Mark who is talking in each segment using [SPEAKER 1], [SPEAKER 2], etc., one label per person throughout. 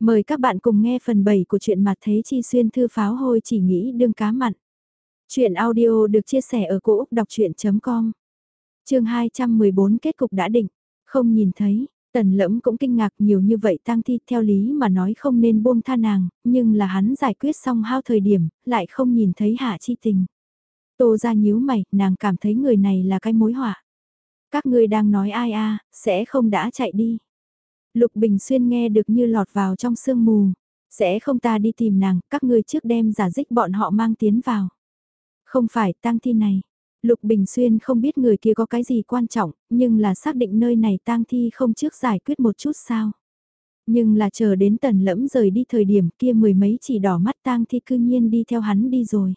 [SPEAKER 1] Mời các bạn cùng nghe phần 7 của truyện mặt thế chi xuyên thư pháo hôi chỉ nghĩ đương cá mặn. Chuyện audio được chia sẻ ở cỗ đọc chuyện.com Trường 214 kết cục đã định, không nhìn thấy, tần lẫm cũng kinh ngạc nhiều như vậy tang thi theo lý mà nói không nên buông tha nàng, nhưng là hắn giải quyết xong hao thời điểm, lại không nhìn thấy hạ chi tình. Tô ra nhíu mày, nàng cảm thấy người này là cái mối họa. Các ngươi đang nói ai a sẽ không đã chạy đi. Lục Bình Xuyên nghe được như lọt vào trong sương mù. Sẽ không ta đi tìm nàng, các ngươi trước đem giả dích bọn họ mang tiến vào. Không phải tang thi này. Lục Bình Xuyên không biết người kia có cái gì quan trọng, nhưng là xác định nơi này tang thi không trước giải quyết một chút sao. Nhưng là chờ đến tần lẫm rời đi thời điểm kia mười mấy chỉ đỏ mắt tang thi cư nhiên đi theo hắn đi rồi.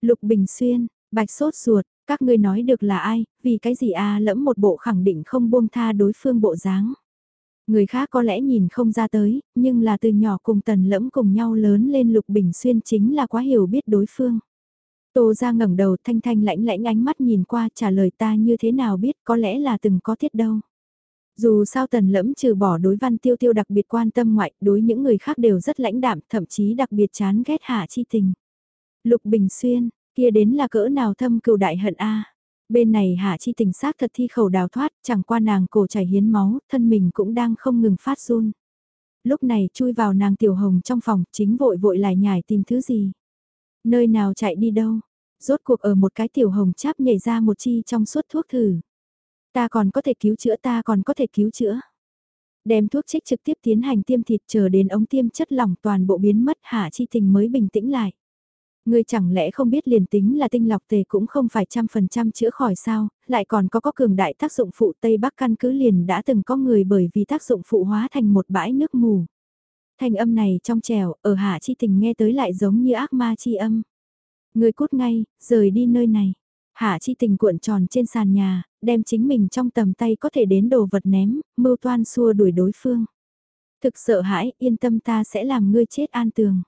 [SPEAKER 1] Lục Bình Xuyên, bạch sốt ruột, các ngươi nói được là ai, vì cái gì a lẫm một bộ khẳng định không buông tha đối phương bộ dáng. Người khác có lẽ nhìn không ra tới, nhưng là từ nhỏ cùng tần lẫm cùng nhau lớn lên Lục Bình Xuyên chính là quá hiểu biết đối phương. Tô ra ngẩng đầu thanh thanh lãnh lãnh ánh mắt nhìn qua trả lời ta như thế nào biết có lẽ là từng có thiết đâu. Dù sao tần lẫm trừ bỏ đối văn tiêu tiêu đặc biệt quan tâm ngoại, đối những người khác đều rất lãnh đạm, thậm chí đặc biệt chán ghét hạ chi tình. Lục Bình Xuyên, kia đến là cỡ nào thâm cừu đại hận a Bên này hạ chi tình xác thật thi khẩu đào thoát, chẳng qua nàng cổ chảy hiến máu, thân mình cũng đang không ngừng phát run. Lúc này chui vào nàng tiểu hồng trong phòng, chính vội vội lại nhảy tìm thứ gì. Nơi nào chạy đi đâu, rốt cuộc ở một cái tiểu hồng cháp nhảy ra một chi trong suốt thuốc thử. Ta còn có thể cứu chữa ta còn có thể cứu chữa. Đem thuốc trích trực tiếp tiến hành tiêm thịt chờ đến ống tiêm chất lỏng toàn bộ biến mất hạ chi tình mới bình tĩnh lại. Ngươi chẳng lẽ không biết liền tính là tinh lọc tề cũng không phải trăm phần trăm chữa khỏi sao, lại còn có có cường đại tác dụng phụ Tây Bắc căn cứ liền đã từng có người bởi vì tác dụng phụ hóa thành một bãi nước mù. Thanh âm này trong trèo, ở hạ chi tình nghe tới lại giống như ác ma chi âm. Ngươi cút ngay, rời đi nơi này. Hạ chi tình cuộn tròn trên sàn nhà, đem chính mình trong tầm tay có thể đến đồ vật ném, mưu toan xua đuổi đối phương. Thực sợ hãi, yên tâm ta sẽ làm ngươi chết an tường.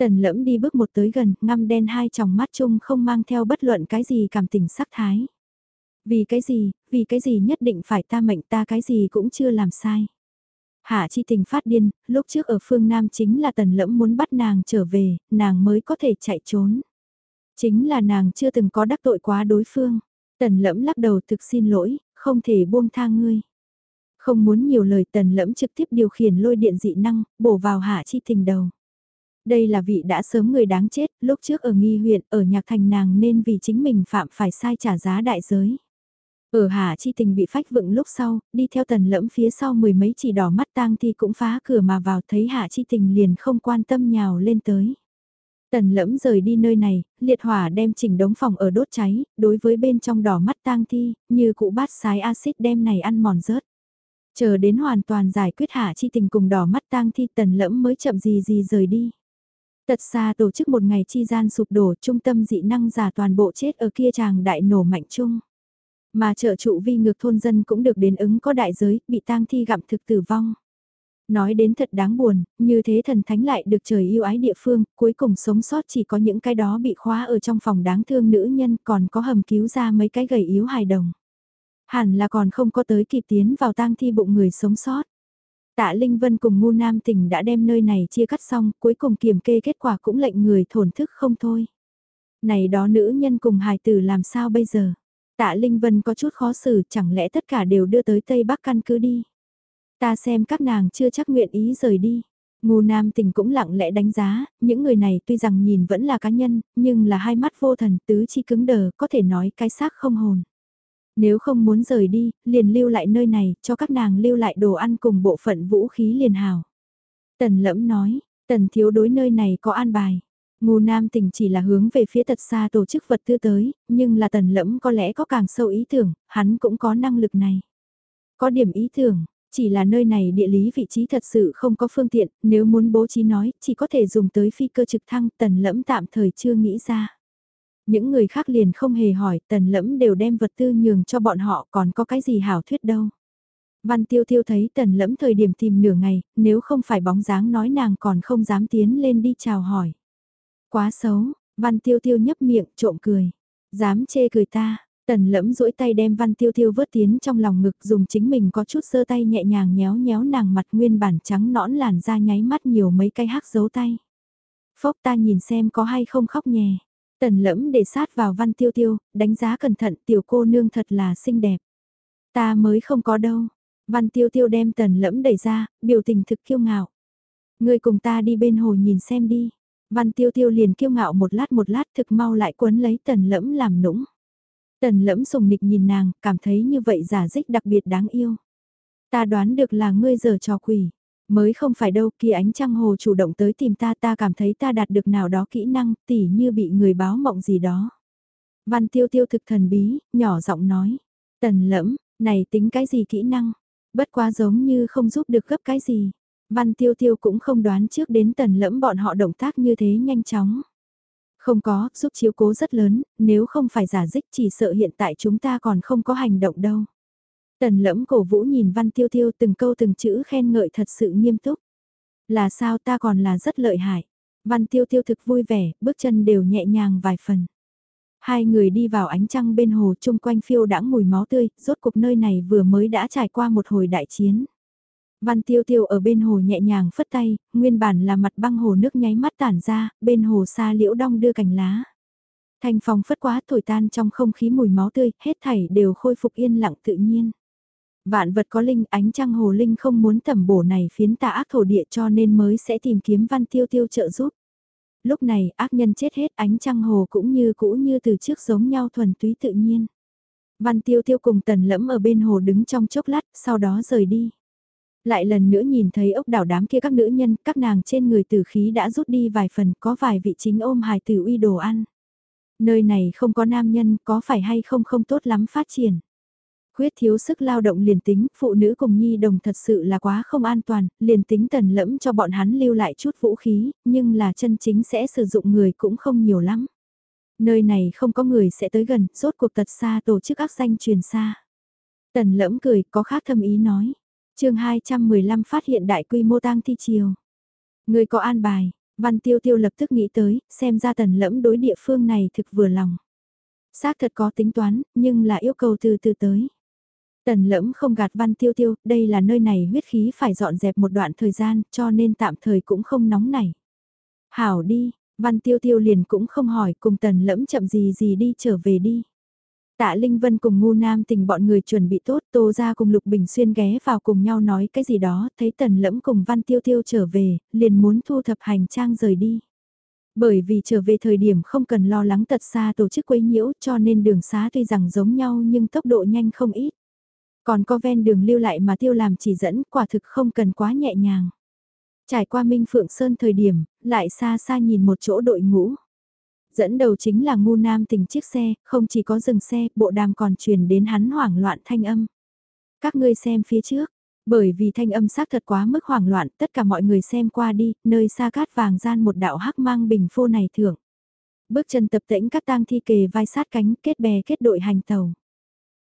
[SPEAKER 1] Tần lẫm đi bước một tới gần, ngăm đen hai tròng mắt chung không mang theo bất luận cái gì cảm tình sắc thái. Vì cái gì, vì cái gì nhất định phải ta mệnh ta cái gì cũng chưa làm sai. Hạ chi tình phát điên, lúc trước ở phương Nam chính là tần lẫm muốn bắt nàng trở về, nàng mới có thể chạy trốn. Chính là nàng chưa từng có đắc tội quá đối phương. Tần lẫm lắc đầu thực xin lỗi, không thể buông tha ngươi. Không muốn nhiều lời tần lẫm trực tiếp điều khiển lôi điện dị năng, bổ vào hạ chi tình đầu. Đây là vị đã sớm người đáng chết, lúc trước ở nghi huyện, ở nhạc thành nàng nên vì chính mình phạm phải sai trả giá đại giới. Ở Hà Chi Tình bị phách vựng lúc sau, đi theo tần lẫm phía sau mười mấy chỉ đỏ mắt tang thi cũng phá cửa mà vào thấy Hà Chi Tình liền không quan tâm nhào lên tới. Tần lẫm rời đi nơi này, liệt hỏa đem chỉnh đống phòng ở đốt cháy, đối với bên trong đỏ mắt tang thi, như cụ bát sái axit đem này ăn mòn rớt. Chờ đến hoàn toàn giải quyết hạ chi tình cùng đỏ mắt tang thi tần lẫm mới chậm gì gì rời đi. Tật xa tổ chức một ngày chi gian sụp đổ trung tâm dị năng giả toàn bộ chết ở kia chàng đại nổ mạnh chung. Mà trợ trụ vi ngược thôn dân cũng được đến ứng có đại giới, bị tang thi gặm thực tử vong. Nói đến thật đáng buồn, như thế thần thánh lại được trời yêu ái địa phương, cuối cùng sống sót chỉ có những cái đó bị khóa ở trong phòng đáng thương nữ nhân còn có hầm cứu ra mấy cái gầy yếu hài đồng. Hẳn là còn không có tới kịp tiến vào tang thi bụng người sống sót. Tạ Linh Vân cùng ngu nam tình đã đem nơi này chia cắt xong, cuối cùng kiểm kê kết quả cũng lệnh người thổn thức không thôi. Này đó nữ nhân cùng hài tử làm sao bây giờ? Tạ Linh Vân có chút khó xử, chẳng lẽ tất cả đều đưa tới Tây Bắc căn cứ đi? Ta xem các nàng chưa chắc nguyện ý rời đi. Ngu nam tình cũng lặng lẽ đánh giá, những người này tuy rằng nhìn vẫn là cá nhân, nhưng là hai mắt vô thần tứ chi cứng đờ, có thể nói cái xác không hồn. Nếu không muốn rời đi, liền lưu lại nơi này, cho các nàng lưu lại đồ ăn cùng bộ phận vũ khí liền hào. Tần lẫm nói, tần thiếu đối nơi này có an bài. Ngô Nam tỉnh chỉ là hướng về phía tật xa tổ chức vật tư tới, nhưng là tần lẫm có lẽ có càng sâu ý tưởng, hắn cũng có năng lực này. Có điểm ý tưởng, chỉ là nơi này địa lý vị trí thật sự không có phương tiện, nếu muốn bố trí nói, chỉ có thể dùng tới phi cơ trực thăng, tần lẫm tạm thời chưa nghĩ ra. Những người khác liền không hề hỏi, tần lẫm đều đem vật tư nhường cho bọn họ còn có cái gì hảo thuyết đâu. Văn tiêu tiêu thấy tần lẫm thời điểm tìm nửa ngày, nếu không phải bóng dáng nói nàng còn không dám tiến lên đi chào hỏi. Quá xấu, văn tiêu tiêu nhấp miệng trộm cười. Dám chê cười ta, Tần lẫm duỗi tay đem văn tiêu tiêu vớt tiến trong lòng ngực dùng chính mình có chút sơ tay nhẹ nhàng nhéo nhéo nàng mặt nguyên bản trắng nõn làn da nháy mắt nhiều mấy cái hắc dấu tay. Phốc ta nhìn xem có hay không khóc nhè. Tần lẫm để sát vào văn tiêu tiêu, đánh giá cẩn thận tiểu cô nương thật là xinh đẹp. Ta mới không có đâu. Văn tiêu tiêu đem tần lẫm đẩy ra, biểu tình thực kiêu ngạo. Người cùng ta đi bên hồ nhìn xem đi. Văn tiêu tiêu liền kiêu ngạo một lát một lát thực mau lại quấn lấy tần lẫm làm nũng. Tần lẫm sùng nịch nhìn nàng, cảm thấy như vậy giả dích đặc biệt đáng yêu. Ta đoán được là ngươi giờ trò quỷ. Mới không phải đâu kia ánh trăng hồ chủ động tới tìm ta ta cảm thấy ta đạt được nào đó kỹ năng tỉ như bị người báo mộng gì đó. Văn tiêu tiêu thực thần bí, nhỏ giọng nói. Tần lẫm, này tính cái gì kỹ năng? Bất quá giống như không giúp được gấp cái gì. Văn tiêu tiêu cũng không đoán trước đến tần lẫm bọn họ động tác như thế nhanh chóng. Không có, giúp chiếu cố rất lớn, nếu không phải giả dích chỉ sợ hiện tại chúng ta còn không có hành động đâu. Tần lẫm cổ vũ nhìn văn tiêu tiêu từng câu từng chữ khen ngợi thật sự nghiêm túc. Là sao ta còn là rất lợi hại. Văn tiêu tiêu thực vui vẻ, bước chân đều nhẹ nhàng vài phần. Hai người đi vào ánh trăng bên hồ chung quanh phiêu đãng mùi máu tươi, rốt cục nơi này vừa mới đã trải qua một hồi đại chiến. Văn tiêu tiêu ở bên hồ nhẹ nhàng phất tay, nguyên bản là mặt băng hồ nước nháy mắt tản ra, bên hồ xa liễu đong đưa cành lá. thành phong phất quá thổi tan trong không khí mùi máu tươi, hết thảy đều khôi phục yên lặng tự nhiên. Vạn vật có linh ánh trăng hồ linh không muốn tẩm bổ này phiến tà ác thổ địa cho nên mới sẽ tìm kiếm văn tiêu tiêu trợ giúp. Lúc này ác nhân chết hết ánh trăng hồ cũng như cũ như từ trước giống nhau thuần túy tự nhiên. Văn tiêu tiêu cùng tần lẫm ở bên hồ đứng trong chốc lát, sau đó rời đi. Lại lần nữa nhìn thấy ốc đảo đám kia các nữ nhân, các nàng trên người tử khí đã rút đi vài phần, có vài vị chính ôm hài tử uy đồ ăn. Nơi này không có nam nhân, có phải hay không không tốt lắm phát triển. Khuyết thiếu sức lao động liền tính, phụ nữ cùng nhi đồng thật sự là quá không an toàn, liền tính tần lẫm cho bọn hắn lưu lại chút vũ khí, nhưng là chân chính sẽ sử dụng người cũng không nhiều lắm. Nơi này không có người sẽ tới gần, rốt cuộc tật xa tổ chức ác danh truyền xa. Tần lẫm cười, có khác thâm ý nói. chương 215 phát hiện đại quy mô tang thi chiều. Người có an bài, văn tiêu tiêu lập tức nghĩ tới, xem ra tần lẫm đối địa phương này thực vừa lòng. Xác thật có tính toán, nhưng là yêu cầu từ từ tới. Tần lẫm không gạt văn tiêu tiêu, đây là nơi này huyết khí phải dọn dẹp một đoạn thời gian, cho nên tạm thời cũng không nóng nảy. Hảo đi, văn tiêu tiêu liền cũng không hỏi, cùng tần lẫm chậm gì gì đi trở về đi. Tạ Linh Vân cùng ngu nam tình bọn người chuẩn bị tốt, tô ra cùng Lục Bình Xuyên ghé vào cùng nhau nói cái gì đó, thấy tần lẫm cùng văn tiêu tiêu trở về, liền muốn thu thập hành trang rời đi. Bởi vì trở về thời điểm không cần lo lắng tật xa tổ chức quấy nhiễu cho nên đường xá tuy rằng giống nhau nhưng tốc độ nhanh không ít. Còn có ven đường lưu lại mà tiêu làm chỉ dẫn quả thực không cần quá nhẹ nhàng. Trải qua Minh Phượng Sơn thời điểm, lại xa xa nhìn một chỗ đội ngũ. Dẫn đầu chính là ngu nam tình chiếc xe, không chỉ có dừng xe, bộ đàm còn truyền đến hắn hoảng loạn thanh âm. Các ngươi xem phía trước, bởi vì thanh âm xác thật quá mức hoảng loạn, tất cả mọi người xem qua đi, nơi xa cát vàng gian một đạo hắc mang bình phô này thưởng. Bước chân tập tễnh các tang thi kề vai sát cánh kết bè kết đội hành tàu.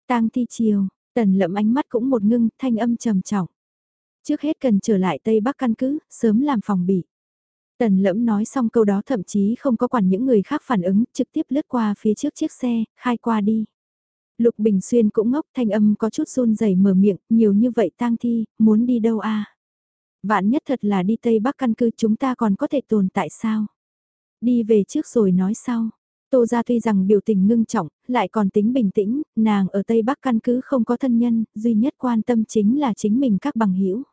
[SPEAKER 1] Tang thi chiều, Tần lậm ánh mắt cũng một ngưng, thanh âm trầm trọng. Trước hết cần trở lại Tây Bắc căn cứ, sớm làm phòng bị. Tần lẫm nói xong câu đó thậm chí không có quản những người khác phản ứng, trực tiếp lướt qua phía trước chiếc xe, khai qua đi. Lục Bình Xuyên cũng ngốc thanh âm có chút run rẩy mở miệng, nhiều như vậy tang thi, muốn đi đâu a? Vạn nhất thật là đi Tây Bắc căn cứ chúng ta còn có thể tồn tại sao? Đi về trước rồi nói sau. Tô Gia tuy rằng biểu tình ngưng trọng, lại còn tính bình tĩnh, nàng ở Tây Bắc căn cứ không có thân nhân, duy nhất quan tâm chính là chính mình các bằng hữu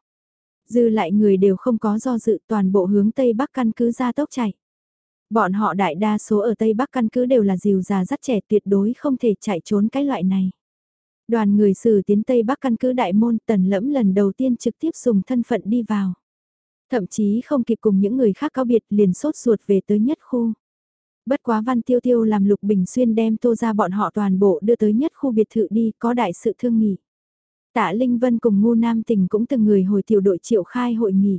[SPEAKER 1] Dư lại người đều không có do dự toàn bộ hướng Tây Bắc căn cứ ra tốc chạy. Bọn họ đại đa số ở Tây Bắc căn cứ đều là dìu già dắt trẻ tuyệt đối không thể chạy trốn cái loại này. Đoàn người xử tiến Tây Bắc căn cứ đại môn tần lẫm lần đầu tiên trực tiếp dùng thân phận đi vào. Thậm chí không kịp cùng những người khác cao biệt liền sốt ruột về tới nhất khu. Bất quá văn tiêu tiêu làm lục bình xuyên đem tô ra bọn họ toàn bộ đưa tới nhất khu biệt thự đi có đại sự thương nghỉ. Tạ Linh Vân cùng ngô nam tình cũng từng người hồi tiểu đội triệu khai hội nghỉ.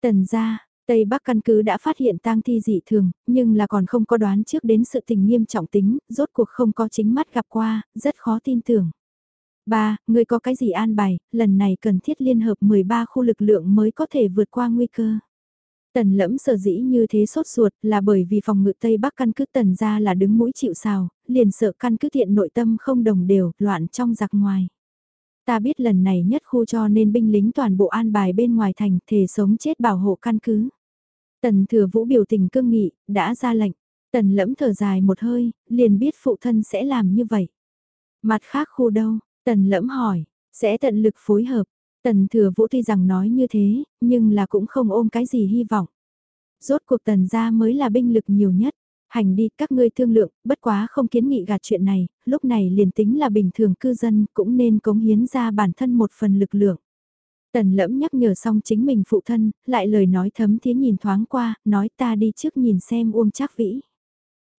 [SPEAKER 1] Tần ra, Tây Bắc căn cứ đã phát hiện tang thi dị thường, nhưng là còn không có đoán trước đến sự tình nghiêm trọng tính, rốt cuộc không có chính mắt gặp qua, rất khó tin tưởng. Ba, người có cái gì an bài, lần này cần thiết liên hợp 13 khu lực lượng mới có thể vượt qua nguy cơ. Tần lẫm sở dĩ như thế sốt ruột là bởi vì phòng ngự Tây Bắc căn cứ tần ra là đứng mũi chịu sào, liền sợ căn cứ thiện nội tâm không đồng đều, loạn trong giặc ngoài. Ta biết lần này nhất khu cho nên binh lính toàn bộ an bài bên ngoài thành thể sống chết bảo hộ căn cứ. Tần thừa vũ biểu tình cương nghị, đã ra lệnh. Tần lẫm thở dài một hơi, liền biết phụ thân sẽ làm như vậy. Mặt khác khu đâu, tần lẫm hỏi, sẽ tận lực phối hợp. Tần thừa vũ tuy rằng nói như thế, nhưng là cũng không ôm cái gì hy vọng. Rốt cuộc tần gia mới là binh lực nhiều nhất. Hành đi các ngươi thương lượng, bất quá không kiến nghị gạt chuyện này, lúc này liền tính là bình thường cư dân cũng nên cống hiến ra bản thân một phần lực lượng. Tần lẫm nhắc nhở xong chính mình phụ thân, lại lời nói thấm thía nhìn thoáng qua, nói ta đi trước nhìn xem Uông Trác Vĩ.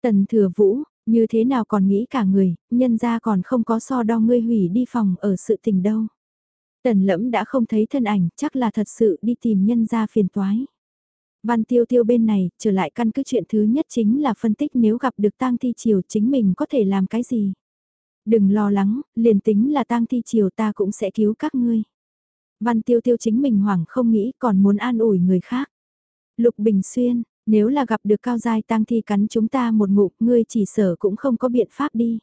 [SPEAKER 1] Tần thừa vũ, như thế nào còn nghĩ cả người, nhân gia còn không có so đo ngươi hủy đi phòng ở sự tình đâu. Tần lẫm đã không thấy thân ảnh, chắc là thật sự đi tìm nhân gia phiền toái. Văn tiêu tiêu bên này, trở lại căn cứ chuyện thứ nhất chính là phân tích nếu gặp được tang thi chiều chính mình có thể làm cái gì. Đừng lo lắng, liền tính là tang thi chiều ta cũng sẽ cứu các ngươi. Văn tiêu tiêu chính mình hoảng không nghĩ còn muốn an ủi người khác. Lục Bình Xuyên, nếu là gặp được cao giai tang thi cắn chúng ta một ngụm, ngươi chỉ sở cũng không có biện pháp đi.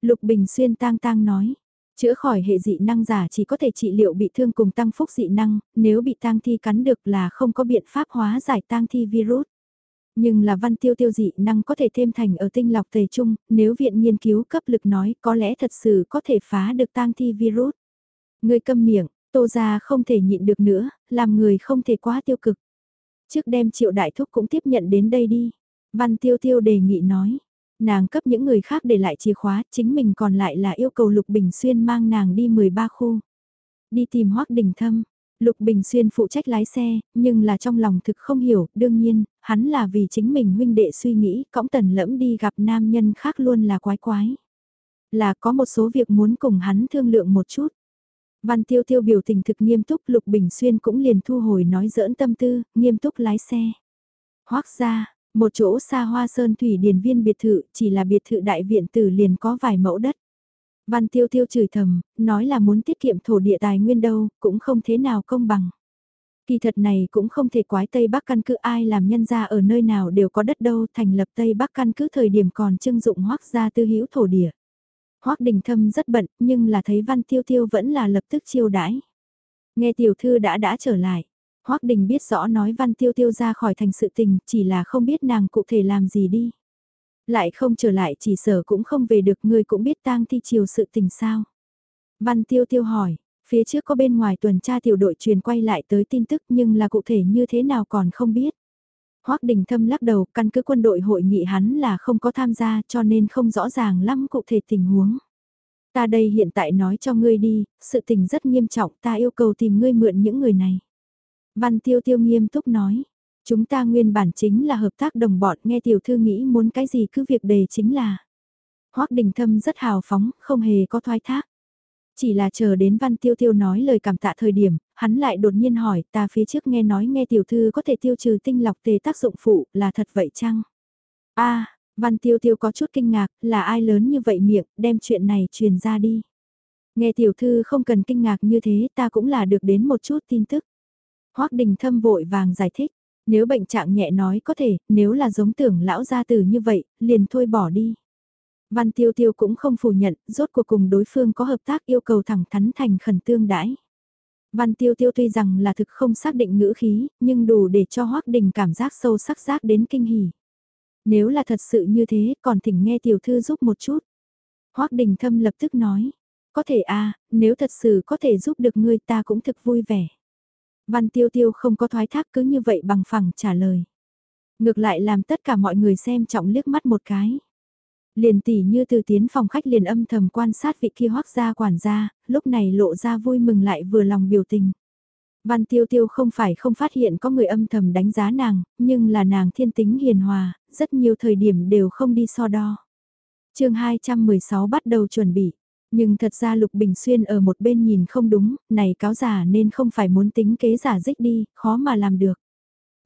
[SPEAKER 1] Lục Bình Xuyên tang tang nói, chữa khỏi hệ dị năng giả chỉ có thể trị liệu bị thương cùng tăng phúc dị năng, nếu bị tang thi cắn được là không có biện pháp hóa giải tang thi virus. Nhưng là văn tiêu tiêu dị năng có thể thêm thành ở tinh lọc tề trung, nếu viện nghiên cứu cấp lực nói có lẽ thật sự có thể phá được tang thi virus. Người câm miệng, tô ra không thể nhịn được nữa, làm người không thể quá tiêu cực. Trước đem triệu đại thúc cũng tiếp nhận đến đây đi. Văn tiêu tiêu đề nghị nói. Nàng cấp những người khác để lại chìa khóa, chính mình còn lại là yêu cầu Lục Bình Xuyên mang nàng đi 13 khu. Đi tìm Hoác Đình Thâm. Lục Bình Xuyên phụ trách lái xe, nhưng là trong lòng thực không hiểu, đương nhiên, hắn là vì chính mình huynh đệ suy nghĩ, cõng tần lẫm đi gặp nam nhân khác luôn là quái quái. Là có một số việc muốn cùng hắn thương lượng một chút. Văn tiêu tiêu biểu tình thực nghiêm túc Lục Bình Xuyên cũng liền thu hồi nói giỡn tâm tư, nghiêm túc lái xe. Hoác ra, một chỗ xa hoa sơn thủy điền viên biệt thự, chỉ là biệt thự đại viện tử liền có vài mẫu đất. Văn tiêu tiêu chửi thầm, nói là muốn tiết kiệm thổ địa tài nguyên đâu, cũng không thế nào công bằng. Kỳ thật này cũng không thể quái Tây Bắc căn cứ ai làm nhân gia ở nơi nào đều có đất đâu, thành lập Tây Bắc căn cứ thời điểm còn trưng dụng hoác gia tư hữu thổ địa. Hoác đình thâm rất bận, nhưng là thấy văn tiêu tiêu vẫn là lập tức chiêu đãi. Nghe tiểu thư đã đã trở lại. Hoắc đình biết rõ nói văn tiêu tiêu ra khỏi thành sự tình, chỉ là không biết nàng cụ thể làm gì đi. Lại không trở lại chỉ sở cũng không về được người cũng biết tang thi chiều sự tình sao. Văn tiêu tiêu hỏi, phía trước có bên ngoài tuần tra tiểu đội truyền quay lại tới tin tức nhưng là cụ thể như thế nào còn không biết. Hoắc Đình Thâm lắc đầu, căn cứ quân đội hội nghị hắn là không có tham gia cho nên không rõ ràng lắm cụ thể tình huống. Ta đây hiện tại nói cho ngươi đi, sự tình rất nghiêm trọng ta yêu cầu tìm ngươi mượn những người này. Văn Tiêu Tiêu nghiêm túc nói, chúng ta nguyên bản chính là hợp tác đồng bọn nghe tiểu thư nghĩ muốn cái gì cứ việc đề chính là. Hoác Đình Thâm rất hào phóng, không hề có thoái thác. Chỉ là chờ đến Văn Tiêu Tiêu nói lời cảm tạ thời điểm, hắn lại đột nhiên hỏi ta phía trước nghe nói nghe tiểu thư có thể tiêu trừ tinh lọc tề tác dụng phụ là thật vậy chăng? a Văn Tiêu Tiêu có chút kinh ngạc, là ai lớn như vậy miệng, đem chuyện này truyền ra đi. Nghe tiểu thư không cần kinh ngạc như thế ta cũng là được đến một chút tin tức. Hoác Đình Thâm vội vàng giải thích, nếu bệnh trạng nhẹ nói có thể, nếu là giống tưởng lão gia tử như vậy, liền thôi bỏ đi. Văn Tiêu Tiêu cũng không phủ nhận, rốt cuộc cùng đối phương có hợp tác yêu cầu thẳng thắn thành khẩn tương đãi. Văn Tiêu Tiêu tuy rằng là thực không xác định ngữ khí, nhưng đủ để cho Hoác Đình cảm giác sâu sắc giác đến kinh hỉ. Nếu là thật sự như thế, còn thỉnh nghe tiểu thư giúp một chút. Hoác Đình Thâm lập tức nói, có thể a nếu thật sự có thể giúp được ngươi ta cũng thực vui vẻ. Văn Tiêu Tiêu không có thoái thác cứ như vậy bằng phẳng trả lời. Ngược lại làm tất cả mọi người xem trọng liếc mắt một cái. Liền tỉ như từ tiến phòng khách liền âm thầm quan sát vị kia hoác gia quản gia, lúc này lộ ra vui mừng lại vừa lòng biểu tình. Văn tiêu tiêu không phải không phát hiện có người âm thầm đánh giá nàng, nhưng là nàng thiên tính hiền hòa, rất nhiều thời điểm đều không đi so đo. chương 216 bắt đầu chuẩn bị, nhưng thật ra Lục Bình Xuyên ở một bên nhìn không đúng, này cáo giả nên không phải muốn tính kế giả dích đi, khó mà làm được.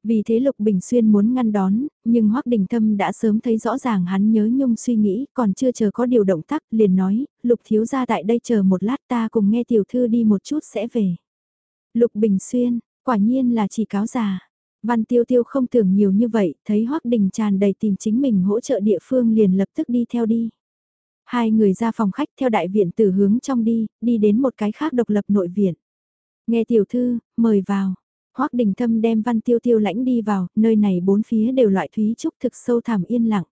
[SPEAKER 1] Vì thế Lục Bình Xuyên muốn ngăn đón, nhưng Hoắc Đình Thâm đã sớm thấy rõ ràng hắn nhớ nhung suy nghĩ, còn chưa chờ có điều động tác, liền nói, Lục thiếu gia tại đây chờ một lát ta cùng nghe tiểu thư đi một chút sẽ về. Lục Bình Xuyên, quả nhiên là chỉ cáo già. Văn Tiêu Tiêu không tưởng nhiều như vậy, thấy Hoắc Đình tràn đầy tìm chính mình hỗ trợ địa phương liền lập tức đi theo đi. Hai người ra phòng khách theo đại viện từ hướng trong đi, đi đến một cái khác độc lập nội viện. Nghe tiểu thư, mời vào. Hoắc Đình Thâm đem Văn Tiêu Tiêu lãnh đi vào, nơi này bốn phía đều loại thúy trúc thực sâu thẳm yên lặng.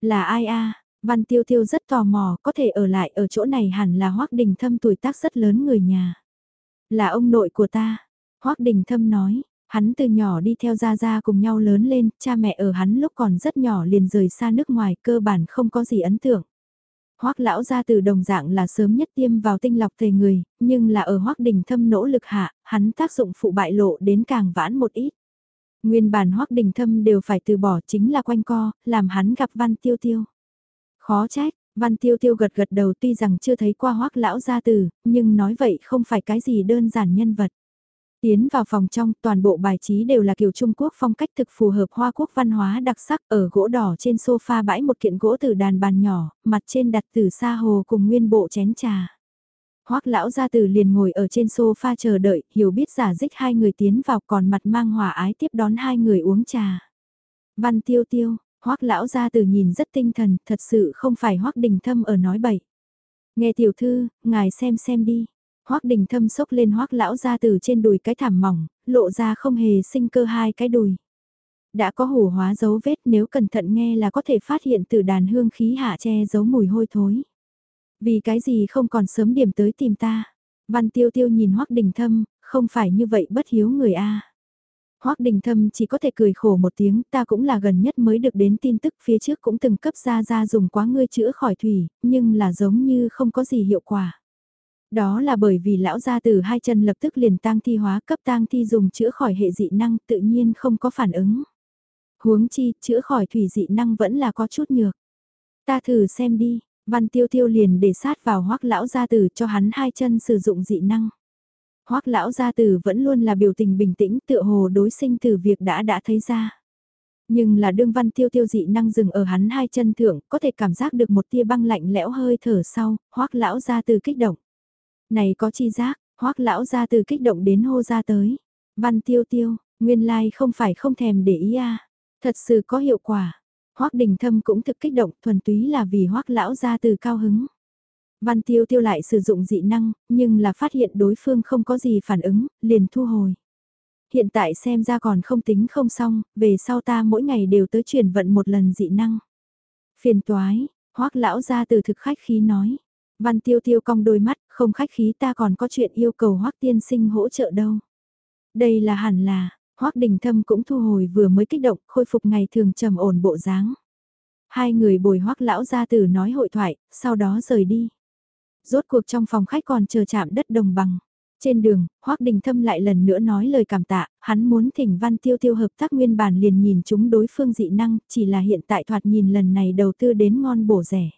[SPEAKER 1] Là ai a? Văn Tiêu Tiêu rất tò mò, có thể ở lại ở chỗ này hẳn là Hoắc Đình Thâm tuổi tác rất lớn người nhà. Là ông nội của ta. Hoắc Đình Thâm nói, hắn từ nhỏ đi theo Gia Gia cùng nhau lớn lên, cha mẹ ở hắn lúc còn rất nhỏ liền rời xa nước ngoài, cơ bản không có gì ấn tượng. Hoắc lão gia từ đồng dạng là sớm nhất tiêm vào tinh lọc thể người, nhưng là ở Hoắc Đình Thâm nỗ lực hạ, hắn tác dụng phụ bại lộ đến càng vãn một ít. Nguyên bản Hoắc Đình Thâm đều phải từ bỏ chính là quanh co, làm hắn gặp Văn Tiêu Tiêu. Khó trách, Văn Tiêu Tiêu gật gật đầu tuy rằng chưa thấy qua Hoắc lão gia từ, nhưng nói vậy không phải cái gì đơn giản nhân vật. Tiến vào phòng trong, toàn bộ bài trí đều là kiểu Trung Quốc phong cách thực phù hợp Hoa Quốc văn hóa đặc sắc, ở gỗ đỏ trên sofa bãi một kiện gỗ từ đàn bàn nhỏ, mặt trên đặt từ sa hồ cùng nguyên bộ chén trà. Hoắc lão gia từ liền ngồi ở trên sofa chờ đợi, hiểu biết giả dích hai người tiến vào còn mặt mang hòa ái tiếp đón hai người uống trà. Văn tiêu tiêu, Hoắc lão gia từ nhìn rất tinh thần, thật sự không phải Hoắc đình thâm ở nói bậy. Nghe tiểu thư, ngài xem xem đi. Hoắc Đình Thâm sốc lên Hoắc lão ra từ trên đùi cái thảm mỏng, lộ ra không hề sinh cơ hai cái đùi. Đã có hủ hóa dấu vết nếu cẩn thận nghe là có thể phát hiện từ đàn hương khí hạ che giấu mùi hôi thối. Vì cái gì không còn sớm điểm tới tìm ta. Văn Tiêu Tiêu nhìn Hoắc Đình Thâm, không phải như vậy bất hiếu người a. Hoắc Đình Thâm chỉ có thể cười khổ một tiếng, ta cũng là gần nhất mới được đến tin tức phía trước cũng từng cấp ra ra dùng quá ngươi chữa khỏi thủy, nhưng là giống như không có gì hiệu quả. Đó là bởi vì lão gia từ hai chân lập tức liền tang thi hóa cấp tang thi dùng chữa khỏi hệ dị năng tự nhiên không có phản ứng. Huống chi, chữa khỏi thủy dị năng vẫn là có chút nhược. Ta thử xem đi, văn tiêu tiêu liền để sát vào hoắc lão gia tử cho hắn hai chân sử dụng dị năng. hoắc lão gia tử vẫn luôn là biểu tình bình tĩnh tựa hồ đối sinh từ việc đã đã thấy ra. Nhưng là đương văn tiêu tiêu dị năng dừng ở hắn hai chân thượng, có thể cảm giác được một tia băng lạnh lẽo hơi thở sau, hoắc lão gia tử kích động. Này có chi giác, hoắc lão ra từ kích động đến hô ra tới. Văn tiêu tiêu, nguyên lai like không phải không thèm để ý à. Thật sự có hiệu quả. hoắc đình thâm cũng thực kích động thuần túy là vì hoắc lão ra từ cao hứng. Văn tiêu tiêu lại sử dụng dị năng, nhưng là phát hiện đối phương không có gì phản ứng, liền thu hồi. Hiện tại xem ra còn không tính không xong, về sau ta mỗi ngày đều tới chuyển vận một lần dị năng. Phiền toái, hoắc lão ra từ thực khách khí nói. Văn tiêu tiêu cong đôi mắt, không khách khí ta còn có chuyện yêu cầu hoắc tiên sinh hỗ trợ đâu. Đây là hẳn là, hoắc đình thâm cũng thu hồi vừa mới kích động, khôi phục ngày thường trầm ổn bộ dáng. Hai người bồi hoắc lão gia tử nói hội thoại, sau đó rời đi. Rốt cuộc trong phòng khách còn chờ chạm đất đồng bằng. Trên đường, Hoắc Đình Thâm lại lần nữa nói lời cảm tạ, hắn muốn thỉnh Văn Tiêu Tiêu hợp tác nguyên bản liền nhìn chúng đối phương dị năng, chỉ là hiện tại thoạt nhìn lần này đầu tư đến ngon bổ rẻ.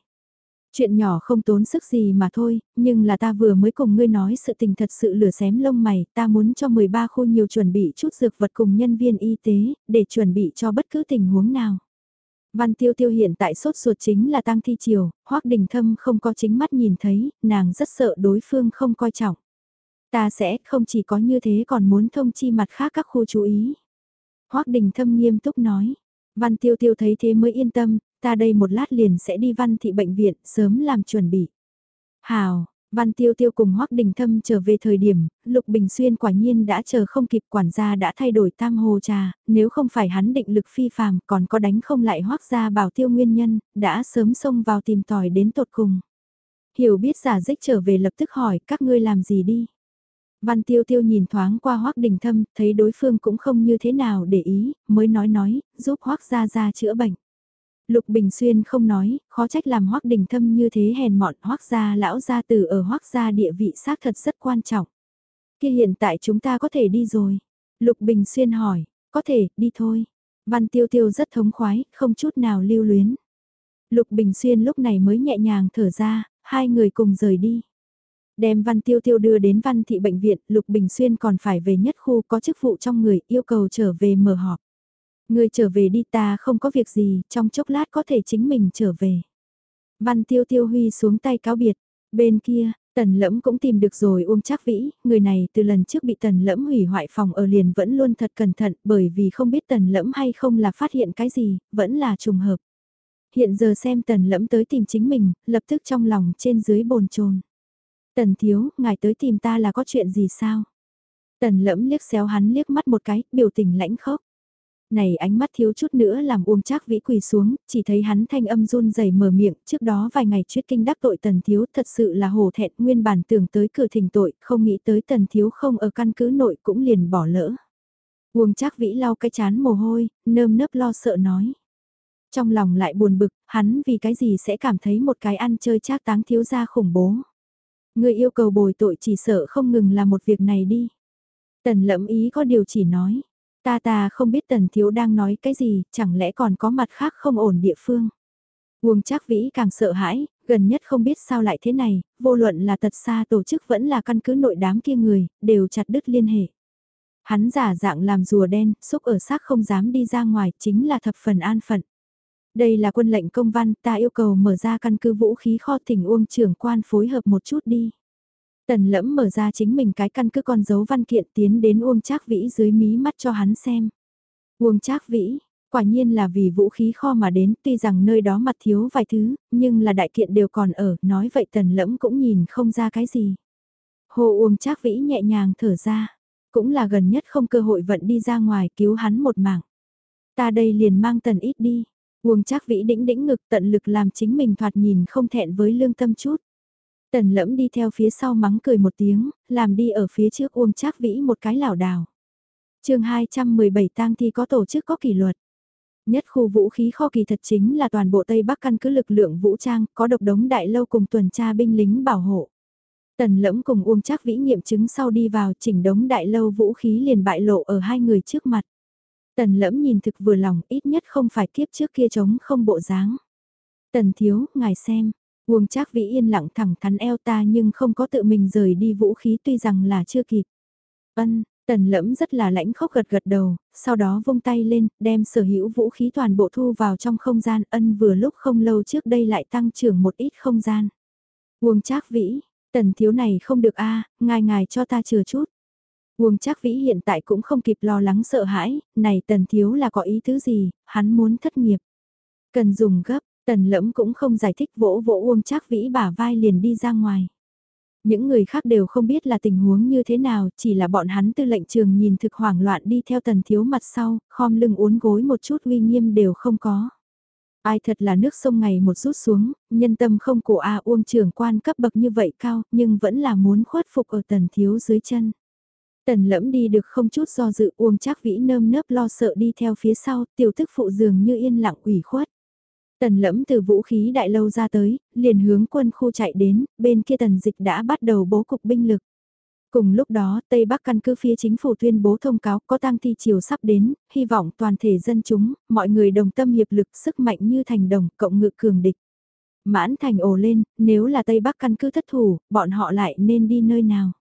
[SPEAKER 1] Chuyện nhỏ không tốn sức gì mà thôi, nhưng là ta vừa mới cùng ngươi nói sự tình thật sự lửa xém lông mày, ta muốn cho 13 khu nhiều chuẩn bị chút dược vật cùng nhân viên y tế, để chuẩn bị cho bất cứ tình huống nào. Văn tiêu tiêu hiện tại sốt ruột chính là tăng thi chiều, hoắc đình thâm không có chính mắt nhìn thấy, nàng rất sợ đối phương không coi trọng. Ta sẽ không chỉ có như thế còn muốn thông chi mặt khác các khu chú ý. hoắc đình thâm nghiêm túc nói. Văn tiêu tiêu thấy thế mới yên tâm, ta đây một lát liền sẽ đi văn thị bệnh viện, sớm làm chuẩn bị. Hào, Văn Tiêu Tiêu cùng Hoắc Đình Thâm trở về thời điểm, Lục Bình Xuyên quả nhiên đã chờ không kịp quản gia đã thay đổi tam hồ trà, nếu không phải hắn định lực phi phàm còn có đánh không lại Hoắc gia bảo tiêu nguyên nhân, đã sớm xông vào tìm tòi đến tột cùng. Hiểu biết giả dích trở về lập tức hỏi các ngươi làm gì đi. Văn Tiêu Tiêu nhìn thoáng qua Hoắc Đình Thâm, thấy đối phương cũng không như thế nào để ý, mới nói nói, giúp Hoắc gia gia chữa bệnh. Lục Bình Xuyên không nói, khó trách làm hoắc đình thâm như thế hèn mọn hoắc gia lão gia tử ở hoắc gia địa vị xác thật rất quan trọng. Kia hiện tại chúng ta có thể đi rồi. Lục Bình Xuyên hỏi, có thể, đi thôi. Văn Tiêu Tiêu rất thống khoái, không chút nào lưu luyến. Lục Bình Xuyên lúc này mới nhẹ nhàng thở ra, hai người cùng rời đi. Đem Văn Tiêu Tiêu đưa đến Văn Thị Bệnh viện, Lục Bình Xuyên còn phải về nhất khu có chức vụ trong người, yêu cầu trở về mở họp. Người trở về đi ta không có việc gì, trong chốc lát có thể chính mình trở về. Văn tiêu tiêu huy xuống tay cáo biệt, bên kia, Tần lẫm cũng tìm được rồi Uông Trác Vĩ, người này từ lần trước bị tần lẫm hủy hoại phòng ở liền vẫn luôn thật cẩn thận bởi vì không biết tần lẫm hay không là phát hiện cái gì, vẫn là trùng hợp. Hiện giờ xem tần lẫm tới tìm chính mình, lập tức trong lòng trên dưới bồn chồn Tần thiếu, ngài tới tìm ta là có chuyện gì sao? Tần lẫm liếc xéo hắn liếc mắt một cái, biểu tình lãnh khốc này ánh mắt thiếu chút nữa làm uông trác vĩ quỳ xuống, chỉ thấy hắn thanh âm run rẩy mở miệng, trước đó vài ngày chuyết kinh đắc tội tần thiếu thật sự là hổ thẹn nguyên bản tưởng tới cửa thỉnh tội, không nghĩ tới tần thiếu không ở căn cứ nội cũng liền bỏ lỡ. Uông trác vĩ lau cái chán mồ hôi, nơm nớp lo sợ nói. Trong lòng lại buồn bực, hắn vì cái gì sẽ cảm thấy một cái ăn chơi trác táng thiếu gia khủng bố. Người yêu cầu bồi tội chỉ sợ không ngừng là một việc này đi. Tần lẫm ý có điều chỉ nói. Ta ta không biết tần thiếu đang nói cái gì, chẳng lẽ còn có mặt khác không ổn địa phương. Uông Trác Vĩ càng sợ hãi, gần nhất không biết sao lại thế này, vô luận là tật xa tổ chức vẫn là căn cứ nội đám kia người, đều chặt đứt liên hệ. Hắn giả dạng làm rùa đen, xúc ở xác không dám đi ra ngoài, chính là thập phần an phận. Đây là quân lệnh công văn, ta yêu cầu mở ra căn cứ vũ khí kho tỉnh Uông trưởng quan phối hợp một chút đi. Tần lẫm mở ra chính mình cái căn cứ con dấu văn kiện tiến đến Uông Trác Vĩ dưới mí mắt cho hắn xem. Uông Trác Vĩ, quả nhiên là vì vũ khí kho mà đến, tuy rằng nơi đó mặt thiếu vài thứ, nhưng là đại kiện đều còn ở, nói vậy tần lẫm cũng nhìn không ra cái gì. Hồ Uông Trác Vĩ nhẹ nhàng thở ra, cũng là gần nhất không cơ hội vận đi ra ngoài cứu hắn một mạng. Ta đây liền mang tần ít đi. Uông Trác Vĩ đĩnh đĩnh ngực tận lực làm chính mình thoạt nhìn không thẹn với lương tâm chút. Tần lẫm đi theo phía sau mắng cười một tiếng, làm đi ở phía trước Uông Trác Vĩ một cái lảo đảo. chương 217 tang thi có tổ chức có kỷ luật. Nhất khu vũ khí kho kỳ thật chính là toàn bộ Tây Bắc căn cứ lực lượng vũ trang, có độc đống đại lâu cùng tuần tra binh lính bảo hộ. Tần lẫm cùng Uông Trác Vĩ nghiệm chứng sau đi vào chỉnh đống đại lâu vũ khí liền bại lộ ở hai người trước mặt. Tần lẫm nhìn thực vừa lòng ít nhất không phải kiếp trước kia chống không bộ dáng. Tần thiếu, ngài xem, Uông Trác Vĩ yên lặng thẳng thắn eo ta nhưng không có tự mình rời đi vũ khí tuy rằng là chưa kịp. Ân, Tần lẫm rất là lãnh khốc gật gật đầu, sau đó vung tay lên, đem sở hữu vũ khí toàn bộ thu vào trong không gian ân vừa lúc không lâu trước đây lại tăng trưởng một ít không gian. Uông Trác Vĩ, tần thiếu này không được a ngài ngài cho ta chừa chút. Uông Trác Vĩ hiện tại cũng không kịp lo lắng sợ hãi, này tần thiếu là có ý thứ gì, hắn muốn thất nghiệp. Cần dùng gấp, Tần lẫm cũng không giải thích vỗ vỗ Uông Trác Vĩ bả vai liền đi ra ngoài. Những người khác đều không biết là tình huống như thế nào, chỉ là bọn hắn tư lệnh trường nhìn thực hoảng loạn đi theo tần thiếu mặt sau, khom lưng uốn gối một chút uy nghiêm đều không có. Ai thật là nước sông ngày một rút xuống, nhân tâm không của A Uông trưởng quan cấp bậc như vậy cao, nhưng vẫn là muốn khuất phục ở tần thiếu dưới chân. Tần lẫm đi được không chút do dự Uông Trác Vĩ nơm nớp lo sợ đi theo phía sau, tiểu thức phụ dường như yên lặng ủy khuất. Tần lẫm từ vũ khí đại lâu ra tới, liền hướng quân khu chạy đến, bên kia tần dịch đã bắt đầu bố cục binh lực. Cùng lúc đó, Tây Bắc căn cứ phía chính phủ tuyên bố thông cáo có tăng thi chiều sắp đến, hy vọng toàn thể dân chúng, mọi người đồng tâm hiệp lực sức mạnh như thành đồng, cộng ngự cường địch. Mãn thành ồ lên, nếu là Tây Bắc căn cứ thất thủ, bọn họ lại nên đi nơi nào?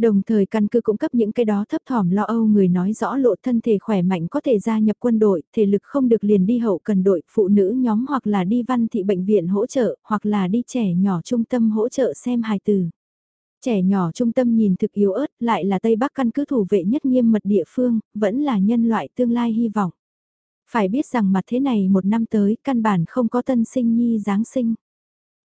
[SPEAKER 1] Đồng thời căn cứ cũng cấp những cái đó thấp thỏm lo âu người nói rõ lộ thân thể khỏe mạnh có thể gia nhập quân đội, thể lực không được liền đi hậu cần đội, phụ nữ nhóm hoặc là đi văn thị bệnh viện hỗ trợ, hoặc là đi trẻ nhỏ trung tâm hỗ trợ xem hài từ. Trẻ nhỏ trung tâm nhìn thực yếu ớt lại là Tây Bắc căn cứ thủ vệ nhất nghiêm mật địa phương, vẫn là nhân loại tương lai hy vọng. Phải biết rằng mặt thế này một năm tới căn bản không có tân sinh nhi Giáng sinh.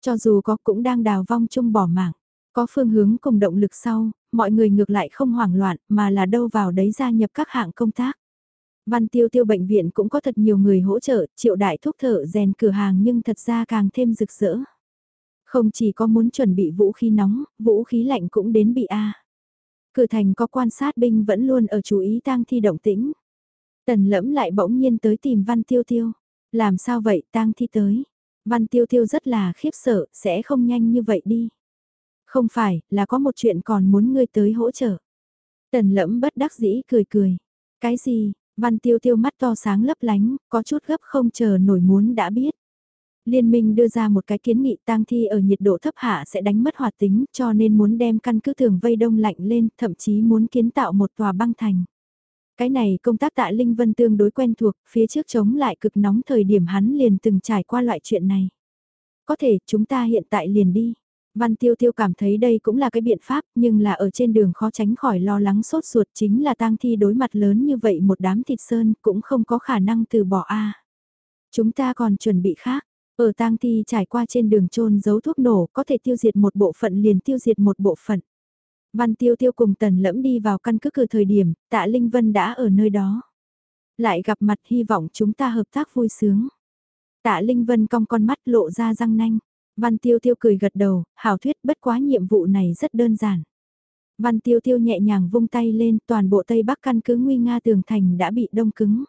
[SPEAKER 1] Cho dù có cũng đang đào vong chung bỏ mạng. Có phương hướng cùng động lực sau, mọi người ngược lại không hoảng loạn mà là đâu vào đấy gia nhập các hạng công tác. Văn tiêu tiêu bệnh viện cũng có thật nhiều người hỗ trợ, triệu đại thuốc thở rèn cửa hàng nhưng thật ra càng thêm rực rỡ. Không chỉ có muốn chuẩn bị vũ khí nóng, vũ khí lạnh cũng đến bị A. Cửa thành có quan sát binh vẫn luôn ở chú ý tang thi động tĩnh. Tần lẫm lại bỗng nhiên tới tìm văn tiêu tiêu. Làm sao vậy tang thi tới? Văn tiêu tiêu rất là khiếp sợ, sẽ không nhanh như vậy đi. Không phải, là có một chuyện còn muốn ngươi tới hỗ trợ. Tần lẫm bất đắc dĩ cười cười. Cái gì, văn tiêu tiêu mắt to sáng lấp lánh, có chút gấp không chờ nổi muốn đã biết. Liên minh đưa ra một cái kiến nghị tang thi ở nhiệt độ thấp hạ sẽ đánh mất hoạt tính cho nên muốn đem căn cứ thường vây đông lạnh lên, thậm chí muốn kiến tạo một tòa băng thành. Cái này công tác tạ Linh Vân tương đối quen thuộc, phía trước chống lại cực nóng thời điểm hắn liền từng trải qua loại chuyện này. Có thể chúng ta hiện tại liền đi. Văn Tiêu Tiêu cảm thấy đây cũng là cái biện pháp, nhưng là ở trên đường khó tránh khỏi lo lắng sốt ruột chính là tang thi đối mặt lớn như vậy một đám thịt sơn cũng không có khả năng từ bỏ a. Chúng ta còn chuẩn bị khác, ở tang thi trải qua trên đường trôn giấu thuốc nổ có thể tiêu diệt một bộ phận liền tiêu diệt một bộ phận. Văn Tiêu Tiêu cùng Tần Lẫm đi vào căn cứ cử thời điểm, tạ Linh Vân đã ở nơi đó. Lại gặp mặt hy vọng chúng ta hợp tác vui sướng. Tạ Linh Vân cong con mắt lộ ra răng nanh. Văn Tiêu Tiêu cười gật đầu, hảo thuyết bất quá nhiệm vụ này rất đơn giản. Văn Tiêu Tiêu nhẹ nhàng vung tay lên, toàn bộ Tây Bắc căn cứ nguy nga tường thành đã bị đông cứng.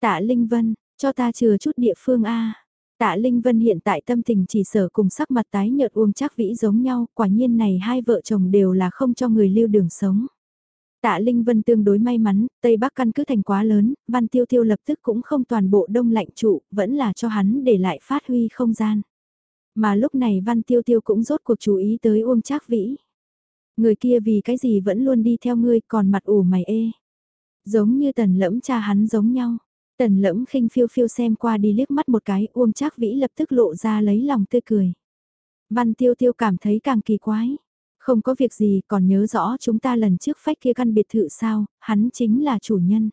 [SPEAKER 1] Tạ Linh Vân, cho ta chừa chút địa phương A. Tạ Linh Vân hiện tại tâm tình chỉ sở cùng sắc mặt tái nhợt uông chắc vĩ giống nhau, quả nhiên này hai vợ chồng đều là không cho người lưu đường sống. Tạ Linh Vân tương đối may mắn, Tây Bắc căn cứ thành quá lớn, Văn Tiêu Tiêu lập tức cũng không toàn bộ đông lạnh trụ, vẫn là cho hắn để lại phát huy không gian. Mà lúc này Văn Tiêu Tiêu cũng rốt cuộc chú ý tới Uông Trác Vĩ. Người kia vì cái gì vẫn luôn đi theo ngươi còn mặt ủ mày ê. Giống như tần lẫm cha hắn giống nhau. Tần lẫm khinh phiêu phiêu xem qua đi liếc mắt một cái Uông Trác Vĩ lập tức lộ ra lấy lòng tươi cười. Văn Tiêu Tiêu cảm thấy càng kỳ quái. Không có việc gì còn nhớ rõ chúng ta lần trước phách kia căn biệt thự sao, hắn chính là chủ nhân.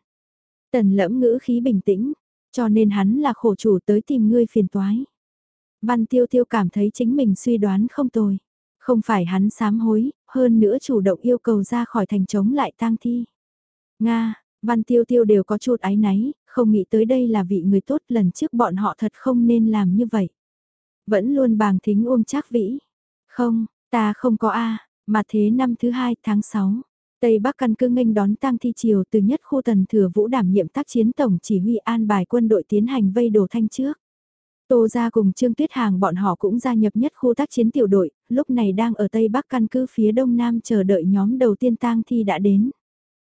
[SPEAKER 1] Tần lẫm ngữ khí bình tĩnh, cho nên hắn là khổ chủ tới tìm ngươi phiền toái. Văn tiêu tiêu cảm thấy chính mình suy đoán không tồi. Không phải hắn sám hối, hơn nữa chủ động yêu cầu ra khỏi thành chống lại tang thi. Nga, văn tiêu tiêu đều có chút áy náy, không nghĩ tới đây là vị người tốt lần trước bọn họ thật không nên làm như vậy. Vẫn luôn bàng thính uông trác vĩ. Không, ta không có A, mà thế năm thứ hai tháng 6. Tây Bắc căn cứ nghênh đón tang thi chiều từ nhất khu tần thừa vũ đảm nhiệm tác chiến tổng chỉ huy an bài quân đội tiến hành vây đổ thanh trước. Tô gia cùng Trương Tuyết Hàng bọn họ cũng gia nhập nhất khu tác chiến tiểu đội, lúc này đang ở Tây Bắc căn cứ phía Đông Nam chờ đợi nhóm đầu tiên tang thi đã đến.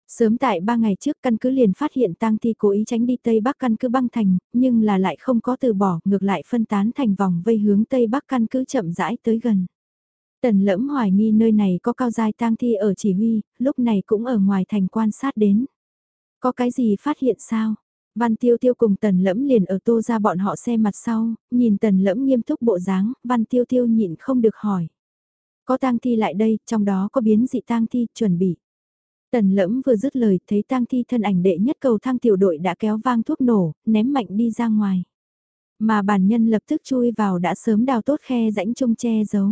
[SPEAKER 1] Sớm tại ba ngày trước căn cứ liền phát hiện tang thi cố ý tránh đi Tây Bắc căn cứ băng thành, nhưng là lại không có từ bỏ, ngược lại phân tán thành vòng vây hướng Tây Bắc căn cứ chậm rãi tới gần. Tần lẫm hoài nghi nơi này có cao giai tang thi ở chỉ huy, lúc này cũng ở ngoài thành quan sát đến. Có cái gì phát hiện sao? Văn Tiêu Tiêu cùng Tần Lẫm liền ở tô ra bọn họ xe mặt sau, nhìn Tần Lẫm nghiêm túc bộ dáng, Văn Tiêu Tiêu nhịn không được hỏi. Có tang thi lại đây, trong đó có biến dị tang thi, chuẩn bị. Tần Lẫm vừa dứt lời, thấy tang thi thân ảnh đệ nhất cầu thang tiểu đội đã kéo vang thuốc nổ, ném mạnh đi ra ngoài. Mà bản nhân lập tức chui vào đã sớm đào tốt khe rãnh trung che giấu.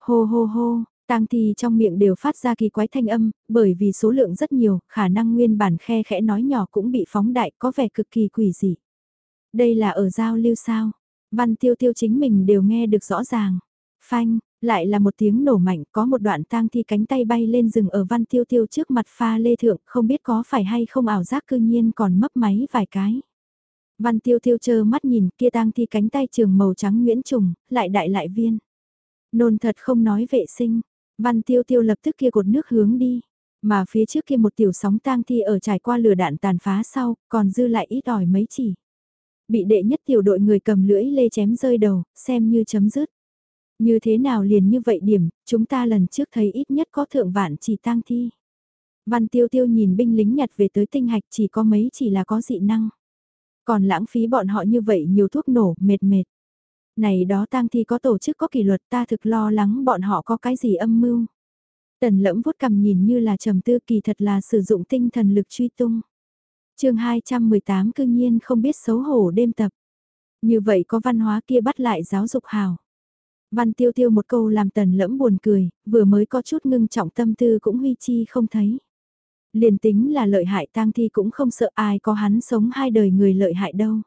[SPEAKER 1] Hô hô hô, Tang thi trong miệng đều phát ra kỳ quái thanh âm, bởi vì số lượng rất nhiều, khả năng nguyên bản khe khẽ nói nhỏ cũng bị phóng đại có vẻ cực kỳ quỷ dị. Đây là ở giao lưu sao? Văn tiêu tiêu chính mình đều nghe được rõ ràng. Phanh, lại là một tiếng nổ mạnh, có một đoạn tang thi cánh tay bay lên rừng ở văn tiêu tiêu trước mặt pha lê thượng, không biết có phải hay không ảo giác cư nhiên còn mấp máy vài cái. Văn tiêu tiêu chơ mắt nhìn kia tang thi cánh tay trường màu trắng nguyễn trùng, lại đại lại viên. Nôn thật không nói vệ sinh, Văn tiêu tiêu lập tức kia cột nước hướng đi. Mà phía trước kia một tiểu sóng tang thi ở trải qua lửa đạn tàn phá sau, còn dư lại ít ỏi mấy chỉ. Bị đệ nhất tiểu đội người cầm lưỡi lê chém rơi đầu, xem như chấm dứt. Như thế nào liền như vậy điểm, chúng ta lần trước thấy ít nhất có thượng vạn chỉ tang thi. Văn tiêu tiêu nhìn binh lính nhặt về tới tinh hạch chỉ có mấy chỉ là có dị năng. Còn lãng phí bọn họ như vậy nhiều thuốc nổ, mệt mệt. Này đó tang thi có tổ chức có kỷ luật ta thực lo lắng bọn họ có cái gì âm mưu. Tần lẫm vuốt cầm nhìn như là trầm tư kỳ thật là sử dụng tinh thần lực truy tung. chương 218 cương nhiên không biết xấu hổ đêm tập. Như vậy có văn hóa kia bắt lại giáo dục hào. Văn tiêu tiêu một câu làm tần lẫm buồn cười, vừa mới có chút ngưng trọng tâm tư cũng huy chi không thấy. Liền tính là lợi hại tang thi cũng không sợ ai có hắn sống hai đời người lợi hại đâu.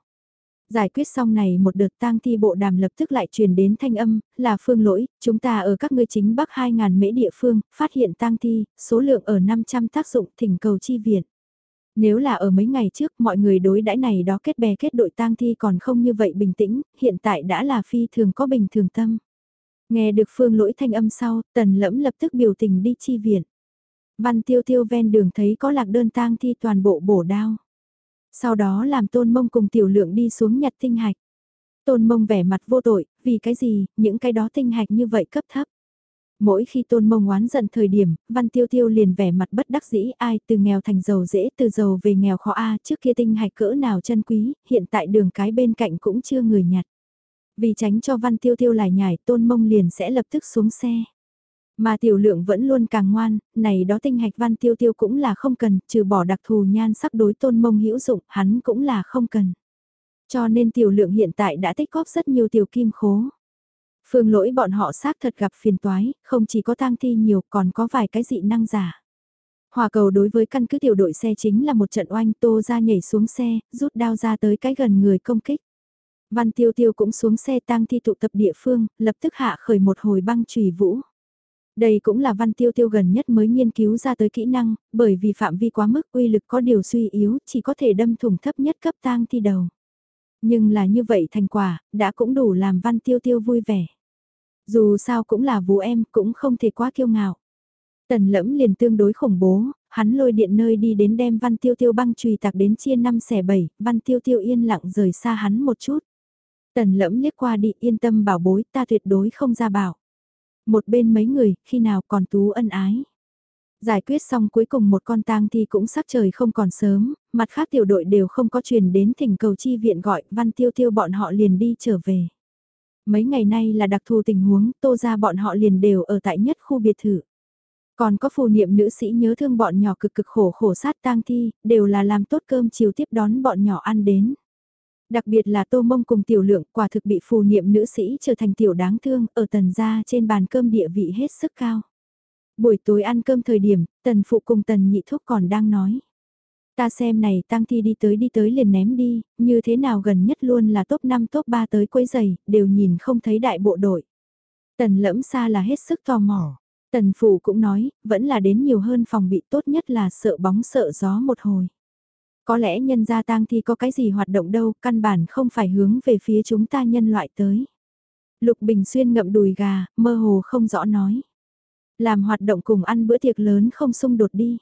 [SPEAKER 1] Giải quyết xong này một đợt tang thi bộ đàm lập tức lại truyền đến thanh âm, là phương lỗi, chúng ta ở các ngươi chính bắc 2.000 mễ địa phương, phát hiện tang thi, số lượng ở 500 tác dụng thỉnh cầu chi viện. Nếu là ở mấy ngày trước mọi người đối đãi này đó kết bè kết đội tang thi còn không như vậy bình tĩnh, hiện tại đã là phi thường có bình thường tâm. Nghe được phương lỗi thanh âm sau, tần lẫm lập tức biểu tình đi chi viện. Văn tiêu tiêu ven đường thấy có lạc đơn tang thi toàn bộ bổ đao. Sau đó làm tôn mông cùng tiểu lượng đi xuống nhặt tinh hạch. Tôn mông vẻ mặt vô tội, vì cái gì, những cái đó tinh hạch như vậy cấp thấp. Mỗi khi tôn mông oán giận thời điểm, văn tiêu tiêu liền vẻ mặt bất đắc dĩ ai từ nghèo thành giàu dễ từ giàu về nghèo khó A trước kia tinh hạch cỡ nào chân quý, hiện tại đường cái bên cạnh cũng chưa người nhặt. Vì tránh cho văn tiêu tiêu lại nhảy tôn mông liền sẽ lập tức xuống xe. Mà tiểu lượng vẫn luôn càng ngoan, này đó tinh hạch văn tiêu tiêu cũng là không cần, trừ bỏ đặc thù nhan sắc đối tôn mông hữu dụng, hắn cũng là không cần. Cho nên tiểu lượng hiện tại đã tích góp rất nhiều tiểu kim khố. Phương lỗi bọn họ xác thật gặp phiền toái, không chỉ có tang thi nhiều còn có vài cái dị năng giả. Hòa cầu đối với căn cứ tiểu đội xe chính là một trận oanh tô ra nhảy xuống xe, rút đao ra tới cái gần người công kích. Văn tiêu tiêu cũng xuống xe tang thi tụ tập địa phương, lập tức hạ khởi một hồi băng trùy vũ. Đây cũng là văn tiêu tiêu gần nhất mới nghiên cứu ra tới kỹ năng, bởi vì phạm vi quá mức uy lực có điều suy yếu, chỉ có thể đâm thủng thấp nhất cấp tang thi đầu. Nhưng là như vậy thành quả, đã cũng đủ làm văn tiêu tiêu vui vẻ. Dù sao cũng là vũ em, cũng không thể quá kiêu ngạo. Tần lẫm liền tương đối khủng bố, hắn lôi điện nơi đi đến đem văn tiêu tiêu băng trùy tạc đến chia năm xẻ bảy, văn tiêu tiêu yên lặng rời xa hắn một chút. Tần lẫm liếc qua đi yên tâm bảo bối ta tuyệt đối không ra bảo. Một bên mấy người, khi nào còn tú ân ái. Giải quyết xong cuối cùng một con tang thi cũng sắc trời không còn sớm, mặt khác tiểu đội đều không có truyền đến thỉnh cầu chi viện gọi, văn tiêu tiêu bọn họ liền đi trở về. Mấy ngày nay là đặc thù tình huống, tô ra bọn họ liền đều ở tại nhất khu biệt thự. Còn có phù niệm nữ sĩ nhớ thương bọn nhỏ cực cực khổ khổ sát tang thi, đều là làm tốt cơm chiều tiếp đón bọn nhỏ ăn đến. Đặc biệt là tô mông cùng tiểu lượng quả thực bị phù niệm nữ sĩ trở thành tiểu đáng thương ở tần gia trên bàn cơm địa vị hết sức cao. Buổi tối ăn cơm thời điểm, tần phụ cùng tần nhị thúc còn đang nói. Ta xem này tăng thi đi tới đi tới liền ném đi, như thế nào gần nhất luôn là top 5 top 3 tới quấy giày, đều nhìn không thấy đại bộ đội. Tần lẫm xa là hết sức tò mò. Tần phụ cũng nói, vẫn là đến nhiều hơn phòng bị tốt nhất là sợ bóng sợ gió một hồi. Có lẽ nhân gia tang thi có cái gì hoạt động đâu, căn bản không phải hướng về phía chúng ta nhân loại tới. Lục Bình Xuyên ngậm đùi gà, mơ hồ không rõ nói. Làm hoạt động cùng ăn bữa tiệc lớn không xung đột đi.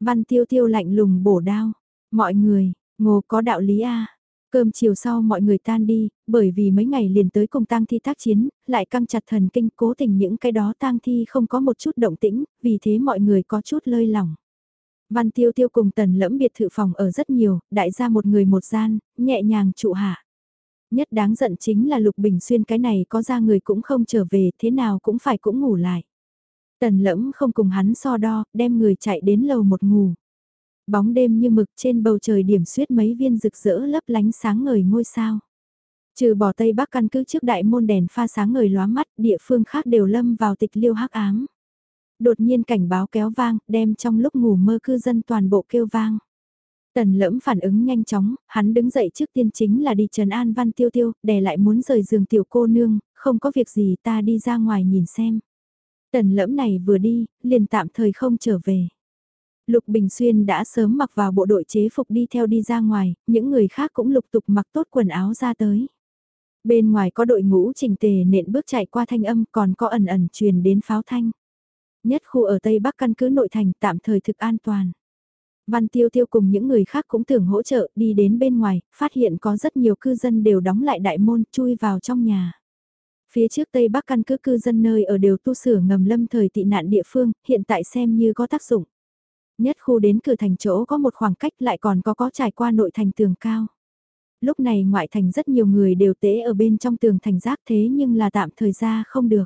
[SPEAKER 1] Văn tiêu tiêu lạnh lùng bổ đao. Mọi người, ngô có đạo lý a Cơm chiều sau mọi người tan đi, bởi vì mấy ngày liền tới cùng tang thi tác chiến, lại căng chặt thần kinh cố tình những cái đó tang thi không có một chút động tĩnh, vì thế mọi người có chút lơi lỏng. Văn tiêu tiêu cùng tần lẫm biệt thự phòng ở rất nhiều, đại gia một người một gian, nhẹ nhàng trụ hạ. Nhất đáng giận chính là Lục Bình Xuyên cái này có ra người cũng không trở về, thế nào cũng phải cũng ngủ lại. Tần lẫm không cùng hắn so đo, đem người chạy đến lầu một ngủ. Bóng đêm như mực trên bầu trời điểm suyết mấy viên rực rỡ lấp lánh sáng ngời ngôi sao. Trừ bỏ Tây Bắc căn cứ trước đại môn đèn pha sáng ngời lóa mắt, địa phương khác đều lâm vào tịch liêu hắc ám. Đột nhiên cảnh báo kéo vang, đem trong lúc ngủ mơ cư dân toàn bộ kêu vang. Tần lẫm phản ứng nhanh chóng, hắn đứng dậy trước tiên chính là đi trần an văn tiêu tiêu, đè lại muốn rời giường tiểu cô nương, không có việc gì ta đi ra ngoài nhìn xem. Tần lẫm này vừa đi, liền tạm thời không trở về. Lục Bình Xuyên đã sớm mặc vào bộ đội chế phục đi theo đi ra ngoài, những người khác cũng lục tục mặc tốt quần áo ra tới. Bên ngoài có đội ngũ trình tề nện bước chạy qua thanh âm còn có ẩn ẩn truyền đến pháo thanh. Nhất khu ở Tây Bắc căn cứ nội thành tạm thời thực an toàn. Văn Tiêu Tiêu cùng những người khác cũng tưởng hỗ trợ đi đến bên ngoài, phát hiện có rất nhiều cư dân đều đóng lại đại môn chui vào trong nhà. Phía trước Tây Bắc căn cứ cư dân nơi ở đều tu sửa ngầm lâm thời tị nạn địa phương, hiện tại xem như có tác dụng. Nhất khu đến cửa thành chỗ có một khoảng cách lại còn có có trải qua nội thành tường cao. Lúc này ngoại thành rất nhiều người đều tế ở bên trong tường thành rác thế nhưng là tạm thời ra không được.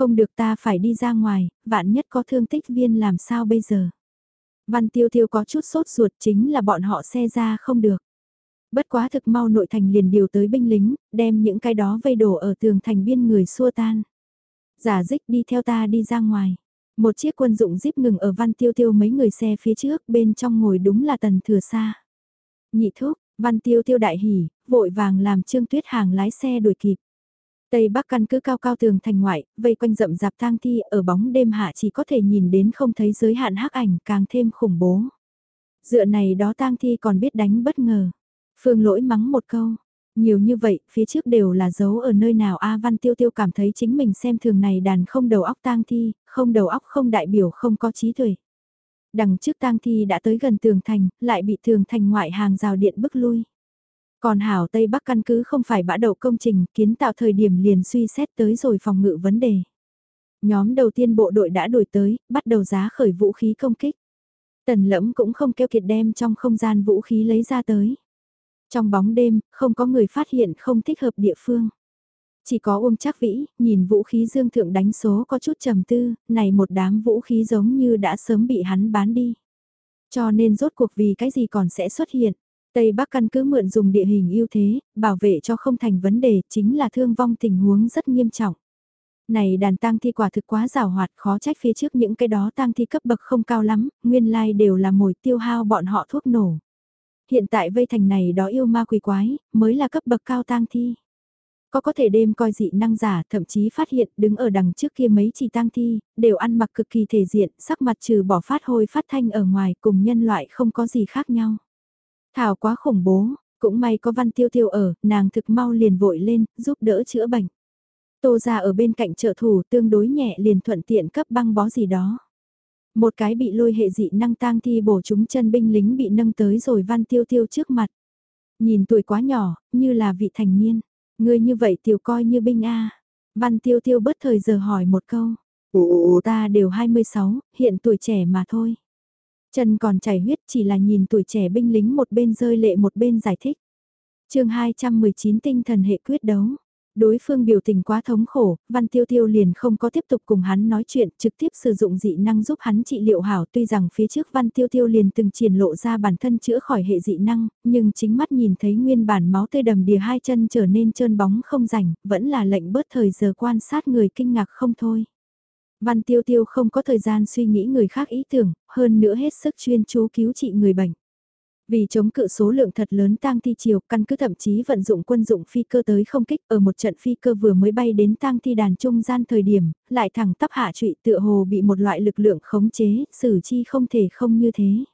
[SPEAKER 1] Không được ta phải đi ra ngoài, vạn nhất có thương tích viên làm sao bây giờ. Văn tiêu tiêu có chút sốt ruột chính là bọn họ xe ra không được. Bất quá thực mau nội thành liền điều tới binh lính, đem những cái đó vây đổ ở tường thành biên người xua tan. Giả dích đi theo ta đi ra ngoài. Một chiếc quân dụng jeep ngừng ở văn tiêu tiêu mấy người xe phía trước, bên trong ngồi đúng là tần thừa xa. Nhị thúc, văn tiêu tiêu đại hỉ, vội vàng làm trương tuyết hàng lái xe đuổi kịp. Tây Bắc căn cứ cao cao tường thành ngoại, vây quanh rậm rạp tang thi ở bóng đêm hạ chỉ có thể nhìn đến không thấy giới hạn hắc ảnh càng thêm khủng bố. Dựa này đó tang thi còn biết đánh bất ngờ. Phương lỗi mắng một câu. Nhiều như vậy, phía trước đều là dấu ở nơi nào A Văn Tiêu Tiêu cảm thấy chính mình xem thường này đàn không đầu óc tang thi, không đầu óc không đại biểu không có trí tuệ. Đằng trước tang thi đã tới gần tường thành, lại bị tường thành ngoại hàng rào điện bức lui. Còn hảo Tây Bắc căn cứ không phải bã đậu công trình, kiến tạo thời điểm liền suy xét tới rồi phòng ngự vấn đề. Nhóm đầu tiên bộ đội đã đổi tới, bắt đầu giá khởi vũ khí công kích. Tần lẫm cũng không keo kiệt đem trong không gian vũ khí lấy ra tới. Trong bóng đêm, không có người phát hiện không thích hợp địa phương. Chỉ có Uông Trác Vĩ, nhìn vũ khí dương thượng đánh số có chút trầm tư, này một đám vũ khí giống như đã sớm bị hắn bán đi. Cho nên rốt cuộc vì cái gì còn sẽ xuất hiện. Tây Bắc căn cứ mượn dùng địa hình ưu thế, bảo vệ cho không thành vấn đề, chính là thương vong tình huống rất nghiêm trọng. Này đàn tang thi quả thực quá rào hoạt, khó trách phía trước những cái đó tang thi cấp bậc không cao lắm, nguyên lai đều là mồi tiêu hao bọn họ thuốc nổ. Hiện tại vây thành này đó yêu ma quỷ quái, mới là cấp bậc cao tang thi. Có có thể đêm coi dị năng giả, thậm chí phát hiện đứng ở đằng trước kia mấy chỉ tang thi, đều ăn mặc cực kỳ thể diện, sắc mặt trừ bỏ phát hôi phát thanh ở ngoài cùng nhân loại không có gì khác nhau. Thảo quá khủng bố, cũng may có văn tiêu tiêu ở, nàng thực mau liền vội lên, giúp đỡ chữa bệnh. Tô ra ở bên cạnh trợ thủ tương đối nhẹ liền thuận tiện cấp băng bó gì đó. Một cái bị lôi hệ dị năng tang thi bổ chúng chân binh lính bị nâng tới rồi văn tiêu tiêu trước mặt. Nhìn tuổi quá nhỏ, như là vị thành niên. Ngươi như vậy tiểu coi như binh A. Văn tiêu tiêu bất thời giờ hỏi một câu. Ồ, ta đều 26, hiện tuổi trẻ mà thôi. Chân còn chảy huyết chỉ là nhìn tuổi trẻ binh lính một bên rơi lệ một bên giải thích. chương 219 tinh thần hệ quyết đấu. Đối phương biểu tình quá thống khổ, Văn Tiêu Tiêu liền không có tiếp tục cùng hắn nói chuyện, trực tiếp sử dụng dị năng giúp hắn trị liệu hảo. Tuy rằng phía trước Văn Tiêu Tiêu liền từng triển lộ ra bản thân chữa khỏi hệ dị năng, nhưng chính mắt nhìn thấy nguyên bản máu tươi đầm đìa hai chân trở nên trơn bóng không rảnh, vẫn là lệnh bớt thời giờ quan sát người kinh ngạc không thôi. Văn Tiêu Tiêu không có thời gian suy nghĩ người khác ý tưởng, hơn nữa hết sức chuyên chú cứu trị người bệnh. Vì chống cự số lượng thật lớn tang thi chiều, căn cứ thậm chí vận dụng quân dụng phi cơ tới không kích ở một trận phi cơ vừa mới bay đến tang thi đàn trung gian thời điểm, lại thẳng tắp hạ trụy tựa hồ bị một loại lực lượng khống chế, xử chi không thể không như thế.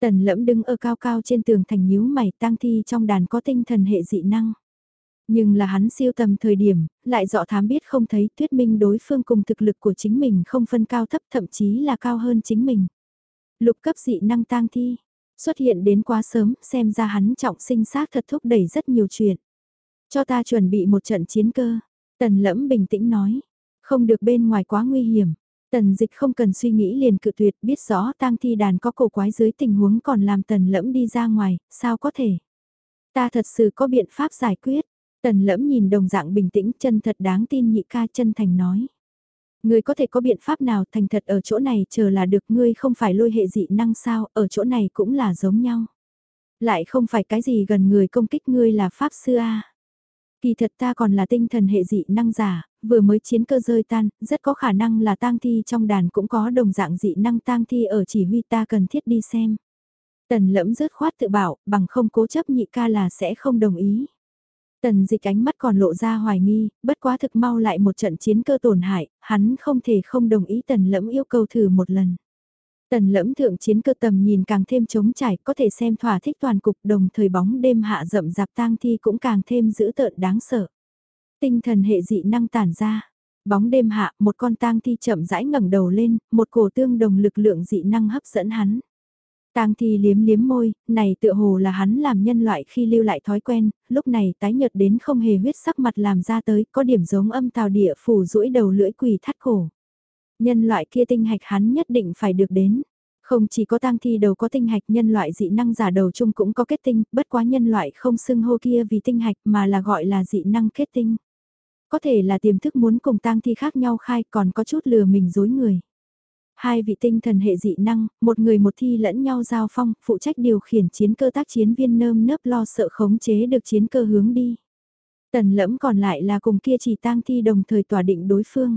[SPEAKER 1] Tần lẫm đứng ở cao cao trên tường thành nhíu mày tang thi trong đàn có tinh thần hệ dị năng. Nhưng là hắn siêu tầm thời điểm, lại dọ thám biết không thấy tuyết minh đối phương cùng thực lực của chính mình không phân cao thấp thậm chí là cao hơn chính mình. Lục cấp dị năng tang thi, xuất hiện đến quá sớm, xem ra hắn trọng sinh xác thật thúc đẩy rất nhiều chuyện. Cho ta chuẩn bị một trận chiến cơ, tần lẫm bình tĩnh nói, không được bên ngoài quá nguy hiểm. Tần dịch không cần suy nghĩ liền cự tuyệt biết rõ tang thi đàn có cổ quái dưới tình huống còn làm tần lẫm đi ra ngoài, sao có thể. Ta thật sự có biện pháp giải quyết, tần lẫm nhìn đồng dạng bình tĩnh chân thật đáng tin nhị ca chân thành nói. Ngươi có thể có biện pháp nào thành thật ở chỗ này chờ là được ngươi không phải lôi hệ dị năng sao, ở chỗ này cũng là giống nhau. Lại không phải cái gì gần người công kích ngươi là pháp sư A. Kỳ thật ta còn là tinh thần hệ dị năng giả, vừa mới chiến cơ rơi tan, rất có khả năng là tang thi trong đàn cũng có đồng dạng dị năng tang thi ở chỉ huy ta cần thiết đi xem. Tần lẫm rớt khoát tự bảo, bằng không cố chấp nhị ca là sẽ không đồng ý. Tần dịch ánh mắt còn lộ ra hoài nghi, bất quá thực mau lại một trận chiến cơ tổn hại, hắn không thể không đồng ý tần lẫm yêu cầu thử một lần. Tần lẫm thượng chiến cơ tầm nhìn càng thêm trống trải, có thể xem thỏa thích toàn cục đồng thời bóng đêm hạ rậm rạp tang thi cũng càng thêm dữ tợn đáng sợ. Tinh thần hệ dị năng tản ra. Bóng đêm hạ, một con tang thi chậm rãi ngẩng đầu lên, một cổ tương đồng lực lượng dị năng hấp dẫn hắn. Tang thi liếm liếm môi, này tựa hồ là hắn làm nhân loại khi lưu lại thói quen, lúc này tái nhợt đến không hề huyết sắc mặt làm ra tới, có điểm giống âm tào địa phủ rũi đầu lưỡi quỳ thắt cổ. Nhân loại kia tinh hạch hắn nhất định phải được đến. Không chỉ có tang thi đầu có tinh hạch nhân loại dị năng giả đầu chung cũng có kết tinh, bất quá nhân loại không xưng hô kia vì tinh hạch mà là gọi là dị năng kết tinh. Có thể là tiềm thức muốn cùng tang thi khác nhau khai còn có chút lừa mình dối người. Hai vị tinh thần hệ dị năng, một người một thi lẫn nhau giao phong, phụ trách điều khiển chiến cơ tác chiến viên nơm nớp lo sợ khống chế được chiến cơ hướng đi. Tần lẫm còn lại là cùng kia chỉ tang thi đồng thời tỏa định đối phương.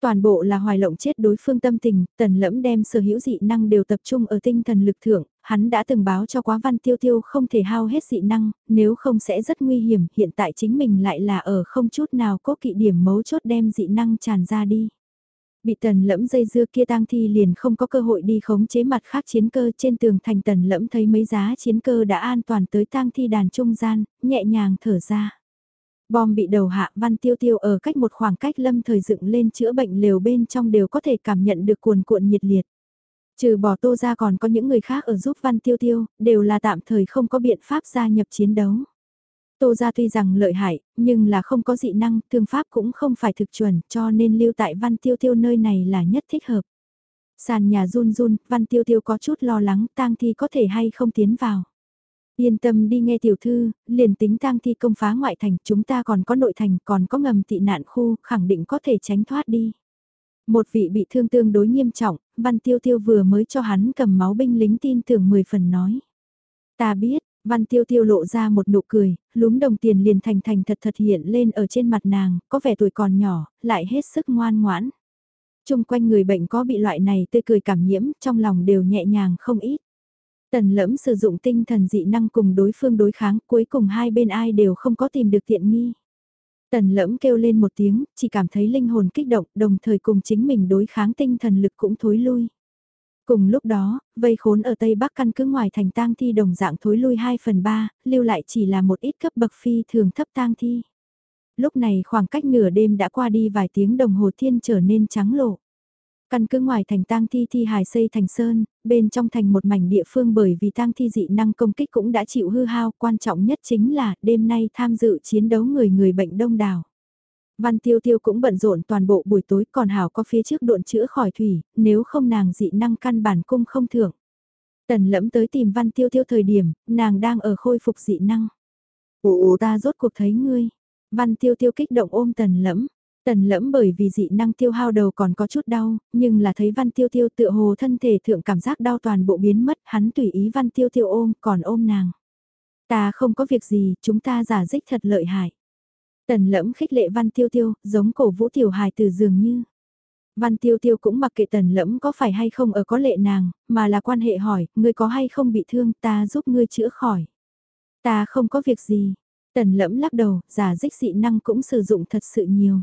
[SPEAKER 1] Toàn bộ là hoài lộng chết đối phương tâm tình, tần lẫm đem sở hữu dị năng đều tập trung ở tinh thần lực thượng, hắn đã từng báo cho quá văn tiêu tiêu không thể hao hết dị năng, nếu không sẽ rất nguy hiểm, hiện tại chính mình lại là ở không chút nào có kỵ điểm mấu chốt đem dị năng tràn ra đi. Bị tần lẫm dây dưa kia tang thi liền không có cơ hội đi khống chế mặt khác chiến cơ trên tường thành tần lẫm thấy mấy giá chiến cơ đã an toàn tới tang thi đàn trung gian, nhẹ nhàng thở ra. Bom bị đầu hạ văn tiêu tiêu ở cách một khoảng cách lâm thời dựng lên chữa bệnh liều bên trong đều có thể cảm nhận được cuồn cuộn nhiệt liệt. Trừ bỏ tô ra còn có những người khác ở giúp văn tiêu tiêu, đều là tạm thời không có biện pháp gia nhập chiến đấu. Tô gia tuy rằng lợi hại, nhưng là không có dị năng, thương pháp cũng không phải thực chuẩn, cho nên lưu tại văn tiêu tiêu nơi này là nhất thích hợp. Sàn nhà run run, văn tiêu tiêu có chút lo lắng tang thi có thể hay không tiến vào. Yên tâm đi nghe tiểu thư, liền tính tang thi công phá ngoại thành, chúng ta còn có nội thành, còn có ngầm tị nạn khu, khẳng định có thể tránh thoát đi. Một vị bị thương tương đối nghiêm trọng, Văn Tiêu Tiêu vừa mới cho hắn cầm máu binh lính tin tưởng 10 phần nói. Ta biết, Văn Tiêu Tiêu lộ ra một nụ cười, lúm đồng tiền liền thành thành thật thật hiện lên ở trên mặt nàng, có vẻ tuổi còn nhỏ, lại hết sức ngoan ngoãn. Trung quanh người bệnh có bị loại này tươi cười cảm nhiễm, trong lòng đều nhẹ nhàng không ít. Tần lẫm sử dụng tinh thần dị năng cùng đối phương đối kháng, cuối cùng hai bên ai đều không có tìm được tiện nghi. Tần lẫm kêu lên một tiếng, chỉ cảm thấy linh hồn kích động, đồng thời cùng chính mình đối kháng tinh thần lực cũng thối lui. Cùng lúc đó, vây khốn ở Tây Bắc căn cứ ngoài thành tang thi đồng dạng thối lui 2 phần 3, lưu lại chỉ là một ít cấp bậc phi thường thấp tang thi. Lúc này khoảng cách nửa đêm đã qua đi vài tiếng đồng hồ thiên trở nên trắng lộ. Căn cứ ngoài thành tang thi thi hài xây thành sơn, bên trong thành một mảnh địa phương bởi vì tang thi dị năng công kích cũng đã chịu hư hao, quan trọng nhất chính là đêm nay tham dự chiến đấu người người bệnh đông đảo. Văn Tiêu Tiêu cũng bận rộn toàn bộ buổi tối còn Hảo có phía trước độn chữa khỏi thủy, nếu không nàng dị năng căn bản cung không thưởng. Tần lẫm tới tìm Văn Tiêu Tiêu thời điểm, nàng đang ở khôi phục dị năng. Ồ ta rốt cuộc thấy ngươi. Văn Tiêu Tiêu kích động ôm tần lẫm. Tần lẫm bởi vì dị năng tiêu hao đầu còn có chút đau, nhưng là thấy Văn Tiêu Tiêu tựa hồ thân thể thượng cảm giác đau toàn bộ biến mất, hắn tùy ý Văn Tiêu Tiêu ôm, còn ôm nàng. Ta không có việc gì, chúng ta giả dích thật lợi hại. Tần lẫm khích lệ Văn Tiêu Tiêu, giống cổ vũ tiểu hài từ dường như. Văn Tiêu Tiêu cũng mặc kệ tần lẫm có phải hay không ở có lệ nàng, mà là quan hệ hỏi, ngươi có hay không bị thương, ta giúp ngươi chữa khỏi. Ta không có việc gì. Tần lẫm lắc đầu, giả dích dị năng cũng sử dụng thật sự nhiều.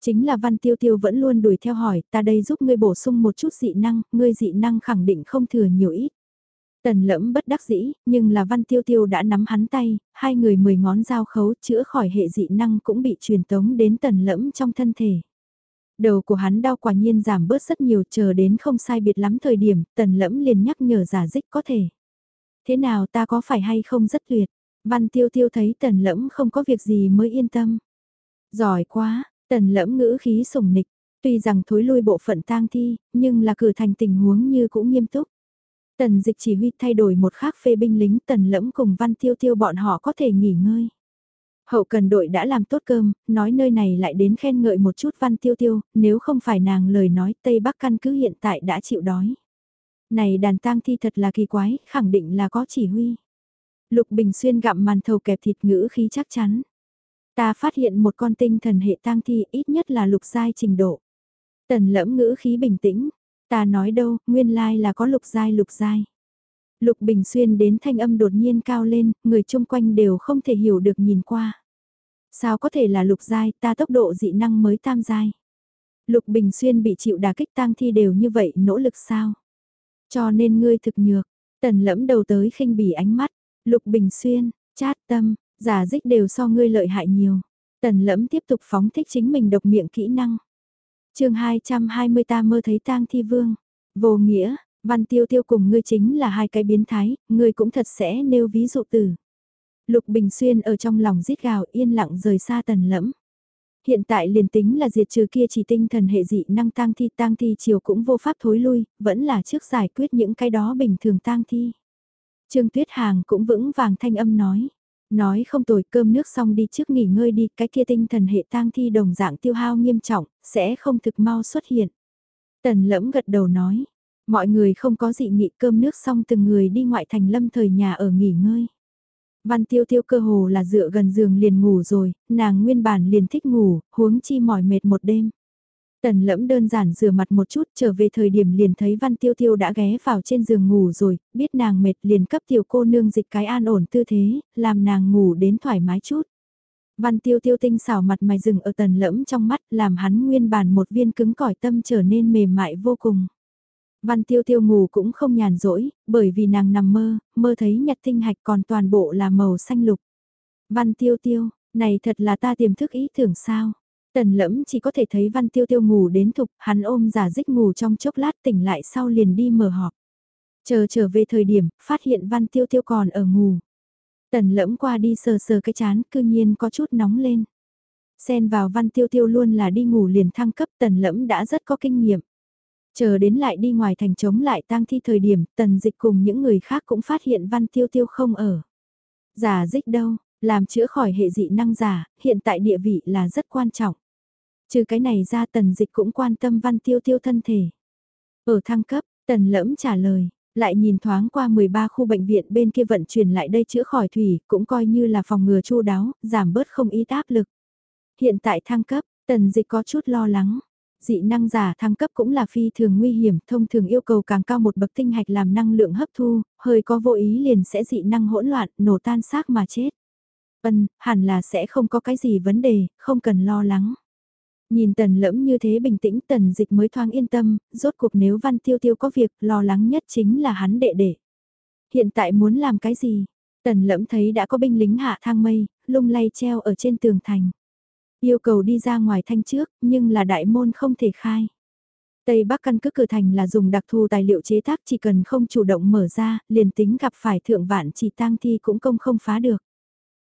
[SPEAKER 1] Chính là Văn Tiêu Tiêu vẫn luôn đuổi theo hỏi, ta đây giúp ngươi bổ sung một chút dị năng, ngươi dị năng khẳng định không thừa nhiều ít. Tần lẫm bất đắc dĩ, nhưng là Văn Tiêu Tiêu đã nắm hắn tay, hai người mười ngón giao khấu chữa khỏi hệ dị năng cũng bị truyền tống đến tần lẫm trong thân thể. Đầu của hắn đau quả nhiên giảm bớt rất nhiều chờ đến không sai biệt lắm thời điểm, tần lẫm liền nhắc nhở giả dích có thể. Thế nào ta có phải hay không rất tuyệt? Văn Tiêu Tiêu thấy tần lẫm không có việc gì mới yên tâm. Giỏi quá, tần lẫm ngữ khí sủng nịch, tuy rằng thối lui bộ phận tang thi, nhưng là cử thành tình huống như cũng nghiêm túc. Tần dịch chỉ huy thay đổi một khác phê binh lính tần lẫm cùng văn tiêu tiêu bọn họ có thể nghỉ ngơi. Hậu cần đội đã làm tốt cơm, nói nơi này lại đến khen ngợi một chút văn tiêu tiêu, nếu không phải nàng lời nói Tây Bắc căn cứ hiện tại đã chịu đói. Này đàn tang thi thật là kỳ quái, khẳng định là có chỉ huy. Lục Bình Xuyên gặm màn thầu kẹp thịt ngữ khí chắc chắn. Ta phát hiện một con tinh thần hệ tang thi ít nhất là lục giai trình độ. Tần lẫm ngữ khí bình tĩnh, Ta nói đâu, nguyên lai là có lục giai lục giai. Lục Bình Xuyên đến thanh âm đột nhiên cao lên, người chung quanh đều không thể hiểu được nhìn qua. Sao có thể là lục giai, ta tốc độ dị năng mới tam giai. Lục Bình Xuyên bị chịu đả kích tang thi đều như vậy, nỗ lực sao? Cho nên ngươi thực nhược, tần lẫm đầu tới khinh bỉ ánh mắt, Lục Bình Xuyên, chát tâm, giả dích đều so ngươi lợi hại nhiều. Tần lẫm tiếp tục phóng thích chính mình độc miệng kỹ năng chương 220 ta mơ thấy tang thi vương. Vô nghĩa, văn tiêu tiêu cùng ngươi chính là hai cái biến thái, ngươi cũng thật sẽ nêu ví dụ từ. Lục Bình Xuyên ở trong lòng giết gào yên lặng rời xa tần lẫm. Hiện tại liền tính là diệt trừ kia chỉ tinh thần hệ dị năng tang thi tang thi chiều cũng vô pháp thối lui, vẫn là trước giải quyết những cái đó bình thường tang thi. Trương Tuyết Hàng cũng vững vàng thanh âm nói. Nói không tồi cơm nước xong đi trước nghỉ ngơi đi, cái kia tinh thần hệ tang thi đồng dạng tiêu hao nghiêm trọng, sẽ không thực mau xuất hiện. Tần lẫm gật đầu nói, mọi người không có dị nghị cơm nước xong từng người đi ngoại thành lâm thời nhà ở nghỉ ngơi. Văn tiêu tiêu cơ hồ là dựa gần giường liền ngủ rồi, nàng nguyên bản liền thích ngủ, huống chi mỏi mệt một đêm. Tần lẫm đơn giản rửa mặt một chút trở về thời điểm liền thấy Văn Tiêu Tiêu đã ghé vào trên giường ngủ rồi, biết nàng mệt liền cấp tiểu cô nương dịch cái an ổn tư thế, làm nàng ngủ đến thoải mái chút. Văn Tiêu Tiêu tinh xảo mặt mày rừng ở tần lẫm trong mắt làm hắn nguyên bản một viên cứng cỏi tâm trở nên mềm mại vô cùng. Văn Tiêu Tiêu ngủ cũng không nhàn rỗi, bởi vì nàng nằm mơ, mơ thấy nhật tinh hạch còn toàn bộ là màu xanh lục. Văn Tiêu Tiêu, này thật là ta tiềm thức ý tưởng sao? Tần lẫm chỉ có thể thấy văn tiêu tiêu ngủ đến thục, hắn ôm giả dích ngủ trong chốc lát tỉnh lại sau liền đi mở họp. Chờ trở về thời điểm, phát hiện văn tiêu tiêu còn ở ngủ. Tần lẫm qua đi sờ sờ cái chán, cư nhiên có chút nóng lên. Xen vào văn tiêu tiêu luôn là đi ngủ liền thăng cấp tần lẫm đã rất có kinh nghiệm. Chờ đến lại đi ngoài thành chống lại tang thi thời điểm, tần dịch cùng những người khác cũng phát hiện văn tiêu tiêu không ở. Giả dích đâu, làm chữa khỏi hệ dị năng giả, hiện tại địa vị là rất quan trọng. Trừ cái này ra tần dịch cũng quan tâm văn tiêu tiêu thân thể. Ở thăng cấp, tần lẫm trả lời, lại nhìn thoáng qua 13 khu bệnh viện bên kia vận chuyển lại đây chữa khỏi thủy, cũng coi như là phòng ngừa chu đáo, giảm bớt không ít áp lực. Hiện tại thăng cấp, tần dịch có chút lo lắng. Dị năng giả thăng cấp cũng là phi thường nguy hiểm, thông thường yêu cầu càng cao một bậc tinh hạch làm năng lượng hấp thu, hơi có vô ý liền sẽ dị năng hỗn loạn, nổ tan xác mà chết. Vân, hẳn là sẽ không có cái gì vấn đề, không cần lo lắng. Nhìn tần lẫm như thế bình tĩnh tần dịch mới thoáng yên tâm, rốt cuộc nếu văn tiêu tiêu có việc lo lắng nhất chính là hắn đệ đệ. Hiện tại muốn làm cái gì? Tần lẫm thấy đã có binh lính hạ thang mây, lung lay treo ở trên tường thành. Yêu cầu đi ra ngoài thanh trước, nhưng là đại môn không thể khai. Tây Bắc căn cứ cửa thành là dùng đặc thù tài liệu chế tác chỉ cần không chủ động mở ra, liền tính gặp phải thượng vạn chỉ tang thi cũng công không phá được.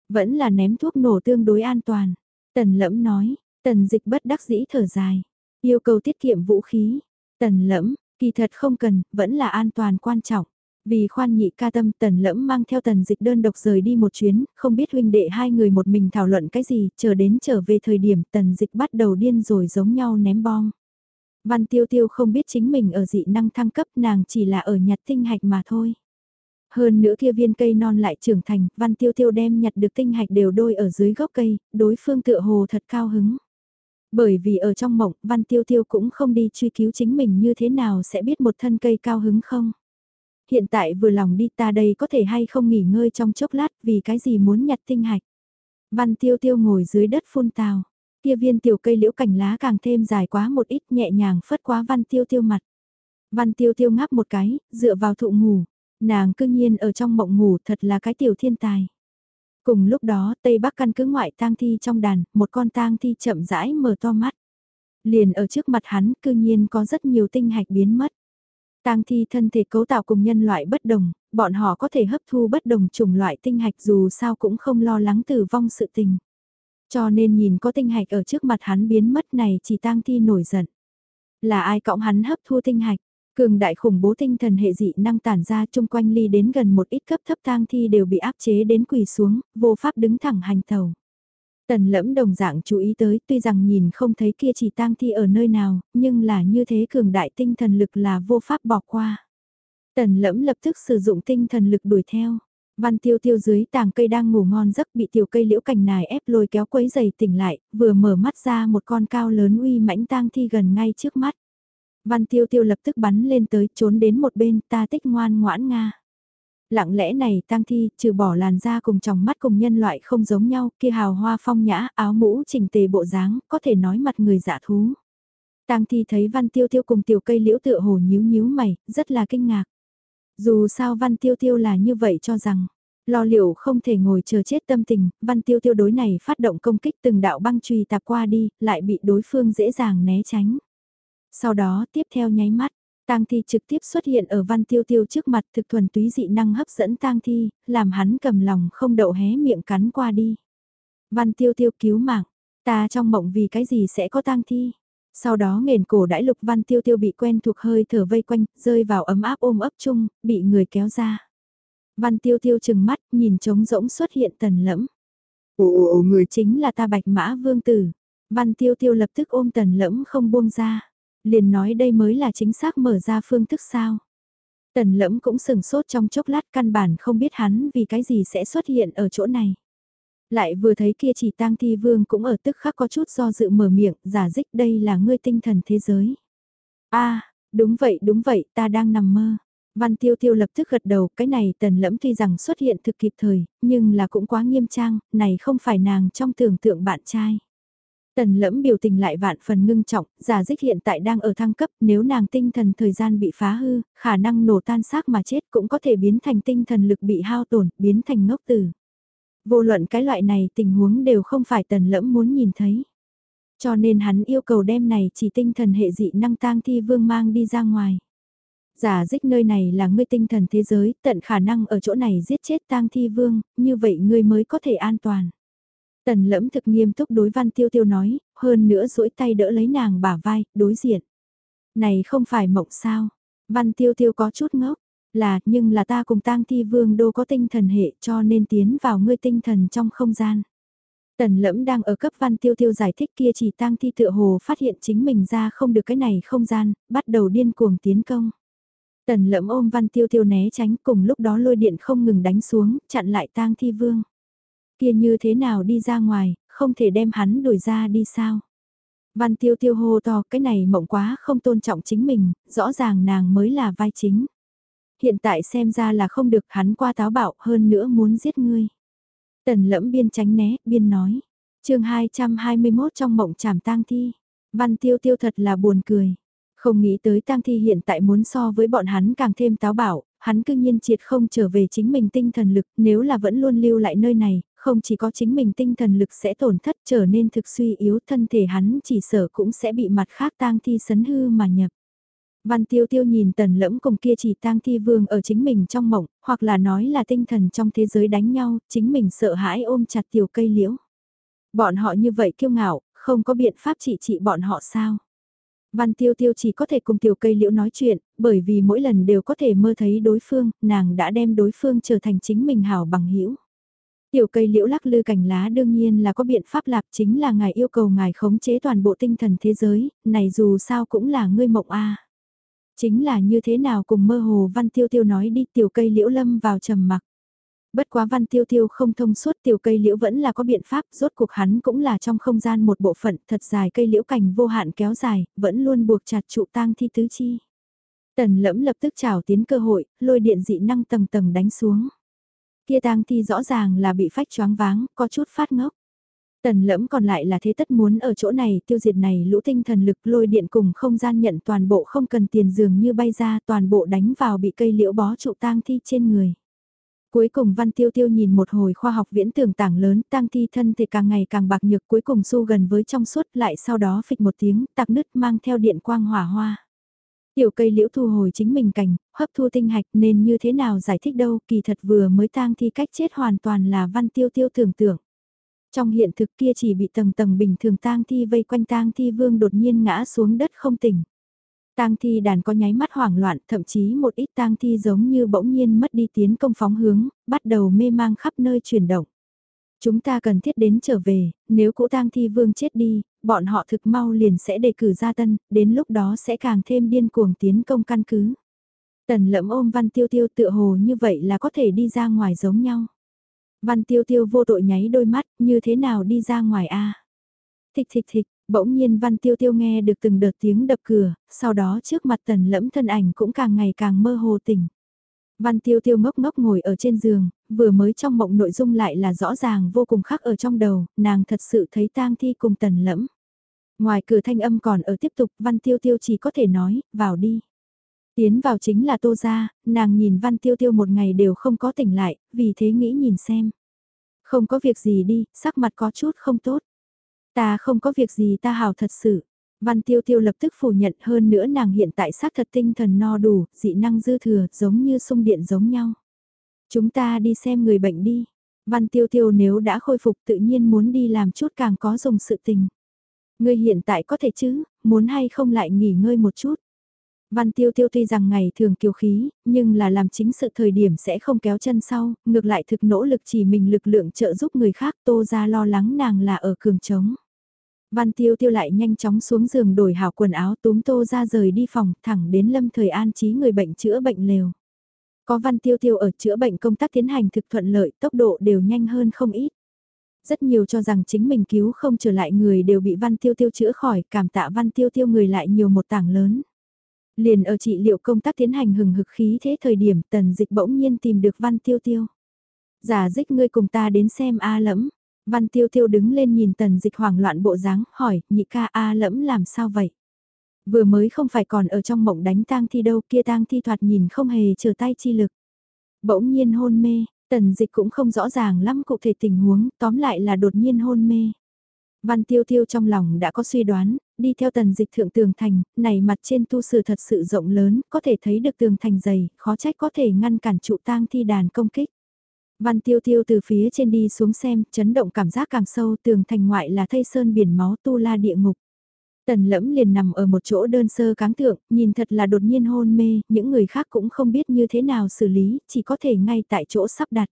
[SPEAKER 1] Vẫn là ném thuốc nổ tương đối an toàn. Tần lẫm nói, tần dịch bất đắc dĩ thở dài. Yêu cầu tiết kiệm vũ khí. Tần lẫm, kỳ thật không cần, vẫn là an toàn quan trọng. Vì khoan nhị ca tâm tần lẫm mang theo tần dịch đơn độc rời đi một chuyến, không biết huynh đệ hai người một mình thảo luận cái gì, chờ đến trở về thời điểm tần dịch bắt đầu điên rồi giống nhau ném bom. Văn tiêu tiêu không biết chính mình ở dị năng thăng cấp nàng chỉ là ở nhặt tinh hạch mà thôi. Hơn nữa kia viên cây non lại trưởng thành, văn tiêu tiêu đem nhặt được tinh hạch đều đôi ở dưới gốc cây, đối phương tựa hồ thật cao hứng. Bởi vì ở trong mộng, văn tiêu tiêu cũng không đi truy cứu chính mình như thế nào sẽ biết một thân cây cao hứng không. Hiện tại vừa lòng đi ta đây có thể hay không nghỉ ngơi trong chốc lát vì cái gì muốn nhặt tinh hạch. Văn tiêu tiêu ngồi dưới đất phun tào. Kia viên tiểu cây liễu cành lá càng thêm dài quá một ít nhẹ nhàng phất quá văn tiêu tiêu mặt. Văn tiêu tiêu ngáp một cái, dựa vào thụ ngủ. Nàng cương nhiên ở trong mộng ngủ thật là cái tiểu thiên tài. Cùng lúc đó Tây Bắc căn cứ ngoại tang thi trong đàn, một con tang thi chậm rãi mở to mắt. Liền ở trước mặt hắn cư nhiên có rất nhiều tinh hạch biến mất. Tang thi thân thể cấu tạo cùng nhân loại bất đồng, bọn họ có thể hấp thu bất đồng chủng loại tinh hạch dù sao cũng không lo lắng tử vong sự tình. Cho nên nhìn có tinh hạch ở trước mặt hắn biến mất này chỉ tang thi nổi giận. Là ai cõng hắn hấp thu tinh hạch? Cường đại khủng bố tinh thần hệ dị năng tản ra chung quanh ly đến gần một ít cấp thấp tang thi đều bị áp chế đến quỳ xuống, vô pháp đứng thẳng hành tàu. Tần lẫm đồng dạng chú ý tới tuy rằng nhìn không thấy kia chỉ tang thi ở nơi nào, nhưng là như thế cường đại tinh thần lực là vô pháp bỏ qua. Tần lẫm lập tức sử dụng tinh thần lực đuổi theo. Văn tiêu tiêu dưới tàng cây đang ngủ ngon giấc bị tiểu cây liễu cành nài ép lôi kéo quấy giày tỉnh lại, vừa mở mắt ra một con cao lớn uy mãnh tang thi gần ngay trước mắt. Văn tiêu tiêu lập tức bắn lên tới trốn đến một bên ta tích ngoan ngoãn Nga. Lặng lẽ này tang thi, trừ bỏ làn da cùng tròng mắt cùng nhân loại không giống nhau, kia hào hoa phong nhã, áo mũ chỉnh tề bộ dáng, có thể nói mặt người giả thú. Tang thi thấy văn tiêu tiêu cùng tiểu cây liễu tựa hồ nhíu nhíu mày, rất là kinh ngạc. Dù sao văn tiêu tiêu là như vậy cho rằng, lo liệu không thể ngồi chờ chết tâm tình, văn tiêu tiêu đối này phát động công kích từng đạo băng trùy tạp qua đi, lại bị đối phương dễ dàng né tránh. Sau đó tiếp theo nháy mắt, tang thi trực tiếp xuất hiện ở văn tiêu tiêu trước mặt thực thuần túy dị năng hấp dẫn tang thi, làm hắn cầm lòng không đậu hé miệng cắn qua đi. Văn tiêu tiêu cứu mạng, ta trong mộng vì cái gì sẽ có tang thi. Sau đó nghền cổ đãi lục văn tiêu tiêu bị quen thuộc hơi thở vây quanh, rơi vào ấm áp ôm ấp chung, bị người kéo ra. Văn tiêu tiêu chừng mắt, nhìn trống rỗng xuất hiện tần lẫm. Ồ người chính là ta bạch mã vương tử. Văn tiêu tiêu lập tức ôm tần lẫm không buông ra. Liền nói đây mới là chính xác mở ra phương thức sao. Tần lẫm cũng sừng sốt trong chốc lát căn bản không biết hắn vì cái gì sẽ xuất hiện ở chỗ này. Lại vừa thấy kia chỉ tang thi vương cũng ở tức khắc có chút do dự mở miệng, giả dích đây là ngươi tinh thần thế giới. a đúng vậy đúng vậy, ta đang nằm mơ. Văn tiêu tiêu lập tức gật đầu, cái này tần lẫm tuy rằng xuất hiện thực kịp thời, nhưng là cũng quá nghiêm trang, này không phải nàng trong tưởng tượng bạn trai. Tần lẫm biểu tình lại vạn phần ngưng trọng, giả dích hiện tại đang ở thăng cấp, nếu nàng tinh thần thời gian bị phá hư, khả năng nổ tan xác mà chết cũng có thể biến thành tinh thần lực bị hao tổn, biến thành ngốc tử. Vô luận cái loại này tình huống đều không phải tần lẫm muốn nhìn thấy. Cho nên hắn yêu cầu đem này chỉ tinh thần hệ dị năng tang thi vương mang đi ra ngoài. Giả dích nơi này là ngươi tinh thần thế giới, tận khả năng ở chỗ này giết chết tang thi vương, như vậy ngươi mới có thể an toàn. Tần lẫm thực nghiêm túc đối văn tiêu tiêu nói, hơn nữa duỗi tay đỡ lấy nàng bả vai, đối diện. Này không phải mộng sao, văn tiêu tiêu có chút ngốc, Là, nhưng là ta cùng tang thi vương đô có tinh thần hệ cho nên tiến vào ngươi tinh thần trong không gian. Tần lẫm đang ở cấp văn tiêu tiêu giải thích kia chỉ tang thi tựa hồ phát hiện chính mình ra không được cái này không gian, bắt đầu điên cuồng tiến công. Tần lẫm ôm văn tiêu tiêu né tránh cùng lúc đó lôi điện không ngừng đánh xuống, chặn lại tang thi vương. Kia như thế nào đi ra ngoài, không thể đem hắn đuổi ra đi sao? Văn tiêu tiêu hô to cái này mộng quá không tôn trọng chính mình, rõ ràng nàng mới là vai chính. Hiện tại xem ra là không được hắn qua táo bạo hơn nữa muốn giết ngươi. Tần lẫm biên tránh né, biên nói. chương 221 trong mộng trảm tang thi. Văn tiêu tiêu thật là buồn cười. Không nghĩ tới tang thi hiện tại muốn so với bọn hắn càng thêm táo bạo, hắn cương nhiên triệt không trở về chính mình tinh thần lực, nếu là vẫn luôn lưu lại nơi này, không chỉ có chính mình tinh thần lực sẽ tổn thất trở nên thực suy yếu thân thể hắn chỉ sở cũng sẽ bị mặt khác tang thi sấn hư mà nhập. Văn tiêu tiêu nhìn tần lẫm cùng kia chỉ tang thi vương ở chính mình trong mộng, hoặc là nói là tinh thần trong thế giới đánh nhau, chính mình sợ hãi ôm chặt tiểu cây liễu. Bọn họ như vậy kiêu ngạo, không có biện pháp trị trị bọn họ sao? Văn tiêu tiêu chỉ có thể cùng tiểu cây liễu nói chuyện, bởi vì mỗi lần đều có thể mơ thấy đối phương, nàng đã đem đối phương trở thành chính mình hảo bằng hữu Tiểu cây liễu lắc lư cành lá đương nhiên là có biện pháp lạp chính là ngài yêu cầu ngài khống chế toàn bộ tinh thần thế giới, này dù sao cũng là ngươi mộng a. Chính là như thế nào cùng mơ hồ văn tiêu tiêu nói đi tiểu cây liễu lâm vào trầm mặc. Bất quá văn tiêu tiêu không thông suốt tiểu cây liễu vẫn là có biện pháp, rốt cuộc hắn cũng là trong không gian một bộ phận thật dài cây liễu cành vô hạn kéo dài, vẫn luôn buộc chặt trụ tang thi tứ chi. Tần lẫm lập tức chào tiến cơ hội, lôi điện dị năng tầng tầng đánh xuống. Kia tang thi rõ ràng là bị phách choáng váng, có chút phát ngốc. Tần lẫm còn lại là thế tất muốn ở chỗ này tiêu diệt này lũ tinh thần lực lôi điện cùng không gian nhận toàn bộ không cần tiền dường như bay ra toàn bộ đánh vào bị cây liễu bó trụ tang thi trên người. Cuối cùng Văn Tiêu Tiêu nhìn một hồi khoa học viễn tưởng tảng lớn, tang thi thân thể càng ngày càng bạc nhược cuối cùng su gần với trong suốt lại sau đó phịch một tiếng, tạc nứt mang theo điện quang hỏa hoa. Tiểu cây liễu thu hồi chính mình cảnh, hấp thu tinh hạch nên như thế nào giải thích đâu, kỳ thật vừa mới tang thi cách chết hoàn toàn là Văn Tiêu Tiêu tưởng tượng. Trong hiện thực kia chỉ bị tầng tầng bình thường tang thi vây quanh tang thi vương đột nhiên ngã xuống đất không tỉnh. Tang thi đàn có nháy mắt hoảng loạn, thậm chí một ít tang thi giống như bỗng nhiên mất đi tiến công phóng hướng, bắt đầu mê mang khắp nơi chuyển động. Chúng ta cần thiết đến trở về, nếu cũ tang thi vương chết đi, bọn họ thực mau liền sẽ đề cử ra tân, đến lúc đó sẽ càng thêm điên cuồng tiến công căn cứ. Tần lẫm ôm văn tiêu tiêu tựa hồ như vậy là có thể đi ra ngoài giống nhau. Văn tiêu tiêu vô tội nháy đôi mắt, như thế nào đi ra ngoài a Thịch thịch thịch, bỗng nhiên văn tiêu tiêu nghe được từng đợt tiếng đập cửa, sau đó trước mặt tần lẫm thân ảnh cũng càng ngày càng mơ hồ tỉnh. Văn tiêu tiêu ngốc ngốc ngồi ở trên giường, vừa mới trong mộng nội dung lại là rõ ràng vô cùng khác ở trong đầu, nàng thật sự thấy tang thi cùng tần lẫm. Ngoài cửa thanh âm còn ở tiếp tục, văn tiêu tiêu chỉ có thể nói, vào đi. Tiến vào chính là tô gia, nàng nhìn văn tiêu tiêu một ngày đều không có tỉnh lại, vì thế nghĩ nhìn xem. Không có việc gì đi, sắc mặt có chút không tốt. Ta không có việc gì ta hào thật sự. Văn tiêu tiêu lập tức phủ nhận hơn nữa nàng hiện tại xác thật tinh thần no đủ, dị năng dư thừa, giống như sung điện giống nhau. Chúng ta đi xem người bệnh đi. Văn tiêu tiêu nếu đã khôi phục tự nhiên muốn đi làm chút càng có dùng sự tình. Ngươi hiện tại có thể chứ, muốn hay không lại nghỉ ngơi một chút. Văn tiêu tiêu tuy rằng ngày thường kiều khí, nhưng là làm chính sự thời điểm sẽ không kéo chân sau, ngược lại thực nỗ lực chỉ mình lực lượng trợ giúp người khác tô ra lo lắng nàng là ở cường trống. Văn tiêu tiêu lại nhanh chóng xuống giường đổi hảo quần áo túm tô ra rời đi phòng thẳng đến lâm thời an trí người bệnh chữa bệnh lều. Có văn tiêu tiêu ở chữa bệnh công tác tiến hành thực thuận lợi, tốc độ đều nhanh hơn không ít. Rất nhiều cho rằng chính mình cứu không trở lại người đều bị văn tiêu tiêu chữa khỏi, cảm tạ văn tiêu tiêu người lại nhiều một tảng lớn. Liền ở trị liệu công tác tiến hành hừng hực khí thế thời điểm, tần dịch bỗng nhiên tìm được văn tiêu tiêu. Giả dích ngươi cùng ta đến xem A lẫm. Văn tiêu tiêu đứng lên nhìn tần dịch hoảng loạn bộ dáng, hỏi, nhị ca A lẫm làm sao vậy? Vừa mới không phải còn ở trong mộng đánh tang thi đâu kia tang thi thoạt nhìn không hề chờ tay chi lực. Bỗng nhiên hôn mê, tần dịch cũng không rõ ràng lắm cụ thể tình huống, tóm lại là đột nhiên hôn mê. Văn tiêu tiêu trong lòng đã có suy đoán, đi theo tần dịch thượng tường thành, này mặt trên tu sử thật sự rộng lớn, có thể thấy được tường thành dày, khó trách có thể ngăn cản trụ tang thi đàn công kích. Văn tiêu tiêu từ phía trên đi xuống xem, chấn động cảm giác càng sâu tường thành ngoại là thây sơn biển máu tu la địa ngục. Tần lẫm liền nằm ở một chỗ đơn sơ cáng tượng, nhìn thật là đột nhiên hôn mê, những người khác cũng không biết như thế nào xử lý, chỉ có thể ngay tại chỗ sắp đặt.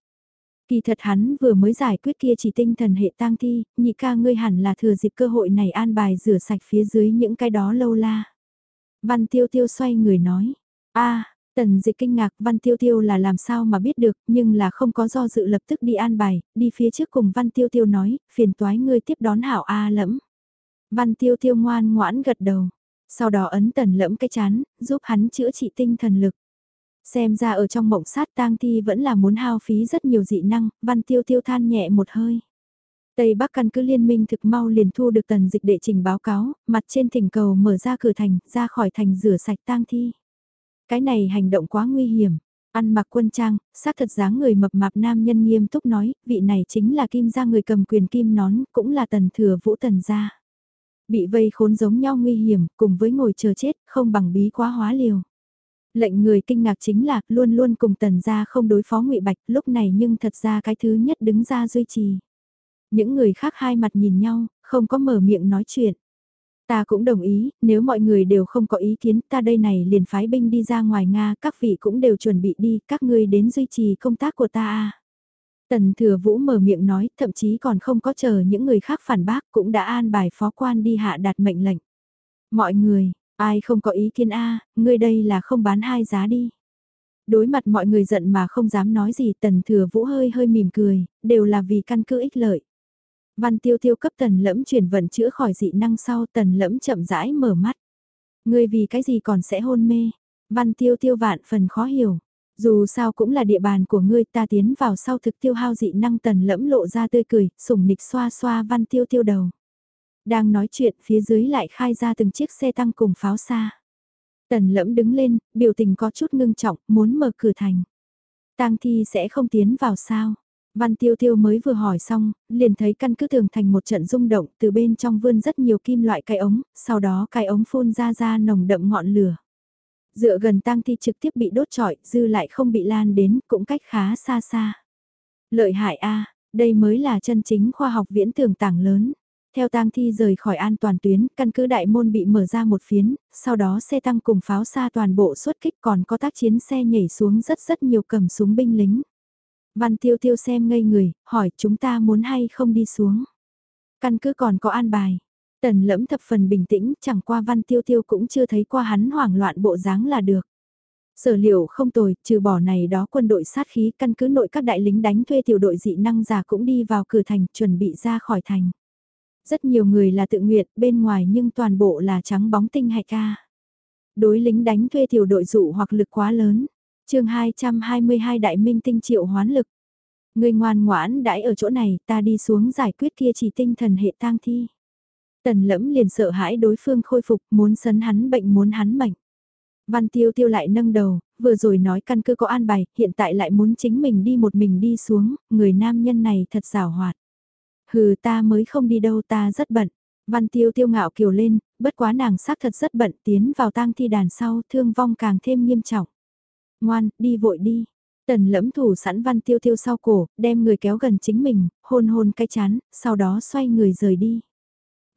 [SPEAKER 1] Kỳ thật hắn vừa mới giải quyết kia chỉ tinh thần hệ tang thi, nhị ca ngươi hẳn là thừa dịp cơ hội này an bài rửa sạch phía dưới những cái đó lâu la. Văn tiêu tiêu xoay người nói, a tần dịch kinh ngạc văn tiêu tiêu là làm sao mà biết được, nhưng là không có do dự lập tức đi an bài, đi phía trước cùng văn tiêu tiêu nói, phiền toái ngươi tiếp đón hảo a lẫm. Văn tiêu tiêu ngoan ngoãn gật đầu, sau đó ấn tần lẫm cái chán, giúp hắn chữa trị tinh thần lực. Xem ra ở trong mộng sát tang thi vẫn là muốn hao phí rất nhiều dị năng, văn tiêu tiêu than nhẹ một hơi. Tây Bắc căn cứ liên minh thực mau liền thu được tần dịch đệ trình báo cáo, mặt trên thỉnh cầu mở ra cửa thành, ra khỏi thành rửa sạch tang thi. Cái này hành động quá nguy hiểm. Ăn mặc quân trang, xác thật dáng người mập mạp nam nhân nghiêm túc nói, vị này chính là kim gia người cầm quyền kim nón, cũng là tần thừa vũ tần gia. Bị vây khốn giống nhau nguy hiểm, cùng với ngồi chờ chết, không bằng bí quá hóa liều. Lệnh người kinh ngạc chính là, luôn luôn cùng tần gia không đối phó ngụy Bạch, lúc này nhưng thật ra cái thứ nhất đứng ra duy trì. Những người khác hai mặt nhìn nhau, không có mở miệng nói chuyện. Ta cũng đồng ý, nếu mọi người đều không có ý kiến, ta đây này liền phái binh đi ra ngoài Nga, các vị cũng đều chuẩn bị đi, các ngươi đến duy trì công tác của ta à. Tần thừa vũ mở miệng nói, thậm chí còn không có chờ những người khác phản bác, cũng đã an bài phó quan đi hạ đạt mệnh lệnh. Mọi người, ai không có ý kiến a ngươi đây là không bán hai giá đi. Đối mặt mọi người giận mà không dám nói gì, tần thừa vũ hơi hơi mỉm cười, đều là vì căn cứ ích lợi. Văn tiêu tiêu cấp tần lẫm chuyển vận chữa khỏi dị năng sau tần lẫm chậm rãi mở mắt. Ngươi vì cái gì còn sẽ hôn mê? Văn tiêu tiêu vạn phần khó hiểu. Dù sao cũng là địa bàn của ngươi ta tiến vào sau thực tiêu hao dị năng tần lẫm lộ ra tươi cười, sủng nịch xoa xoa văn tiêu tiêu đầu. Đang nói chuyện phía dưới lại khai ra từng chiếc xe tăng cùng pháo xa. Tần lẫm đứng lên, biểu tình có chút ngưng trọng, muốn mở cửa thành. tang thi sẽ không tiến vào sao? Văn Tiêu Tiêu mới vừa hỏi xong, liền thấy căn cứ tường thành một trận rung động, từ bên trong vươn rất nhiều kim loại cái ống, sau đó cái ống phun ra ra nồng đậm ngọn lửa. Dựa gần tang thi trực tiếp bị đốt trọi, dư lại không bị lan đến, cũng cách khá xa xa. Lợi hại a, đây mới là chân chính khoa học viễn tưởng tảng lớn. Theo tang thi rời khỏi an toàn tuyến, căn cứ đại môn bị mở ra một phiến, sau đó xe tăng cùng pháo xa toàn bộ xuất kích còn có tác chiến xe nhảy xuống rất rất nhiều cầm súng binh lính. Văn tiêu tiêu xem ngây người, hỏi chúng ta muốn hay không đi xuống. Căn cứ còn có an bài. Tần lẫm thập phần bình tĩnh, chẳng qua văn tiêu tiêu cũng chưa thấy qua hắn hoảng loạn bộ dáng là được. Sở liệu không tồi, trừ bỏ này đó quân đội sát khí căn cứ nội các đại lính đánh thuê tiểu đội dị năng giả cũng đi vào cửa thành, chuẩn bị ra khỏi thành. Rất nhiều người là tự nguyện, bên ngoài nhưng toàn bộ là trắng bóng tinh hạch ca. Đối lính đánh thuê tiểu đội dụ hoặc lực quá lớn, chương 222 Đại Minh tinh triệu hoán lực. Người ngoan ngoãn đãi ở chỗ này, ta đi xuống giải quyết kia chỉ tinh thần hệ tang thi. Tần lẫm liền sợ hãi đối phương khôi phục, muốn sấn hắn bệnh muốn hắn mệnh. Văn tiêu tiêu lại nâng đầu, vừa rồi nói căn cứ có an bài, hiện tại lại muốn chính mình đi một mình đi xuống, người nam nhân này thật rào hoạt. Hừ ta mới không đi đâu ta rất bận. Văn tiêu tiêu ngạo kiều lên, bất quá nàng xác thật rất bận tiến vào tang thi đàn sau thương vong càng thêm nghiêm trọng. Ngoan, đi vội đi. Tần lẫm thủ sẵn văn tiêu tiêu sau cổ, đem người kéo gần chính mình, hôn hôn cái chán, sau đó xoay người rời đi.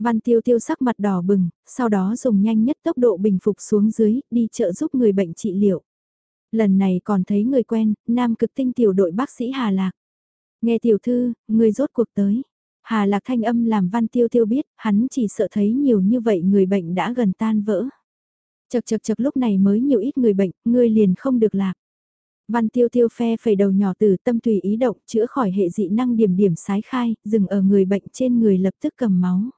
[SPEAKER 1] Văn tiêu tiêu sắc mặt đỏ bừng, sau đó dùng nhanh nhất tốc độ bình phục xuống dưới, đi chợ giúp người bệnh trị liệu. Lần này còn thấy người quen, nam cực tinh tiểu đội bác sĩ Hà Lạc. Nghe tiểu thư, người rốt cuộc tới. Hà Lạc thanh âm làm văn tiêu tiêu biết, hắn chỉ sợ thấy nhiều như vậy người bệnh đã gần tan vỡ. Chật chật chật lúc này mới nhiều ít người bệnh, người liền không được lạc. Văn tiêu tiêu phe phẩy đầu nhỏ từ tâm tùy ý động chữa khỏi hệ dị năng điểm điểm sái khai, dừng ở người bệnh trên người lập tức cầm máu.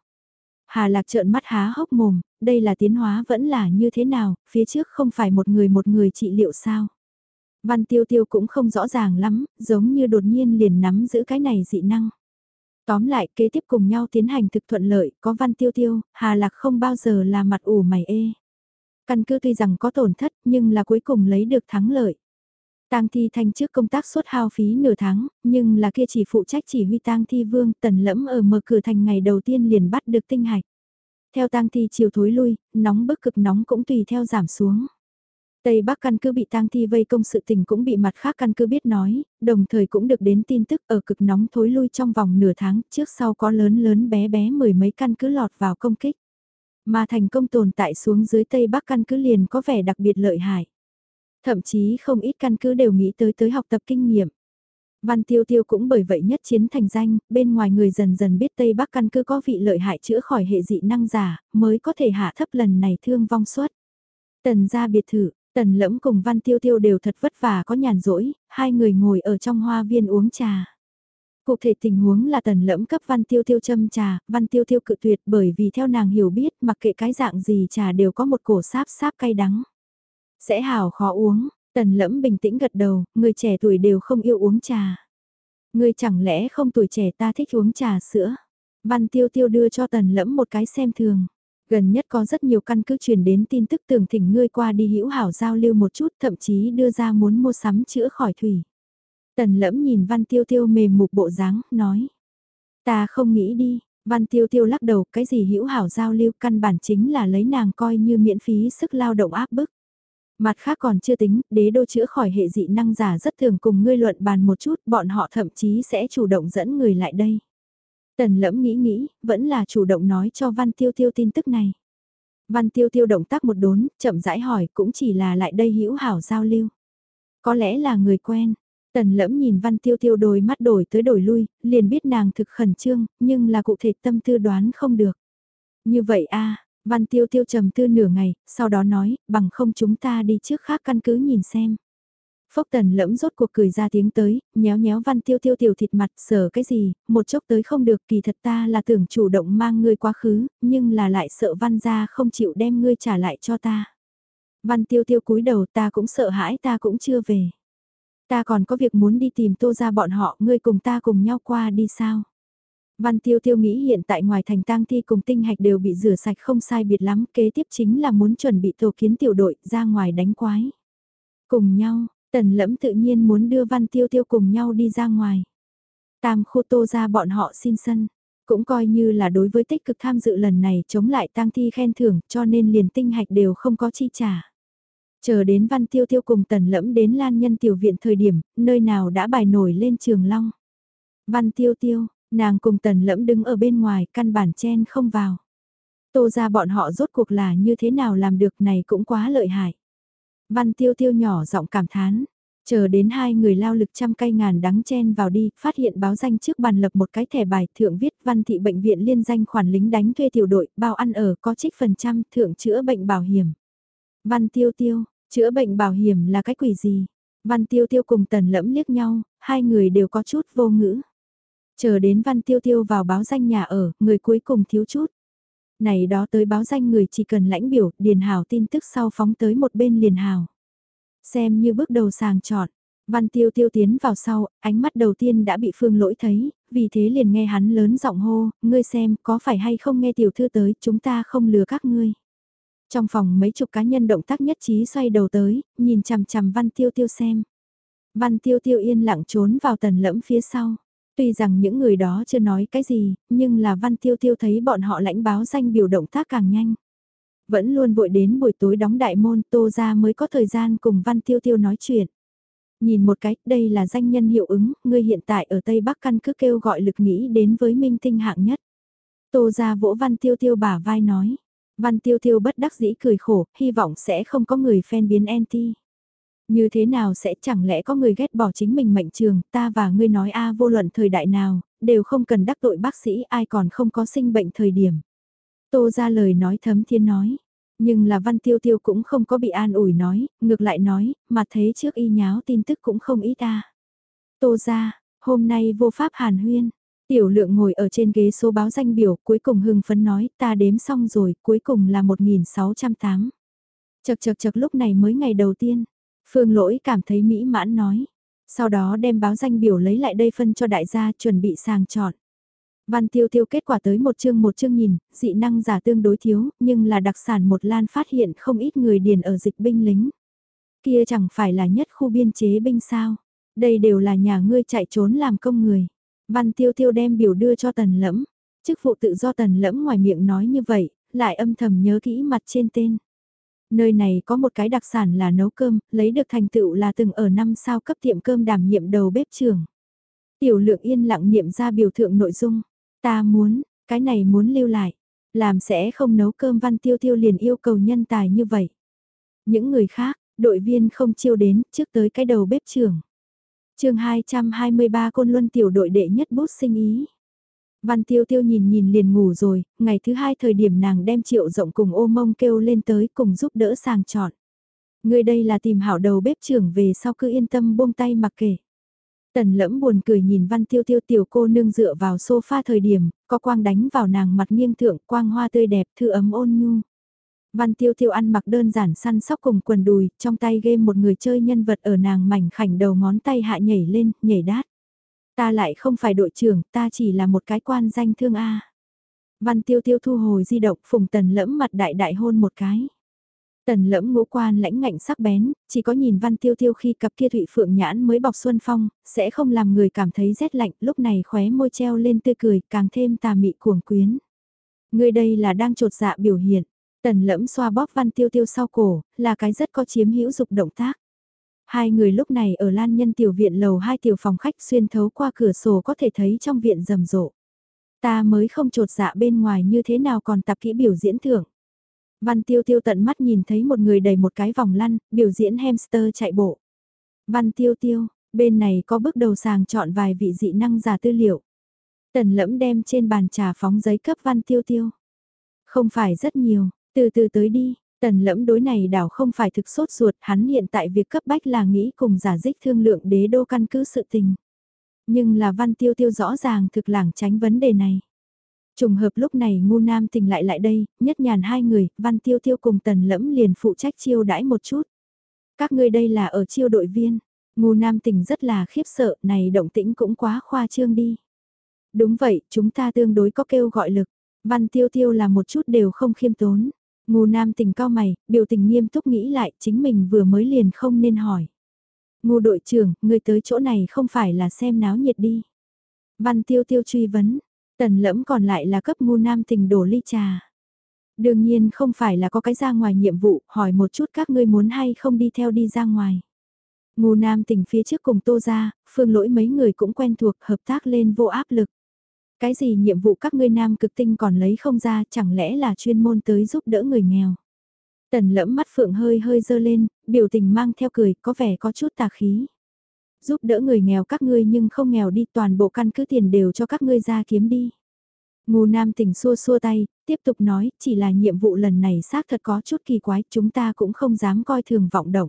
[SPEAKER 1] Hà lạc trợn mắt há hốc mồm, đây là tiến hóa vẫn là như thế nào, phía trước không phải một người một người trị liệu sao. Văn tiêu tiêu cũng không rõ ràng lắm, giống như đột nhiên liền nắm giữ cái này dị năng. Tóm lại kế tiếp cùng nhau tiến hành thực thuận lợi, có văn tiêu tiêu, hà lạc không bao giờ là mặt ủ mày ê. Căn cứ tuy rằng có tổn thất nhưng là cuối cùng lấy được thắng lợi. Tang thi thanh trước công tác suốt hao phí nửa tháng, nhưng là kia chỉ phụ trách chỉ huy tang thi vương tần lẫm ở mở cửa thành ngày đầu tiên liền bắt được tinh hạch. Theo tang thi chiều thối lui, nóng bức cực nóng cũng tùy theo giảm xuống. Tây Bắc căn cứ bị tang thi vây công sự tình cũng bị mặt khác căn cứ biết nói, đồng thời cũng được đến tin tức ở cực nóng thối lui trong vòng nửa tháng trước sau có lớn lớn bé bé mười mấy căn cứ lọt vào công kích. Mà thành công tồn tại xuống dưới Tây Bắc căn cứ liền có vẻ đặc biệt lợi hại. Thậm chí không ít căn cứ đều nghĩ tới tới học tập kinh nghiệm. Văn Tiêu Tiêu cũng bởi vậy nhất chiến thành danh, bên ngoài người dần dần biết Tây Bắc căn cứ có vị lợi hại chữa khỏi hệ dị năng giả, mới có thể hạ thấp lần này thương vong suất. Tần ra biệt thự, Tần lẫm cùng Văn Tiêu Tiêu đều thật vất vả có nhàn rỗi, hai người ngồi ở trong hoa viên uống trà. Cụ thể tình huống là tần lẫm cấp Văn Tiêu Tiêu châm trà, Văn Tiêu Tiêu cự tuyệt bởi vì theo nàng hiểu biết mặc kệ cái dạng gì trà đều có một cổ sáp sáp cay đắng. Sẽ hào khó uống, tần lẫm bình tĩnh gật đầu, người trẻ tuổi đều không yêu uống trà. Người chẳng lẽ không tuổi trẻ ta thích uống trà sữa. Văn Tiêu Tiêu đưa cho tần lẫm một cái xem thường. Gần nhất có rất nhiều căn cứ truyền đến tin tức tưởng thỉnh ngươi qua đi hữu hảo giao lưu một chút thậm chí đưa ra muốn mua sắm chữa khỏi thủy. Tần lẫm nhìn văn tiêu tiêu mềm mục bộ dáng, nói. Ta không nghĩ đi, văn tiêu tiêu lắc đầu cái gì hữu hảo giao lưu căn bản chính là lấy nàng coi như miễn phí sức lao động áp bức. Mặt khác còn chưa tính, đế đô chữa khỏi hệ dị năng giả rất thường cùng ngươi luận bàn một chút, bọn họ thậm chí sẽ chủ động dẫn người lại đây. Tần lẫm nghĩ nghĩ, vẫn là chủ động nói cho Văn Tiêu Tiêu tin tức này. Văn Tiêu Tiêu động tác một đốn, chậm rãi hỏi cũng chỉ là lại đây hữu hảo giao lưu. Có lẽ là người quen. Tần lẫm nhìn Văn Tiêu Tiêu đôi mắt đổi tới đổi lui, liền biết nàng thực khẩn trương, nhưng là cụ thể tâm tư đoán không được. Như vậy a Văn Tiêu Tiêu trầm tư nửa ngày, sau đó nói, bằng không chúng ta đi trước khác căn cứ nhìn xem. Phốc tần lẫm rốt cuộc cười ra tiếng tới, nhéo nhéo văn tiêu tiêu tiểu thịt mặt sở cái gì, một chốc tới không được kỳ thật ta là tưởng chủ động mang ngươi quá khứ, nhưng là lại sợ văn gia không chịu đem ngươi trả lại cho ta. Văn tiêu tiêu cúi đầu ta cũng sợ hãi ta cũng chưa về. Ta còn có việc muốn đi tìm tô ra bọn họ, ngươi cùng ta cùng nhau qua đi sao? Văn tiêu tiêu nghĩ hiện tại ngoài thành tang thi cùng tinh hạch đều bị rửa sạch không sai biệt lắm, kế tiếp chính là muốn chuẩn bị tổ kiến tiểu đội ra ngoài đánh quái. Cùng nhau, Tần lẫm tự nhiên muốn đưa Văn Tiêu Tiêu cùng nhau đi ra ngoài. Tam khu tô ra bọn họ xin sân, cũng coi như là đối với tích cực tham dự lần này chống lại tang thi khen thưởng cho nên liền tinh hạch đều không có chi trả. Chờ đến Văn Tiêu Tiêu cùng Tần Lẫm đến Lan Nhân Tiểu Viện thời điểm, nơi nào đã bài nổi lên trường long. Văn Tiêu Tiêu, nàng cùng Tần Lẫm đứng ở bên ngoài, căn bản chen không vào. Tô ra bọn họ rốt cuộc là như thế nào làm được này cũng quá lợi hại. Văn tiêu tiêu nhỏ giọng cảm thán. Chờ đến hai người lao lực trăm cây ngàn đắng chen vào đi, phát hiện báo danh trước bàn lập một cái thẻ bài thượng viết văn thị bệnh viện liên danh khoản lính đánh thuê tiểu đội, bao ăn ở có trích phần trăm thượng chữa bệnh bảo hiểm. Văn tiêu tiêu, chữa bệnh bảo hiểm là cái quỷ gì? Văn tiêu tiêu cùng tần lẫm liếc nhau, hai người đều có chút vô ngữ. Chờ đến văn tiêu tiêu vào báo danh nhà ở, người cuối cùng thiếu chút này đó tới báo danh người chỉ cần lãnh biểu, điền hào tin tức sau phóng tới một bên liền hào. Xem như bước đầu sàng chọn, văn tiêu tiêu tiến vào sau, ánh mắt đầu tiên đã bị phương lỗi thấy, vì thế liền nghe hắn lớn giọng hô, ngươi xem có phải hay không nghe tiểu thư tới, chúng ta không lừa các ngươi. Trong phòng mấy chục cá nhân động tác nhất trí xoay đầu tới, nhìn chằm chằm văn tiêu tiêu xem. Văn tiêu tiêu yên lặng trốn vào tần lẫm phía sau. Tuy rằng những người đó chưa nói cái gì, nhưng là Văn Tiêu Tiêu thấy bọn họ lãnh báo danh biểu động tác càng nhanh. Vẫn luôn vội đến buổi tối đóng đại môn Tô ra mới có thời gian cùng Văn Tiêu Tiêu nói chuyện. Nhìn một cách, đây là danh nhân hiệu ứng, người hiện tại ở Tây Bắc căn cứ kêu gọi lực nghĩ đến với minh tinh hạng nhất. Tô ra vỗ Văn Tiêu Tiêu bả vai nói. Văn Tiêu Tiêu bất đắc dĩ cười khổ, hy vọng sẽ không có người fan biến anti. Như thế nào sẽ chẳng lẽ có người ghét bỏ chính mình mệnh trường, ta và ngươi nói a vô luận thời đại nào, đều không cần đắc tội bác sĩ ai còn không có sinh bệnh thời điểm. Tô ra lời nói thấm thiên nói, nhưng là văn tiêu tiêu cũng không có bị an ủi nói, ngược lại nói, mà thế trước y nháo tin tức cũng không ít ta. Tô ra, hôm nay vô pháp hàn huyên, tiểu lượng ngồi ở trên ghế số báo danh biểu cuối cùng hưng phấn nói ta đếm xong rồi, cuối cùng là 1608. Chật chật chật lúc này mới ngày đầu tiên, Phương lỗi cảm thấy mỹ mãn nói. Sau đó đem báo danh biểu lấy lại đây phân cho đại gia chuẩn bị sàng chọn. Văn tiêu tiêu kết quả tới một chương một chương nhìn, dị năng giả tương đối thiếu, nhưng là đặc sản một lan phát hiện không ít người điền ở dịch binh lính. Kia chẳng phải là nhất khu biên chế binh sao. Đây đều là nhà ngươi chạy trốn làm công người. Văn tiêu tiêu đem biểu đưa cho tần lẫm. Chức vụ tự do tần lẫm ngoài miệng nói như vậy, lại âm thầm nhớ kỹ mặt trên tên. Nơi này có một cái đặc sản là nấu cơm, lấy được thành tựu là từng ở năm sao cấp tiệm cơm đảm nhiệm đầu bếp trưởng. Tiểu lượng yên lặng niệm ra biểu thượng nội dung. Ta muốn, cái này muốn lưu lại. Làm sẽ không nấu cơm Văn Tiêu Tiêu liền yêu cầu nhân tài như vậy. Những người khác, đội viên không chiêu đến, trước tới cái đầu bếp trưởng. chương 223 Côn Luân tiểu đội đệ nhất bút sinh ý. Văn Tiêu Tiêu nhìn nhìn liền ngủ rồi, ngày thứ hai thời điểm nàng đem triệu rộng cùng ô mông kêu lên tới cùng giúp đỡ sàng chọn. Người đây là tìm hảo đầu bếp trưởng về sau cứ yên tâm buông tay mặc kể. Tần lẫm buồn cười nhìn văn tiêu tiêu tiểu cô nương dựa vào sofa thời điểm, có quang đánh vào nàng mặt nghiêng thượng quang hoa tươi đẹp thư ấm ôn nhu. Văn tiêu tiêu ăn mặc đơn giản săn sóc cùng quần đùi, trong tay game một người chơi nhân vật ở nàng mảnh khảnh đầu ngón tay hạ nhảy lên, nhảy đát. Ta lại không phải đội trưởng, ta chỉ là một cái quan danh thương A. Văn tiêu tiêu thu hồi di động phùng tần lẫm mặt đại đại hôn một cái. Tần lẫm ngũ quan lãnh ngạnh sắc bén, chỉ có nhìn văn tiêu tiêu khi cặp kia thụy phượng nhãn mới bọc xuân phong, sẽ không làm người cảm thấy rét lạnh, lúc này khóe môi treo lên tươi cười, càng thêm tà mị cuồng quyến. Người đây là đang trột dạ biểu hiện, tần lẫm xoa bóp văn tiêu tiêu sau cổ, là cái rất có chiếm hữu dục động tác. Hai người lúc này ở lan nhân tiểu viện lầu hai tiểu phòng khách xuyên thấu qua cửa sổ có thể thấy trong viện rầm rộ. Ta mới không trột dạ bên ngoài như thế nào còn tập kỹ biểu diễn thưởng. Văn tiêu tiêu tận mắt nhìn thấy một người đầy một cái vòng lăn, biểu diễn hamster chạy bộ. Văn tiêu tiêu, bên này có bước đầu sàng chọn vài vị dị năng giả tư liệu. Tần lẫm đem trên bàn trà phóng giấy cấp văn tiêu tiêu. Không phải rất nhiều, từ từ tới đi, tần lẫm đối này đảo không phải thực sốt ruột, hắn hiện tại việc cấp bách là nghĩ cùng giả dích thương lượng đế đô căn cứ sự tình. Nhưng là văn tiêu tiêu rõ ràng thực lảng tránh vấn đề này. Trùng hợp lúc này ngu nam tình lại lại đây, nhất nhàn hai người, văn tiêu tiêu cùng tần lẫm liền phụ trách chiêu đãi một chút. Các ngươi đây là ở chiêu đội viên, ngu nam tình rất là khiếp sợ, này động tĩnh cũng quá khoa trương đi. Đúng vậy, chúng ta tương đối có kêu gọi lực, văn tiêu tiêu là một chút đều không khiêm tốn. Ngô nam tình cao mày, biểu tình nghiêm túc nghĩ lại chính mình vừa mới liền không nên hỏi. Ngô đội trưởng, người tới chỗ này không phải là xem náo nhiệt đi. Văn tiêu tiêu truy vấn, Tần lẫm còn lại là cấp Ngô nam tình đổ ly trà. Đương nhiên không phải là có cái ra ngoài nhiệm vụ, hỏi một chút các ngươi muốn hay không đi theo đi ra ngoài. Ngô nam tình phía trước cùng tô ra, phương lỗi mấy người cũng quen thuộc hợp tác lên vô áp lực. Cái gì nhiệm vụ các ngươi nam cực tinh còn lấy không ra chẳng lẽ là chuyên môn tới giúp đỡ người nghèo. Tần lẫm mắt phượng hơi hơi dơ lên, biểu tình mang theo cười, có vẻ có chút tà khí giúp đỡ người nghèo các ngươi nhưng không nghèo đi toàn bộ căn cứ tiền đều cho các ngươi ra kiếm đi. Ngô Nam tỉnh xua xua tay, tiếp tục nói, chỉ là nhiệm vụ lần này xác thật có chút kỳ quái, chúng ta cũng không dám coi thường vọng động.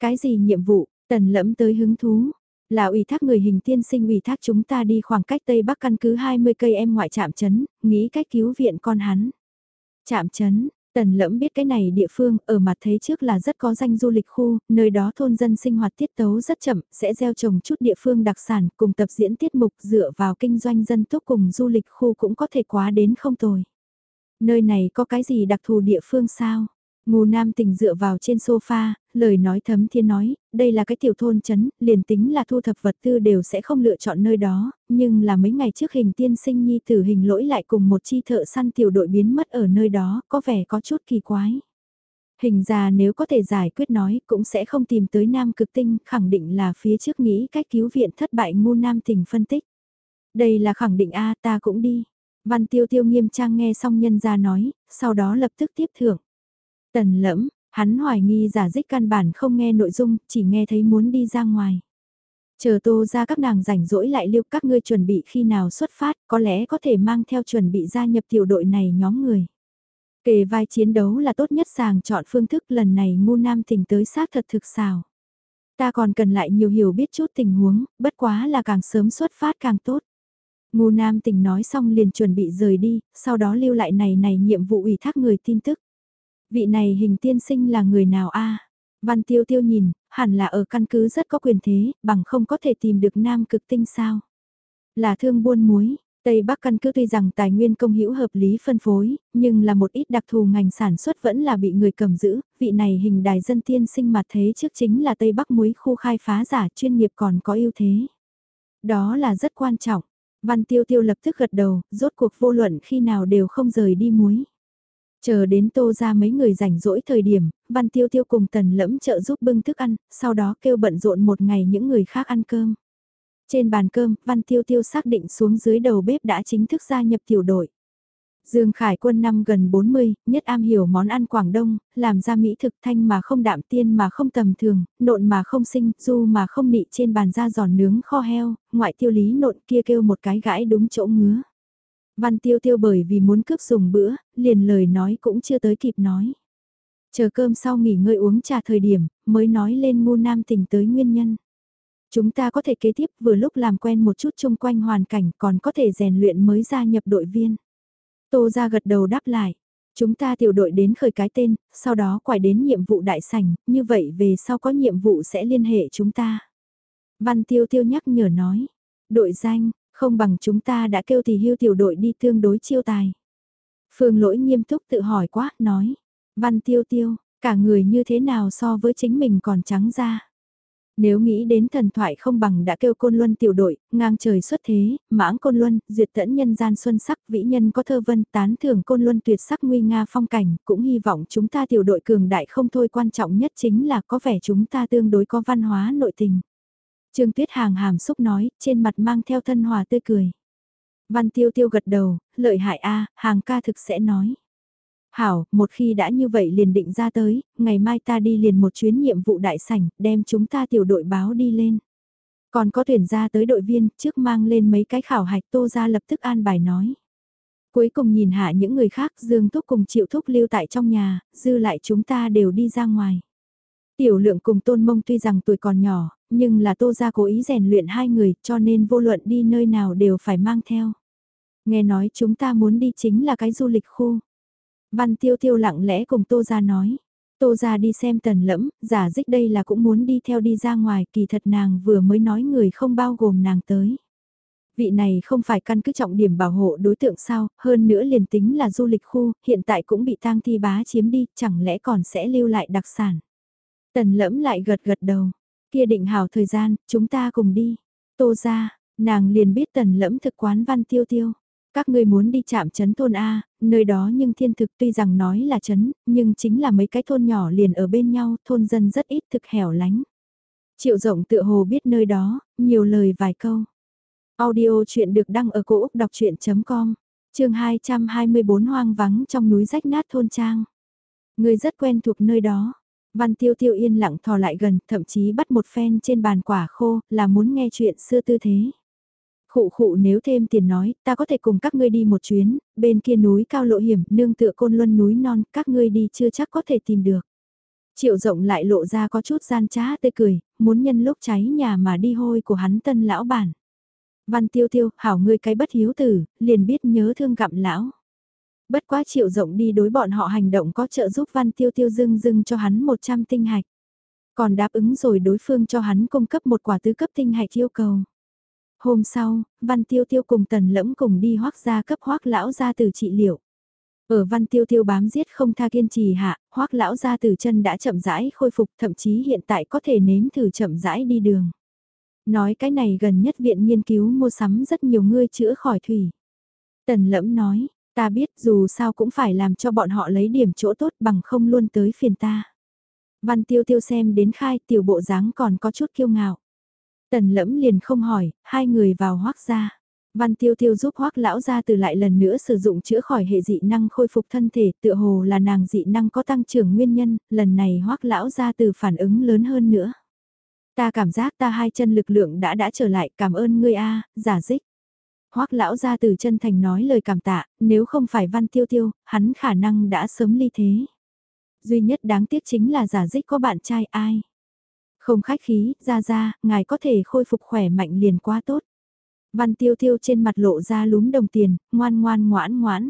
[SPEAKER 1] Cái gì nhiệm vụ, tần lẫm tới hứng thú, là ủy thác người hình tiên sinh ủy thác chúng ta đi khoảng cách Tây Bắc căn cứ 20 cây em ngoại trạm chấn, nghĩ cách cứu viện con hắn. Trạm chấn, Tần lẫm biết cái này địa phương ở mặt thấy trước là rất có danh du lịch khu, nơi đó thôn dân sinh hoạt tiết tấu rất chậm, sẽ gieo trồng chút địa phương đặc sản cùng tập diễn tiết mục dựa vào kinh doanh dân túc cùng du lịch khu cũng có thể quá đến không tồi. Nơi này có cái gì đặc thù địa phương sao? Ngô Nam tình dựa vào trên sofa, lời nói thấm thiên nói, đây là cái tiểu thôn chấn, liền tính là thu thập vật tư đều sẽ không lựa chọn nơi đó, nhưng là mấy ngày trước hình tiên sinh nhi tử hình lỗi lại cùng một chi thợ săn tiểu đội biến mất ở nơi đó, có vẻ có chút kỳ quái. Hình già nếu có thể giải quyết nói cũng sẽ không tìm tới Nam cực tinh, khẳng định là phía trước nghĩ cách cứu viện thất bại Ngô Nam tình phân tích. Đây là khẳng định A ta cũng đi. Văn tiêu tiêu nghiêm trang nghe xong nhân gia nói, sau đó lập tức tiếp thưởng. Tần lẫm, hắn hoài nghi giả dích căn bản không nghe nội dung, chỉ nghe thấy muốn đi ra ngoài. Chờ tô ra các nàng rảnh rỗi lại lưu các ngươi chuẩn bị khi nào xuất phát, có lẽ có thể mang theo chuẩn bị gia nhập tiểu đội này nhóm người. Kề vai chiến đấu là tốt nhất sàng chọn phương thức lần này ngu nam thỉnh tới xác thật thực xào. Ta còn cần lại nhiều hiểu biết chút tình huống, bất quá là càng sớm xuất phát càng tốt. Ngu nam tình nói xong liền chuẩn bị rời đi, sau đó lưu lại này này nhiệm vụ ủy thác người tin tức. Vị này hình tiên sinh là người nào a? Văn tiêu tiêu nhìn, hẳn là ở căn cứ rất có quyền thế, bằng không có thể tìm được nam cực tinh sao. Là thương buôn muối, Tây Bắc căn cứ tuy rằng tài nguyên công hữu hợp lý phân phối, nhưng là một ít đặc thù ngành sản xuất vẫn là bị người cầm giữ, vị này hình đài dân tiên sinh mặt thế trước chính là Tây Bắc muối khu khai phá giả chuyên nghiệp còn có ưu thế. Đó là rất quan trọng, Văn Tiêu Tiêu lập tức gật đầu, rốt cuộc vô luận khi nào đều không rời đi muối. Chờ đến tô ra mấy người rảnh rỗi thời điểm, Văn Tiêu Tiêu cùng Tần Lẫm trợ giúp bưng thức ăn, sau đó kêu bận rộn một ngày những người khác ăn cơm. Trên bàn cơm, Văn Tiêu Tiêu xác định xuống dưới đầu bếp đã chính thức gia nhập tiểu đội. Dương Khải Quân năm gần 40, nhất am hiểu món ăn Quảng Đông, làm ra mỹ thực thanh mà không đạm tiên mà không tầm thường, nộn mà không sinh, du mà không nị trên bàn da giòn nướng kho heo, ngoại tiêu lý nộn kia kêu một cái gãi đúng chỗ ngứa. Văn tiêu tiêu bởi vì muốn cướp dùng bữa, liền lời nói cũng chưa tới kịp nói. Chờ cơm sau nghỉ ngơi uống trà thời điểm, mới nói lên ngu nam tình tới nguyên nhân. Chúng ta có thể kế tiếp vừa lúc làm quen một chút chung quanh hoàn cảnh còn có thể rèn luyện mới gia nhập đội viên. Tô ra gật đầu đáp lại. Chúng ta tiểu đội đến khởi cái tên, sau đó quải đến nhiệm vụ đại sảnh, như vậy về sau có nhiệm vụ sẽ liên hệ chúng ta. Văn tiêu tiêu nhắc nhở nói. Đội danh, không bằng chúng ta đã kêu thì hưu tiểu đội đi tương đối chiêu tài. Phương lỗi nghiêm túc tự hỏi quá, nói. Văn tiêu tiêu, cả người như thế nào so với chính mình còn trắng ra. Nếu nghĩ đến thần thoại không bằng đã kêu côn luân tiểu đội, ngang trời xuất thế, mãng côn luân, duyệt tẫn nhân gian xuân sắc, vĩ nhân có thơ vân, tán thưởng côn luân tuyệt sắc nguy nga phong cảnh, cũng hy vọng chúng ta tiểu đội cường đại không thôi quan trọng nhất chính là có vẻ chúng ta tương đối có văn hóa nội tình. Trương Tuyết Hàng hàm xúc nói, trên mặt mang theo thân hòa tươi cười. Văn tiêu tiêu gật đầu, lợi hại a hàng ca thực sẽ nói. Hảo, một khi đã như vậy liền định ra tới, ngày mai ta đi liền một chuyến nhiệm vụ đại sảnh, đem chúng ta tiểu đội báo đi lên. Còn có tuyển ra tới đội viên, trước mang lên mấy cái khảo hạch tô ra lập tức an bài nói. Cuối cùng nhìn hạ những người khác Dương Thúc cùng Triệu Thúc lưu tại trong nhà, dư lại chúng ta đều đi ra ngoài. Tiểu lượng cùng Tôn Mông tuy rằng tuổi còn nhỏ, nhưng là Tô Gia cố ý rèn luyện hai người cho nên vô luận đi nơi nào đều phải mang theo. Nghe nói chúng ta muốn đi chính là cái du lịch khu. Văn tiêu tiêu lặng lẽ cùng Tô Gia nói. Tô Gia đi xem tần lẫm, giả dích đây là cũng muốn đi theo đi ra ngoài, kỳ thật nàng vừa mới nói người không bao gồm nàng tới. Vị này không phải căn cứ trọng điểm bảo hộ đối tượng sao, hơn nữa liền tính là du lịch khu, hiện tại cũng bị tang thi bá chiếm đi, chẳng lẽ còn sẽ lưu lại đặc sản. Tần lẫm lại gật gật đầu, kia định hào thời gian, chúng ta cùng đi. Tô Gia, nàng liền biết tần lẫm thực quán văn tiêu tiêu. Các ngươi muốn đi chạm chấn thôn A, nơi đó nhưng thiên thực tuy rằng nói là chấn, nhưng chính là mấy cái thôn nhỏ liền ở bên nhau, thôn dân rất ít thực hẻo lánh. Triệu rộng tựa hồ biết nơi đó, nhiều lời vài câu. Audio chuyện được đăng ở cổ Úc đọc chuyện.com, trường 224 hoang vắng trong núi rách nát thôn trang. Người rất quen thuộc nơi đó. Văn tiêu tiêu yên lặng thò lại gần, thậm chí bắt một phen trên bàn quả khô, là muốn nghe chuyện xưa tư thế. Khụ khụ nếu thêm tiền nói, ta có thể cùng các ngươi đi một chuyến, bên kia núi cao lộ hiểm, nương tựa côn luân núi non, các ngươi đi chưa chắc có thể tìm được. Triệu rộng lại lộ ra có chút gian trá tươi cười, muốn nhân lúc cháy nhà mà đi hôi của hắn tân lão bản. Văn tiêu tiêu, hảo ngươi cái bất hiếu tử, liền biết nhớ thương gặm lão. Bất quá triệu rộng đi đối bọn họ hành động có trợ giúp văn tiêu tiêu dưng dưng cho hắn 100 tinh hạch. Còn đáp ứng rồi đối phương cho hắn cung cấp một quả tứ cấp tinh hạch yêu cầu. Hôm sau, Văn Tiêu Tiêu cùng Tần Lẫm cùng đi hoác gia cấp hoác lão gia từ trị liệu. Ở Văn Tiêu Tiêu bám giết không tha kiên trì hạ, hoác lão gia từ chân đã chậm rãi khôi phục thậm chí hiện tại có thể nếm thử chậm rãi đi đường. Nói cái này gần nhất viện nghiên cứu mua sắm rất nhiều người chữa khỏi thủy. Tần Lẫm nói, ta biết dù sao cũng phải làm cho bọn họ lấy điểm chỗ tốt bằng không luôn tới phiền ta. Văn Tiêu Tiêu xem đến khai tiểu bộ dáng còn có chút kiêu ngạo. Tần lẫm liền không hỏi, hai người vào hoác ra. Văn tiêu tiêu giúp hoác lão ra từ lại lần nữa sử dụng chữa khỏi hệ dị năng khôi phục thân thể tựa hồ là nàng dị năng có tăng trưởng nguyên nhân, lần này hoác lão ra từ phản ứng lớn hơn nữa. Ta cảm giác ta hai chân lực lượng đã đã trở lại cảm ơn ngươi a giả dích. Hoác lão ra từ chân thành nói lời cảm tạ, nếu không phải văn tiêu tiêu, hắn khả năng đã sớm ly thế. Duy nhất đáng tiếc chính là giả dích có bạn trai ai. Không khách khí, ra ra, ngài có thể khôi phục khỏe mạnh liền quá tốt. Văn tiêu tiêu trên mặt lộ ra lúm đồng tiền, ngoan ngoan ngoãn ngoãn.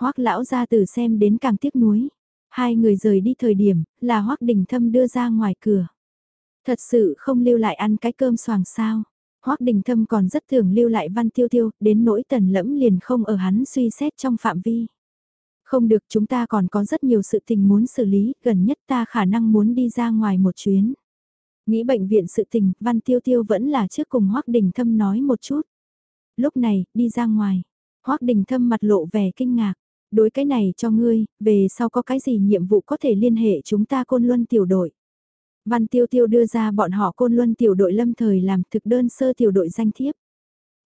[SPEAKER 1] Hoác lão ra từ xem đến càng tiếc nuối. Hai người rời đi thời điểm, là Hoác Đình Thâm đưa ra ngoài cửa. Thật sự không lưu lại ăn cái cơm xoàng sao. Hoác Đình Thâm còn rất thường lưu lại văn tiêu tiêu, đến nỗi tần lẫm liền không ở hắn suy xét trong phạm vi. Không được chúng ta còn có rất nhiều sự tình muốn xử lý, gần nhất ta khả năng muốn đi ra ngoài một chuyến. Nghĩ bệnh viện sự tình, Văn Tiêu Tiêu vẫn là trước cùng Hoác Đình Thâm nói một chút. Lúc này, đi ra ngoài. Hoác Đình Thâm mặt lộ vẻ kinh ngạc. Đối cái này cho ngươi, về sau có cái gì nhiệm vụ có thể liên hệ chúng ta côn luân tiểu đội. Văn Tiêu Tiêu đưa ra bọn họ côn luân tiểu đội lâm thời làm thực đơn sơ tiểu đội danh thiếp.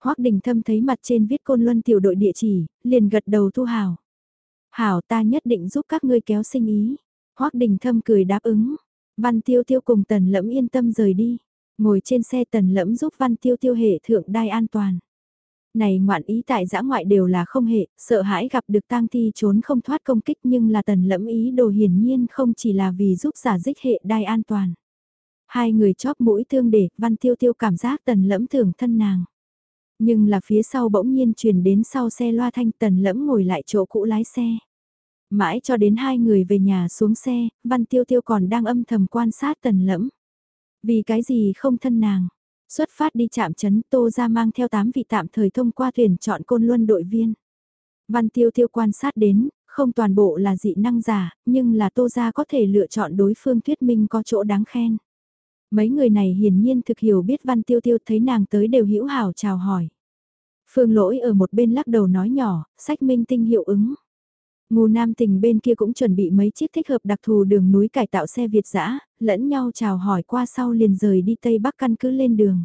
[SPEAKER 1] Hoắc Đình Thâm thấy mặt trên viết Côn Luân tiểu đội địa chỉ, liền gật đầu thu hảo. Hảo ta nhất định giúp các ngươi kéo sinh ý. Hoắc Đình Thâm cười đáp ứng. Văn Tiêu Tiêu cùng Tần Lẫm yên tâm rời đi. Ngồi trên xe Tần Lẫm giúp Văn Tiêu Tiêu hệ thượng đai an toàn. Này ngoạn ý tại giã ngoại đều là không hệ, sợ hãi gặp được tang thi trốn không thoát công kích nhưng là Tần Lẫm ý đồ hiển nhiên không chỉ là vì giúp giả dích hệ đai an toàn. Hai người chóp mũi thương để, Văn Tiêu Tiêu cảm giác Tần Lẫm thưởng thân nàng. Nhưng là phía sau bỗng nhiên truyền đến sau xe loa thanh Tần Lẫm ngồi lại chỗ cũ lái xe. Mãi cho đến hai người về nhà xuống xe, Văn Tiêu Tiêu còn đang âm thầm quan sát tần lẫm. Vì cái gì không thân nàng? Xuất phát đi chạm chấn Tô ra mang theo 8 vị tạm thời thông qua thuyền chọn côn luân đội viên. Văn Tiêu Tiêu quan sát đến, không toàn bộ là dị năng giả, nhưng là Tô ra có thể lựa chọn đối phương thuyết minh có chỗ đáng khen. Mấy người này hiển nhiên thực hiểu biết Văn Tiêu Tiêu thấy nàng tới đều hữu hảo chào hỏi. Phương lỗi ở một bên lắc đầu nói nhỏ, sách minh tinh hiệu ứng. Ngô Nam Tình bên kia cũng chuẩn bị mấy chiếc thích hợp đặc thù đường núi cải tạo xe Việt dã, lẫn nhau chào hỏi qua sau liền rời đi Tây Bắc căn cứ lên đường.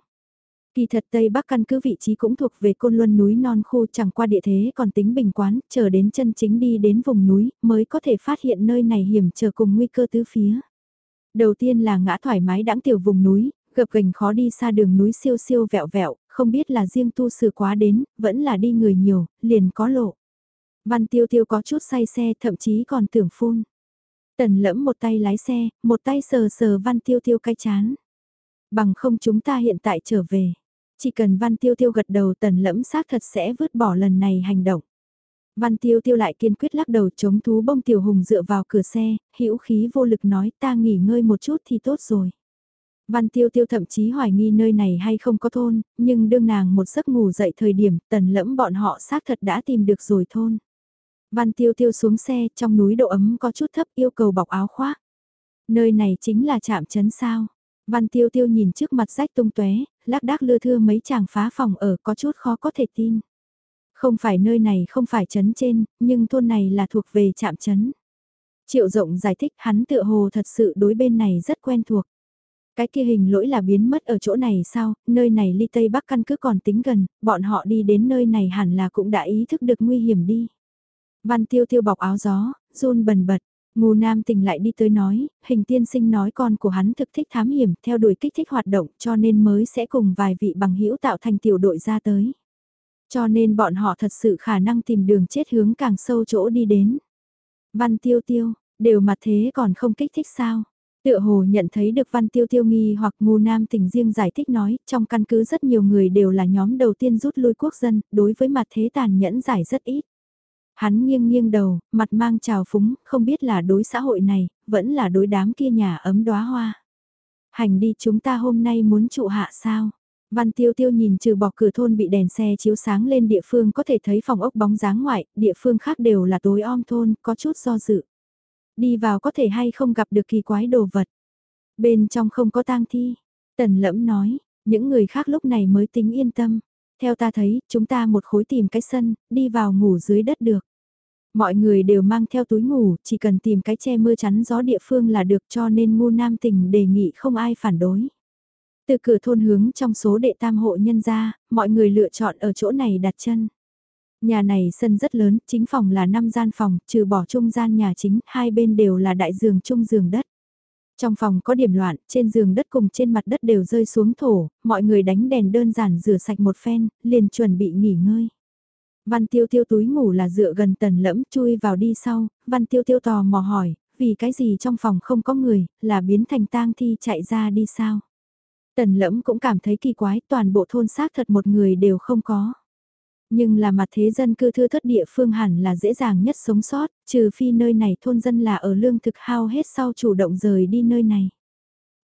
[SPEAKER 1] Kỳ thật Tây Bắc căn cứ vị trí cũng thuộc về côn luân núi non khu chẳng qua địa thế còn tính bình quán, chờ đến chân chính đi đến vùng núi mới có thể phát hiện nơi này hiểm trở cùng nguy cơ tứ phía. Đầu tiên là ngã thoải mái đãng tiểu vùng núi, gập gành khó đi xa đường núi siêu siêu vẹo vẹo, không biết là riêng tu sử quá đến, vẫn là đi người nhiều, liền có lộ. Văn tiêu tiêu có chút say xe thậm chí còn tưởng phun. Tần lẫm một tay lái xe, một tay sờ sờ văn tiêu tiêu cay chán. Bằng không chúng ta hiện tại trở về. Chỉ cần văn tiêu tiêu gật đầu tần lẫm xác thật sẽ vứt bỏ lần này hành động. Văn tiêu tiêu lại kiên quyết lắc đầu chống thú bông tiểu hùng dựa vào cửa xe, hữu khí vô lực nói ta nghỉ ngơi một chút thì tốt rồi. Văn tiêu tiêu thậm chí hoài nghi nơi này hay không có thôn, nhưng đương nàng một giấc ngủ dậy thời điểm tần lẫm bọn họ xác thật đã tìm được rồi thôn. Văn tiêu tiêu xuống xe, trong núi độ ấm có chút thấp yêu cầu bọc áo khoác. Nơi này chính là trạm chấn sao. Văn tiêu tiêu nhìn trước mặt rách tung tóe, lác đác lưa thưa mấy chàng phá phòng ở có chút khó có thể tin. Không phải nơi này không phải chấn trên, nhưng thôn này là thuộc về trạm chấn. Triệu rộng giải thích hắn tựa hồ thật sự đối bên này rất quen thuộc. Cái kia hình lỗi là biến mất ở chỗ này sao, nơi này ly Tây Bắc căn cứ còn tính gần, bọn họ đi đến nơi này hẳn là cũng đã ý thức được nguy hiểm đi. Văn tiêu tiêu bọc áo gió, run bần bật. Ngô Nam tỉnh lại đi tới nói, hình tiên sinh nói con của hắn thực thích thám hiểm, theo đuổi kích thích hoạt động cho nên mới sẽ cùng vài vị bằng hữu tạo thành tiểu đội ra tới. Cho nên bọn họ thật sự khả năng tìm đường chết hướng càng sâu chỗ đi đến. Văn tiêu tiêu, đều mặt thế còn không kích thích sao? Tựa hồ nhận thấy được văn tiêu tiêu nghi hoặc ngô nam tỉnh riêng giải thích nói, trong căn cứ rất nhiều người đều là nhóm đầu tiên rút lui quốc dân, đối với mặt thế tàn nhẫn giải rất ít. Hắn nghiêng nghiêng đầu, mặt mang trào phúng, không biết là đối xã hội này, vẫn là đối đám kia nhà ấm đóa hoa. Hành đi chúng ta hôm nay muốn trụ hạ sao? Văn tiêu tiêu nhìn trừ bỏ cửa thôn bị đèn xe chiếu sáng lên địa phương có thể thấy phòng ốc bóng dáng ngoại, địa phương khác đều là tối om thôn, có chút do dự. Đi vào có thể hay không gặp được kỳ quái đồ vật. Bên trong không có tang thi. Tần lẫm nói, những người khác lúc này mới tính yên tâm. Theo ta thấy, chúng ta một khối tìm cái sân, đi vào ngủ dưới đất được. Mọi người đều mang theo túi ngủ, chỉ cần tìm cái che mưa chắn gió địa phương là được cho nên ngu nam tình đề nghị không ai phản đối. Từ cửa thôn hướng trong số đệ tam hộ nhân ra, mọi người lựa chọn ở chỗ này đặt chân. Nhà này sân rất lớn, chính phòng là 5 gian phòng, trừ bỏ trung gian nhà chính, hai bên đều là đại giường chung giường đất. Trong phòng có điểm loạn, trên giường đất cùng trên mặt đất đều rơi xuống thổ, mọi người đánh đèn đơn giản rửa sạch một phen, liền chuẩn bị nghỉ ngơi. Văn tiêu tiêu túi ngủ là dựa gần tần lẫm chui vào đi sau, văn tiêu tiêu tò mò hỏi, vì cái gì trong phòng không có người, là biến thành tang thi chạy ra đi sao? Tần lẫm cũng cảm thấy kỳ quái, toàn bộ thôn xác thật một người đều không có. Nhưng là mặt thế dân cư thưa thất địa phương hẳn là dễ dàng nhất sống sót, trừ phi nơi này thôn dân là ở lương thực hao hết sau chủ động rời đi nơi này.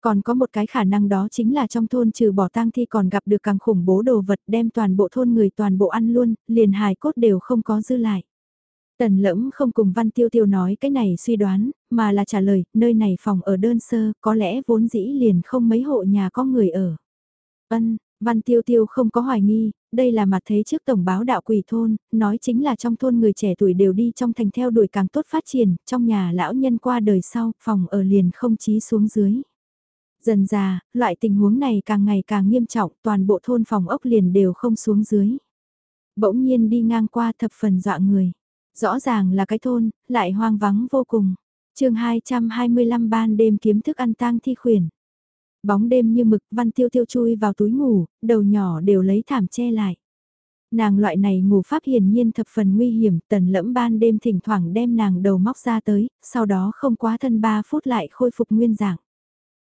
[SPEAKER 1] Còn có một cái khả năng đó chính là trong thôn trừ bỏ tang thi còn gặp được càng khủng bố đồ vật đem toàn bộ thôn người toàn bộ ăn luôn, liền hài cốt đều không có dư lại. Tần lẫm không cùng Văn Tiêu Tiêu nói cái này suy đoán, mà là trả lời, nơi này phòng ở đơn sơ, có lẽ vốn dĩ liền không mấy hộ nhà có người ở. Ân, Văn Tiêu Tiêu không có hoài nghi, đây là mặt thế trước tổng báo đạo quỷ thôn, nói chính là trong thôn người trẻ tuổi đều đi trong thành theo đuổi càng tốt phát triển, trong nhà lão nhân qua đời sau, phòng ở liền không chí xuống dưới. Dần già, loại tình huống này càng ngày càng nghiêm trọng, toàn bộ thôn phòng ốc liền đều không xuống dưới. Bỗng nhiên đi ngang qua thập phần dọa người. Rõ ràng là cái thôn, lại hoang vắng vô cùng. chương 225 ban đêm kiếm thức ăn tang thi khuyển. Bóng đêm như mực văn tiêu tiêu chui vào túi ngủ, đầu nhỏ đều lấy thảm che lại. Nàng loại này ngủ pháp hiển nhiên thập phần nguy hiểm, tần lẫm ban đêm thỉnh thoảng đem nàng đầu móc ra tới, sau đó không quá thân 3 phút lại khôi phục nguyên dạng.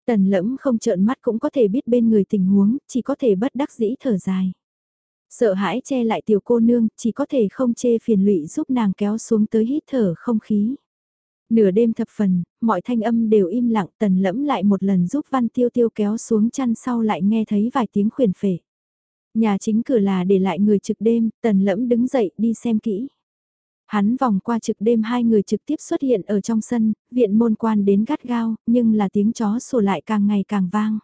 [SPEAKER 1] Tần lẫm không trợn mắt cũng có thể biết bên người tình huống, chỉ có thể bất đắc dĩ thở dài. Sợ hãi che lại tiểu cô nương, chỉ có thể không chê phiền lụy giúp nàng kéo xuống tới hít thở không khí. Nửa đêm thập phần, mọi thanh âm đều im lặng tần lẫm lại một lần giúp văn tiêu tiêu kéo xuống chăn sau lại nghe thấy vài tiếng khuyển phể. Nhà chính cửa là để lại người trực đêm, tần lẫm đứng dậy đi xem kỹ. Hắn vòng qua trực đêm hai người trực tiếp xuất hiện ở trong sân, viện môn quan đến gắt gao, nhưng là tiếng chó sủa lại càng ngày càng vang.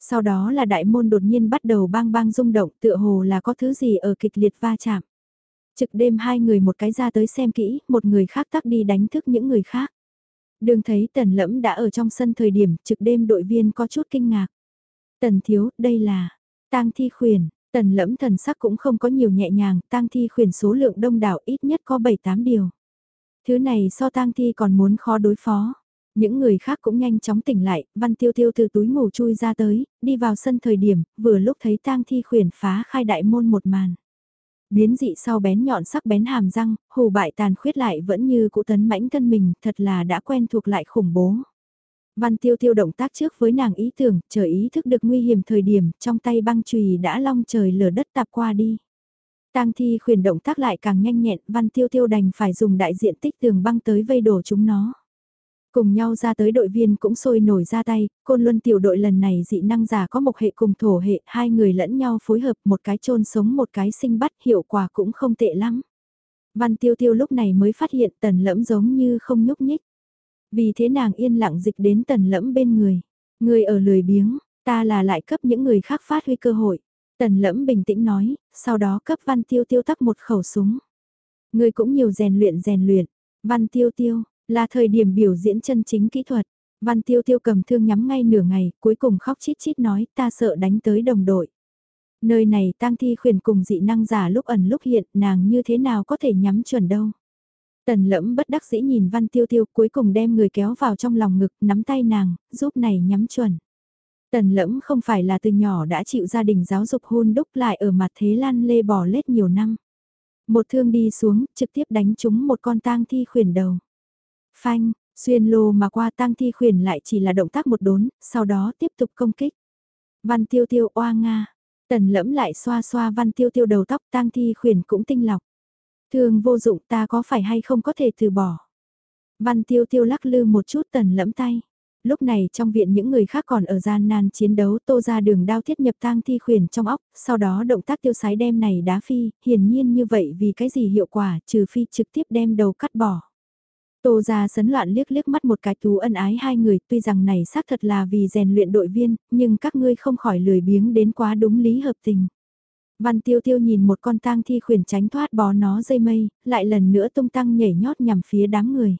[SPEAKER 1] Sau đó là đại môn đột nhiên bắt đầu bang bang rung động tựa hồ là có thứ gì ở kịch liệt va chạm. Trực đêm hai người một cái ra tới xem kỹ, một người khác tắc đi đánh thức những người khác. Đường thấy tần lẫm đã ở trong sân thời điểm trực đêm đội viên có chút kinh ngạc. Tần thiếu, đây là tang thi khuyển, tần lẫm thần sắc cũng không có nhiều nhẹ nhàng, tang thi khuyển số lượng đông đảo ít nhất có 7-8 điều. Thứ này so tang thi còn muốn khó đối phó. Những người khác cũng nhanh chóng tỉnh lại, văn tiêu tiêu từ túi ngủ chui ra tới, đi vào sân thời điểm, vừa lúc thấy tang thi khuyển phá khai đại môn một màn. Biến dị sau bén nhọn sắc bén hàm răng, hù bại tàn khuyết lại vẫn như cụ tấn mãnh thân mình, thật là đã quen thuộc lại khủng bố. Văn tiêu tiêu động tác trước với nàng ý tưởng, chờ ý thức được nguy hiểm thời điểm, trong tay băng chùy đã long trời lở đất tạp qua đi. Tang thi khuyển động tác lại càng nhanh nhẹn, văn tiêu tiêu đành phải dùng đại diện tích tường băng tới vây đổ chúng nó. Cùng nhau ra tới đội viên cũng sôi nổi ra tay, côn luân tiểu đội lần này dị năng giả có một hệ cùng thổ hệ, hai người lẫn nhau phối hợp một cái chôn sống một cái sinh bắt hiệu quả cũng không tệ lắm. Văn tiêu tiêu lúc này mới phát hiện tần lẫm giống như không nhúc nhích. Vì thế nàng yên lặng dịch đến tần lẫm bên người. Người ở lười biếng, ta là lại cấp những người khác phát huy cơ hội. Tần lẫm bình tĩnh nói, sau đó cấp văn tiêu tiêu tắc một khẩu súng. Người cũng nhiều rèn luyện rèn luyện. Văn tiêu tiêu, là thời điểm biểu diễn chân chính kỹ thuật. Văn tiêu tiêu cầm thương nhắm ngay nửa ngày, cuối cùng khóc chít chít nói ta sợ đánh tới đồng đội. Nơi này tang thi khuyển cùng dị năng giả lúc ẩn lúc hiện nàng như thế nào có thể nhắm chuẩn đâu. Tần lẫm bất đắc dĩ nhìn văn tiêu tiêu cuối cùng đem người kéo vào trong lòng ngực nắm tay nàng, giúp này nhắm chuẩn. Tần lẫm không phải là từ nhỏ đã chịu gia đình giáo dục hôn đúc lại ở mặt thế lan lê bò lết nhiều năm. Một thương đi xuống, trực tiếp đánh trúng một con tang thi khuyển đầu. Phanh, xuyên lô mà qua tang thi khuyển lại chỉ là động tác một đốn, sau đó tiếp tục công kích. Văn tiêu tiêu oa nga, tần lẫm lại xoa xoa văn tiêu tiêu đầu tóc tang thi khuyển cũng tinh lọc. thường vô dụng ta có phải hay không có thể từ bỏ. Văn tiêu tiêu lắc lư một chút tần lẫm tay. Lúc này trong viện những người khác còn ở gian nan chiến đấu tô ra đường đao thiết nhập tang thi khuyển trong óc, sau đó động tác tiêu sái đem này đá phi, hiển nhiên như vậy vì cái gì hiệu quả trừ phi trực tiếp đem đầu cắt bỏ. Tô ra sấn loạn liếc liếc mắt một cái thú ân ái hai người tuy rằng này xác thật là vì rèn luyện đội viên, nhưng các ngươi không khỏi lười biếng đến quá đúng lý hợp tình. Văn tiêu tiêu nhìn một con tang thi khuyển tránh thoát bó nó dây mây, lại lần nữa tung tăng nhảy nhót nhằm phía đám người.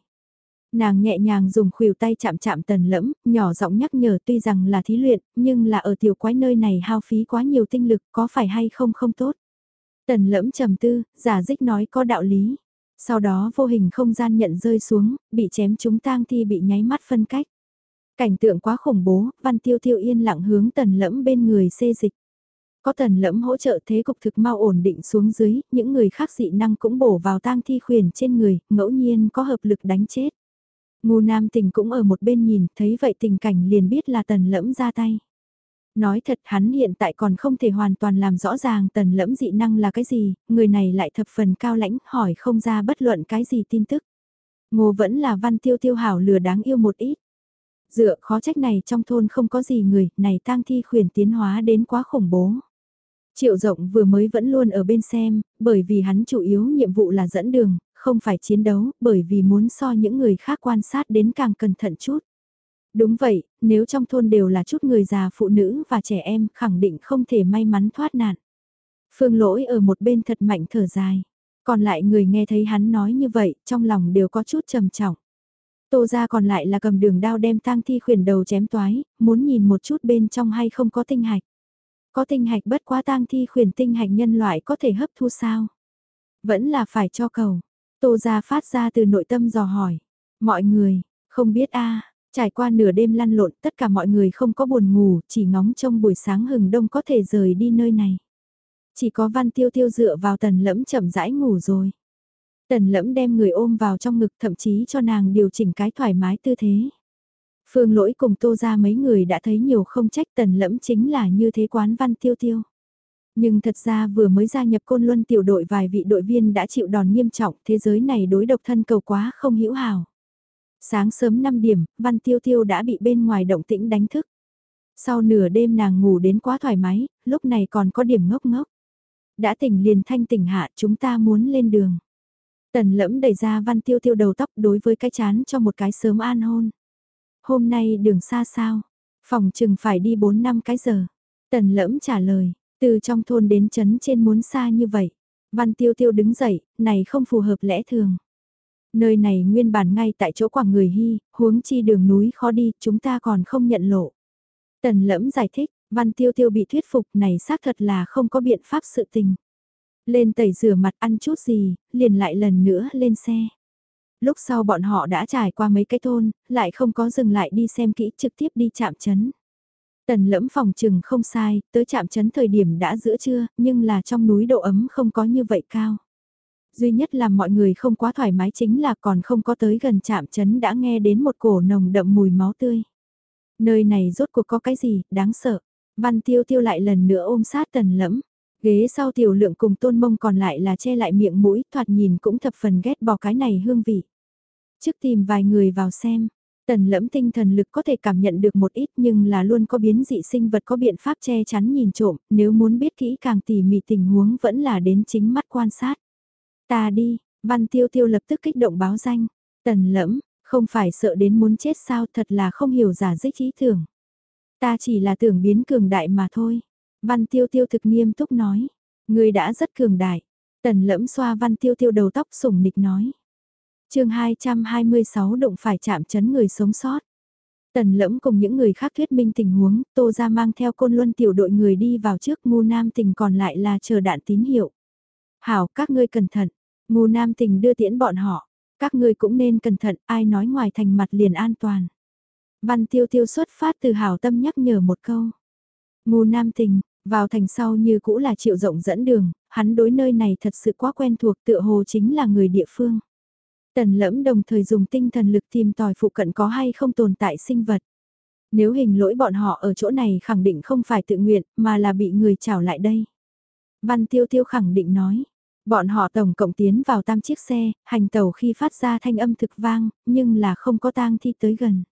[SPEAKER 1] Nàng nhẹ nhàng dùng khuỷu tay chạm chạm tần lẫm, nhỏ giọng nhắc nhở tuy rằng là thí luyện, nhưng là ở tiểu quái nơi này hao phí quá nhiều tinh lực có phải hay không không tốt. Tần lẫm trầm tư, giả dích nói có đạo lý. Sau đó vô hình không gian nhận rơi xuống, bị chém chúng tang thi bị nháy mắt phân cách. Cảnh tượng quá khủng bố, văn tiêu tiêu yên lặng hướng tần lẫm bên người xê dịch. Có tần lẫm hỗ trợ thế cục thực mau ổn định xuống dưới, những người khác dị năng cũng bổ vào tang thi khuyển trên người, ngẫu nhiên có hợp lực đánh chết. Ngu nam tình cũng ở một bên nhìn, thấy vậy tình cảnh liền biết là tần lẫm ra tay. Nói thật hắn hiện tại còn không thể hoàn toàn làm rõ ràng tần lẫm dị năng là cái gì, người này lại thập phần cao lãnh hỏi không ra bất luận cái gì tin tức. Ngô vẫn là văn tiêu tiêu hảo lừa đáng yêu một ít. Dựa khó trách này trong thôn không có gì người, này tang thi khuyển tiến hóa đến quá khủng bố. Triệu rộng vừa mới vẫn luôn ở bên xem, bởi vì hắn chủ yếu nhiệm vụ là dẫn đường, không phải chiến đấu, bởi vì muốn so những người khác quan sát đến càng cẩn thận chút. Đúng vậy, nếu trong thôn đều là chút người già phụ nữ và trẻ em khẳng định không thể may mắn thoát nạn. Phương lỗi ở một bên thật mạnh thở dài. Còn lại người nghe thấy hắn nói như vậy, trong lòng đều có chút trầm trọng. Tô ra còn lại là cầm đường đao đem tang thi khuyển đầu chém toái, muốn nhìn một chút bên trong hay không có tinh hạch. Có tinh hạch bất quá tang thi khuyển tinh hạch nhân loại có thể hấp thu sao? Vẫn là phải cho cầu. Tô ra phát ra từ nội tâm dò hỏi. Mọi người, không biết a trải qua nửa đêm lăn lộn tất cả mọi người không có buồn ngủ, chỉ ngóng trông buổi sáng hừng đông có thể rời đi nơi này. Chỉ có văn tiêu tiêu dựa vào tần lẫm chậm rãi ngủ rồi. Tần lẫm đem người ôm vào trong ngực thậm chí cho nàng điều chỉnh cái thoải mái tư thế. Phương lỗi cùng tô ra mấy người đã thấy nhiều không trách tần lẫm chính là như thế quán văn tiêu tiêu. Nhưng thật ra vừa mới gia nhập côn luân tiểu đội vài vị đội viên đã chịu đòn nghiêm trọng thế giới này đối độc thân cầu quá không hữu hào. Sáng sớm 5 điểm, văn tiêu tiêu đã bị bên ngoài động tĩnh đánh thức. Sau nửa đêm nàng ngủ đến quá thoải mái, lúc này còn có điểm ngốc ngốc. Đã tỉnh liền thanh tỉnh hạ chúng ta muốn lên đường. Tần lẫm đẩy ra văn tiêu tiêu đầu tóc đối với cái chán cho một cái sớm an hôn. Hôm nay đường xa sao? Phòng chừng phải đi 4 năm cái giờ. Tần lẫm trả lời, từ trong thôn đến chấn trên muốn xa như vậy. Văn tiêu tiêu đứng dậy, này không phù hợp lẽ thường. Nơi này nguyên bản ngay tại chỗ quảng người hy, huống chi đường núi khó đi, chúng ta còn không nhận lộ. Tần lẫm giải thích, văn tiêu tiêu bị thuyết phục này xác thật là không có biện pháp sự tình. Lên tẩy rửa mặt ăn chút gì, liền lại lần nữa lên xe. Lúc sau bọn họ đã trải qua mấy cái thôn, lại không có dừng lại đi xem kỹ trực tiếp đi chạm chấn. Tần lẫm phòng trừng không sai, tới chạm chấn thời điểm đã giữa trưa, nhưng là trong núi độ ấm không có như vậy cao. Duy nhất là mọi người không quá thoải mái chính là còn không có tới gần chạm chấn đã nghe đến một cổ nồng đậm mùi máu tươi. Nơi này rốt cuộc có cái gì, đáng sợ. Văn tiêu tiêu lại lần nữa ôm sát tần lẫm. Ghế sau tiểu lượng cùng tôn mông còn lại là che lại miệng mũi, thoạt nhìn cũng thập phần ghét bỏ cái này hương vị. Trước tìm vài người vào xem, tần lẫm tinh thần lực có thể cảm nhận được một ít nhưng là luôn có biến dị sinh vật có biện pháp che chắn nhìn trộm, nếu muốn biết kỹ càng tỉ mỉ tình huống vẫn là đến chính mắt quan sát. Ta đi, văn tiêu tiêu lập tức kích động báo danh, tần lẫm, không phải sợ đến muốn chết sao thật là không hiểu giả dích ý tưởng. Ta chỉ là tưởng biến cường đại mà thôi. Văn tiêu tiêu thực nghiêm túc nói. Người đã rất cường đại. Tần lẫm xoa văn tiêu tiêu đầu tóc sủng nịch nói. chương 226 động phải chạm chấn người sống sót. Tần lẫm cùng những người khác thuyết minh tình huống, tô ra mang theo côn luân tiểu đội người đi vào trước ngu nam tình còn lại là chờ đạn tín hiệu. Hảo, các ngươi cẩn thận, ngu nam tình đưa tiễn bọn họ, các ngươi cũng nên cẩn thận, ai nói ngoài thành mặt liền an toàn. Văn tiêu tiêu xuất phát từ hảo tâm nhắc nhở một câu. Ngu nam tình, vào thành sau như cũ là triệu rộng dẫn đường, hắn đối nơi này thật sự quá quen thuộc tựa hồ chính là người địa phương. Tần lẫm đồng thời dùng tinh thần lực tìm tòi phụ cận có hay không tồn tại sinh vật. Nếu hình lỗi bọn họ ở chỗ này khẳng định không phải tự nguyện mà là bị người trảo lại đây. Văn tiêu tiêu khẳng định nói. Bọn họ tổng cộng tiến vào tam chiếc xe, hành tàu khi phát ra thanh âm thực vang, nhưng là không có tang thi tới gần.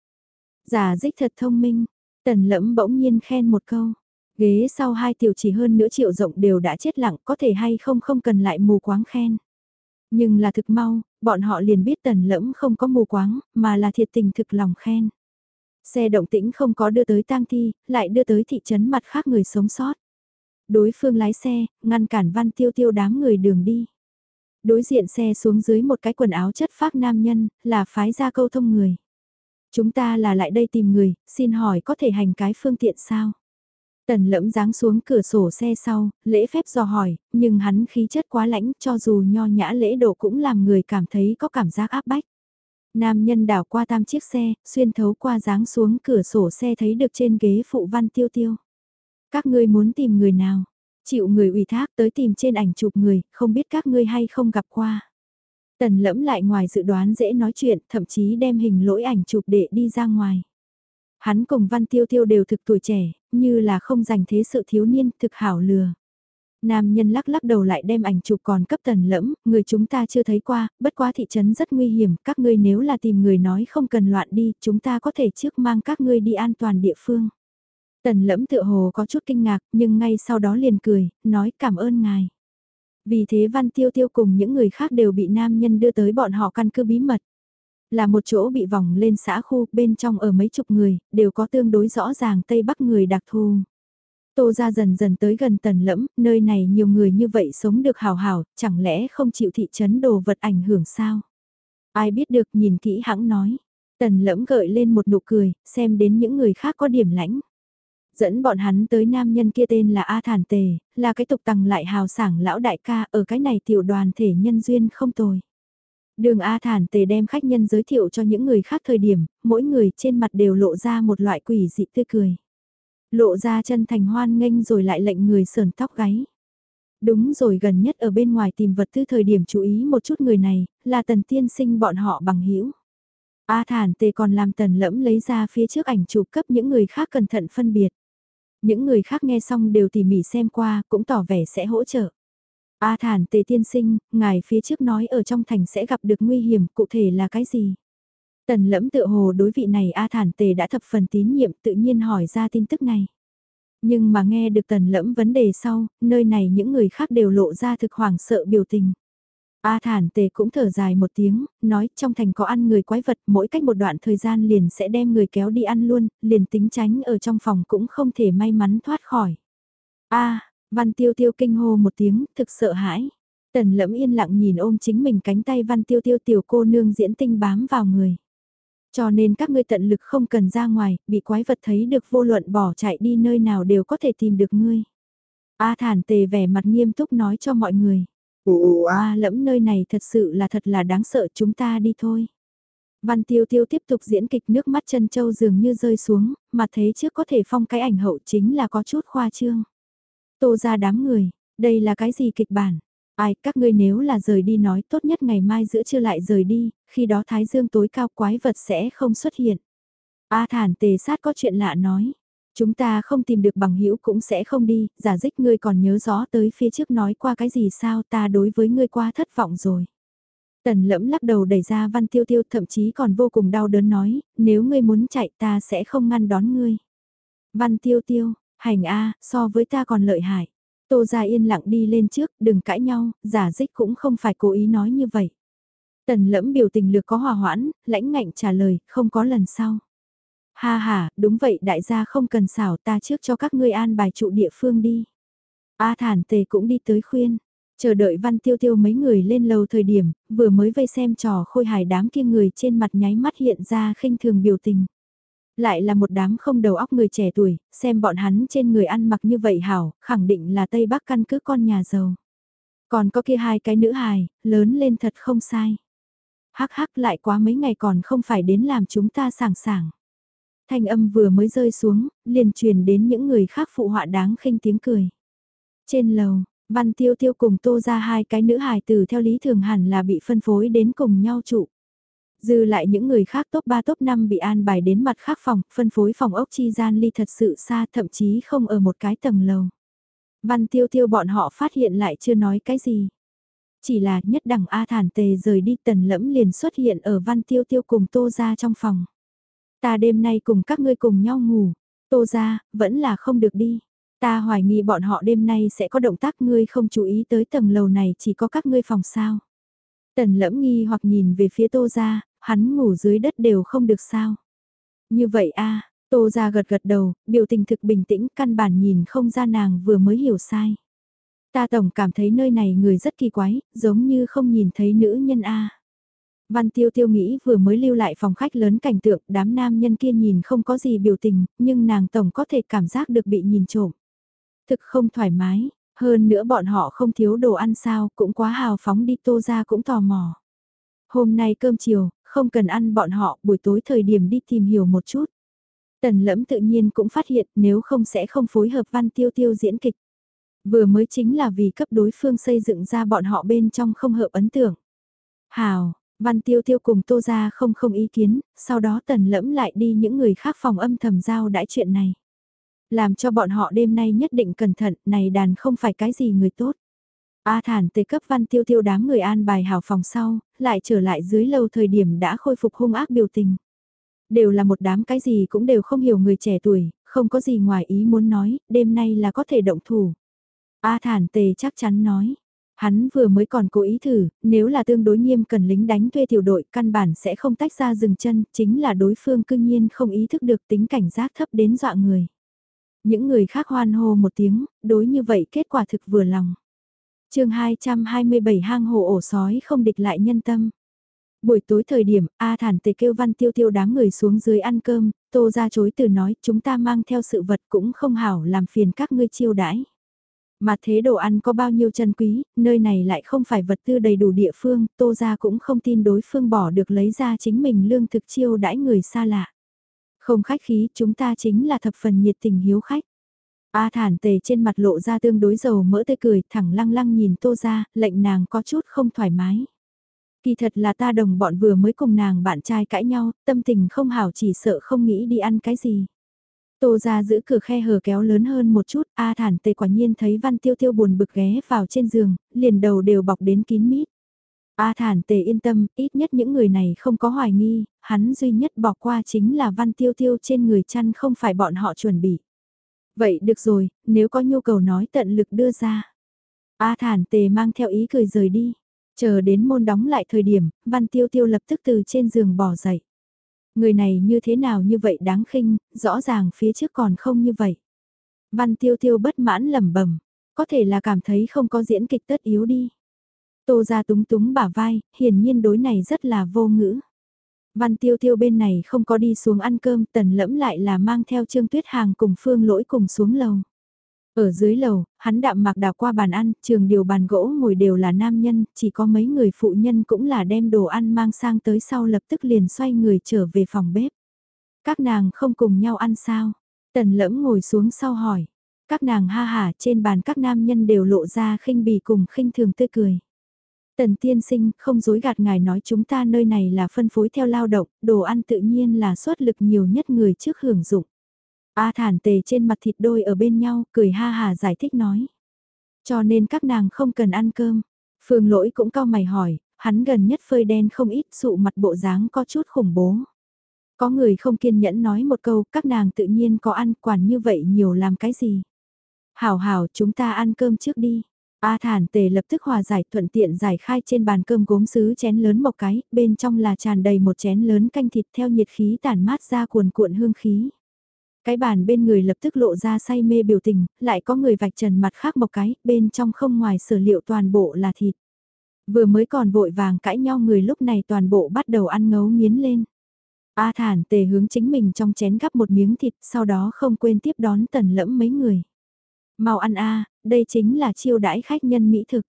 [SPEAKER 1] Giả dích thật thông minh, tần lẫm bỗng nhiên khen một câu. Ghế sau hai tiểu chỉ hơn nửa triệu rộng đều đã chết lặng có thể hay không không cần lại mù quáng khen. Nhưng là thực mau, bọn họ liền biết tần lẫm không có mù quáng, mà là thiệt tình thực lòng khen. Xe động tĩnh không có đưa tới tang thi, lại đưa tới thị trấn mặt khác người sống sót. Đối phương lái xe, ngăn cản văn tiêu tiêu đám người đường đi. Đối diện xe xuống dưới một cái quần áo chất phác nam nhân, là phái ra câu thông người. Chúng ta là lại đây tìm người, xin hỏi có thể hành cái phương tiện sao? Tần lẫm dáng xuống cửa sổ xe sau, lễ phép dò hỏi, nhưng hắn khí chất quá lãnh cho dù nho nhã lễ độ cũng làm người cảm thấy có cảm giác áp bách. Nam nhân đảo qua tam chiếc xe, xuyên thấu qua dáng xuống cửa sổ xe thấy được trên ghế phụ văn tiêu tiêu. Các ngươi muốn tìm người nào? Chịu người ủy thác tới tìm trên ảnh chụp người, không biết các ngươi hay không gặp qua. Tần lẫm lại ngoài dự đoán dễ nói chuyện, thậm chí đem hình lỗi ảnh chụp để đi ra ngoài. Hắn cùng Văn Tiêu Tiêu đều thực tuổi trẻ, như là không dành thế sự thiếu niên, thực hảo lừa. Nam nhân lắc lắc đầu lại đem ảnh chụp còn cấp tần lẫm, người chúng ta chưa thấy qua, bất quá thị trấn rất nguy hiểm, các ngươi nếu là tìm người nói không cần loạn đi, chúng ta có thể trước mang các ngươi đi an toàn địa phương. Tần lẫm tựa hồ có chút kinh ngạc, nhưng ngay sau đó liền cười, nói cảm ơn ngài. Vì thế Văn Tiêu Tiêu cùng những người khác đều bị nam nhân đưa tới bọn họ căn cứ bí mật. Là một chỗ bị vòng lên xã khu, bên trong ở mấy chục người, đều có tương đối rõ ràng Tây Bắc người đặc thù. Tô ra dần dần tới gần tần lẫm, nơi này nhiều người như vậy sống được hào hào, chẳng lẽ không chịu thị trấn đồ vật ảnh hưởng sao? Ai biết được nhìn kỹ hãng nói. Tần lẫm gợi lên một nụ cười, xem đến những người khác có điểm lãnh. Dẫn bọn hắn tới nam nhân kia tên là A Thản Tề, là cái tục tằng lại hào sảng lão đại ca ở cái này tiểu đoàn thể nhân duyên không tồi. Đường A Thản Tề đem khách nhân giới thiệu cho những người khác thời điểm, mỗi người trên mặt đều lộ ra một loại quỷ dị tươi cười. Lộ ra chân thành hoan nghênh rồi lại lệnh người sờn tóc gáy. Đúng rồi gần nhất ở bên ngoài tìm vật tư thời điểm chú ý một chút người này, là tần tiên sinh bọn họ bằng hữu A thản tề còn làm tần lẫm lấy ra phía trước ảnh chụp cấp những người khác cẩn thận phân biệt. Những người khác nghe xong đều tỉ mỉ xem qua, cũng tỏ vẻ sẽ hỗ trợ. A thản tề tiên sinh, ngài phía trước nói ở trong thành sẽ gặp được nguy hiểm, cụ thể là cái gì? Tần lẫm tự hồ đối vị này A thản tề đã thập phần tín nhiệm tự nhiên hỏi ra tin tức này. Nhưng mà nghe được tần lẫm vấn đề sau, nơi này những người khác đều lộ ra thực hoảng sợ biểu tình. A thản tề cũng thở dài một tiếng, nói trong thành có ăn người quái vật mỗi cách một đoạn thời gian liền sẽ đem người kéo đi ăn luôn, liền tính tránh ở trong phòng cũng không thể may mắn thoát khỏi. A, văn tiêu tiêu kinh hô một tiếng, thực sợ hãi. Tần lẫm yên lặng nhìn ôm chính mình cánh tay văn tiêu tiêu tiểu cô nương diễn tinh bám vào người. Cho nên các ngươi tận lực không cần ra ngoài, bị quái vật thấy được vô luận bỏ chạy đi nơi nào đều có thể tìm được ngươi. A thản tề vẻ mặt nghiêm túc nói cho mọi người. Ồ a lẫm nơi này thật sự là thật là đáng sợ chúng ta đi thôi. Văn tiêu tiêu tiếp tục diễn kịch nước mắt chân châu dường như rơi xuống, mà thế trước có thể phong cái ảnh hậu chính là có chút khoa trương. Tô ra đám người, đây là cái gì kịch bản? Ai, các ngươi nếu là rời đi nói tốt nhất ngày mai giữa trưa lại rời đi, khi đó thái dương tối cao quái vật sẽ không xuất hiện. A thản tề sát có chuyện lạ nói. Chúng ta không tìm được bằng hữu cũng sẽ không đi, giả dích ngươi còn nhớ rõ tới phía trước nói qua cái gì sao ta đối với ngươi quá thất vọng rồi. Tần lẫm lắc đầu đẩy ra văn tiêu tiêu thậm chí còn vô cùng đau đớn nói, nếu ngươi muốn chạy ta sẽ không ngăn đón ngươi. Văn tiêu tiêu, hành A, so với ta còn lợi hại. Tô Gia yên lặng đi lên trước, đừng cãi nhau, giả dích cũng không phải cố ý nói như vậy. Tần lẫm biểu tình lược có hòa hoãn, lãnh ngạnh trả lời, không có lần sau. Ha ha, đúng vậy đại gia không cần xảo ta trước cho các ngươi an bài trụ địa phương đi. A thản tề cũng đi tới khuyên, chờ đợi văn tiêu tiêu mấy người lên lầu thời điểm, vừa mới vây xem trò khôi hài đám kia người trên mặt nháy mắt hiện ra khinh thường biểu tình. Lại là một đám không đầu óc người trẻ tuổi, xem bọn hắn trên người ăn mặc như vậy hảo, khẳng định là Tây Bắc căn cứ con nhà giàu. Còn có kia hai cái nữ hài, lớn lên thật không sai. Hắc hắc lại quá mấy ngày còn không phải đến làm chúng ta sảng sảng. Thanh âm vừa mới rơi xuống, liền truyền đến những người khác phụ họa đáng khinh tiếng cười. Trên lầu, Văn Tiêu Tiêu cùng tô ra hai cái nữ hài tử theo lý thường hẳn là bị phân phối đến cùng nhau trụ. Dư lại những người khác top 3 top 5 bị an bài đến mặt khác phòng, phân phối phòng ốc chi gian ly thật sự xa thậm chí không ở một cái tầng lầu. Văn tiêu tiêu bọn họ phát hiện lại chưa nói cái gì. Chỉ là nhất đẳng A thản tề rời đi tần lẫm liền xuất hiện ở văn tiêu tiêu cùng tô ra trong phòng. Ta đêm nay cùng các ngươi cùng nhau ngủ, tô ra, vẫn là không được đi. Ta hoài nghi bọn họ đêm nay sẽ có động tác ngươi không chú ý tới tầng lầu này chỉ có các ngươi phòng sao. Tần lẫm nghi hoặc nhìn về phía tô ra, hắn ngủ dưới đất đều không được sao. Như vậy a tô ra gật gật đầu, biểu tình thực bình tĩnh căn bản nhìn không ra nàng vừa mới hiểu sai. Ta tổng cảm thấy nơi này người rất kỳ quái, giống như không nhìn thấy nữ nhân a Văn tiêu tiêu nghĩ vừa mới lưu lại phòng khách lớn cảnh tượng đám nam nhân kia nhìn không có gì biểu tình, nhưng nàng tổng có thể cảm giác được bị nhìn trộm. Thực không thoải mái, hơn nữa bọn họ không thiếu đồ ăn sao, cũng quá hào phóng đi tô ra cũng tò mò. Hôm nay cơm chiều, không cần ăn bọn họ, buổi tối thời điểm đi tìm hiểu một chút. Tần lẫm tự nhiên cũng phát hiện nếu không sẽ không phối hợp văn tiêu tiêu diễn kịch. Vừa mới chính là vì cấp đối phương xây dựng ra bọn họ bên trong không hợp ấn tượng. Hào, văn tiêu tiêu cùng tô ra không không ý kiến, sau đó tần lẫm lại đi những người khác phòng âm thầm giao đãi chuyện này. Làm cho bọn họ đêm nay nhất định cẩn thận, này đàn không phải cái gì người tốt. A thản tề cấp văn tiêu tiêu đám người an bài hào phòng sau, lại trở lại dưới lâu thời điểm đã khôi phục hung ác biểu tình. Đều là một đám cái gì cũng đều không hiểu người trẻ tuổi, không có gì ngoài ý muốn nói, đêm nay là có thể động thủ. A thản tề chắc chắn nói. Hắn vừa mới còn cố ý thử, nếu là tương đối nghiêm cần lính đánh thuê tiểu đội căn bản sẽ không tách ra dừng chân, chính là đối phương cương nhiên không ý thức được tính cảnh giác thấp đến dọa người. Những người khác hoan hô một tiếng, đối như vậy kết quả thực vừa lòng chương 227 hang hồ ổ sói không địch lại nhân tâm. Buổi tối thời điểm, A Thản Tề kêu Văn Tiêu Tiêu đám người xuống dưới ăn cơm, Tô ra chối từ nói chúng ta mang theo sự vật cũng không hảo làm phiền các ngươi chiêu đãi. Mà thế đồ ăn có bao nhiêu chân quý, nơi này lại không phải vật tư đầy đủ địa phương, Tô ra cũng không tin đối phương bỏ được lấy ra chính mình lương thực chiêu đãi người xa lạ. Không khách khí, chúng ta chính là thập phần nhiệt tình hiếu khách. A thản tề trên mặt lộ ra tương đối dầu mỡ tươi cười, thẳng lăng lăng nhìn tô ra, lệnh nàng có chút không thoải mái. Kỳ thật là ta đồng bọn vừa mới cùng nàng bạn trai cãi nhau, tâm tình không hảo chỉ sợ không nghĩ đi ăn cái gì. Tô ra giữ cửa khe hở kéo lớn hơn một chút, A thản tề quả nhiên thấy văn tiêu tiêu buồn bực ghé vào trên giường, liền đầu đều bọc đến kín mít. A thản tề yên tâm, ít nhất những người này không có hoài nghi, hắn duy nhất bỏ qua chính là văn tiêu tiêu trên người chăn không phải bọn họ chuẩn bị. Vậy được rồi, nếu có nhu cầu nói tận lực đưa ra. A thản tề mang theo ý cười rời đi. Chờ đến môn đóng lại thời điểm, văn tiêu tiêu lập tức từ trên giường bỏ dậy. Người này như thế nào như vậy đáng khinh, rõ ràng phía trước còn không như vậy. Văn tiêu tiêu bất mãn lẩm bẩm có thể là cảm thấy không có diễn kịch tất yếu đi. Tô ra túng túng bả vai, hiển nhiên đối này rất là vô ngữ. Văn tiêu tiêu bên này không có đi xuống ăn cơm, tần lẫm lại là mang theo Trương Tuyết Hàng cùng Phương Lỗi cùng xuống lầu. Ở dưới lầu, hắn đạm mạc đào qua bàn ăn, trường điều bàn gỗ ngồi đều là nam nhân, chỉ có mấy người phụ nhân cũng là đem đồ ăn mang sang tới sau lập tức liền xoay người trở về phòng bếp. Các nàng không cùng nhau ăn sao? Tần lẫm ngồi xuống sau hỏi. Các nàng ha hả trên bàn các nam nhân đều lộ ra khinh bì cùng khinh thường tươi cười. Tần tiên sinh, không dối gạt ngài nói chúng ta nơi này là phân phối theo lao động, đồ ăn tự nhiên là suất lực nhiều nhất người trước hưởng dụng. A thản tề trên mặt thịt đôi ở bên nhau, cười ha hà giải thích nói. Cho nên các nàng không cần ăn cơm. Phương lỗi cũng cao mày hỏi, hắn gần nhất phơi đen không ít sụ mặt bộ dáng có chút khủng bố. Có người không kiên nhẫn nói một câu, các nàng tự nhiên có ăn quản như vậy nhiều làm cái gì. Hảo hảo chúng ta ăn cơm trước đi. A thản tề lập tức hòa giải thuận tiện giải khai trên bàn cơm gốm sứ chén lớn một cái, bên trong là tràn đầy một chén lớn canh thịt theo nhiệt khí tản mát ra cuồn cuộn hương khí. Cái bàn bên người lập tức lộ ra say mê biểu tình, lại có người vạch trần mặt khác một cái, bên trong không ngoài sở liệu toàn bộ là thịt. Vừa mới còn vội vàng cãi nhau người lúc này toàn bộ bắt đầu ăn ngấu nghiến lên. A thản tề hướng chính mình trong chén gắp một miếng thịt, sau đó không quên tiếp đón tần lẫm mấy người. Mau ăn a, đây chính là chiêu đãi khách nhân mỹ thực.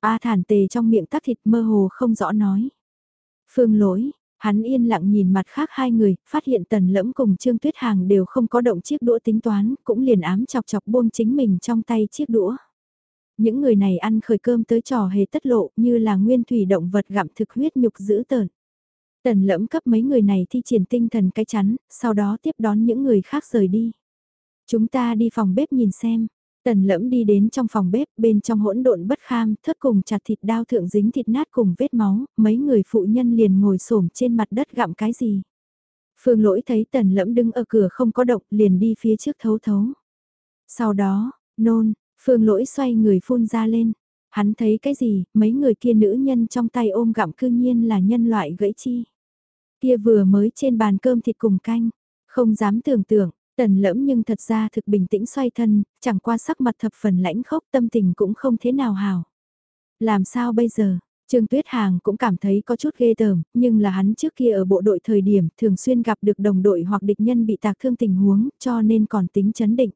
[SPEAKER 1] A thản tề trong miệng tắc thịt mơ hồ không rõ nói. Phương lỗi, hắn yên lặng nhìn mặt khác hai người, phát hiện tần lẫm cùng Trương Tuyết Hàng đều không có động chiếc đũa tính toán, cũng liền ám chọc chọc buông chính mình trong tay chiếc đũa. Những người này ăn khởi cơm tới trò hề tất lộ như là nguyên thủy động vật gặm thực huyết nhục dữ tợn. Tần lẫm cấp mấy người này thi triển tinh thần cái chắn, sau đó tiếp đón những người khác rời đi. Chúng ta đi phòng bếp nhìn xem. Tần lẫm đi đến trong phòng bếp, bên trong hỗn độn bất kham, thất cùng chặt thịt đao thượng dính thịt nát cùng vết máu, mấy người phụ nhân liền ngồi xổm trên mặt đất gặm cái gì. Phương lỗi thấy tần lẫm đứng ở cửa không có động, liền đi phía trước thấu thấu. Sau đó, nôn, phương lỗi xoay người phun ra lên. Hắn thấy cái gì, mấy người kia nữ nhân trong tay ôm gặm cư nhiên là nhân loại gãy chi. Kia vừa mới trên bàn cơm thịt cùng canh, không dám tưởng tượng, Tần lẫm nhưng thật ra thực bình tĩnh xoay thân, chẳng qua sắc mặt thập phần lãnh khốc tâm tình cũng không thế nào hào. Làm sao bây giờ? Trương Tuyết Hàng cũng cảm thấy có chút ghê tởm, nhưng là hắn trước kia ở bộ đội thời điểm thường xuyên gặp được đồng đội hoặc địch nhân bị tạc thương tình huống cho nên còn tính chấn định.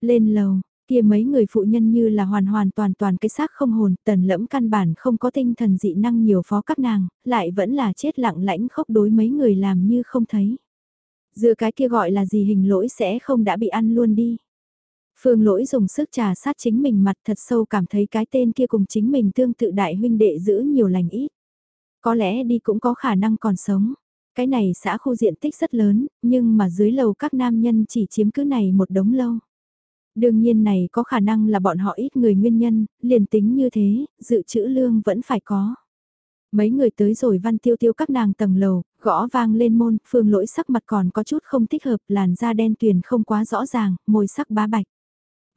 [SPEAKER 1] Lên lầu, kia mấy người phụ nhân như là hoàn hoàn toàn toàn cái xác không hồn, tần lẫm căn bản không có tinh thần dị năng nhiều phó các nàng, lại vẫn là chết lặng lãnh khốc đối mấy người làm như không thấy. Dựa cái kia gọi là gì hình lỗi sẽ không đã bị ăn luôn đi. Phương lỗi dùng sức trà sát chính mình mặt thật sâu cảm thấy cái tên kia cùng chính mình tương tự đại huynh đệ giữ nhiều lành ít. Có lẽ đi cũng có khả năng còn sống. Cái này xã khu diện tích rất lớn, nhưng mà dưới lầu các nam nhân chỉ chiếm cứ này một đống lâu. Đương nhiên này có khả năng là bọn họ ít người nguyên nhân, liền tính như thế, dự trữ lương vẫn phải có. Mấy người tới rồi văn tiêu tiêu các nàng tầng lầu, gõ vang lên môn, phương lỗi sắc mặt còn có chút không thích hợp, làn da đen tuyền không quá rõ ràng, môi sắc bá bạch.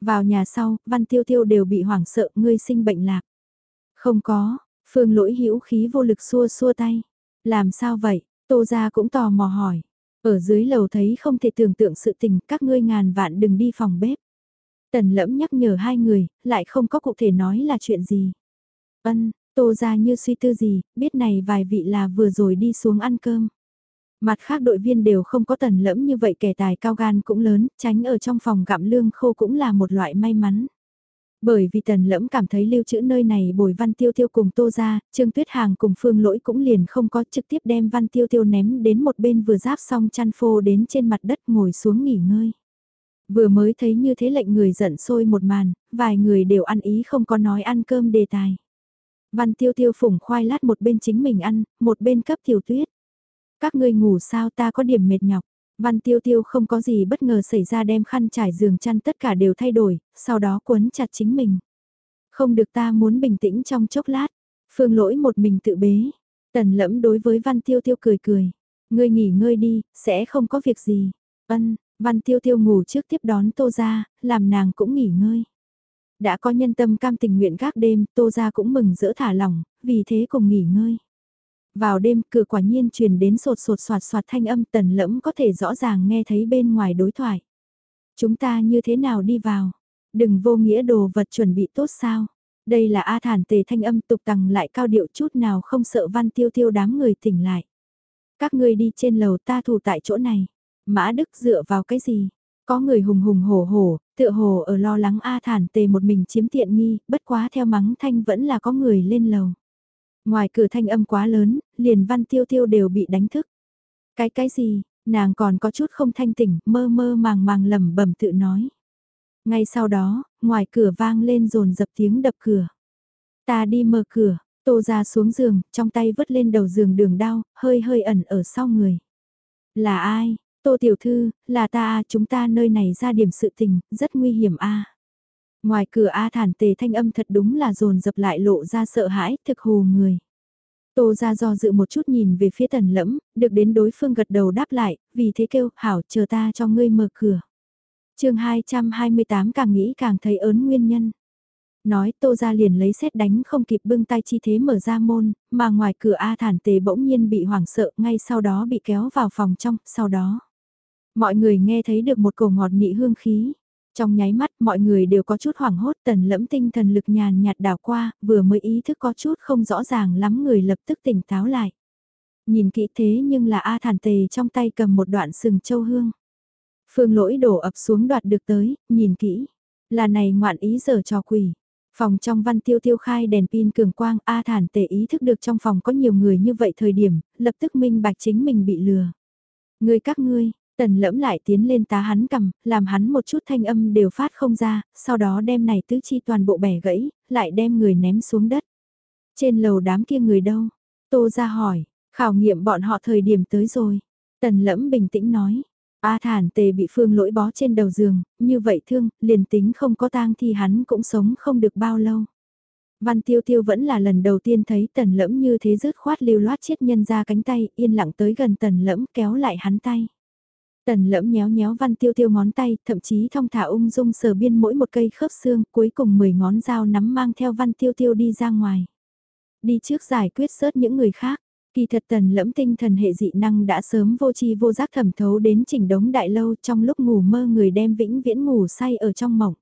[SPEAKER 1] Vào nhà sau, văn tiêu tiêu đều bị hoảng sợ, ngươi sinh bệnh lạc. Không có, phương lỗi hữu khí vô lực xua xua tay. Làm sao vậy, tô gia cũng tò mò hỏi. Ở dưới lầu thấy không thể tưởng tượng sự tình, các ngươi ngàn vạn đừng đi phòng bếp. Tần lẫm nhắc nhở hai người, lại không có cụ thể nói là chuyện gì. Ân, Tô ra như suy tư gì, biết này vài vị là vừa rồi đi xuống ăn cơm. Mặt khác đội viên đều không có tần lẫm như vậy kẻ tài cao gan cũng lớn, tránh ở trong phòng gặm lương khô cũng là một loại may mắn. Bởi vì tần lẫm cảm thấy lưu trữ nơi này bồi văn tiêu tiêu cùng tô ra, trương tuyết hàng cùng phương lỗi cũng liền không có trực tiếp đem văn tiêu tiêu ném đến một bên vừa giáp xong chăn phô đến trên mặt đất ngồi xuống nghỉ ngơi. Vừa mới thấy như thế lệnh người giận sôi một màn, vài người đều ăn ý không có nói ăn cơm đề tài. Văn tiêu tiêu phủng khoai lát một bên chính mình ăn, một bên cấp tiểu tuyết. Các ngươi ngủ sao ta có điểm mệt nhọc. Văn tiêu tiêu không có gì bất ngờ xảy ra đem khăn trải giường chăn tất cả đều thay đổi, sau đó quấn chặt chính mình. Không được ta muốn bình tĩnh trong chốc lát. Phương lỗi một mình tự bế. Tần lẫm đối với văn tiêu tiêu cười cười. Ngươi nghỉ ngơi đi, sẽ không có việc gì. Ân, văn tiêu tiêu ngủ trước tiếp đón tô ra, làm nàng cũng nghỉ ngơi. Đã có nhân tâm cam tình nguyện gác đêm, tô ra cũng mừng rỡ thả lỏng, vì thế cùng nghỉ ngơi. Vào đêm cửa quả nhiên truyền đến sột sột soạt soạt thanh âm tần lẫm có thể rõ ràng nghe thấy bên ngoài đối thoại. Chúng ta như thế nào đi vào? Đừng vô nghĩa đồ vật chuẩn bị tốt sao? Đây là A thản tề thanh âm tục tằng lại cao điệu chút nào không sợ văn tiêu tiêu đám người tỉnh lại. Các ngươi đi trên lầu ta thủ tại chỗ này. Mã Đức dựa vào cái gì? Có người hùng hùng hổ hổ, tựa hồ ở lo lắng A thản tề một mình chiếm tiện nghi, bất quá theo mắng thanh vẫn là có người lên lầu. Ngoài cửa thanh âm quá lớn, liền văn tiêu tiêu đều bị đánh thức. Cái cái gì, nàng còn có chút không thanh tỉnh, mơ mơ màng màng lẩm bẩm tự nói. Ngay sau đó, ngoài cửa vang lên rồn dập tiếng đập cửa. Ta đi mở cửa, tô ra xuống giường, trong tay vứt lên đầu giường đường đau, hơi hơi ẩn ở sau người. Là ai? Tô tiểu thư, là ta chúng ta nơi này ra điểm sự tình, rất nguy hiểm a. Ngoài cửa A thản tề thanh âm thật đúng là dồn dập lại lộ ra sợ hãi, thực hù người. Tô ra do dự một chút nhìn về phía tần lẫm, được đến đối phương gật đầu đáp lại, vì thế kêu, hảo, chờ ta cho ngươi mở cửa. chương 228 càng nghĩ càng thấy ớn nguyên nhân. Nói tô ra liền lấy xét đánh không kịp bưng tay chi thế mở ra môn, mà ngoài cửa A thản tề bỗng nhiên bị hoảng sợ ngay sau đó bị kéo vào phòng trong, sau đó. Mọi người nghe thấy được một cổ ngọt nị hương khí, trong nháy mắt mọi người đều có chút hoảng hốt tần lẫm tinh thần lực nhàn nhạt đảo qua, vừa mới ý thức có chút không rõ ràng lắm người lập tức tỉnh táo lại. Nhìn kỹ thế nhưng là A thản tề trong tay cầm một đoạn sừng châu hương. Phương lỗi đổ ập xuống đoạt được tới, nhìn kỹ. Là này ngoạn ý giờ cho quỷ. Phòng trong văn tiêu tiêu khai đèn pin cường quang A thản tề ý thức được trong phòng có nhiều người như vậy thời điểm, lập tức minh bạch chính mình bị lừa. Người các ngươi, Tần lẫm lại tiến lên tá hắn cầm, làm hắn một chút thanh âm đều phát không ra, sau đó đem này tứ chi toàn bộ bẻ gãy, lại đem người ném xuống đất. Trên lầu đám kia người đâu? Tô ra hỏi, khảo nghiệm bọn họ thời điểm tới rồi. Tần lẫm bình tĩnh nói, A thản tề bị phương lỗi bó trên đầu giường, như vậy thương, liền tính không có tang thì hắn cũng sống không được bao lâu. Văn tiêu tiêu vẫn là lần đầu tiên thấy tần lẫm như thế rứt khoát lưu loát chết nhân ra cánh tay, yên lặng tới gần tần lẫm kéo lại hắn tay. Tần lẫm nhéo nhéo văn tiêu tiêu ngón tay, thậm chí thong thả ung dung sờ biên mỗi một cây khớp xương, cuối cùng 10 ngón dao nắm mang theo văn tiêu tiêu đi ra ngoài. Đi trước giải quyết sớt những người khác, kỳ thật tần lẫm tinh thần hệ dị năng đã sớm vô chi vô giác thẩm thấu đến chỉnh đống đại lâu trong lúc ngủ mơ người đem vĩnh viễn ngủ say ở trong mộng.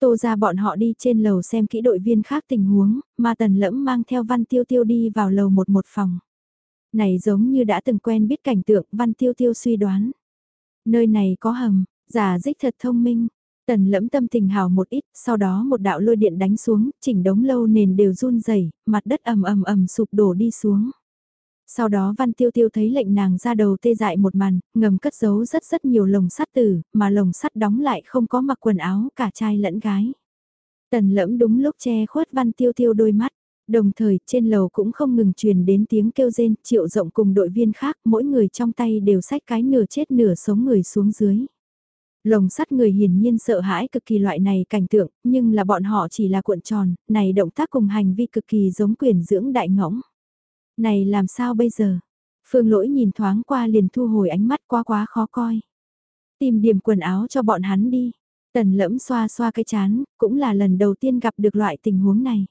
[SPEAKER 1] Tô ra bọn họ đi trên lầu xem kỹ đội viên khác tình huống, mà tần lẫm mang theo văn tiêu tiêu đi vào lầu một một phòng. Này giống như đã từng quen biết cảnh tượng văn tiêu tiêu suy đoán. Nơi này có hầm, giả dích thật thông minh. Tần lẫm tâm tình hào một ít, sau đó một đạo lôi điện đánh xuống, chỉnh đống lâu nền đều run rẩy, mặt đất ầm ầm ầm sụp đổ đi xuống. Sau đó Văn Tiêu Tiêu thấy lệnh nàng ra đầu tê dại một màn, ngầm cất giấu rất rất nhiều lồng sắt tử, mà lồng sắt đóng lại không có mặc quần áo cả trai lẫn gái. Tần lẫm đúng lúc che khuất Văn Tiêu Tiêu đôi mắt. Đồng thời, trên lầu cũng không ngừng truyền đến tiếng kêu rên, triệu rộng cùng đội viên khác, mỗi người trong tay đều xách cái nửa chết nửa sống người xuống dưới. Lồng sắt người hiển nhiên sợ hãi cực kỳ loại này cảnh tượng, nhưng là bọn họ chỉ là cuộn tròn, này động tác cùng hành vi cực kỳ giống quyền dưỡng đại ngõng Này làm sao bây giờ? Phương lỗi nhìn thoáng qua liền thu hồi ánh mắt quá quá khó coi. Tìm điểm quần áo cho bọn hắn đi. Tần lẫm xoa xoa cái chán, cũng là lần đầu tiên gặp được loại tình huống này.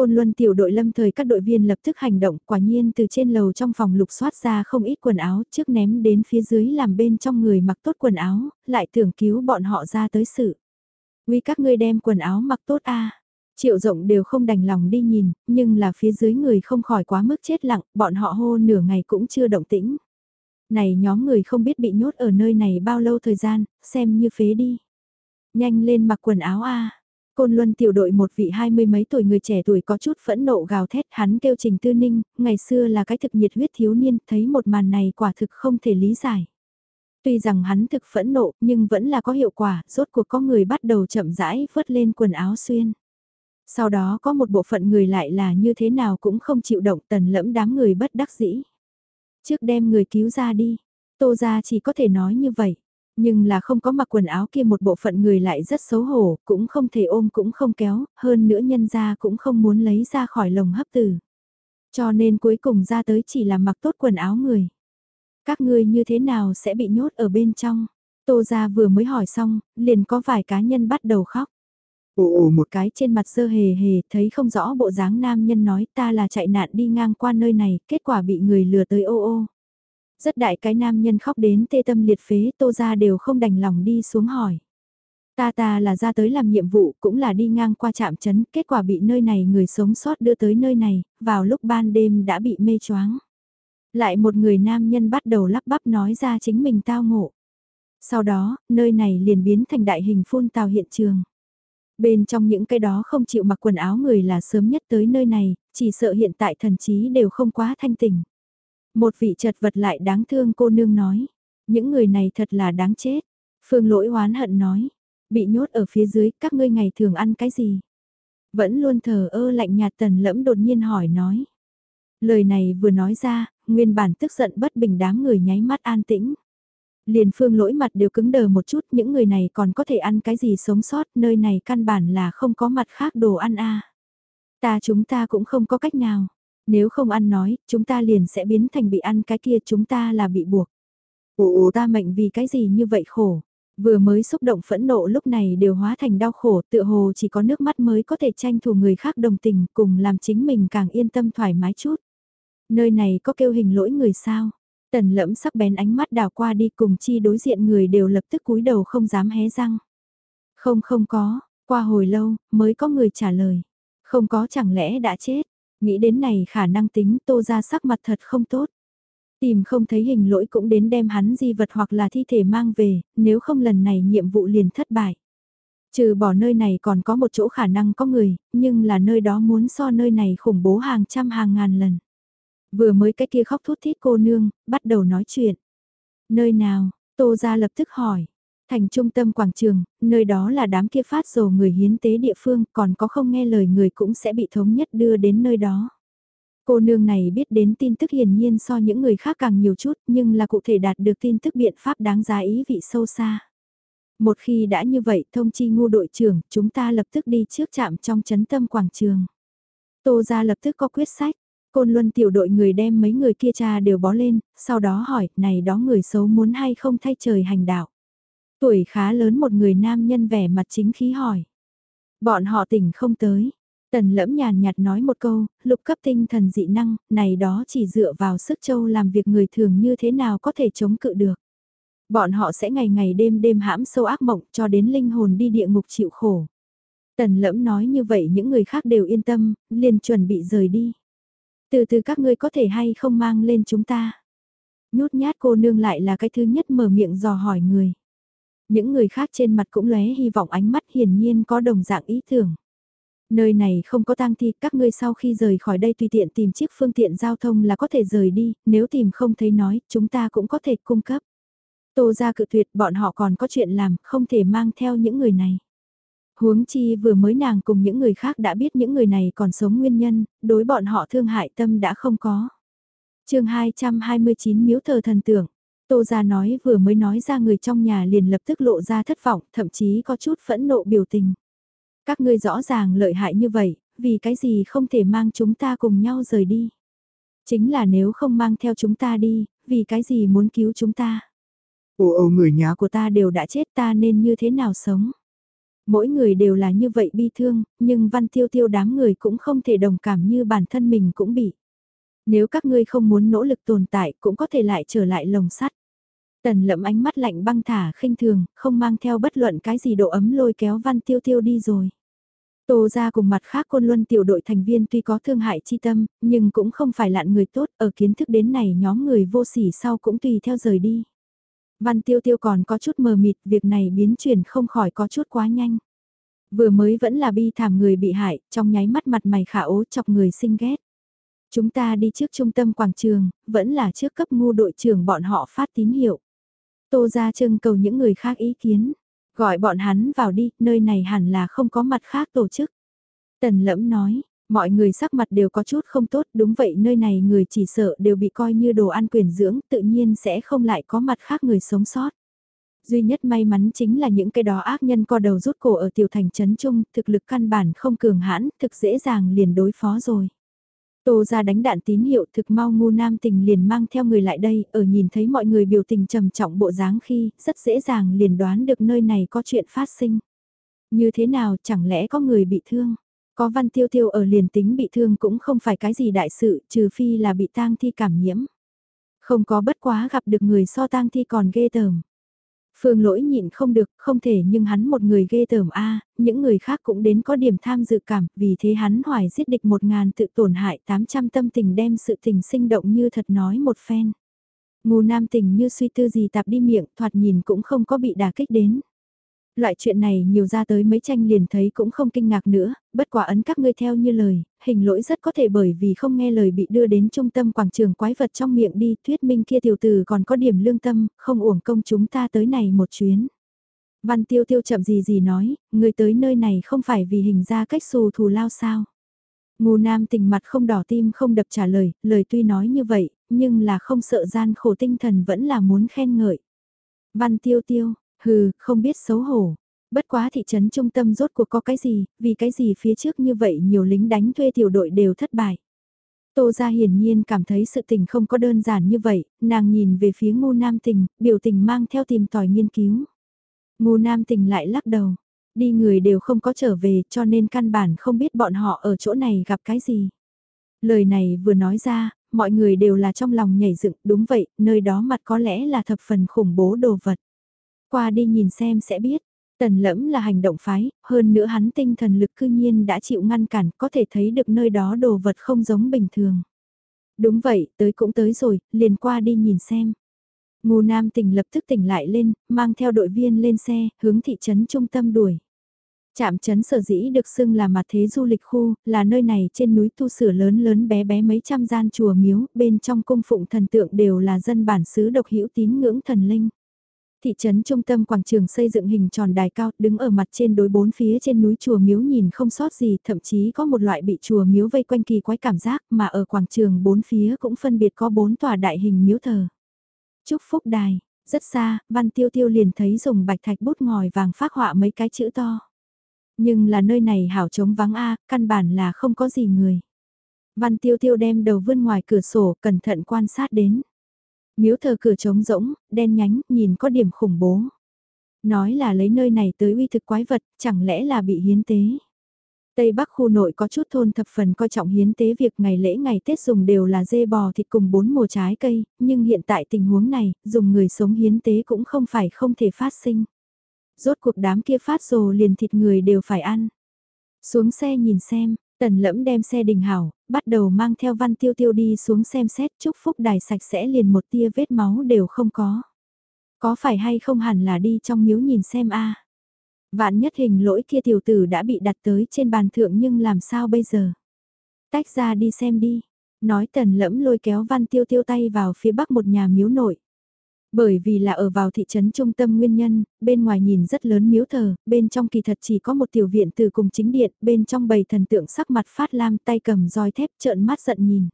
[SPEAKER 1] Côn Luân tiểu đội lâm thời các đội viên lập tức hành động, quả nhiên từ trên lầu trong phòng lục soát ra không ít quần áo, trước ném đến phía dưới làm bên trong người mặc tốt quần áo, lại tưởng cứu bọn họ ra tới sự. Vì các ngươi đem quần áo mặc tốt a Triệu rộng đều không đành lòng đi nhìn, nhưng là phía dưới người không khỏi quá mức chết lặng, bọn họ hô nửa ngày cũng chưa động tĩnh. Này nhóm người không biết bị nhốt ở nơi này bao lâu thời gian, xem như phế đi. Nhanh lên mặc quần áo a Côn Luân tiểu đội một vị hai mươi mấy tuổi người trẻ tuổi có chút phẫn nộ gào thét hắn kêu Trình Tư Ninh, ngày xưa là cái thực nhiệt huyết thiếu niên, thấy một màn này quả thực không thể lý giải. Tuy rằng hắn thực phẫn nộ nhưng vẫn là có hiệu quả, rốt cuộc có người bắt đầu chậm rãi vớt lên quần áo xuyên. Sau đó có một bộ phận người lại là như thế nào cũng không chịu động tần lẫm đám người bất đắc dĩ. Trước đem người cứu ra đi, tô ra chỉ có thể nói như vậy. Nhưng là không có mặc quần áo kia một bộ phận người lại rất xấu hổ, cũng không thể ôm cũng không kéo, hơn nữa nhân ra cũng không muốn lấy ra khỏi lồng hấp tử. Cho nên cuối cùng ra tới chỉ là mặc tốt quần áo người. Các ngươi như thế nào sẽ bị nhốt ở bên trong? Tô ra vừa mới hỏi xong, liền có vài cá nhân bắt đầu khóc. Ồ ồ một cái trên mặt sơ hề hề, thấy không rõ bộ dáng nam nhân nói ta là chạy nạn đi ngang qua nơi này, kết quả bị người lừa tới ô ô. Rất đại cái nam nhân khóc đến tê tâm liệt phế, tô ra đều không đành lòng đi xuống hỏi. Ta ta là ra tới làm nhiệm vụ, cũng là đi ngang qua trạm chấn, kết quả bị nơi này người sống sót đưa tới nơi này, vào lúc ban đêm đã bị mê choáng. Lại một người nam nhân bắt đầu lắp bắp nói ra chính mình tao ngộ. Sau đó, nơi này liền biến thành đại hình phun tào hiện trường. Bên trong những cái đó không chịu mặc quần áo người là sớm nhất tới nơi này, chỉ sợ hiện tại thần trí đều không quá thanh tỉnh. Một vị chật vật lại đáng thương cô nương nói. Những người này thật là đáng chết. Phương lỗi hoán hận nói. Bị nhốt ở phía dưới, các ngươi ngày thường ăn cái gì? Vẫn luôn thờ ơ lạnh nhạt tần lẫm đột nhiên hỏi nói. Lời này vừa nói ra, nguyên bản tức giận bất bình đám người nháy mắt an tĩnh. Liền phương lỗi mặt đều cứng đờ một chút, những người này còn có thể ăn cái gì sống sót, nơi này căn bản là không có mặt khác đồ ăn a Ta chúng ta cũng không có cách nào. Nếu không ăn nói, chúng ta liền sẽ biến thành bị ăn cái kia chúng ta là bị buộc. Ồ ta mệnh vì cái gì như vậy khổ. Vừa mới xúc động phẫn nộ lúc này đều hóa thành đau khổ tựa hồ chỉ có nước mắt mới có thể tranh thủ người khác đồng tình cùng làm chính mình càng yên tâm thoải mái chút. Nơi này có kêu hình lỗi người sao? Tần lẫm sắc bén ánh mắt đào qua đi cùng chi đối diện người đều lập tức cúi đầu không dám hé răng. Không không có, qua hồi lâu, mới có người trả lời. Không có chẳng lẽ đã chết, nghĩ đến này khả năng tính tô ra sắc mặt thật không tốt. Tìm không thấy hình lỗi cũng đến đem hắn di vật hoặc là thi thể mang về, nếu không lần này nhiệm vụ liền thất bại. Trừ bỏ nơi này còn có một chỗ khả năng có người, nhưng là nơi đó muốn so nơi này khủng bố hàng trăm hàng ngàn lần. Vừa mới cái kia khóc thút thít cô nương, bắt đầu nói chuyện. Nơi nào, Tô Gia lập tức hỏi. Thành trung tâm quảng trường, nơi đó là đám kia phát dầu người hiến tế địa phương, còn có không nghe lời người cũng sẽ bị thống nhất đưa đến nơi đó. Cô nương này biết đến tin tức hiển nhiên so những người khác càng nhiều chút, nhưng là cụ thể đạt được tin tức biện pháp đáng giá ý vị sâu xa. Một khi đã như vậy, thông chi ngu đội trưởng, chúng ta lập tức đi trước trạm trong chấn tâm quảng trường. Tô gia lập tức có quyết sách, Côn Luân tiểu đội người đem mấy người kia cha đều bó lên, sau đó hỏi, này đó người xấu muốn hay không thay trời hành đạo. Tuổi khá lớn một người nam nhân vẻ mặt chính khí hỏi. Bọn họ tỉnh không tới. Tần lẫm nhàn nhạt nói một câu, lục cấp tinh thần dị năng, này đó chỉ dựa vào sức châu làm việc người thường như thế nào có thể chống cự được. Bọn họ sẽ ngày ngày đêm đêm hãm sâu ác mộng cho đến linh hồn đi địa ngục chịu khổ. Tần lẫm nói như vậy những người khác đều yên tâm, liền chuẩn bị rời đi. Từ từ các ngươi có thể hay không mang lên chúng ta. Nhút nhát cô nương lại là cái thứ nhất mở miệng dò hỏi người. Những người khác trên mặt cũng lóe hy vọng ánh mắt hiển nhiên có đồng dạng ý tưởng. Nơi này không có tang thi, các ngươi sau khi rời khỏi đây tùy tiện tìm chiếc phương tiện giao thông là có thể rời đi, nếu tìm không thấy nói, chúng ta cũng có thể cung cấp. Tô ra cự tuyệt bọn họ còn có chuyện làm, không thể mang theo những người này. Huống chi vừa mới nàng cùng những người khác đã biết những người này còn sống nguyên nhân, đối bọn họ thương hại tâm đã không có. chương 229 miếu thờ thần tưởng, Tô Gia nói vừa mới nói ra người trong nhà liền lập tức lộ ra thất vọng, thậm chí có chút phẫn nộ biểu tình. Các ngươi rõ ràng lợi hại như vậy, vì cái gì không thể mang chúng ta cùng nhau rời đi. Chính là nếu không mang theo chúng ta đi, vì cái gì muốn cứu chúng ta. Ồ ồ người nhà của ta đều đã chết ta nên như thế nào sống. Mỗi người đều là như vậy bi thương, nhưng văn tiêu tiêu đám người cũng không thể đồng cảm như bản thân mình cũng bị. Nếu các ngươi không muốn nỗ lực tồn tại cũng có thể lại trở lại lồng sắt. Tần lẫm ánh mắt lạnh băng thả khinh thường, không mang theo bất luận cái gì độ ấm lôi kéo văn tiêu tiêu đi rồi. Tô ra cùng mặt khác côn luân tiểu đội thành viên tuy có thương hại chi tâm, nhưng cũng không phải lạn người tốt, ở kiến thức đến này nhóm người vô sỉ sau cũng tùy theo rời đi. Văn tiêu tiêu còn có chút mờ mịt, việc này biến chuyển không khỏi có chút quá nhanh. Vừa mới vẫn là bi thảm người bị hại, trong nháy mắt mặt mày khả ố chọc người sinh ghét. Chúng ta đi trước trung tâm quảng trường, vẫn là trước cấp ngu đội trưởng bọn họ phát tín hiệu. Tô ra trưng cầu những người khác ý kiến. Gọi bọn hắn vào đi, nơi này hẳn là không có mặt khác tổ chức. Tần lẫm nói, mọi người sắc mặt đều có chút không tốt, đúng vậy nơi này người chỉ sợ đều bị coi như đồ ăn quyền dưỡng, tự nhiên sẽ không lại có mặt khác người sống sót. Duy nhất may mắn chính là những cái đó ác nhân co đầu rút cổ ở tiểu thành trấn trung, thực lực căn bản không cường hãn, thực dễ dàng liền đối phó rồi. Tô ra đánh đạn tín hiệu thực mau ngu nam tình liền mang theo người lại đây, ở nhìn thấy mọi người biểu tình trầm trọng bộ dáng khi, rất dễ dàng liền đoán được nơi này có chuyện phát sinh. Như thế nào chẳng lẽ có người bị thương? Có văn tiêu tiêu ở liền tính bị thương cũng không phải cái gì đại sự, trừ phi là bị tang thi cảm nhiễm. Không có bất quá gặp được người so tang thi còn ghê tởm. Phương lỗi nhịn không được, không thể nhưng hắn một người ghê tởm a những người khác cũng đến có điểm tham dự cảm, vì thế hắn hoài giết địch một ngàn tự tổn hại 800 tâm tình đem sự tình sinh động như thật nói một phen. ngô nam tình như suy tư gì tạp đi miệng, thoạt nhìn cũng không có bị đả kích đến. Loại chuyện này nhiều ra tới mấy tranh liền thấy cũng không kinh ngạc nữa, bất quả ấn các ngươi theo như lời, hình lỗi rất có thể bởi vì không nghe lời bị đưa đến trung tâm quảng trường quái vật trong miệng đi, thuyết minh kia tiểu tử còn có điểm lương tâm, không uổng công chúng ta tới này một chuyến. Văn tiêu tiêu chậm gì gì nói, người tới nơi này không phải vì hình ra cách xù thù lao sao. Ngô nam tình mặt không đỏ tim không đập trả lời, lời tuy nói như vậy, nhưng là không sợ gian khổ tinh thần vẫn là muốn khen ngợi. Văn tiêu tiêu, Hừ, không biết xấu hổ. Bất quá thị trấn trung tâm rốt cuộc có cái gì, vì cái gì phía trước như vậy nhiều lính đánh thuê tiểu đội đều thất bại. Tô gia hiển nhiên cảm thấy sự tình không có đơn giản như vậy, nàng nhìn về phía ngu nam tình, biểu tình mang theo tìm tòi nghiên cứu. Ngu nam tình lại lắc đầu, đi người đều không có trở về cho nên căn bản không biết bọn họ ở chỗ này gặp cái gì. Lời này vừa nói ra, mọi người đều là trong lòng nhảy dựng, đúng vậy, nơi đó mặt có lẽ là thập phần khủng bố đồ vật. Qua đi nhìn xem sẽ biết. Tần lẫm là hành động phái, hơn nữa hắn tinh thần lực cư nhiên đã chịu ngăn cản, có thể thấy được nơi đó đồ vật không giống bình thường. Đúng vậy, tới cũng tới rồi, liền qua đi nhìn xem. Ngô Nam tỉnh lập tức tỉnh lại lên, mang theo đội viên lên xe, hướng thị trấn trung tâm đuổi. Trạm trấn sở dĩ được xưng là mặt thế du lịch khu, là nơi này trên núi tu sửa lớn lớn bé bé mấy trăm gian chùa miếu, bên trong cung phụng thần tượng đều là dân bản xứ độc hữu tín ngưỡng thần linh. Thị trấn trung tâm quảng trường xây dựng hình tròn đài cao, đứng ở mặt trên đối bốn phía trên núi chùa miếu nhìn không sót gì, thậm chí có một loại bị chùa miếu vây quanh kỳ quái cảm giác mà ở quảng trường bốn phía cũng phân biệt có bốn tòa đại hình miếu thờ. Chúc phúc đài, rất xa, văn tiêu tiêu liền thấy dùng bạch thạch bút ngòi vàng phát họa mấy cái chữ to. Nhưng là nơi này hảo trống vắng a căn bản là không có gì người. Văn tiêu tiêu đem đầu vươn ngoài cửa sổ, cẩn thận quan sát đến. Miếu thờ cửa trống rỗng, đen nhánh, nhìn có điểm khủng bố. Nói là lấy nơi này tới uy thực quái vật, chẳng lẽ là bị hiến tế. Tây Bắc khu nội có chút thôn thập phần coi trọng hiến tế việc ngày lễ ngày Tết dùng đều là dê bò thịt cùng bốn mùa trái cây, nhưng hiện tại tình huống này, dùng người sống hiến tế cũng không phải không thể phát sinh. Rốt cuộc đám kia phát rồ liền thịt người đều phải ăn. Xuống xe nhìn xem, Tần lẫm đem xe đình hảo, bắt đầu mang theo văn tiêu tiêu đi xuống xem xét chúc phúc đài sạch sẽ liền một tia vết máu đều không có. Có phải hay không hẳn là đi trong miếu nhìn xem a Vạn nhất hình lỗi kia tiểu tử đã bị đặt tới trên bàn thượng nhưng làm sao bây giờ? Tách ra đi xem đi. Nói tần lẫm lôi kéo văn tiêu tiêu tay vào phía bắc một nhà miếu nội. Bởi vì là ở vào thị trấn trung tâm nguyên nhân, bên ngoài nhìn rất lớn miếu thờ, bên trong kỳ thật chỉ có một tiểu viện từ cùng chính điện, bên trong bầy thần tượng sắc mặt phát lam tay cầm roi thép trợn mắt giận nhìn.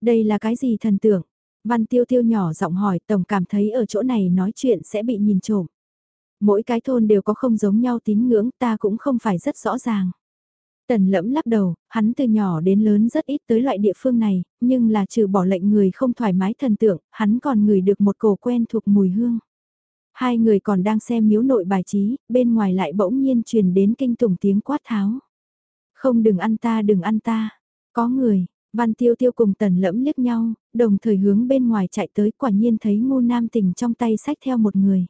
[SPEAKER 1] Đây là cái gì thần tượng? Văn tiêu tiêu nhỏ giọng hỏi tổng cảm thấy ở chỗ này nói chuyện sẽ bị nhìn trộm. Mỗi cái thôn đều có không giống nhau tín ngưỡng ta cũng không phải rất rõ ràng. Tần lẫm lắc đầu, hắn từ nhỏ đến lớn rất ít tới loại địa phương này, nhưng là trừ bỏ lệnh người không thoải mái thần tượng, hắn còn ngửi được một cổ quen thuộc mùi hương. Hai người còn đang xem miếu nội bài trí, bên ngoài lại bỗng nhiên truyền đến kinh tủng tiếng quát tháo. Không đừng ăn ta đừng ăn ta, có người, văn tiêu tiêu cùng tần lẫm liếc nhau, đồng thời hướng bên ngoài chạy tới quả nhiên thấy ngu nam tình trong tay sách theo một người.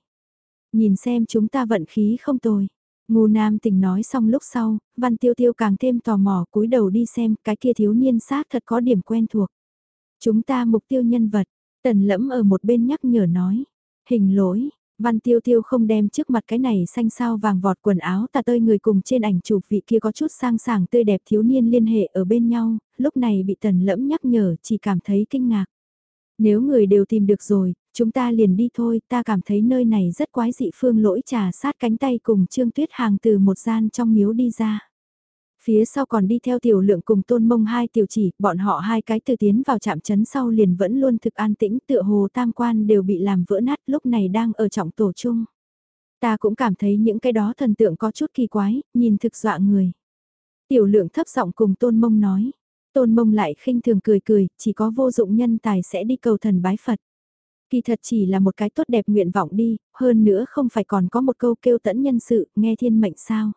[SPEAKER 1] Nhìn xem chúng ta vận khí không tồi. Ngô nam tình nói xong lúc sau, văn tiêu tiêu càng thêm tò mò cúi đầu đi xem cái kia thiếu niên xác thật có điểm quen thuộc. Chúng ta mục tiêu nhân vật, tần lẫm ở một bên nhắc nhở nói, hình lỗi, Văn tiêu tiêu không đem trước mặt cái này xanh sao vàng vọt quần áo tà tơi người cùng trên ảnh chụp vị kia có chút sang sảng tươi đẹp thiếu niên liên hệ ở bên nhau, lúc này bị tần lẫm nhắc nhở chỉ cảm thấy kinh ngạc. Nếu người đều tìm được rồi, chúng ta liền đi thôi, ta cảm thấy nơi này rất quái dị phương lỗi trà sát cánh tay cùng Trương Tuyết Hàng từ một gian trong miếu đi ra. Phía sau còn đi theo tiểu lượng cùng tôn mông hai tiểu chỉ, bọn họ hai cái từ tiến vào trạm chấn sau liền vẫn luôn thực an tĩnh tựa hồ tam quan đều bị làm vỡ nát lúc này đang ở trọng tổ chung. Ta cũng cảm thấy những cái đó thần tượng có chút kỳ quái, nhìn thực dọa người. Tiểu lượng thấp giọng cùng tôn mông nói. Tôn mông lại khinh thường cười cười, chỉ có vô dụng nhân tài sẽ đi cầu thần bái Phật. Kỳ thật chỉ là một cái tốt đẹp nguyện vọng đi, hơn nữa không phải còn có một câu kêu tẫn nhân sự, nghe thiên mệnh sao.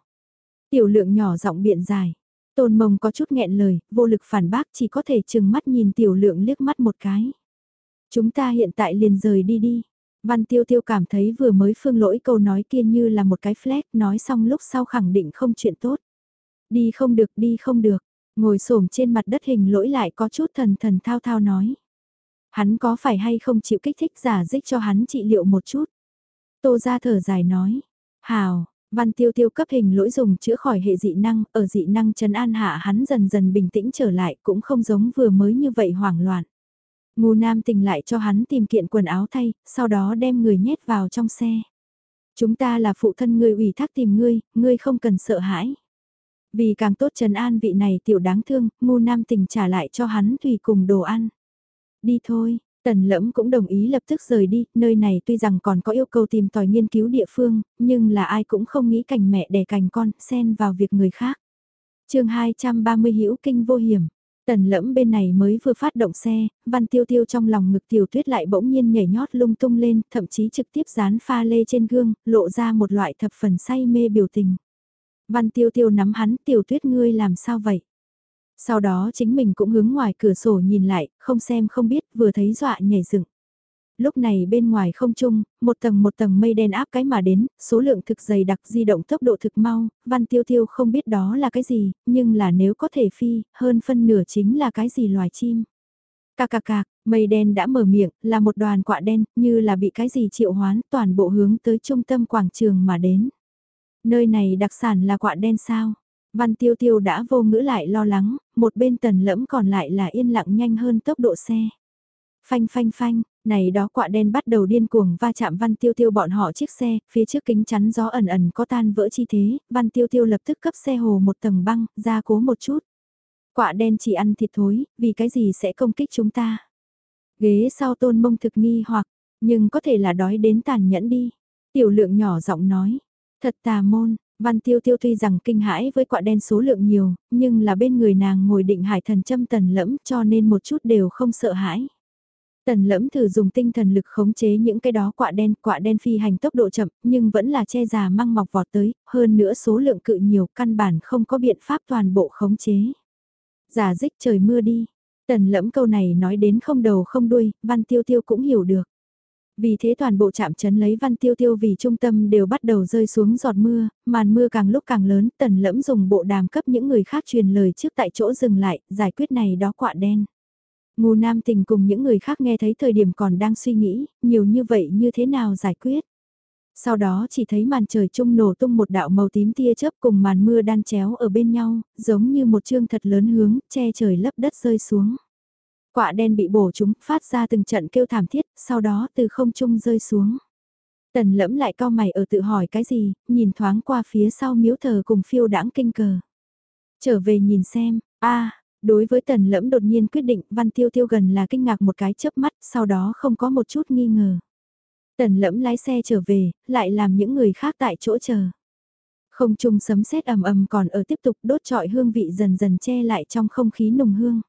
[SPEAKER 1] Tiểu lượng nhỏ giọng biện dài. Tôn mông có chút nghẹn lời, vô lực phản bác chỉ có thể chừng mắt nhìn tiểu lượng liếc mắt một cái. Chúng ta hiện tại liền rời đi đi. Văn tiêu tiêu cảm thấy vừa mới phương lỗi câu nói kia như là một cái flash nói xong lúc sau khẳng định không chuyện tốt. Đi không được đi không được, ngồi xổm trên mặt đất hình lỗi lại có chút thần thần thao thao nói. Hắn có phải hay không chịu kích thích giả dích cho hắn trị liệu một chút. Tô ra thở dài nói, hào, Văn tiêu tiêu cấp hình lỗi dùng chữa khỏi hệ dị năng, ở dị năng trấn an hạ hắn dần dần bình tĩnh trở lại cũng không giống vừa mới như vậy hoảng loạn. Ngu nam tình lại cho hắn tìm kiện quần áo thay, sau đó đem người nhét vào trong xe. Chúng ta là phụ thân ngươi ủy thác tìm ngươi, ngươi không cần sợ hãi. Vì càng tốt trấn an vị này tiểu đáng thương, ngu nam tình trả lại cho hắn tùy cùng đồ ăn. Đi thôi, Tần lẫm cũng đồng ý lập tức rời đi, nơi này tuy rằng còn có yêu cầu tìm tòi nghiên cứu địa phương, nhưng là ai cũng không nghĩ cảnh mẹ đẻ cành con, xen vào việc người khác. chương 230 hữu kinh vô hiểm, tần lẫm bên này mới vừa phát động xe, văn tiêu tiêu trong lòng ngực tiểu tuyết lại bỗng nhiên nhảy nhót lung tung lên, thậm chí trực tiếp dán pha lê trên gương, lộ ra một loại thập phần say mê biểu tình. Văn tiêu tiêu nắm hắn tiểu tuyết ngươi làm sao vậy? Sau đó chính mình cũng hướng ngoài cửa sổ nhìn lại, không xem không biết, vừa thấy dọa nhảy dựng. Lúc này bên ngoài không trung, một tầng một tầng mây đen áp cái mà đến, số lượng thực dày đặc di động tốc độ thực mau, văn tiêu tiêu không biết đó là cái gì, nhưng là nếu có thể phi, hơn phân nửa chính là cái gì loài chim. Cà cà cà, mây đen đã mở miệng, là một đoàn quạ đen, như là bị cái gì triệu hoán, toàn bộ hướng tới trung tâm quảng trường mà đến. Nơi này đặc sản là quạ đen sao? Văn tiêu tiêu đã vô ngữ lại lo lắng, một bên tần lẫm còn lại là yên lặng nhanh hơn tốc độ xe. Phanh phanh phanh, này đó quạ đen bắt đầu điên cuồng va chạm văn tiêu tiêu bọn họ chiếc xe, phía trước kính chắn gió ẩn ẩn có tan vỡ chi thế, văn tiêu tiêu lập tức cấp xe hồ một tầng băng, ra cố một chút. Quạ đen chỉ ăn thịt thối, vì cái gì sẽ công kích chúng ta. Ghế sau tôn mông thực nghi hoặc, nhưng có thể là đói đến tàn nhẫn đi. Tiểu lượng nhỏ giọng nói, thật tà môn, Văn tiêu tiêu tuy rằng kinh hãi với quạ đen số lượng nhiều, nhưng là bên người nàng ngồi định hải thần châm tần lẫm cho nên một chút đều không sợ hãi. Tần lẫm thử dùng tinh thần lực khống chế những cái đó quạ đen, quạ đen phi hành tốc độ chậm, nhưng vẫn là che già măng mọc vọt tới, hơn nữa số lượng cự nhiều, căn bản không có biện pháp toàn bộ khống chế. Giả dích trời mưa đi. Tần lẫm câu này nói đến không đầu không đuôi, văn tiêu tiêu cũng hiểu được. Vì thế toàn bộ chạm trấn lấy văn tiêu tiêu vì trung tâm đều bắt đầu rơi xuống giọt mưa, màn mưa càng lúc càng lớn, tần lẫm dùng bộ đàm cấp những người khác truyền lời trước tại chỗ dừng lại, giải quyết này đó quạ đen. Ngô Nam Tình cùng những người khác nghe thấy thời điểm còn đang suy nghĩ, nhiều như vậy như thế nào giải quyết. Sau đó chỉ thấy màn trời trung nổ tung một đạo màu tím tia chớp cùng màn mưa đan chéo ở bên nhau, giống như một chương thật lớn hướng, che trời lấp đất rơi xuống. Quạ đen bị bổ chúng, phát ra từng trận kêu thảm thiết, sau đó từ không trung rơi xuống. Tần lẫm lại cao mày ở tự hỏi cái gì, nhìn thoáng qua phía sau miếu thờ cùng phiêu đãng kinh cờ. Trở về nhìn xem, a đối với tần lẫm đột nhiên quyết định văn tiêu tiêu gần là kinh ngạc một cái chớp mắt, sau đó không có một chút nghi ngờ. Tần lẫm lái xe trở về, lại làm những người khác tại chỗ chờ. Không trung sấm sét ầm ầm còn ở tiếp tục đốt trọi hương vị dần dần che lại trong không khí nồng hương.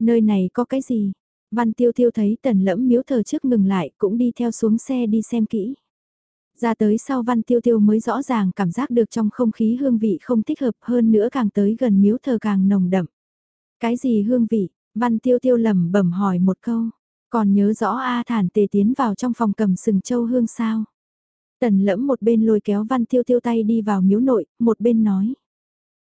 [SPEAKER 1] Nơi này có cái gì? Văn tiêu tiêu thấy tần lẫm miếu thờ trước ngừng lại cũng đi theo xuống xe đi xem kỹ. Ra tới sau văn tiêu tiêu mới rõ ràng cảm giác được trong không khí hương vị không thích hợp hơn nữa càng tới gần miếu thờ càng nồng đậm. Cái gì hương vị? Văn tiêu tiêu lẩm bẩm hỏi một câu. Còn nhớ rõ A thản tề tiến vào trong phòng cầm sừng châu hương sao? Tần lẫm một bên lôi kéo văn tiêu tiêu tay đi vào miếu nội, một bên nói.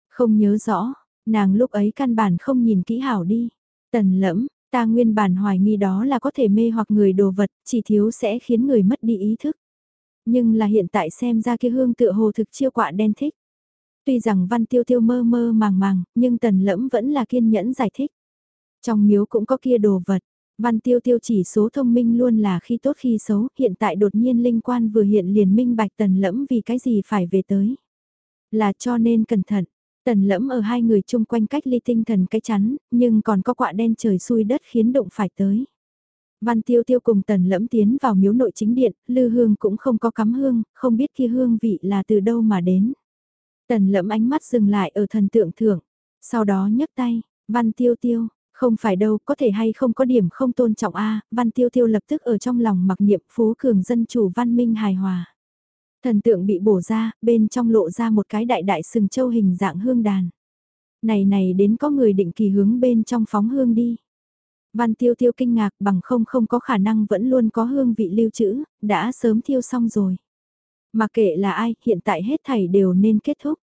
[SPEAKER 1] Không nhớ rõ, nàng lúc ấy căn bản không nhìn kỹ hảo đi. Tần lẫm, ta nguyên bản hoài nghi đó là có thể mê hoặc người đồ vật, chỉ thiếu sẽ khiến người mất đi ý thức. Nhưng là hiện tại xem ra kia hương tựa hồ thực chiêu quạ đen thích. Tuy rằng văn tiêu tiêu mơ mơ màng màng, nhưng tần lẫm vẫn là kiên nhẫn giải thích. Trong miếu cũng có kia đồ vật, văn tiêu tiêu chỉ số thông minh luôn là khi tốt khi xấu, hiện tại đột nhiên linh quan vừa hiện liền minh bạch tần lẫm vì cái gì phải về tới. Là cho nên cẩn thận, tần lẫm ở hai người chung quanh cách ly tinh thần cái chắn, nhưng còn có quạ đen trời xui đất khiến động phải tới. Văn tiêu tiêu cùng tần lẫm tiến vào miếu nội chính điện, lư hương cũng không có cắm hương, không biết kia hương vị là từ đâu mà đến. Tần lẫm ánh mắt dừng lại ở thần tượng thượng, sau đó nhấc tay, văn tiêu tiêu, không phải đâu, có thể hay không có điểm không tôn trọng a văn tiêu tiêu lập tức ở trong lòng mặc niệm phú cường dân chủ văn minh hài hòa. Thần tượng bị bổ ra, bên trong lộ ra một cái đại đại sừng châu hình dạng hương đàn. Này này đến có người định kỳ hướng bên trong phóng hương đi. Văn tiêu tiêu kinh ngạc bằng không không có khả năng vẫn luôn có hương vị lưu trữ, đã sớm thiêu xong rồi. Mà kệ là ai, hiện tại hết thảy đều nên kết thúc.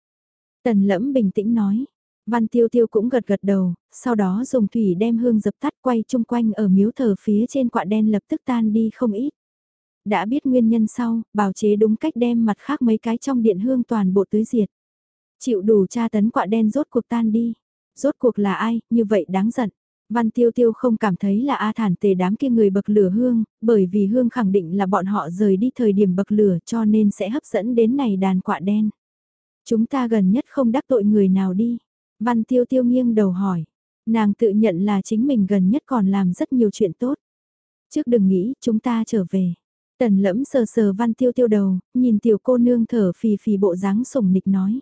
[SPEAKER 1] Tần lẫm bình tĩnh nói. Văn tiêu tiêu cũng gật gật đầu, sau đó dùng thủy đem hương dập tắt quay chung quanh ở miếu thờ phía trên quạ đen lập tức tan đi không ít. Đã biết nguyên nhân sau, bào chế đúng cách đem mặt khác mấy cái trong điện hương toàn bộ tưới diệt. Chịu đủ tra tấn quạ đen rốt cuộc tan đi. Rốt cuộc là ai, như vậy đáng giận. Văn Tiêu Tiêu không cảm thấy là A Thản tề đám kia người bậc lửa hương, bởi vì hương khẳng định là bọn họ rời đi thời điểm bậc lửa cho nên sẽ hấp dẫn đến này đàn quạ đen. Chúng ta gần nhất không đắc tội người nào đi. Văn Tiêu Tiêu nghiêng đầu hỏi. Nàng tự nhận là chính mình gần nhất còn làm rất nhiều chuyện tốt. Trước đừng nghĩ, chúng ta trở về. Tần lẫm sờ sờ Văn Tiêu Tiêu đầu, nhìn tiểu cô nương thở phì phì bộ dáng sủng nịch nói.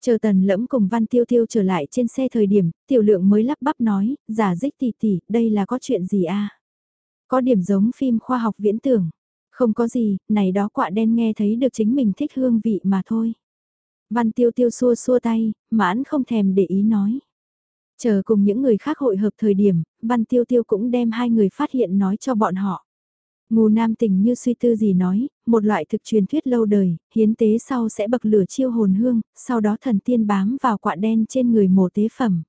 [SPEAKER 1] Chờ tần lẫm cùng văn tiêu tiêu trở lại trên xe thời điểm, tiểu lượng mới lắp bắp nói, giả dích tỷ tỷ, đây là có chuyện gì a Có điểm giống phim khoa học viễn tưởng. Không có gì, này đó quạ đen nghe thấy được chính mình thích hương vị mà thôi. Văn tiêu tiêu xua xua tay, mãn không thèm để ý nói. Chờ cùng những người khác hội hợp thời điểm, văn tiêu tiêu cũng đem hai người phát hiện nói cho bọn họ. Ngô Nam tình như suy tư gì nói, một loại thực truyền thuyết lâu đời, hiến tế sau sẽ bậc lửa chiêu hồn hương, sau đó thần tiên bám vào quạ đen trên người mổ tế phẩm.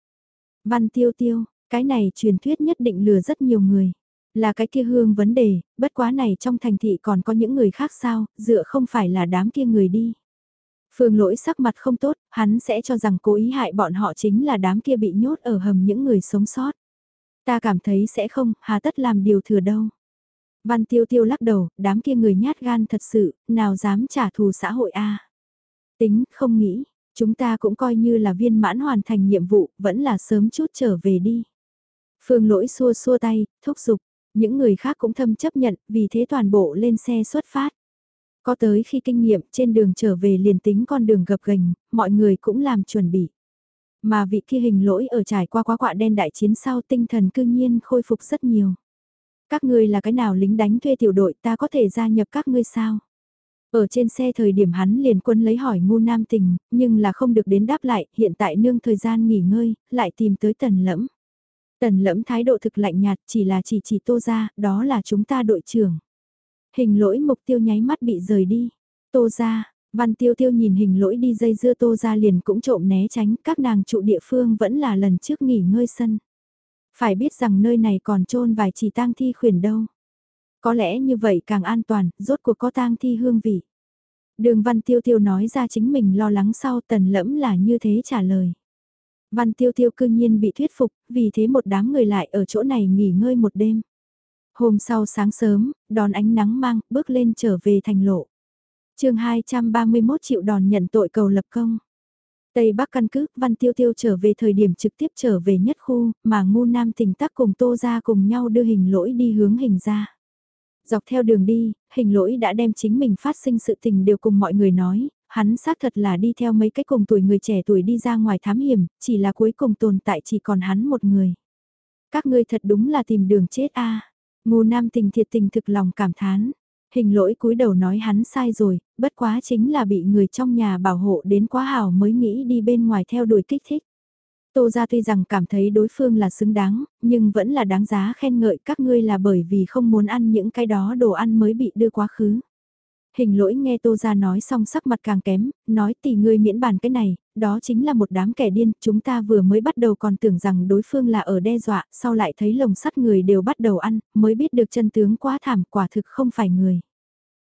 [SPEAKER 1] Văn tiêu tiêu, cái này truyền thuyết nhất định lừa rất nhiều người. Là cái kia hương vấn đề, bất quá này trong thành thị còn có những người khác sao, dựa không phải là đám kia người đi. Phương lỗi sắc mặt không tốt, hắn sẽ cho rằng cố ý hại bọn họ chính là đám kia bị nhốt ở hầm những người sống sót. Ta cảm thấy sẽ không, hà tất làm điều thừa đâu. Văn tiêu tiêu lắc đầu, đám kia người nhát gan thật sự, nào dám trả thù xã hội a Tính, không nghĩ, chúng ta cũng coi như là viên mãn hoàn thành nhiệm vụ, vẫn là sớm chút trở về đi. Phương lỗi xua xua tay, thúc giục, những người khác cũng thâm chấp nhận, vì thế toàn bộ lên xe xuất phát. Có tới khi kinh nghiệm trên đường trở về liền tính con đường gập ghềnh, mọi người cũng làm chuẩn bị. Mà vị kia hình lỗi ở trải qua quá quạ đen đại chiến sau tinh thần cư nhiên khôi phục rất nhiều. Các ngươi là cái nào lính đánh thuê tiểu đội ta có thể gia nhập các ngươi sao? Ở trên xe thời điểm hắn liền quân lấy hỏi ngu nam tình, nhưng là không được đến đáp lại, hiện tại nương thời gian nghỉ ngơi, lại tìm tới tần lẫm. Tần lẫm thái độ thực lạnh nhạt chỉ là chỉ chỉ tô ra, đó là chúng ta đội trưởng. Hình lỗi mục tiêu nháy mắt bị rời đi. Tô ra, văn tiêu tiêu nhìn hình lỗi đi dây dưa tô ra liền cũng trộm né tránh, các nàng trụ địa phương vẫn là lần trước nghỉ ngơi sân. Phải biết rằng nơi này còn trôn vài chỉ tang thi khuyển đâu. Có lẽ như vậy càng an toàn, rốt cuộc có tang thi hương vị. Đường Văn Tiêu Tiêu nói ra chính mình lo lắng sau tần lẫm là như thế trả lời. Văn Tiêu Tiêu cư nhiên bị thuyết phục, vì thế một đám người lại ở chỗ này nghỉ ngơi một đêm. Hôm sau sáng sớm, đón ánh nắng mang, bước lên trở về thành lộ. chương 231 triệu đòn nhận tội cầu lập công. Tây Bắc căn cứ, Văn Tiêu Tiêu trở về thời điểm trực tiếp trở về nhất khu, mà ngu nam tình tắc cùng Tô ra cùng nhau đưa hình lỗi đi hướng hình ra. Dọc theo đường đi, hình lỗi đã đem chính mình phát sinh sự tình đều cùng mọi người nói, hắn xác thật là đi theo mấy cái cùng tuổi người trẻ tuổi đi ra ngoài thám hiểm, chỉ là cuối cùng tồn tại chỉ còn hắn một người. Các ngươi thật đúng là tìm đường chết a Ngô nam tình thiệt tình thực lòng cảm thán. Hình lỗi cúi đầu nói hắn sai rồi, bất quá chính là bị người trong nhà bảo hộ đến quá hảo mới nghĩ đi bên ngoài theo đuổi kích thích. Tô ra tuy rằng cảm thấy đối phương là xứng đáng, nhưng vẫn là đáng giá khen ngợi các ngươi là bởi vì không muốn ăn những cái đó đồ ăn mới bị đưa quá khứ. Hình lỗi nghe Tô Gia nói xong sắc mặt càng kém, nói tỷ ngươi miễn bàn cái này, đó chính là một đám kẻ điên, chúng ta vừa mới bắt đầu còn tưởng rằng đối phương là ở đe dọa, sau lại thấy lồng sắt người đều bắt đầu ăn, mới biết được chân tướng quá thảm quả thực không phải người.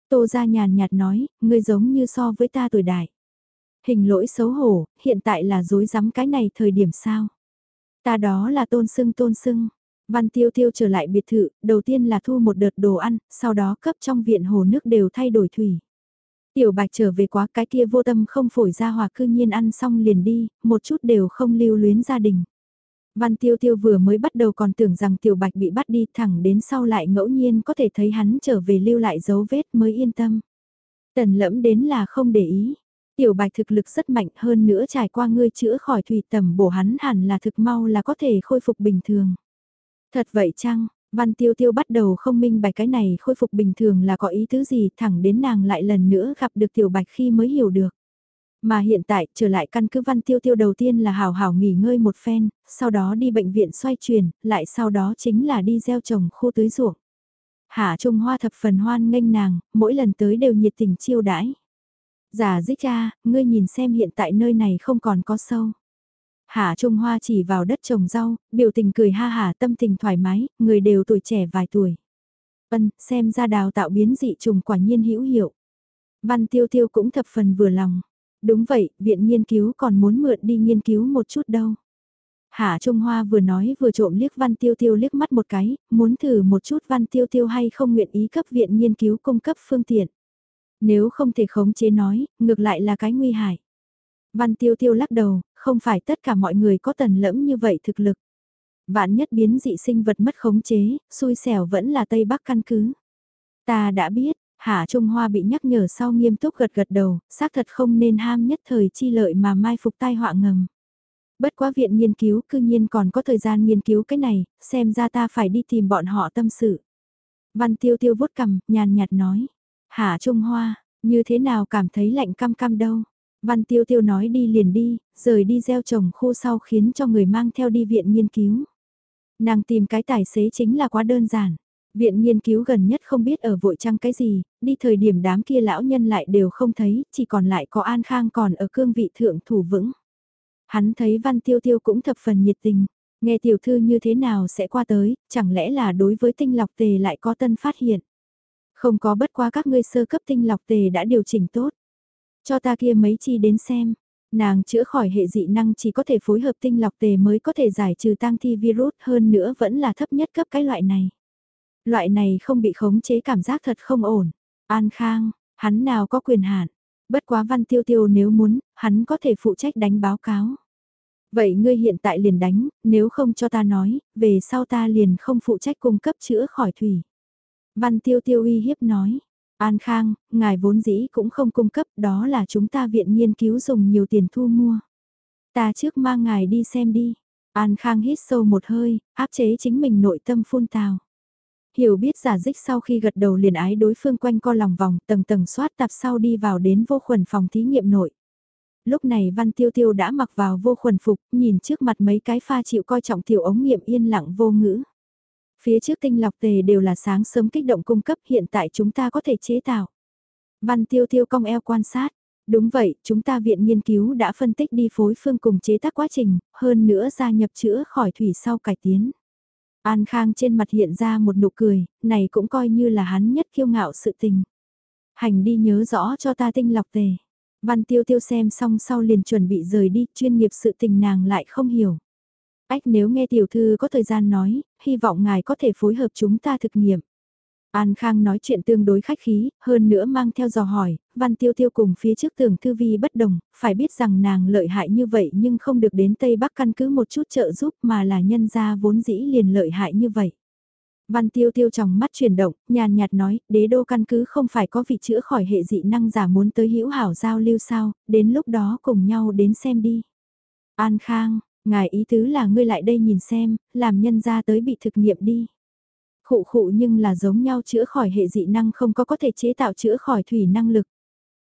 [SPEAKER 1] Tô Gia nhàn nhạt nói, ngươi giống như so với ta tuổi đại. Hình lỗi xấu hổ, hiện tại là dối rắm cái này thời điểm sao? Ta đó là tôn sưng tôn sưng. Văn tiêu tiêu trở lại biệt thự, đầu tiên là thu một đợt đồ ăn, sau đó cấp trong viện hồ nước đều thay đổi thủy. Tiểu bạch trở về quá cái kia vô tâm không phổi ra hòa cư nhiên ăn xong liền đi, một chút đều không lưu luyến gia đình. Văn tiêu tiêu vừa mới bắt đầu còn tưởng rằng tiểu bạch bị bắt đi thẳng đến sau lại ngẫu nhiên có thể thấy hắn trở về lưu lại dấu vết mới yên tâm. Tần lẫm đến là không để ý. Tiểu bạch thực lực rất mạnh hơn nữa trải qua ngươi chữa khỏi thủy tầm bổ hắn hẳn là thực mau là có thể khôi phục bình thường. Thật vậy chăng, Văn Tiêu Tiêu bắt đầu không minh bạch cái này khôi phục bình thường là có ý thứ gì thẳng đến nàng lại lần nữa gặp được Tiểu Bạch khi mới hiểu được. Mà hiện tại trở lại căn cứ Văn Tiêu Tiêu đầu tiên là hào hào nghỉ ngơi một phen, sau đó đi bệnh viện xoay chuyển, lại sau đó chính là đi gieo trồng khu tưới ruộng. Hạ Trung Hoa thập phần hoan nghênh nàng, mỗi lần tới đều nhiệt tình chiêu đãi. Giả dích cha, ngươi nhìn xem hiện tại nơi này không còn có sâu. Hạ Trung Hoa chỉ vào đất trồng rau, biểu tình cười ha hà tâm tình thoải mái, người đều tuổi trẻ vài tuổi. Ân, xem ra đào tạo biến dị trùng quả nhiên hữu hiệu. Văn Tiêu Tiêu cũng thập phần vừa lòng. Đúng vậy, viện nghiên cứu còn muốn mượn đi nghiên cứu một chút đâu. Hạ Trung Hoa vừa nói vừa trộm liếc Văn Tiêu Tiêu liếc mắt một cái, muốn thử một chút Văn Tiêu Tiêu hay không nguyện ý cấp viện nghiên cứu cung cấp phương tiện. Nếu không thể khống chế nói, ngược lại là cái nguy hại. Văn Tiêu Tiêu lắc đầu, không phải tất cả mọi người có tần lẫm như vậy thực lực. Vạn nhất biến dị sinh vật mất khống chế, xui xẻo vẫn là Tây Bắc căn cứ. Ta đã biết, Hạ Trung Hoa bị nhắc nhở sau nghiêm túc gật gật đầu, xác thật không nên ham nhất thời chi lợi mà mai phục tai họa ngầm. Bất quá viện nghiên cứu cư nhiên còn có thời gian nghiên cứu cái này, xem ra ta phải đi tìm bọn họ tâm sự. Văn tiêu tiêu vuốt cầm, nhàn nhạt nói. Hạ Trung Hoa, như thế nào cảm thấy lạnh cam cam đâu. Văn Tiêu Tiêu nói đi liền đi, rời đi gieo trồng khô sau khiến cho người mang theo đi viện nghiên cứu. Nàng tìm cái tài xế chính là quá đơn giản. Viện nghiên cứu gần nhất không biết ở vội trăng cái gì, đi thời điểm đám kia lão nhân lại đều không thấy, chỉ còn lại có An Khang còn ở cương vị thượng thủ vững. Hắn thấy Văn Tiêu Tiêu cũng thập phần nhiệt tình, nghe tiểu thư như thế nào sẽ qua tới, chẳng lẽ là đối với tinh lọc tề lại có tân phát hiện. Không có bất qua các ngươi sơ cấp tinh lọc tề đã điều chỉnh tốt. Cho ta kia mấy chi đến xem. Nàng chữa khỏi hệ dị năng chỉ có thể phối hợp tinh lọc tề mới có thể giải trừ tang thi virus hơn nữa vẫn là thấp nhất cấp cái loại này. Loại này không bị khống chế cảm giác thật không ổn. An Khang, hắn nào có quyền hạn. Bất quá văn tiêu tiêu nếu muốn, hắn có thể phụ trách đánh báo cáo. Vậy ngươi hiện tại liền đánh, nếu không cho ta nói, về sau ta liền không phụ trách cung cấp chữa khỏi thủy. Văn tiêu tiêu uy hiếp nói, An Khang, ngài vốn dĩ cũng không cung cấp, đó là chúng ta viện nghiên cứu dùng nhiều tiền thu mua. Ta trước mang ngài đi xem đi. An Khang hít sâu một hơi, áp chế chính mình nội tâm phun tào. Hiểu biết giả dích sau khi gật đầu liền ái đối phương quanh co lòng vòng tầng tầng soát tạp sau đi vào đến vô khuẩn phòng thí nghiệm nội. Lúc này Văn Tiêu Tiêu đã mặc vào vô khuẩn phục, nhìn trước mặt mấy cái pha chịu coi trọng tiểu ống nghiệm yên lặng vô ngữ. Phía trước tinh lọc tề đều là sáng sớm kích động cung cấp hiện tại chúng ta có thể chế tạo. Văn tiêu tiêu cong eo quan sát. Đúng vậy, chúng ta viện nghiên cứu đã phân tích đi phối phương cùng chế tác quá trình, hơn nữa gia nhập chữa khỏi thủy sau cải tiến. An Khang trên mặt hiện ra một nụ cười, này cũng coi như là hắn nhất kiêu ngạo sự tình. Hành đi nhớ rõ cho ta tinh lọc tề. Văn tiêu tiêu xem xong sau liền chuẩn bị rời đi, chuyên nghiệp sự tình nàng lại không hiểu. Ách nếu nghe tiểu thư có thời gian nói, hy vọng ngài có thể phối hợp chúng ta thực nghiệm. An Khang nói chuyện tương đối khách khí, hơn nữa mang theo dò hỏi, Văn Tiêu Tiêu cùng phía trước tưởng thư vi bất đồng, phải biết rằng nàng lợi hại như vậy nhưng không được đến Tây Bắc căn cứ một chút trợ giúp mà là nhân gia vốn dĩ liền lợi hại như vậy. Văn Tiêu Tiêu trong mắt chuyển động, nhàn nhạt nói, đế đô căn cứ không phải có vị chữa khỏi hệ dị năng giả muốn tới hữu hảo giao lưu sao, đến lúc đó cùng nhau đến xem đi. An Khang, Ngài ý tứ là ngươi lại đây nhìn xem, làm nhân ra tới bị thực nghiệm đi. Khụ khụ nhưng là giống nhau chữa khỏi hệ dị năng không có có thể chế tạo chữa khỏi thủy năng lực.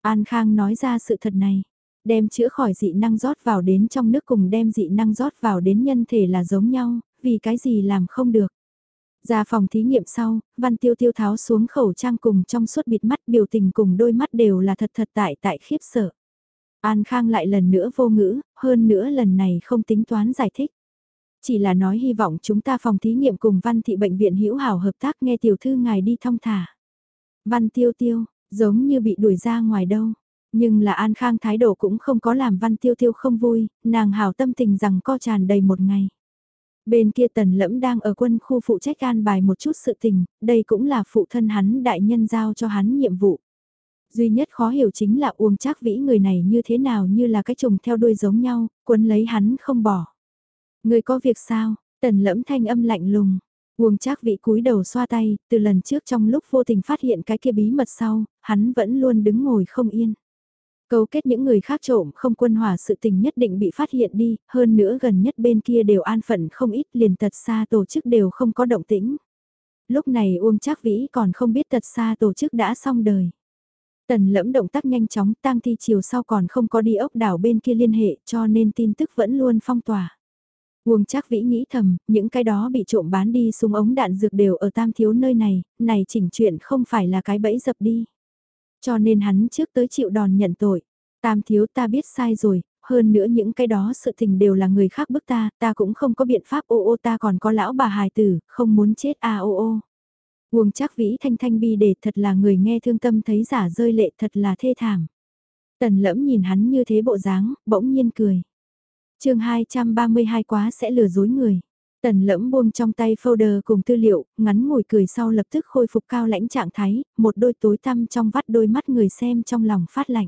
[SPEAKER 1] An Khang nói ra sự thật này, đem chữa khỏi dị năng rót vào đến trong nước cùng đem dị năng rót vào đến nhân thể là giống nhau, vì cái gì làm không được. Ra phòng thí nghiệm sau, Văn Tiêu Tiêu tháo xuống khẩu trang cùng trong suốt bịt mắt biểu tình cùng đôi mắt đều là thật thật tại tại khiếp sợ. An Khang lại lần nữa vô ngữ, hơn nữa lần này không tính toán giải thích. Chỉ là nói hy vọng chúng ta phòng thí nghiệm cùng Văn Thị Bệnh viện hữu hảo hợp tác nghe tiểu thư ngài đi thong thả. Văn Tiêu Tiêu, giống như bị đuổi ra ngoài đâu. Nhưng là An Khang thái độ cũng không có làm Văn Tiêu Tiêu không vui, nàng hảo tâm tình rằng co tràn đầy một ngày. Bên kia tần lẫm đang ở quân khu phụ trách an bài một chút sự tình, đây cũng là phụ thân hắn đại nhân giao cho hắn nhiệm vụ. Duy nhất khó hiểu chính là uông trác vĩ người này như thế nào như là cái trùng theo đuôi giống nhau, quấn lấy hắn không bỏ. Người có việc sao? Tần lẫm thanh âm lạnh lùng. Uông trác vĩ cúi đầu xoa tay, từ lần trước trong lúc vô tình phát hiện cái kia bí mật sau, hắn vẫn luôn đứng ngồi không yên. Cấu kết những người khác trộm không quân hỏa sự tình nhất định bị phát hiện đi, hơn nữa gần nhất bên kia đều an phận không ít liền tật xa tổ chức đều không có động tĩnh. Lúc này Uông Trác Vĩ còn không biết tật xa tổ chức đã xong đời. Tần lẫm động tác nhanh chóng tang thi chiều sau còn không có đi ốc đảo bên kia liên hệ cho nên tin tức vẫn luôn phong tỏa. Uông Trác Vĩ nghĩ thầm, những cái đó bị trộm bán đi súng ống đạn dược đều ở tam thiếu nơi này, này chỉnh chuyện không phải là cái bẫy dập đi. Cho nên hắn trước tới chịu đòn nhận tội. Tam thiếu ta biết sai rồi, hơn nữa những cái đó sự tình đều là người khác bức ta, ta cũng không có biện pháp ô ô ta còn có lão bà hài tử, không muốn chết a ô ô. Uông chắc vĩ thanh thanh bi để thật là người nghe thương tâm thấy giả rơi lệ thật là thê thảm. Tần lẫm nhìn hắn như thế bộ dáng, bỗng nhiên cười. chương 232 quá sẽ lừa dối người. Tần lẫm buông trong tay folder cùng tư liệu, ngắn ngồi cười sau lập tức khôi phục cao lãnh trạng thái, một đôi tối tăm trong vắt đôi mắt người xem trong lòng phát lạnh.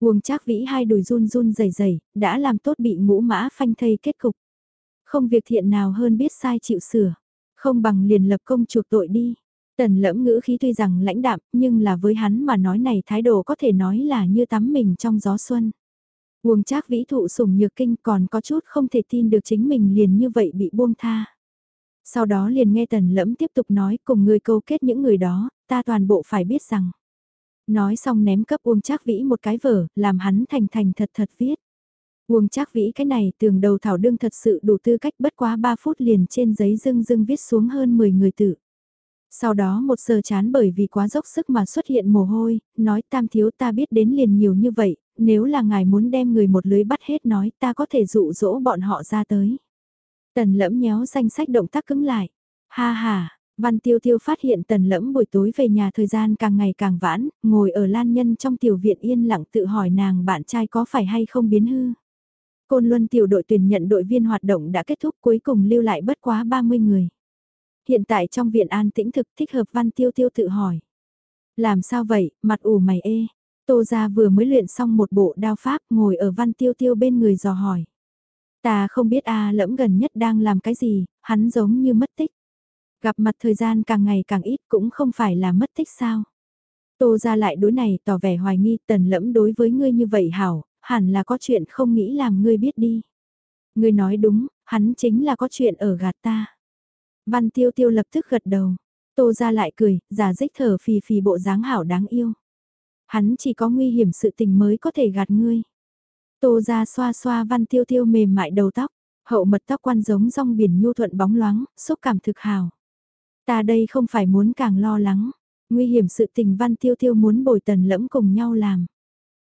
[SPEAKER 1] Uông Trác Vĩ hai đùi run run rẩy rẩy, đã làm tốt bị ngũ mã phanh thây kết cục. Không việc thiện nào hơn biết sai chịu sửa, không bằng liền lập công chuộc tội đi. Tần lẫm ngữ khí tuy rằng lãnh đạm, nhưng là với hắn mà nói này thái độ có thể nói là như tắm mình trong gió xuân. Uông Trác Vĩ thụ sủng nhược kinh còn có chút không thể tin được chính mình liền như vậy bị buông tha. Sau đó liền nghe tần lẫm tiếp tục nói cùng người câu kết những người đó, ta toàn bộ phải biết rằng. Nói xong ném cấp Uông Trác Vĩ một cái vở, làm hắn thành thành thật thật viết. Uông Trác Vĩ cái này tường đầu thảo đương thật sự đủ tư cách bất quá 3 phút liền trên giấy dưng dưng viết xuống hơn 10 người tử. Sau đó một sờ chán bởi vì quá dốc sức mà xuất hiện mồ hôi, nói tam thiếu ta biết đến liền nhiều như vậy, nếu là ngài muốn đem người một lưới bắt hết nói ta có thể dụ dỗ bọn họ ra tới. Tần lẫm nhéo danh sách động tác cứng lại. Ha ha, Văn Tiêu Tiêu phát hiện tần lẫm buổi tối về nhà thời gian càng ngày càng vãn, ngồi ở lan nhân trong tiểu viện yên lặng tự hỏi nàng bạn trai có phải hay không biến hư. Côn Luân tiểu đội tuyển nhận đội viên hoạt động đã kết thúc cuối cùng lưu lại bất quá 30 người. Hiện tại trong viện an tĩnh thực thích hợp Văn Tiêu Tiêu tự hỏi. Làm sao vậy, mặt ủ mày ê. Tô gia vừa mới luyện xong một bộ đao pháp ngồi ở Văn Tiêu Tiêu bên người dò hỏi. Ta không biết a lẫm gần nhất đang làm cái gì, hắn giống như mất tích. Gặp mặt thời gian càng ngày càng ít cũng không phải là mất tích sao. Tô ra lại đối này tỏ vẻ hoài nghi tần lẫm đối với ngươi như vậy hảo, hẳn là có chuyện không nghĩ làm ngươi biết đi. Ngươi nói đúng, hắn chính là có chuyện ở gạt ta. Văn tiêu tiêu lập tức gật đầu. Tô ra lại cười, giả dích thở phì phì bộ dáng hảo đáng yêu. Hắn chỉ có nguy hiểm sự tình mới có thể gạt ngươi. Tô ra xoa xoa văn tiêu tiêu mềm mại đầu tóc, hậu mật tóc quan giống rong biển nhu thuận bóng loáng, xúc cảm thực hào. Ta đây không phải muốn càng lo lắng, nguy hiểm sự tình văn tiêu tiêu muốn bồi tần lẫm cùng nhau làm.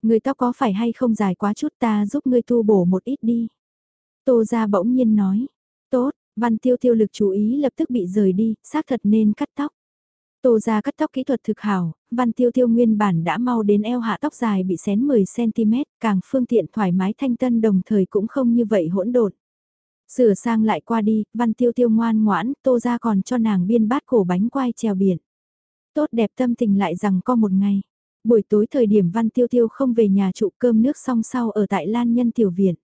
[SPEAKER 1] Người tóc có phải hay không dài quá chút ta giúp ngươi tu bổ một ít đi. Tô ra bỗng nhiên nói, tốt, văn tiêu tiêu lực chú ý lập tức bị rời đi, xác thật nên cắt tóc. Tô ra cắt tóc kỹ thuật thực hảo, văn tiêu tiêu nguyên bản đã mau đến eo hạ tóc dài bị xén 10cm, càng phương tiện thoải mái thanh tân đồng thời cũng không như vậy hỗn độn. Sửa sang lại qua đi, văn tiêu tiêu ngoan ngoãn, tô ra còn cho nàng biên bát cổ bánh quai treo biển. Tốt đẹp tâm tình lại rằng có một ngày. Buổi tối thời điểm văn tiêu tiêu không về nhà trụ cơm nước song sau ở tại Lan Nhân Tiểu Viện.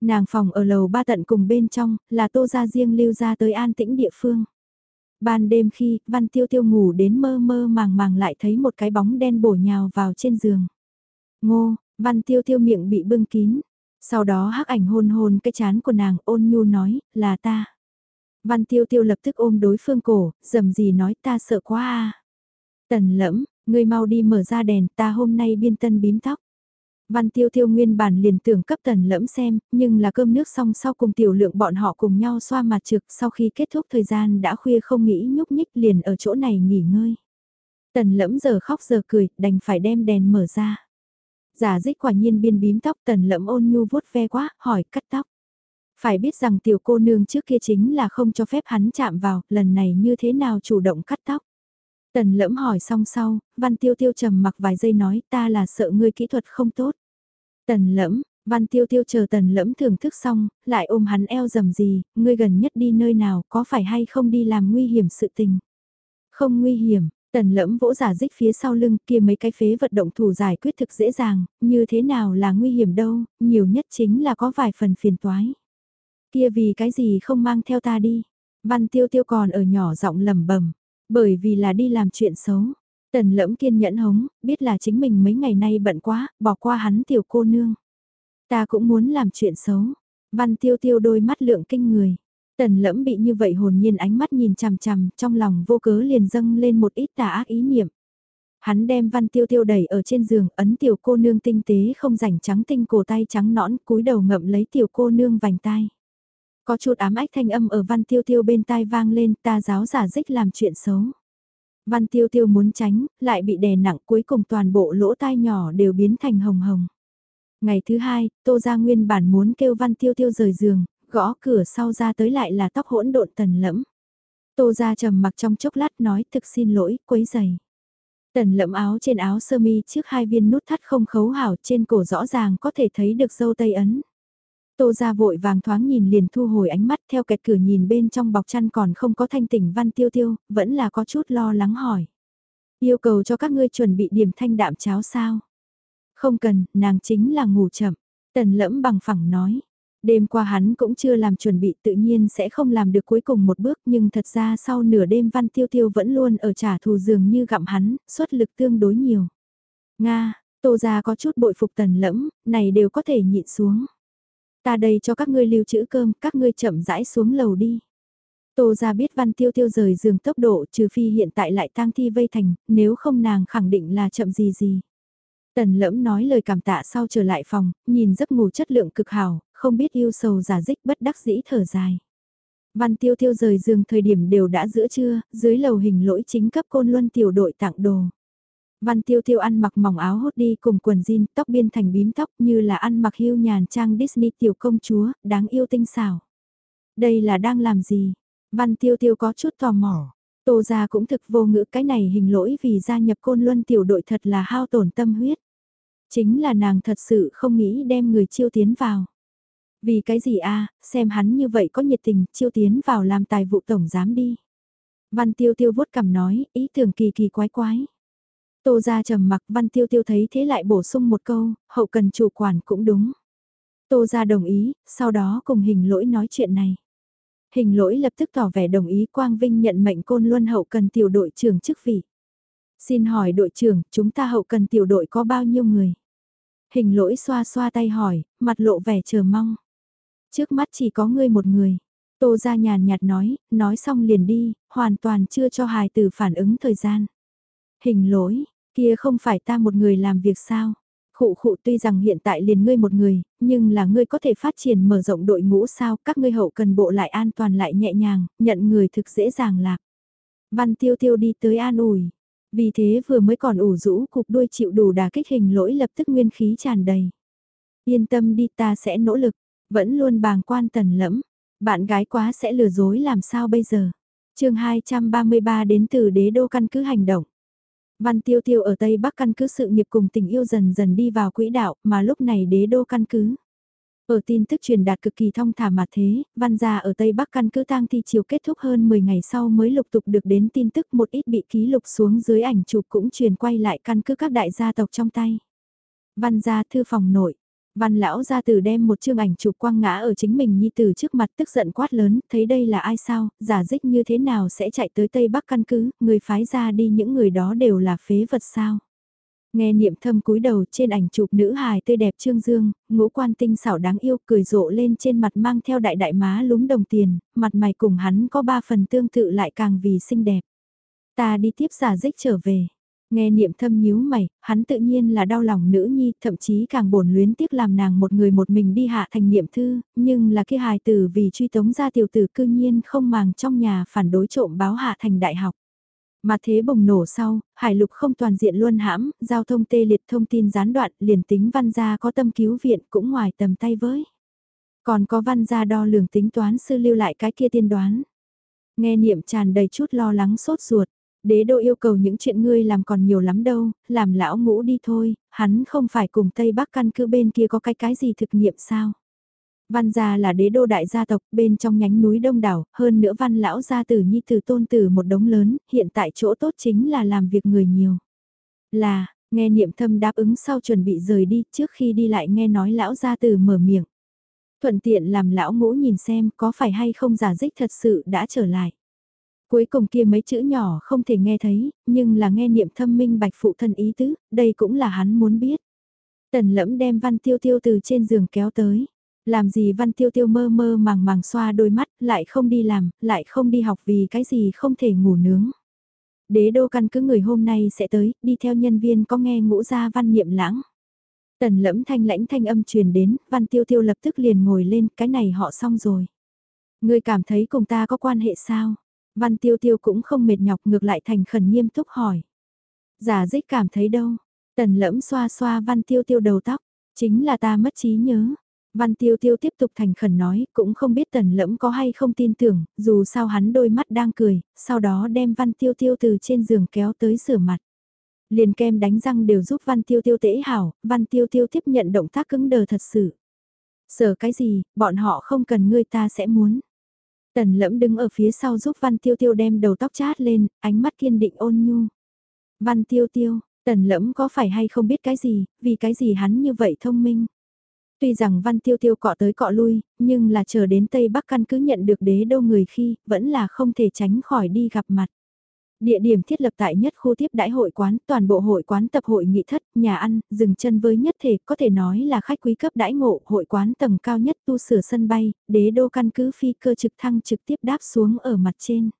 [SPEAKER 1] Nàng phòng ở lầu ba tận cùng bên trong, là tô ra riêng lưu ra tới an tĩnh địa phương. Ban đêm khi, văn tiêu tiêu ngủ đến mơ mơ màng màng lại thấy một cái bóng đen bổ nhào vào trên giường. Ngô, văn tiêu tiêu miệng bị bưng kín, sau đó hắc ảnh hôn hôn cái chán của nàng ôn nhu nói, là ta. Văn tiêu tiêu lập tức ôm đối phương cổ, dầm gì nói ta sợ quá à. Tần lẫm, ngươi mau đi mở ra đèn ta hôm nay biên tân bím tóc. Văn tiêu tiêu nguyên bản liền tưởng cấp tần lẫm xem, nhưng là cơm nước xong sau cùng tiểu lượng bọn họ cùng nhau xoa mặt trực sau khi kết thúc thời gian đã khuya không nghĩ nhúc nhích liền ở chỗ này nghỉ ngơi. Tần lẫm giờ khóc giờ cười, đành phải đem đèn mở ra. Giả dích quả nhiên biên bím tóc tần lẫm ôn nhu vuốt ve quá, hỏi cắt tóc. Phải biết rằng tiểu cô nương trước kia chính là không cho phép hắn chạm vào, lần này như thế nào chủ động cắt tóc. Tần lẫm hỏi xong sau, văn tiêu tiêu trầm mặc vài giây nói ta là sợ ngươi kỹ thuật không tốt. Tần lẫm, văn tiêu tiêu chờ tần lẫm thưởng thức xong, lại ôm hắn eo dầm gì, ngươi gần nhất đi nơi nào có phải hay không đi làm nguy hiểm sự tình. Không nguy hiểm, tần lẫm vỗ giả dích phía sau lưng kia mấy cái phế vận động thủ giải quyết thực dễ dàng, như thế nào là nguy hiểm đâu, nhiều nhất chính là có vài phần phiền toái. Kia vì cái gì không mang theo ta đi. Văn tiêu tiêu còn ở nhỏ giọng lầm bẩm bởi vì là đi làm chuyện xấu. Tần lẫm kiên nhẫn hống, biết là chính mình mấy ngày nay bận quá, bỏ qua hắn tiểu cô nương. Ta cũng muốn làm chuyện xấu. Văn tiêu tiêu đôi mắt lượng kinh người. Tần lẫm bị như vậy hồn nhiên ánh mắt nhìn chằm chằm, trong lòng vô cớ liền dâng lên một ít tà ác ý niệm. Hắn đem văn tiêu tiêu đẩy ở trên giường, ấn tiểu cô nương tinh tế không rảnh trắng tinh cổ tay trắng nõn, cúi đầu ngậm lấy tiểu cô nương vành tai. Có chút ám ách thanh âm ở văn tiêu tiêu bên tai vang lên ta giáo giả dích làm chuyện xấu. Văn tiêu tiêu muốn tránh, lại bị đè nặng cuối cùng toàn bộ lỗ tai nhỏ đều biến thành hồng hồng. Ngày thứ hai, Tô Gia Nguyên bản muốn kêu Văn Tiêu Tiêu rời giường, gõ cửa sau ra tới lại là tóc hỗn độn tần lẫm. Tô Gia trầm mặc trong chốc lát nói thực xin lỗi, quấy giày. Tần lẫm áo trên áo sơ mi trước hai viên nút thắt không khấu hảo trên cổ rõ ràng có thể thấy được dâu tây ấn. Tô ra vội vàng thoáng nhìn liền thu hồi ánh mắt theo kẹt cửa nhìn bên trong bọc chăn còn không có thanh tỉnh văn tiêu tiêu, vẫn là có chút lo lắng hỏi. Yêu cầu cho các ngươi chuẩn bị điểm thanh đạm cháo sao? Không cần, nàng chính là ngủ chậm. Tần lẫm bằng phẳng nói. Đêm qua hắn cũng chưa làm chuẩn bị tự nhiên sẽ không làm được cuối cùng một bước nhưng thật ra sau nửa đêm văn tiêu tiêu vẫn luôn ở trả thù dường như gặm hắn, suất lực tương đối nhiều. Nga, tô ra có chút bội phục tần lẫm, này đều có thể nhịn xuống. Ta đây cho các ngươi lưu trữ cơm, các ngươi chậm rãi xuống lầu đi. Tô ra biết văn tiêu tiêu rời giường tốc độ trừ phi hiện tại lại tang thi vây thành, nếu không nàng khẳng định là chậm gì gì. Tần lẫm nói lời cảm tạ sau trở lại phòng, nhìn giấc ngủ chất lượng cực hảo, không biết yêu sầu giả dích bất đắc dĩ thở dài. Văn tiêu tiêu rời giường thời điểm đều đã giữa trưa, dưới lầu hình lỗi chính cấp côn luân tiểu đội tặng đồ. Văn tiêu tiêu ăn mặc mỏng áo hốt đi cùng quần jean, tóc biên thành bím tóc như là ăn mặc hưu nhàn trang Disney tiểu công chúa, đáng yêu tinh xảo. Đây là đang làm gì? Văn tiêu tiêu có chút tò mò. Tô gia cũng thực vô ngữ cái này hình lỗi vì gia nhập côn luân tiểu đội thật là hao tổn tâm huyết. Chính là nàng thật sự không nghĩ đem người chiêu tiến vào. Vì cái gì a xem hắn như vậy có nhiệt tình, chiêu tiến vào làm tài vụ tổng giám đi. Văn tiêu tiêu vuốt cằm nói, ý tưởng kỳ kỳ quái quái. Tô ra trầm mặc văn tiêu tiêu thấy thế lại bổ sung một câu, hậu cần chủ quản cũng đúng. Tô ra đồng ý, sau đó cùng hình lỗi nói chuyện này. Hình lỗi lập tức tỏ vẻ đồng ý Quang Vinh nhận mệnh côn luân hậu cần tiểu đội trưởng chức vị. Xin hỏi đội trưởng, chúng ta hậu cần tiểu đội có bao nhiêu người? Hình lỗi xoa xoa tay hỏi, mặt lộ vẻ chờ mong. Trước mắt chỉ có ngươi một người. Tô ra nhàn nhạt nói, nói xong liền đi, hoàn toàn chưa cho hài từ phản ứng thời gian. Hình lỗi, Kia không phải ta một người làm việc sao? Khụ khụ tuy rằng hiện tại liền ngươi một người, nhưng là ngươi có thể phát triển mở rộng đội ngũ sao, các ngươi hậu cần bộ lại an toàn lại nhẹ nhàng, nhận người thực dễ dàng lạc. Văn tiêu tiêu đi tới an ủi. Vì thế vừa mới còn ủ rũ cục đuôi chịu đủ đà kích hình lỗi lập tức nguyên khí tràn đầy. Yên tâm đi ta sẽ nỗ lực, vẫn luôn bàng quan tần lẫm. Bạn gái quá sẽ lừa dối làm sao bây giờ? chương 233 đến từ đế đô căn cứ hành động. Văn Tiêu Tiêu ở Tây Bắc căn cứ sự nghiệp cùng tình yêu dần dần đi vào quỹ đạo, mà lúc này đế đô căn cứ. Ở tin tức truyền đạt cực kỳ thông thả mà thế, văn gia ở Tây Bắc căn cứ tang thi chiều kết thúc hơn 10 ngày sau mới lục tục được đến tin tức một ít bị ký lục xuống dưới ảnh chụp cũng truyền quay lại căn cứ các đại gia tộc trong tay. Văn gia thư phòng nội, Văn lão gia tử đem một chương ảnh chụp quang ngã ở chính mình nhi tử trước mặt tức giận quát lớn, thấy đây là ai sao, giả dích như thế nào sẽ chạy tới Tây Bắc căn cứ, người phái ra đi những người đó đều là phế vật sao. Nghe niệm thâm cúi đầu trên ảnh chụp nữ hài tươi đẹp trương dương, ngũ quan tinh xảo đáng yêu cười rộ lên trên mặt mang theo đại đại má lúm đồng tiền, mặt mày cùng hắn có ba phần tương tự lại càng vì xinh đẹp. Ta đi tiếp giả dích trở về. Nghe niệm thâm nhíu mày, hắn tự nhiên là đau lòng nữ nhi, thậm chí càng bổn luyến tiếc làm nàng một người một mình đi hạ thành niệm thư, nhưng là kia hài tử vì truy tống ra tiểu tử cư nhiên không màng trong nhà phản đối trộm báo hạ thành đại học. Mà thế bùng nổ sau, hải lục không toàn diện luôn hãm, giao thông tê liệt thông tin gián đoạn, liền tính văn gia có tâm cứu viện cũng ngoài tầm tay với. Còn có văn gia đo lường tính toán sư lưu lại cái kia tiên đoán. Nghe niệm tràn đầy chút lo lắng sốt ruột, đế đô yêu cầu những chuyện ngươi làm còn nhiều lắm đâu, làm lão ngũ đi thôi, hắn không phải cùng Tây Bắc căn cứ bên kia có cái cái gì thực nghiệm sao. Văn gia là đế đô đại gia tộc bên trong nhánh núi đông đảo, hơn nữa văn lão gia tử nhi tử tôn tử một đống lớn, hiện tại chỗ tốt chính là làm việc người nhiều. Là, nghe niệm thâm đáp ứng sau chuẩn bị rời đi trước khi đi lại nghe nói lão gia tử mở miệng. Thuận tiện làm lão ngũ nhìn xem có phải hay không giả dích thật sự đã trở lại. Cuối cùng kia mấy chữ nhỏ không thể nghe thấy, nhưng là nghe niệm thâm minh bạch phụ thân ý tứ, đây cũng là hắn muốn biết. Tần lẫm đem văn tiêu tiêu từ trên giường kéo tới. Làm gì văn tiêu tiêu mơ mơ màng màng xoa đôi mắt, lại không đi làm, lại không đi học vì cái gì không thể ngủ nướng. Đế đô căn cứ người hôm nay sẽ tới, đi theo nhân viên có nghe ngũ gia văn niệm lãng. Tần lẫm thanh lãnh thanh âm truyền đến, văn tiêu tiêu lập tức liền ngồi lên, cái này họ xong rồi. Người cảm thấy cùng ta có quan hệ sao? Văn tiêu tiêu cũng không mệt nhọc ngược lại thành khẩn nghiêm túc hỏi. Giả dích cảm thấy đâu? Tần lẫm xoa xoa văn tiêu tiêu đầu tóc, chính là ta mất trí nhớ. Văn tiêu tiêu tiếp tục thành khẩn nói, cũng không biết tần lẫm có hay không tin tưởng, dù sao hắn đôi mắt đang cười, sau đó đem văn tiêu tiêu từ trên giường kéo tới sửa mặt. Liền kem đánh răng đều giúp văn tiêu tiêu tễ hảo, văn tiêu tiêu tiếp nhận động tác cứng đờ thật sự. Sợ cái gì, bọn họ không cần ngươi ta sẽ muốn. Tần lẫm đứng ở phía sau giúp văn tiêu tiêu đem đầu tóc chát lên, ánh mắt kiên định ôn nhu. Văn tiêu tiêu, tần lẫm có phải hay không biết cái gì, vì cái gì hắn như vậy thông minh. Tuy rằng Văn Tiêu Tiêu cọ tới cọ lui, nhưng là chờ đến Tây Bắc căn cứ nhận được đế đô người khi, vẫn là không thể tránh khỏi đi gặp mặt. Địa điểm thiết lập tại nhất khu tiếp đãi hội quán, toàn bộ hội quán tập hội nghị thất, nhà ăn, dừng chân với nhất thể, có thể nói là khách quý cấp đãi ngộ, hội quán tầng cao nhất tu sửa sân bay, đế đô căn cứ phi cơ trực thăng trực tiếp đáp xuống ở mặt trên.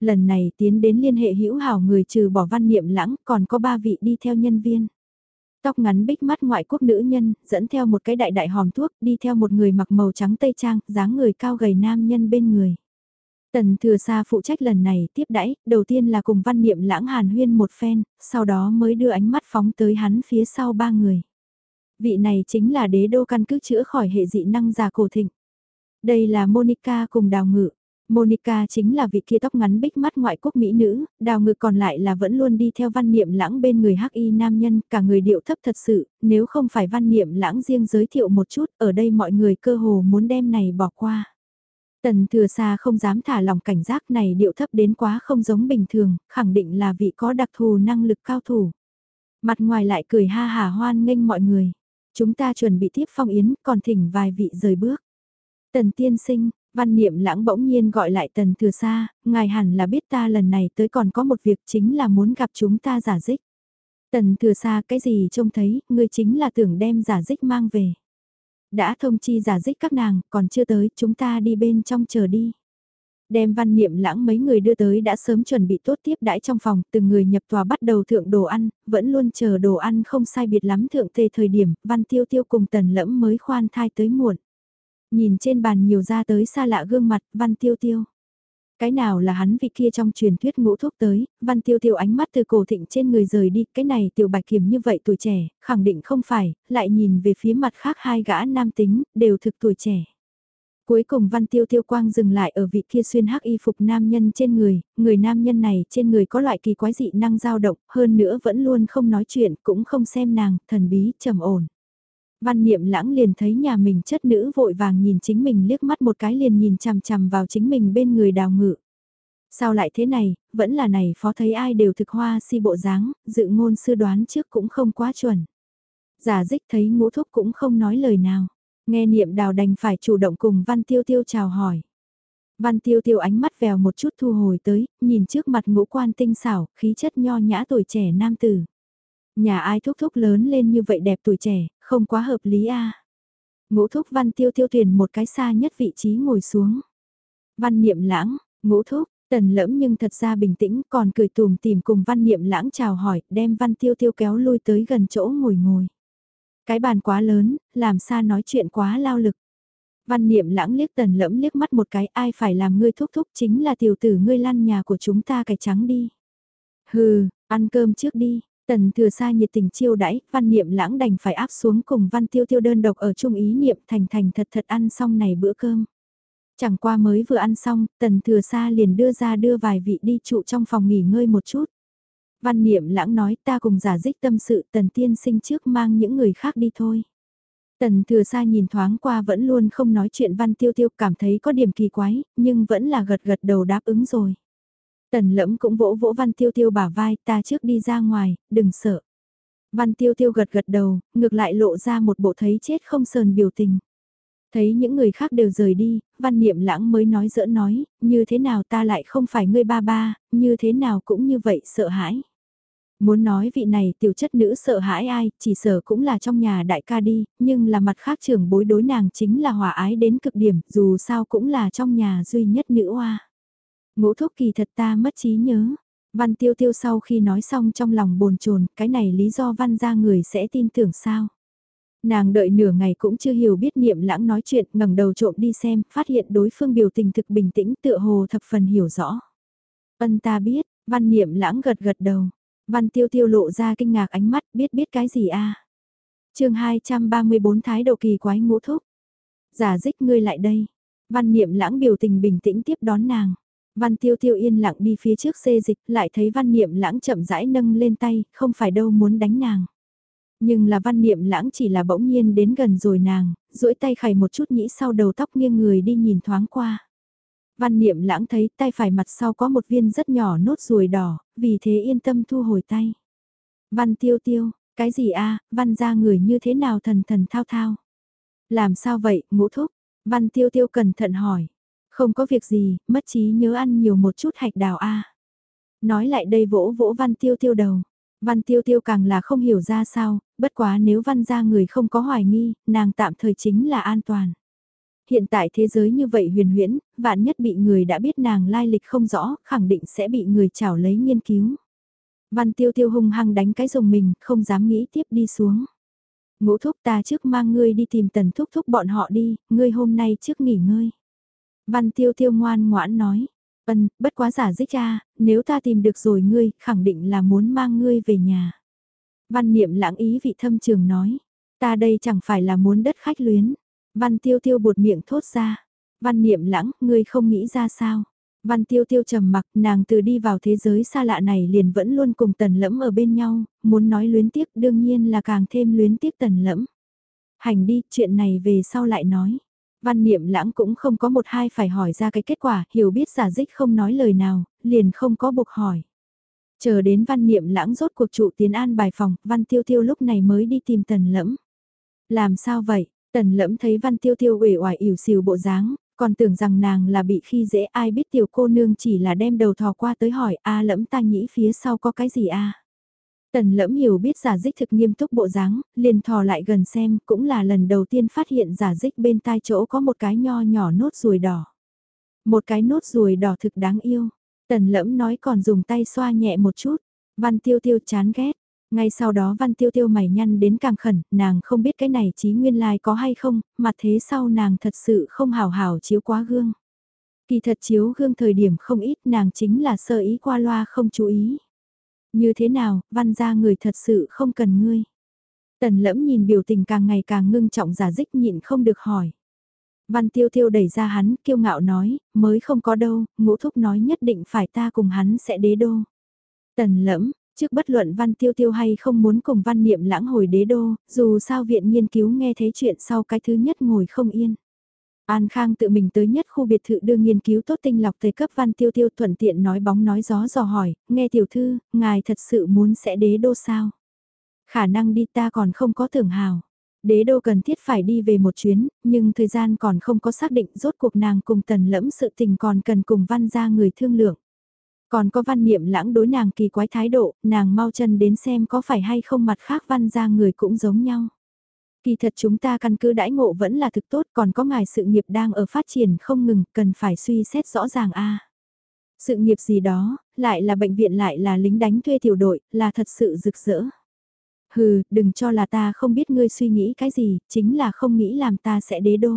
[SPEAKER 1] Lần này tiến đến liên hệ hữu hảo người trừ bỏ văn niệm lãng, còn có ba vị đi theo nhân viên. Tóc ngắn bích mắt ngoại quốc nữ nhân, dẫn theo một cái đại đại hòm thuốc, đi theo một người mặc màu trắng tây trang, dáng người cao gầy nam nhân bên người. Tần thừa xa phụ trách lần này tiếp đãi, đầu tiên là cùng văn niệm lãng hàn huyên một phen, sau đó mới đưa ánh mắt phóng tới hắn phía sau ba người. Vị này chính là đế đô căn cứ chữa khỏi hệ dị năng già cổ thịnh. Đây là Monica cùng đào ngự. Monica chính là vị kia tóc ngắn bích mắt ngoại quốc mỹ nữ, đào ngự còn lại là vẫn luôn đi theo văn niệm lãng bên người hắc y nam nhân, cả người điệu thấp thật sự, nếu không phải văn niệm lãng riêng giới thiệu một chút, ở đây mọi người cơ hồ muốn đem này bỏ qua. Tần thừa xa không dám thả lòng cảnh giác này điệu thấp đến quá không giống bình thường, khẳng định là vị có đặc thù năng lực cao thủ. Mặt ngoài lại cười ha hà hoan nghênh mọi người. Chúng ta chuẩn bị tiếp phong yến, còn thỉnh vài vị rời bước. Tần tiên sinh, Văn niệm lãng bỗng nhiên gọi lại tần thừa xa, ngài hẳn là biết ta lần này tới còn có một việc chính là muốn gặp chúng ta giả dích. Tần thừa xa cái gì trông thấy, ngươi chính là tưởng đem giả dích mang về. Đã thông chi giả dích các nàng, còn chưa tới, chúng ta đi bên trong chờ đi. Đem văn niệm lãng mấy người đưa tới đã sớm chuẩn bị tốt tiếp đãi trong phòng, từng người nhập tòa bắt đầu thượng đồ ăn, vẫn luôn chờ đồ ăn không sai biệt lắm thượng tề thời điểm, văn tiêu tiêu cùng tần lẫm mới khoan thai tới muộn. Nhìn trên bàn nhiều ra tới xa lạ gương mặt, văn tiêu tiêu. Cái nào là hắn vị kia trong truyền thuyết ngũ thuốc tới, văn tiêu tiêu ánh mắt từ cổ thịnh trên người rời đi, cái này tiểu bạch kiểm như vậy tuổi trẻ, khẳng định không phải, lại nhìn về phía mặt khác hai gã nam tính, đều thực tuổi trẻ. Cuối cùng văn tiêu tiêu quang dừng lại ở vị kia xuyên hắc y phục nam nhân trên người, người nam nhân này trên người có loại kỳ quái dị năng dao động, hơn nữa vẫn luôn không nói chuyện, cũng không xem nàng, thần bí, trầm ổn. Văn niệm lãng liền thấy nhà mình chất nữ vội vàng nhìn chính mình liếc mắt một cái liền nhìn chằm chằm vào chính mình bên người đào ngự. Sao lại thế này, vẫn là này phó thấy ai đều thực hoa si bộ dáng, dự ngôn sư đoán trước cũng không quá chuẩn. Giả dích thấy ngũ thúc cũng không nói lời nào. Nghe niệm đào đành phải chủ động cùng Văn Tiêu Tiêu chào hỏi. Văn Tiêu Tiêu ánh mắt vèo một chút thu hồi tới, nhìn trước mặt ngũ quan tinh xảo, khí chất nho nhã tuổi trẻ nam tử. Nhà ai thúc thúc lớn lên như vậy đẹp tuổi trẻ, không quá hợp lý a. Ngũ thúc văn tiêu tiêu tuyển một cái xa nhất vị trí ngồi xuống. Văn niệm lãng, ngũ thúc, Tần lẫm nhưng thật ra bình tĩnh còn cười tùm tìm cùng văn niệm lãng chào hỏi đem văn tiêu tiêu kéo lui tới gần chỗ ngồi ngồi. Cái bàn quá lớn, làm sao nói chuyện quá lao lực. Văn niệm lãng liếc tần lẫm liếc mắt một cái ai phải làm ngươi thúc thúc chính là tiểu tử ngươi lăn nhà của chúng ta cái trắng đi. Hừ, ăn cơm trước đi, tần thừa xa nhiệt tình chiêu đãi, văn niệm lãng đành phải áp xuống cùng văn tiêu tiêu đơn độc ở chung ý niệm thành thành thật thật ăn xong này bữa cơm. Chẳng qua mới vừa ăn xong, tần thừa xa liền đưa ra đưa vài vị đi trụ trong phòng nghỉ ngơi một chút. Văn niệm lãng nói ta cùng giả dích tâm sự tần tiên sinh trước mang những người khác đi thôi. Tần thừa xa nhìn thoáng qua vẫn luôn không nói chuyện văn tiêu tiêu cảm thấy có điểm kỳ quái, nhưng vẫn là gật gật đầu đáp ứng rồi. Tần lẫm cũng vỗ vỗ văn tiêu tiêu bả vai ta trước đi ra ngoài, đừng sợ. Văn tiêu tiêu gật gật đầu, ngược lại lộ ra một bộ thấy chết không sờn biểu tình. Thấy những người khác đều rời đi, văn niệm lãng mới nói dỡ nói, như thế nào ta lại không phải ngươi ba ba, như thế nào cũng như vậy sợ hãi. Muốn nói vị này tiểu chất nữ sợ hãi ai, chỉ sợ cũng là trong nhà đại ca đi, nhưng là mặt khác trưởng bối đối nàng chính là hòa ái đến cực điểm, dù sao cũng là trong nhà duy nhất nữ oa. Ngũ thúc kỳ thật ta mất trí nhớ. Văn tiêu tiêu sau khi nói xong trong lòng bồn chồn cái này lý do văn ra người sẽ tin tưởng sao. Nàng đợi nửa ngày cũng chưa hiểu biết niệm lãng nói chuyện ngẩng đầu trộm đi xem, phát hiện đối phương biểu tình thực bình tĩnh tựa hồ thập phần hiểu rõ. Ân ta biết, văn niệm lãng gật gật đầu. Văn tiêu tiêu lộ ra kinh ngạc ánh mắt biết biết cái gì a à? chương 234 thái độ kỳ quái ngũ thúc. Giả dích ngươi lại đây. Văn niệm lãng biểu tình bình tĩnh tiếp đón nàng. Văn tiêu tiêu yên lặng đi phía trước xê dịch lại thấy văn niệm lãng chậm rãi nâng lên tay, không phải đâu muốn đánh nàng. Nhưng là văn niệm lãng chỉ là bỗng nhiên đến gần rồi nàng, duỗi tay khải một chút nhĩ sau đầu tóc nghiêng người đi nhìn thoáng qua. Văn niệm lãng thấy tay phải mặt sau có một viên rất nhỏ nốt ruồi đỏ, vì thế yên tâm thu hồi tay. Văn tiêu tiêu, cái gì a văn ra người như thế nào thần thần thao thao. Làm sao vậy, ngũ thúc? Văn tiêu tiêu cẩn thận hỏi. Không có việc gì, mất trí nhớ ăn nhiều một chút hạch đào a Nói lại đây vỗ vỗ văn tiêu tiêu đầu. Văn tiêu tiêu càng là không hiểu ra sao, bất quá nếu văn ra người không có hoài nghi, nàng tạm thời chính là an toàn. Hiện tại thế giới như vậy huyền huyễn, vạn nhất bị người đã biết nàng lai lịch không rõ, khẳng định sẽ bị người chảo lấy nghiên cứu. Văn tiêu tiêu hung hăng đánh cái rồng mình, không dám nghĩ tiếp đi xuống. Ngũ thúc ta trước mang ngươi đi tìm tần thúc thúc bọn họ đi, ngươi hôm nay trước nghỉ ngơi. Văn tiêu tiêu ngoan ngoãn nói, Vân bất quá giả dích cha, nếu ta tìm được rồi ngươi, khẳng định là muốn mang ngươi về nhà. Văn niệm lãng ý vị thâm trường nói, ta đây chẳng phải là muốn đất khách luyến. Văn tiêu tiêu buột miệng thốt ra. Văn niệm lãng, ngươi không nghĩ ra sao. Văn tiêu tiêu trầm mặc, nàng từ đi vào thế giới xa lạ này liền vẫn luôn cùng tần lẫm ở bên nhau, muốn nói luyến tiếc đương nhiên là càng thêm luyến tiếc tần lẫm. Hành đi, chuyện này về sau lại nói. Văn niệm lãng cũng không có một hai phải hỏi ra cái kết quả, hiểu biết giả dích không nói lời nào, liền không có buộc hỏi. Chờ đến văn niệm lãng rốt cuộc trụ tiến an bài phòng, văn tiêu tiêu lúc này mới đi tìm tần lẫm. Làm sao vậy, Tần lẫm thấy văn tiêu tiêu uể oải ỉu xìu bộ dáng, còn tưởng rằng nàng là bị khi dễ ai biết tiểu cô nương chỉ là đem đầu thò qua tới hỏi a lẫm ta nghĩ phía sau có cái gì a Tần lẫm hiểu biết giả dích thực nghiêm túc bộ dáng, liền thò lại gần xem, cũng là lần đầu tiên phát hiện giả dích bên tai chỗ có một cái nho nhỏ nốt ruồi đỏ. Một cái nốt ruồi đỏ thực đáng yêu. Tần lẫm nói còn dùng tay xoa nhẹ một chút. Văn tiêu tiêu chán ghét. Ngay sau đó văn tiêu tiêu mày nhăn đến càng khẩn, nàng không biết cái này trí nguyên lai có hay không, mà thế sau nàng thật sự không hào hào chiếu quá gương. Kỳ thật chiếu gương thời điểm không ít nàng chính là sơ ý qua loa không chú ý. Như thế nào, văn ra người thật sự không cần ngươi. Tần lẫm nhìn biểu tình càng ngày càng ngưng trọng giả dích nhịn không được hỏi. Văn tiêu tiêu đẩy ra hắn, kiêu ngạo nói, mới không có đâu, ngũ thúc nói nhất định phải ta cùng hắn sẽ đế đô. Tần lẫm, Trước bất luận văn tiêu tiêu hay không muốn cùng văn niệm lãng hồi đế đô, dù sao viện nghiên cứu nghe thấy chuyện sau cái thứ nhất ngồi không yên. An Khang tự mình tới nhất khu biệt thự đưa nghiên cứu tốt tinh lọc tề cấp văn tiêu tiêu thuận tiện nói bóng nói gió dò hỏi, nghe tiểu thư, ngài thật sự muốn sẽ đế đô sao? Khả năng đi ta còn không có tưởng hào. Đế đô cần thiết phải đi về một chuyến, nhưng thời gian còn không có xác định rốt cuộc nàng cùng tần lẫm sự tình còn cần cùng văn ra người thương lượng. Còn có văn niệm lãng đối nàng kỳ quái thái độ, nàng mau chân đến xem có phải hay không mặt khác văn ra người cũng giống nhau. Kỳ thật chúng ta căn cứ đãi ngộ vẫn là thực tốt còn có ngài sự nghiệp đang ở phát triển không ngừng, cần phải suy xét rõ ràng a Sự nghiệp gì đó, lại là bệnh viện lại là lính đánh thuê tiểu đội, là thật sự rực rỡ. Hừ, đừng cho là ta không biết ngươi suy nghĩ cái gì, chính là không nghĩ làm ta sẽ đế đô.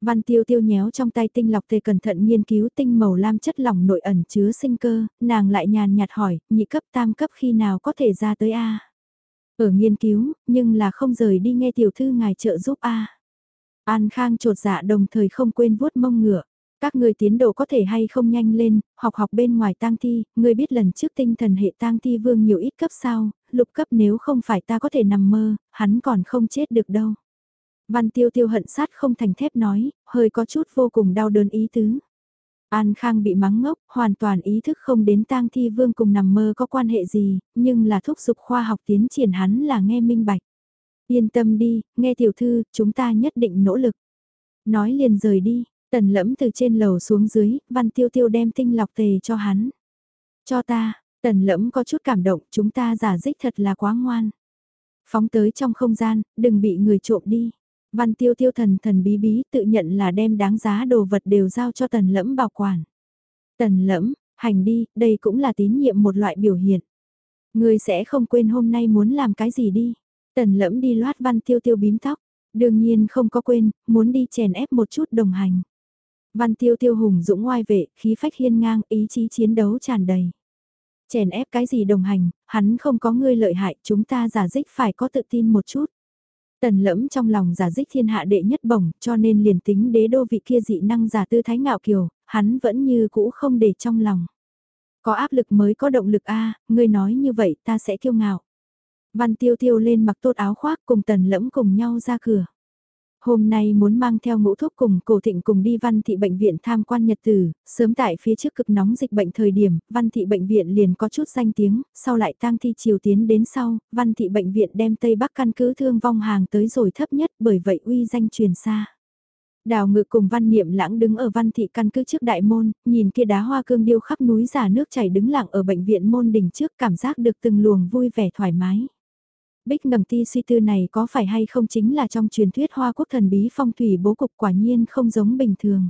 [SPEAKER 1] Văn tiêu tiêu nhéo trong tay tinh lọc tề cẩn thận nghiên cứu tinh màu lam chất lỏng nội ẩn chứa sinh cơ, nàng lại nhàn nhạt hỏi, nhị cấp tam cấp khi nào có thể ra tới A. Ở nghiên cứu, nhưng là không rời đi nghe tiểu thư ngài trợ giúp A. An Khang trột dạ đồng thời không quên vuốt mông ngựa. Các người tiến độ có thể hay không nhanh lên, học học bên ngoài tang thi, người biết lần trước tinh thần hệ tang thi vương nhiều ít cấp sao, lục cấp nếu không phải ta có thể nằm mơ, hắn còn không chết được đâu. Văn tiêu tiêu hận sát không thành thép nói, hơi có chút vô cùng đau đớn ý tứ. An Khang bị mắng ngốc, hoàn toàn ý thức không đến tang thi vương cùng nằm mơ có quan hệ gì, nhưng là thúc giục khoa học tiến triển hắn là nghe minh bạch. Yên tâm đi, nghe tiểu thư, chúng ta nhất định nỗ lực. Nói liền rời đi, tần lẫm từ trên lầu xuống dưới, văn tiêu tiêu đem tinh lọc tề cho hắn. Cho ta, tần lẫm có chút cảm động, chúng ta giả dích thật là quá ngoan. Phóng tới trong không gian, đừng bị người trộm đi. Văn tiêu tiêu thần thần bí bí tự nhận là đem đáng giá đồ vật đều giao cho tần lẫm bảo quản. Tần lẫm, hành đi, đây cũng là tín nhiệm một loại biểu hiện. Người sẽ không quên hôm nay muốn làm cái gì đi. Tần lẫm đi loát văn tiêu tiêu bím tóc, đương nhiên không có quên, muốn đi chèn ép một chút đồng hành. Văn tiêu tiêu hùng dũng ngoai vệ, khí phách hiên ngang, ý chí chiến đấu tràn đầy. Chèn ép cái gì đồng hành, hắn không có ngươi lợi hại, chúng ta giả dích phải có tự tin một chút. Tần lẫm trong lòng giả dích thiên hạ đệ nhất bổng, cho nên liền tính đế đô vị kia dị năng giả tư thái ngạo kiều, hắn vẫn như cũ không để trong lòng. Có áp lực mới có động lực a ngươi nói như vậy ta sẽ kiêu ngạo. Văn tiêu tiêu lên mặc tốt áo khoác cùng tần lẫm cùng nhau ra cửa. Hôm nay muốn mang theo ngũ thuốc cùng cổ thịnh cùng đi văn thị bệnh viện tham quan nhật tử, sớm tại phía trước cực nóng dịch bệnh thời điểm, văn thị bệnh viện liền có chút danh tiếng, sau lại tang thi chiều tiến đến sau, văn thị bệnh viện đem Tây Bắc căn cứ thương vong hàng tới rồi thấp nhất bởi vậy uy danh truyền xa. Đào ngự cùng văn niệm lãng đứng ở văn thị căn cứ trước đại môn, nhìn kia đá hoa cương điêu khắp núi giả nước chảy đứng lặng ở bệnh viện môn đỉnh trước cảm giác được từng luồng vui vẻ thoải mái. Bích ngầm ti suy tư này có phải hay không chính là trong truyền thuyết hoa quốc thần bí phong thủy bố cục quả nhiên không giống bình thường.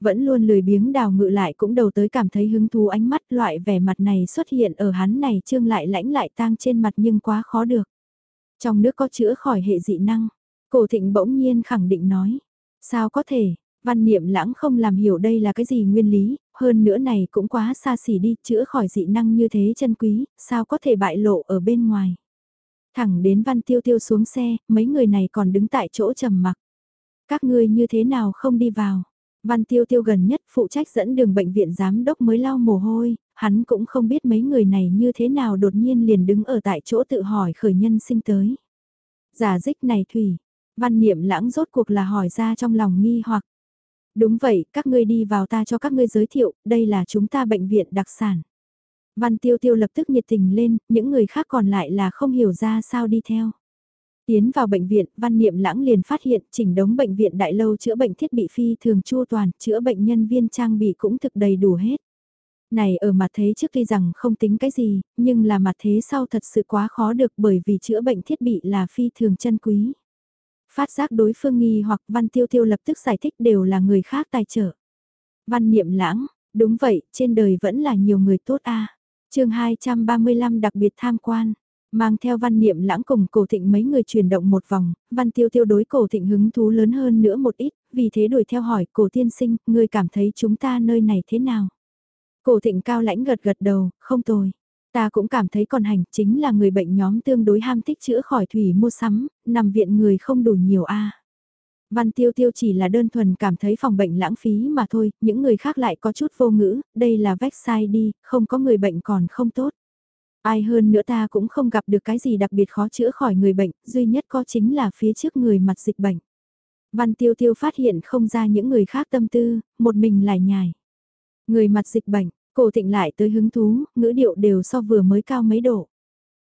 [SPEAKER 1] Vẫn luôn lười biếng đào ngự lại cũng đầu tới cảm thấy hứng thú ánh mắt loại vẻ mặt này xuất hiện ở hắn này trương lại lãnh lại tang trên mặt nhưng quá khó được. Trong nước có chữa khỏi hệ dị năng, cổ thịnh bỗng nhiên khẳng định nói. Sao có thể, văn niệm lãng không làm hiểu đây là cái gì nguyên lý, hơn nữa này cũng quá xa xỉ đi, chữa khỏi dị năng như thế chân quý, sao có thể bại lộ ở bên ngoài. Thẳng đến Văn Tiêu Tiêu xuống xe, mấy người này còn đứng tại chỗ trầm mặc. Các ngươi như thế nào không đi vào? Văn Tiêu Tiêu gần nhất phụ trách dẫn đường bệnh viện giám đốc mới lau mồ hôi, hắn cũng không biết mấy người này như thế nào đột nhiên liền đứng ở tại chỗ tự hỏi khởi nhân sinh tới. Giả dích này Thủy, văn niệm lãng rốt cuộc là hỏi ra trong lòng nghi hoặc. Đúng vậy, các ngươi đi vào ta cho các ngươi giới thiệu, đây là chúng ta bệnh viện đặc sản. Văn tiêu tiêu lập tức nhiệt tình lên, những người khác còn lại là không hiểu ra sao đi theo. Tiến vào bệnh viện, văn niệm lãng liền phát hiện chỉnh đống bệnh viện đại lâu chữa bệnh thiết bị phi thường chu toàn, chữa bệnh nhân viên trang bị cũng thực đầy đủ hết. Này ở mặt thế trước tuy rằng không tính cái gì, nhưng là mặt thế sau thật sự quá khó được bởi vì chữa bệnh thiết bị là phi thường chân quý. Phát giác đối phương nghi hoặc văn tiêu tiêu lập tức giải thích đều là người khác tài trợ. Văn niệm lãng, đúng vậy, trên đời vẫn là nhiều người tốt a chương 235 đặc biệt tham quan. Mang theo văn niệm lãng cùng cổ thịnh mấy người chuyển động một vòng, văn tiêu tiêu đối cổ thịnh hứng thú lớn hơn nữa một ít, vì thế đuổi theo hỏi cổ tiên sinh, ngươi cảm thấy chúng ta nơi này thế nào? Cổ thịnh cao lãnh gật gật đầu, không tồi. Ta cũng cảm thấy còn hành chính là người bệnh nhóm tương đối ham thích chữa khỏi thủy mua sắm, nằm viện người không đủ nhiều a Văn tiêu tiêu chỉ là đơn thuần cảm thấy phòng bệnh lãng phí mà thôi, những người khác lại có chút vô ngữ, đây là vách sai đi, không có người bệnh còn không tốt. Ai hơn nữa ta cũng không gặp được cái gì đặc biệt khó chữa khỏi người bệnh, duy nhất có chính là phía trước người mặt dịch bệnh. Văn tiêu tiêu phát hiện không ra những người khác tâm tư, một mình lại nhài. Người mặt dịch bệnh, cổ thịnh lại tới hứng thú, ngữ điệu đều so vừa mới cao mấy độ.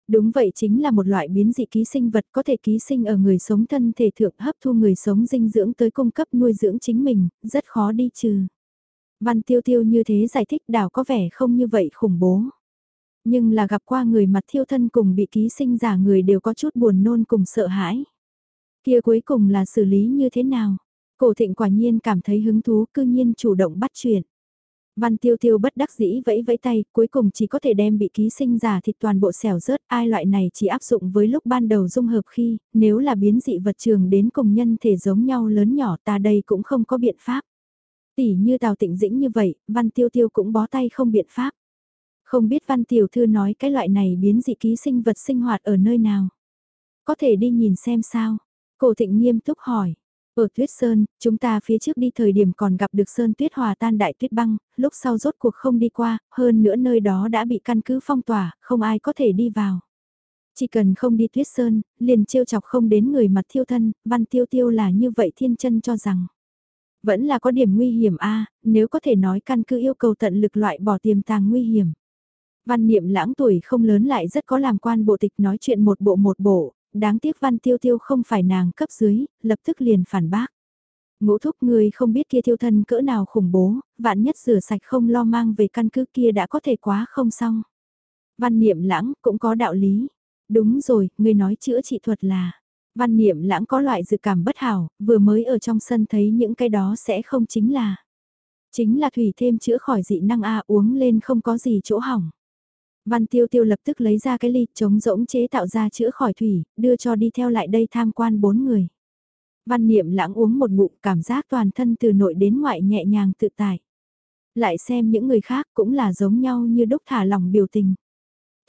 [SPEAKER 1] Đúng vậy chính là một loại biến dị ký sinh vật có thể ký sinh ở người sống thân thể thượng hấp thu người sống dinh dưỡng tới cung cấp nuôi dưỡng chính mình, rất khó đi trừ. Văn tiêu tiêu như thế giải thích đảo có vẻ không như vậy khủng bố. Nhưng là gặp qua người mặt thiêu thân cùng bị ký sinh giả người đều có chút buồn nôn cùng sợ hãi. Kia cuối cùng là xử lý như thế nào? Cổ thịnh quả nhiên cảm thấy hứng thú cư nhiên chủ động bắt chuyện. Văn tiêu tiêu bất đắc dĩ vẫy vẫy tay, cuối cùng chỉ có thể đem bị ký sinh giả thịt toàn bộ xẻo rớt, ai loại này chỉ áp dụng với lúc ban đầu dung hợp khi, nếu là biến dị vật trường đến cùng nhân thể giống nhau lớn nhỏ ta đây cũng không có biện pháp. Tỷ như Tào Tịnh Dĩnh như vậy, Văn Tiêu Tiêu cũng bó tay không biện pháp. Không biết Văn Tiểu Thư nói cái loại này biến dị ký sinh vật sinh hoạt ở nơi nào. Có thể đi nhìn xem sao. Cổ Thịnh nghiêm túc hỏi, ở tuyết sơn, chúng ta phía trước đi thời điểm còn gặp được sơn tuyết hòa tan đại tuyết băng, lúc sau rốt cuộc không đi qua, hơn nữa nơi đó đã bị căn cứ phong tỏa, không ai có thể đi vào. Chỉ cần không đi tuyết sơn, liền trêu chọc không đến người mặt thiêu thân, văn tiêu tiêu là như vậy thiên chân cho rằng. Vẫn là có điểm nguy hiểm a nếu có thể nói căn cứ yêu cầu tận lực loại bỏ tiềm tàng nguy hiểm. Văn niệm lãng tuổi không lớn lại rất có làm quan bộ tịch nói chuyện một bộ một bộ, đáng tiếc văn tiêu tiêu không phải nàng cấp dưới, lập tức liền phản bác. Ngũ thúc người không biết kia tiêu thân cỡ nào khủng bố, vạn nhất rửa sạch không lo mang về căn cứ kia đã có thể quá không xong. Văn niệm lãng cũng có đạo lý. Đúng rồi, người nói chữa trị thuật là. Văn niệm lãng có loại dự cảm bất hảo, vừa mới ở trong sân thấy những cái đó sẽ không chính là. Chính là thủy thêm chữa khỏi dị năng A uống lên không có gì chỗ hỏng. Văn Tiêu Tiêu lập tức lấy ra cái ly chống rỗng chế tạo ra chữa khỏi thủy, đưa cho đi theo lại đây tham quan bốn người. Văn Niệm lãng uống một ngụm cảm giác toàn thân từ nội đến ngoại nhẹ nhàng tự tại. Lại xem những người khác cũng là giống nhau như đúc thả lòng biểu tình.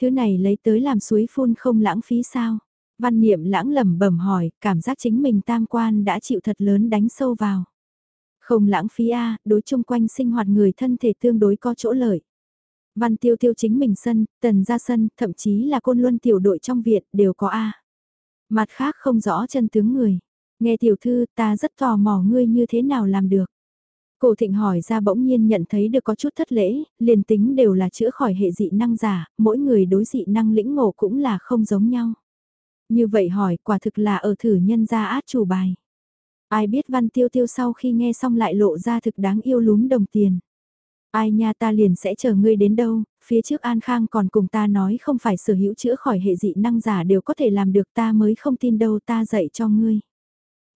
[SPEAKER 1] Thứ này lấy tới làm suối phun không lãng phí sao? Văn Niệm lãng lẩm bẩm hỏi, cảm giác chính mình tam quan đã chịu thật lớn đánh sâu vào. Không lãng phí a, đối chung quanh sinh hoạt người thân thể tương đối có chỗ lợi. Văn tiêu tiêu chính mình sân, tần ra sân, thậm chí là côn luân tiểu đội trong viện đều có A. Mặt khác không rõ chân tướng người. Nghe tiểu thư ta rất tò mò ngươi như thế nào làm được. Cổ thịnh hỏi ra bỗng nhiên nhận thấy được có chút thất lễ, liền tính đều là chữa khỏi hệ dị năng giả, mỗi người đối dị năng lĩnh ngộ cũng là không giống nhau. Như vậy hỏi quả thực là ở thử nhân ra át chủ bài. Ai biết văn tiêu tiêu sau khi nghe xong lại lộ ra thực đáng yêu lúm đồng tiền. Ai nha ta liền sẽ chờ ngươi đến đâu, phía trước An Khang còn cùng ta nói không phải sở hữu chữa khỏi hệ dị năng giả đều có thể làm được ta mới không tin đâu ta dạy cho ngươi.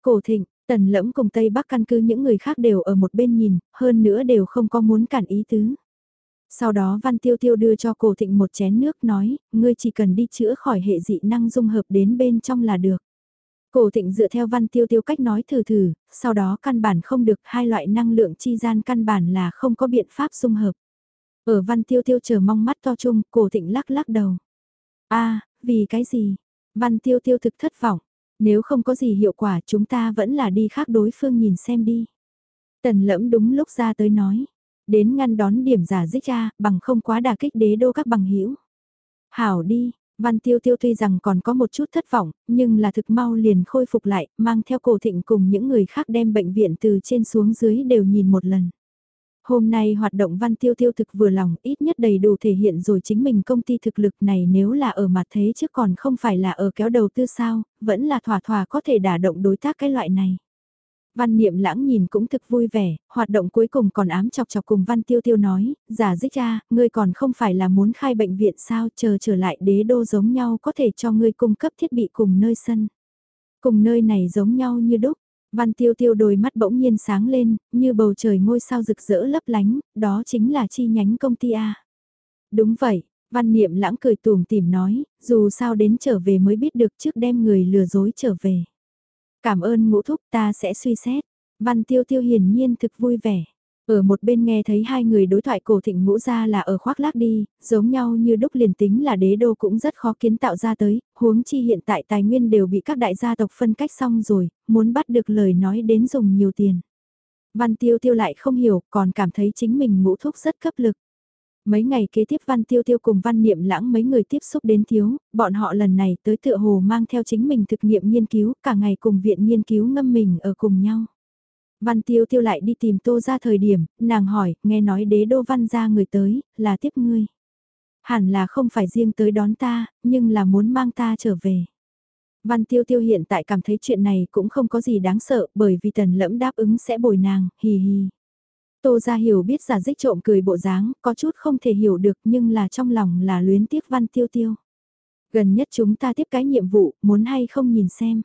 [SPEAKER 1] Cổ thịnh, tần lẫm cùng Tây Bắc căn cứ những người khác đều ở một bên nhìn, hơn nữa đều không có muốn cản ý tứ. Sau đó Văn Tiêu Tiêu đưa cho cổ thịnh một chén nước nói, ngươi chỉ cần đi chữa khỏi hệ dị năng dung hợp đến bên trong là được. Cổ thịnh dựa theo văn tiêu tiêu cách nói thử thử, sau đó căn bản không được hai loại năng lượng chi gian căn bản là không có biện pháp dung hợp. Ở văn tiêu tiêu chờ mong mắt to chung, cổ thịnh lắc lắc đầu. a vì cái gì? Văn tiêu tiêu thực thất vọng. Nếu không có gì hiệu quả chúng ta vẫn là đi khác đối phương nhìn xem đi. Tần lẫm đúng lúc ra tới nói. Đến ngăn đón điểm giả dích ra, bằng không quá đà kích đế đô các bằng hữu Hảo đi, Văn Tiêu Tiêu tuy rằng còn có một chút thất vọng, nhưng là thực mau liền khôi phục lại, mang theo cổ thịnh cùng những người khác đem bệnh viện từ trên xuống dưới đều nhìn một lần. Hôm nay hoạt động Văn Tiêu Tiêu thực vừa lòng, ít nhất đầy đủ thể hiện rồi chính mình công ty thực lực này nếu là ở mặt thế chứ còn không phải là ở kéo đầu tư sao, vẫn là thỏa thỏa có thể đả động đối tác cái loại này. Văn niệm lãng nhìn cũng thực vui vẻ, hoạt động cuối cùng còn ám chọc chọc cùng văn tiêu tiêu nói, giả dích ra, ngươi còn không phải là muốn khai bệnh viện sao, chờ trở lại đế đô giống nhau có thể cho ngươi cung cấp thiết bị cùng nơi sân. Cùng nơi này giống nhau như đúc, văn tiêu tiêu đôi mắt bỗng nhiên sáng lên, như bầu trời ngôi sao rực rỡ lấp lánh, đó chính là chi nhánh công ty A. Đúng vậy, văn niệm lãng cười tùm tìm nói, dù sao đến trở về mới biết được trước đem người lừa dối trở về. Cảm ơn ngũ thúc ta sẽ suy xét. Văn tiêu tiêu hiển nhiên thực vui vẻ. Ở một bên nghe thấy hai người đối thoại cổ thịnh ngũ ra là ở khoác lác đi, giống nhau như đúc liền tính là đế đô cũng rất khó kiến tạo ra tới, huống chi hiện tại tài nguyên đều bị các đại gia tộc phân cách xong rồi, muốn bắt được lời nói đến dùng nhiều tiền. Văn tiêu tiêu lại không hiểu, còn cảm thấy chính mình ngũ thúc rất cấp lực. Mấy ngày kế tiếp Văn Tiêu Tiêu cùng Văn Niệm Lãng mấy người tiếp xúc đến thiếu, bọn họ lần này tới tựa hồ mang theo chính mình thực nghiệm nghiên cứu, cả ngày cùng viện nghiên cứu ngâm mình ở cùng nhau. Văn Tiêu Tiêu lại đi tìm Tô ra thời điểm, nàng hỏi, nghe nói đế đô văn ra người tới, là tiếp ngươi. Hẳn là không phải riêng tới đón ta, nhưng là muốn mang ta trở về. Văn Tiêu Tiêu hiện tại cảm thấy chuyện này cũng không có gì đáng sợ bởi vì tần lẫm đáp ứng sẽ bồi nàng, hì hì. Tô gia hiểu biết giả dích trộm cười bộ dáng, có chút không thể hiểu được nhưng là trong lòng là luyến tiếc văn tiêu tiêu. Gần nhất chúng ta tiếp cái nhiệm vụ, muốn hay không nhìn xem.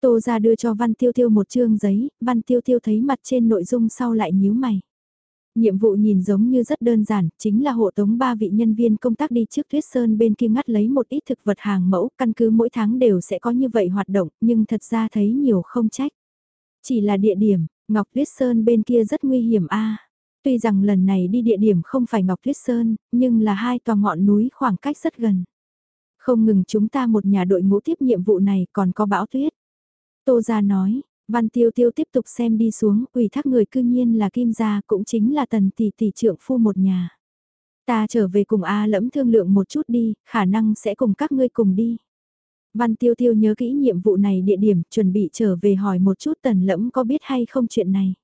[SPEAKER 1] Tô gia đưa cho văn tiêu tiêu một chương giấy, văn tiêu tiêu thấy mặt trên nội dung sau lại nhíu mày. Nhiệm vụ nhìn giống như rất đơn giản, chính là hộ tống ba vị nhân viên công tác đi trước Tuyết Sơn bên kia ngắt lấy một ít thực vật hàng mẫu, căn cứ mỗi tháng đều sẽ có như vậy hoạt động, nhưng thật ra thấy nhiều không trách. Chỉ là địa điểm, Ngọc Tuyết Sơn bên kia rất nguy hiểm a. Tuy rằng lần này đi địa điểm không phải Ngọc Tuyết Sơn, nhưng là hai tòa ngọn núi khoảng cách rất gần. Không ngừng chúng ta một nhà đội ngũ tiếp nhiệm vụ này còn có bão tuyết. Tô Gia nói, Văn Tiêu Tiêu tiếp tục xem đi xuống, ủy thác người cư nhiên là Kim Gia cũng chính là tần tỷ tỷ trượng phu một nhà. Ta trở về cùng A lẫm thương lượng một chút đi, khả năng sẽ cùng các ngươi cùng đi. Văn Tiêu Tiêu nhớ kỹ nhiệm vụ này địa điểm, chuẩn bị trở về hỏi một chút tần lẫm có biết hay không chuyện này.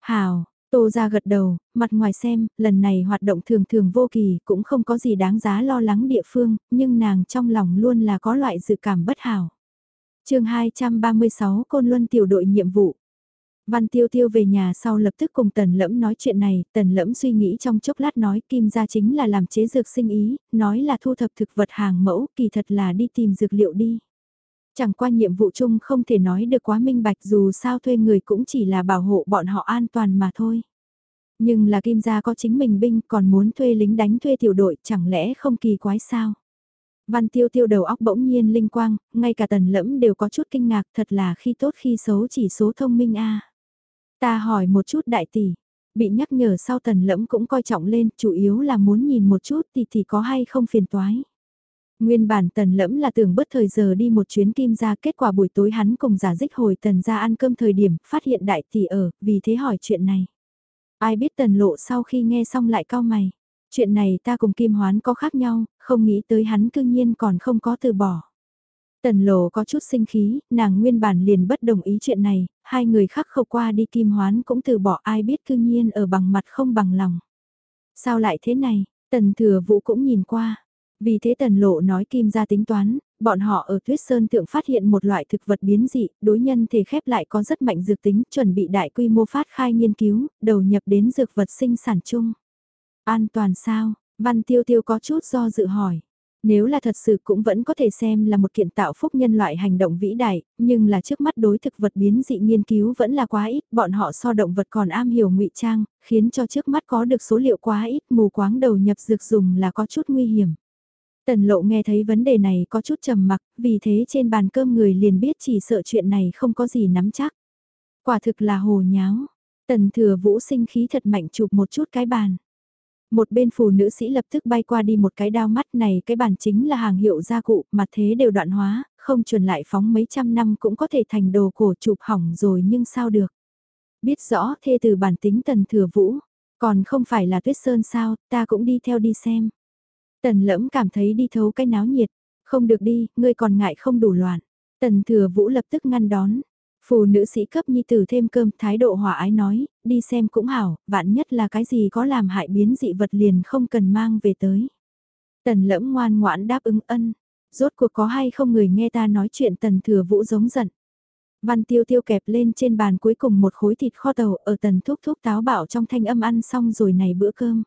[SPEAKER 1] Hào, Tô ra gật đầu, mặt ngoài xem, lần này hoạt động thường thường vô kỳ, cũng không có gì đáng giá lo lắng địa phương, nhưng nàng trong lòng luôn là có loại dự cảm bất hảo. chương 236 Côn Luân tiểu đội nhiệm vụ. Văn Tiêu Tiêu về nhà sau lập tức cùng Tần Lẫm nói chuyện này, Tần Lẫm suy nghĩ trong chốc lát nói Kim gia chính là làm chế dược sinh ý, nói là thu thập thực vật hàng mẫu, kỳ thật là đi tìm dược liệu đi. Chẳng qua nhiệm vụ chung không thể nói được quá minh bạch dù sao thuê người cũng chỉ là bảo hộ bọn họ an toàn mà thôi. Nhưng là Kim gia có chính mình binh còn muốn thuê lính đánh thuê tiểu đội chẳng lẽ không kỳ quái sao? Văn tiêu tiêu đầu óc bỗng nhiên linh quang, ngay cả tần lẫm đều có chút kinh ngạc thật là khi tốt khi xấu chỉ số thông minh a Ta hỏi một chút đại tỷ, bị nhắc nhở sau tần lẫm cũng coi trọng lên, chủ yếu là muốn nhìn một chút thì thì có hay không phiền toái. Nguyên bản tần lẫm là tưởng bớt thời giờ đi một chuyến kim ra kết quả buổi tối hắn cùng giả dích hồi tần ra ăn cơm thời điểm phát hiện đại tỷ ở, vì thế hỏi chuyện này. Ai biết tần lộ sau khi nghe xong lại cao mày. Chuyện này ta cùng kim hoán có khác nhau, không nghĩ tới hắn cương nhiên còn không có từ bỏ. Tần lộ có chút sinh khí, nàng nguyên bản liền bất đồng ý chuyện này, hai người khác khâu qua đi kim hoán cũng từ bỏ ai biết cư nhiên ở bằng mặt không bằng lòng. Sao lại thế này, tần thừa vũ cũng nhìn qua, vì thế tần lộ nói kim ra tính toán, bọn họ ở tuyết sơn thượng phát hiện một loại thực vật biến dị, đối nhân thể khép lại có rất mạnh dược tính, chuẩn bị đại quy mô phát khai nghiên cứu, đầu nhập đến dược vật sinh sản chung. An toàn sao? Văn tiêu tiêu có chút do dự hỏi. Nếu là thật sự cũng vẫn có thể xem là một kiện tạo phúc nhân loại hành động vĩ đại, nhưng là trước mắt đối thực vật biến dị nghiên cứu vẫn là quá ít, bọn họ so động vật còn am hiểu ngụy trang, khiến cho trước mắt có được số liệu quá ít mù quáng đầu nhập dược dùng là có chút nguy hiểm. Tần lộ nghe thấy vấn đề này có chút trầm mặc, vì thế trên bàn cơm người liền biết chỉ sợ chuyện này không có gì nắm chắc. Quả thực là hồ nháo. Tần thừa vũ sinh khí thật mạnh chụp một chút cái bàn. Một bên phụ nữ sĩ lập tức bay qua đi một cái đao mắt này cái bàn chính là hàng hiệu gia cụ, mặt thế đều đoạn hóa, không chuẩn lại phóng mấy trăm năm cũng có thể thành đồ cổ chụp hỏng rồi nhưng sao được. Biết rõ thê từ bản tính tần thừa vũ, còn không phải là tuyết sơn sao, ta cũng đi theo đi xem. Tần lẫm cảm thấy đi thấu cái náo nhiệt, không được đi, ngươi còn ngại không đủ loạn. Tần thừa vũ lập tức ngăn đón. Phù nữ sĩ cấp nhi tử thêm cơm thái độ hòa ái nói, đi xem cũng hảo, vạn nhất là cái gì có làm hại biến dị vật liền không cần mang về tới. Tần lẫm ngoan ngoãn đáp ứng ân, rốt cuộc có hay không người nghe ta nói chuyện tần thừa vũ giống giận. Văn tiêu tiêu kẹp lên trên bàn cuối cùng một khối thịt kho tàu ở tần thúc thúc táo bảo trong thanh âm ăn xong rồi này bữa cơm.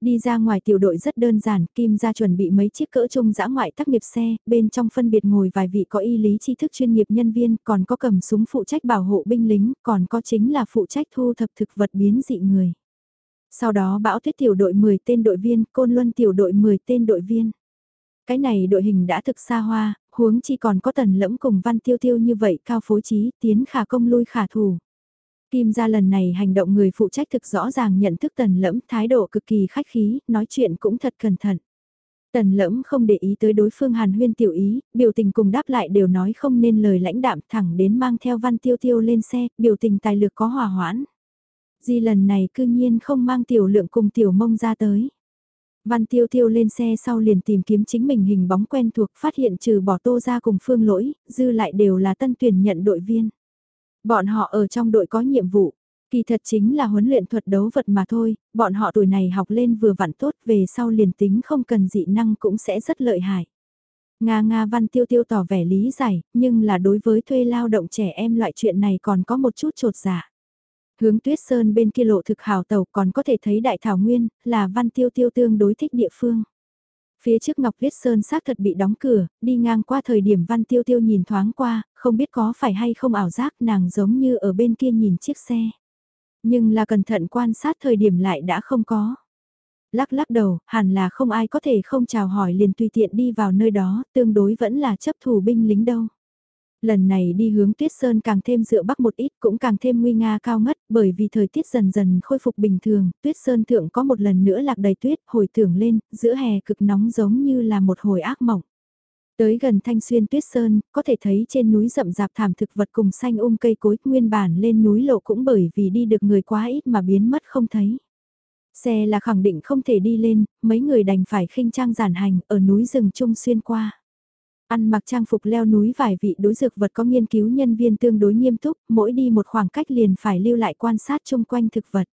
[SPEAKER 1] Đi ra ngoài tiểu đội rất đơn giản, Kim ra chuẩn bị mấy chiếc cỡ trung dã ngoại tác nghiệp xe, bên trong phân biệt ngồi vài vị có y lý tri thức chuyên nghiệp nhân viên, còn có cầm súng phụ trách bảo hộ binh lính, còn có chính là phụ trách thu thập thực vật biến dị người. Sau đó bão tuyết tiểu đội 10 tên đội viên, côn luân tiểu đội 10 tên đội viên. Cái này đội hình đã thực xa hoa, huống chi còn có tần lẫm cùng văn tiêu tiêu như vậy cao phối trí, tiến khả công lui khả thủ. Kim ra lần này hành động người phụ trách thực rõ ràng nhận thức tần lẫm thái độ cực kỳ khách khí, nói chuyện cũng thật cẩn thận. Tần lẫm không để ý tới đối phương hàn huyên tiểu ý, biểu tình cùng đáp lại đều nói không nên lời lãnh đạm thẳng đến mang theo văn tiêu tiêu lên xe, biểu tình tài lược có hòa hoãn. Di lần này cư nhiên không mang tiểu lượng cùng tiểu mông ra tới. Văn tiêu tiêu lên xe sau liền tìm kiếm chính mình hình bóng quen thuộc phát hiện trừ bỏ tô ra cùng phương lỗi, dư lại đều là tân tuyển nhận đội viên. Bọn họ ở trong đội có nhiệm vụ, kỳ thật chính là huấn luyện thuật đấu vật mà thôi, bọn họ tuổi này học lên vừa vặn tốt về sau liền tính không cần dị năng cũng sẽ rất lợi hại. Nga Nga Văn Tiêu Tiêu tỏ vẻ lý giải, nhưng là đối với thuê lao động trẻ em loại chuyện này còn có một chút trột dạ. Hướng tuyết sơn bên kia lộ thực hào tàu còn có thể thấy đại thảo nguyên, là Văn Tiêu Tiêu tương đối thích địa phương. Phía trước Ngọc Viết Sơn xác thật bị đóng cửa, đi ngang qua thời điểm Văn Tiêu Tiêu nhìn thoáng qua, không biết có phải hay không ảo giác nàng giống như ở bên kia nhìn chiếc xe. Nhưng là cẩn thận quan sát thời điểm lại đã không có. Lắc lắc đầu, hẳn là không ai có thể không chào hỏi liền tùy tiện đi vào nơi đó, tương đối vẫn là chấp thủ binh lính đâu. Lần này đi hướng tuyết sơn càng thêm dựa bắc một ít cũng càng thêm nguy nga cao ngất bởi vì thời tiết dần dần khôi phục bình thường, tuyết sơn thượng có một lần nữa lạc đầy tuyết hồi tưởng lên, giữa hè cực nóng giống như là một hồi ác mộng. Tới gần thanh xuyên tuyết sơn, có thể thấy trên núi rậm rạp thảm thực vật cùng xanh um cây cối nguyên bản lên núi lộ cũng bởi vì đi được người quá ít mà biến mất không thấy. Xe là khẳng định không thể đi lên, mấy người đành phải khinh trang giản hành ở núi rừng trung xuyên qua. Ăn mặc trang phục leo núi vài vị đối dược vật có nghiên cứu nhân viên tương đối nghiêm túc, mỗi đi một khoảng cách liền phải lưu lại quan sát chung quanh thực vật.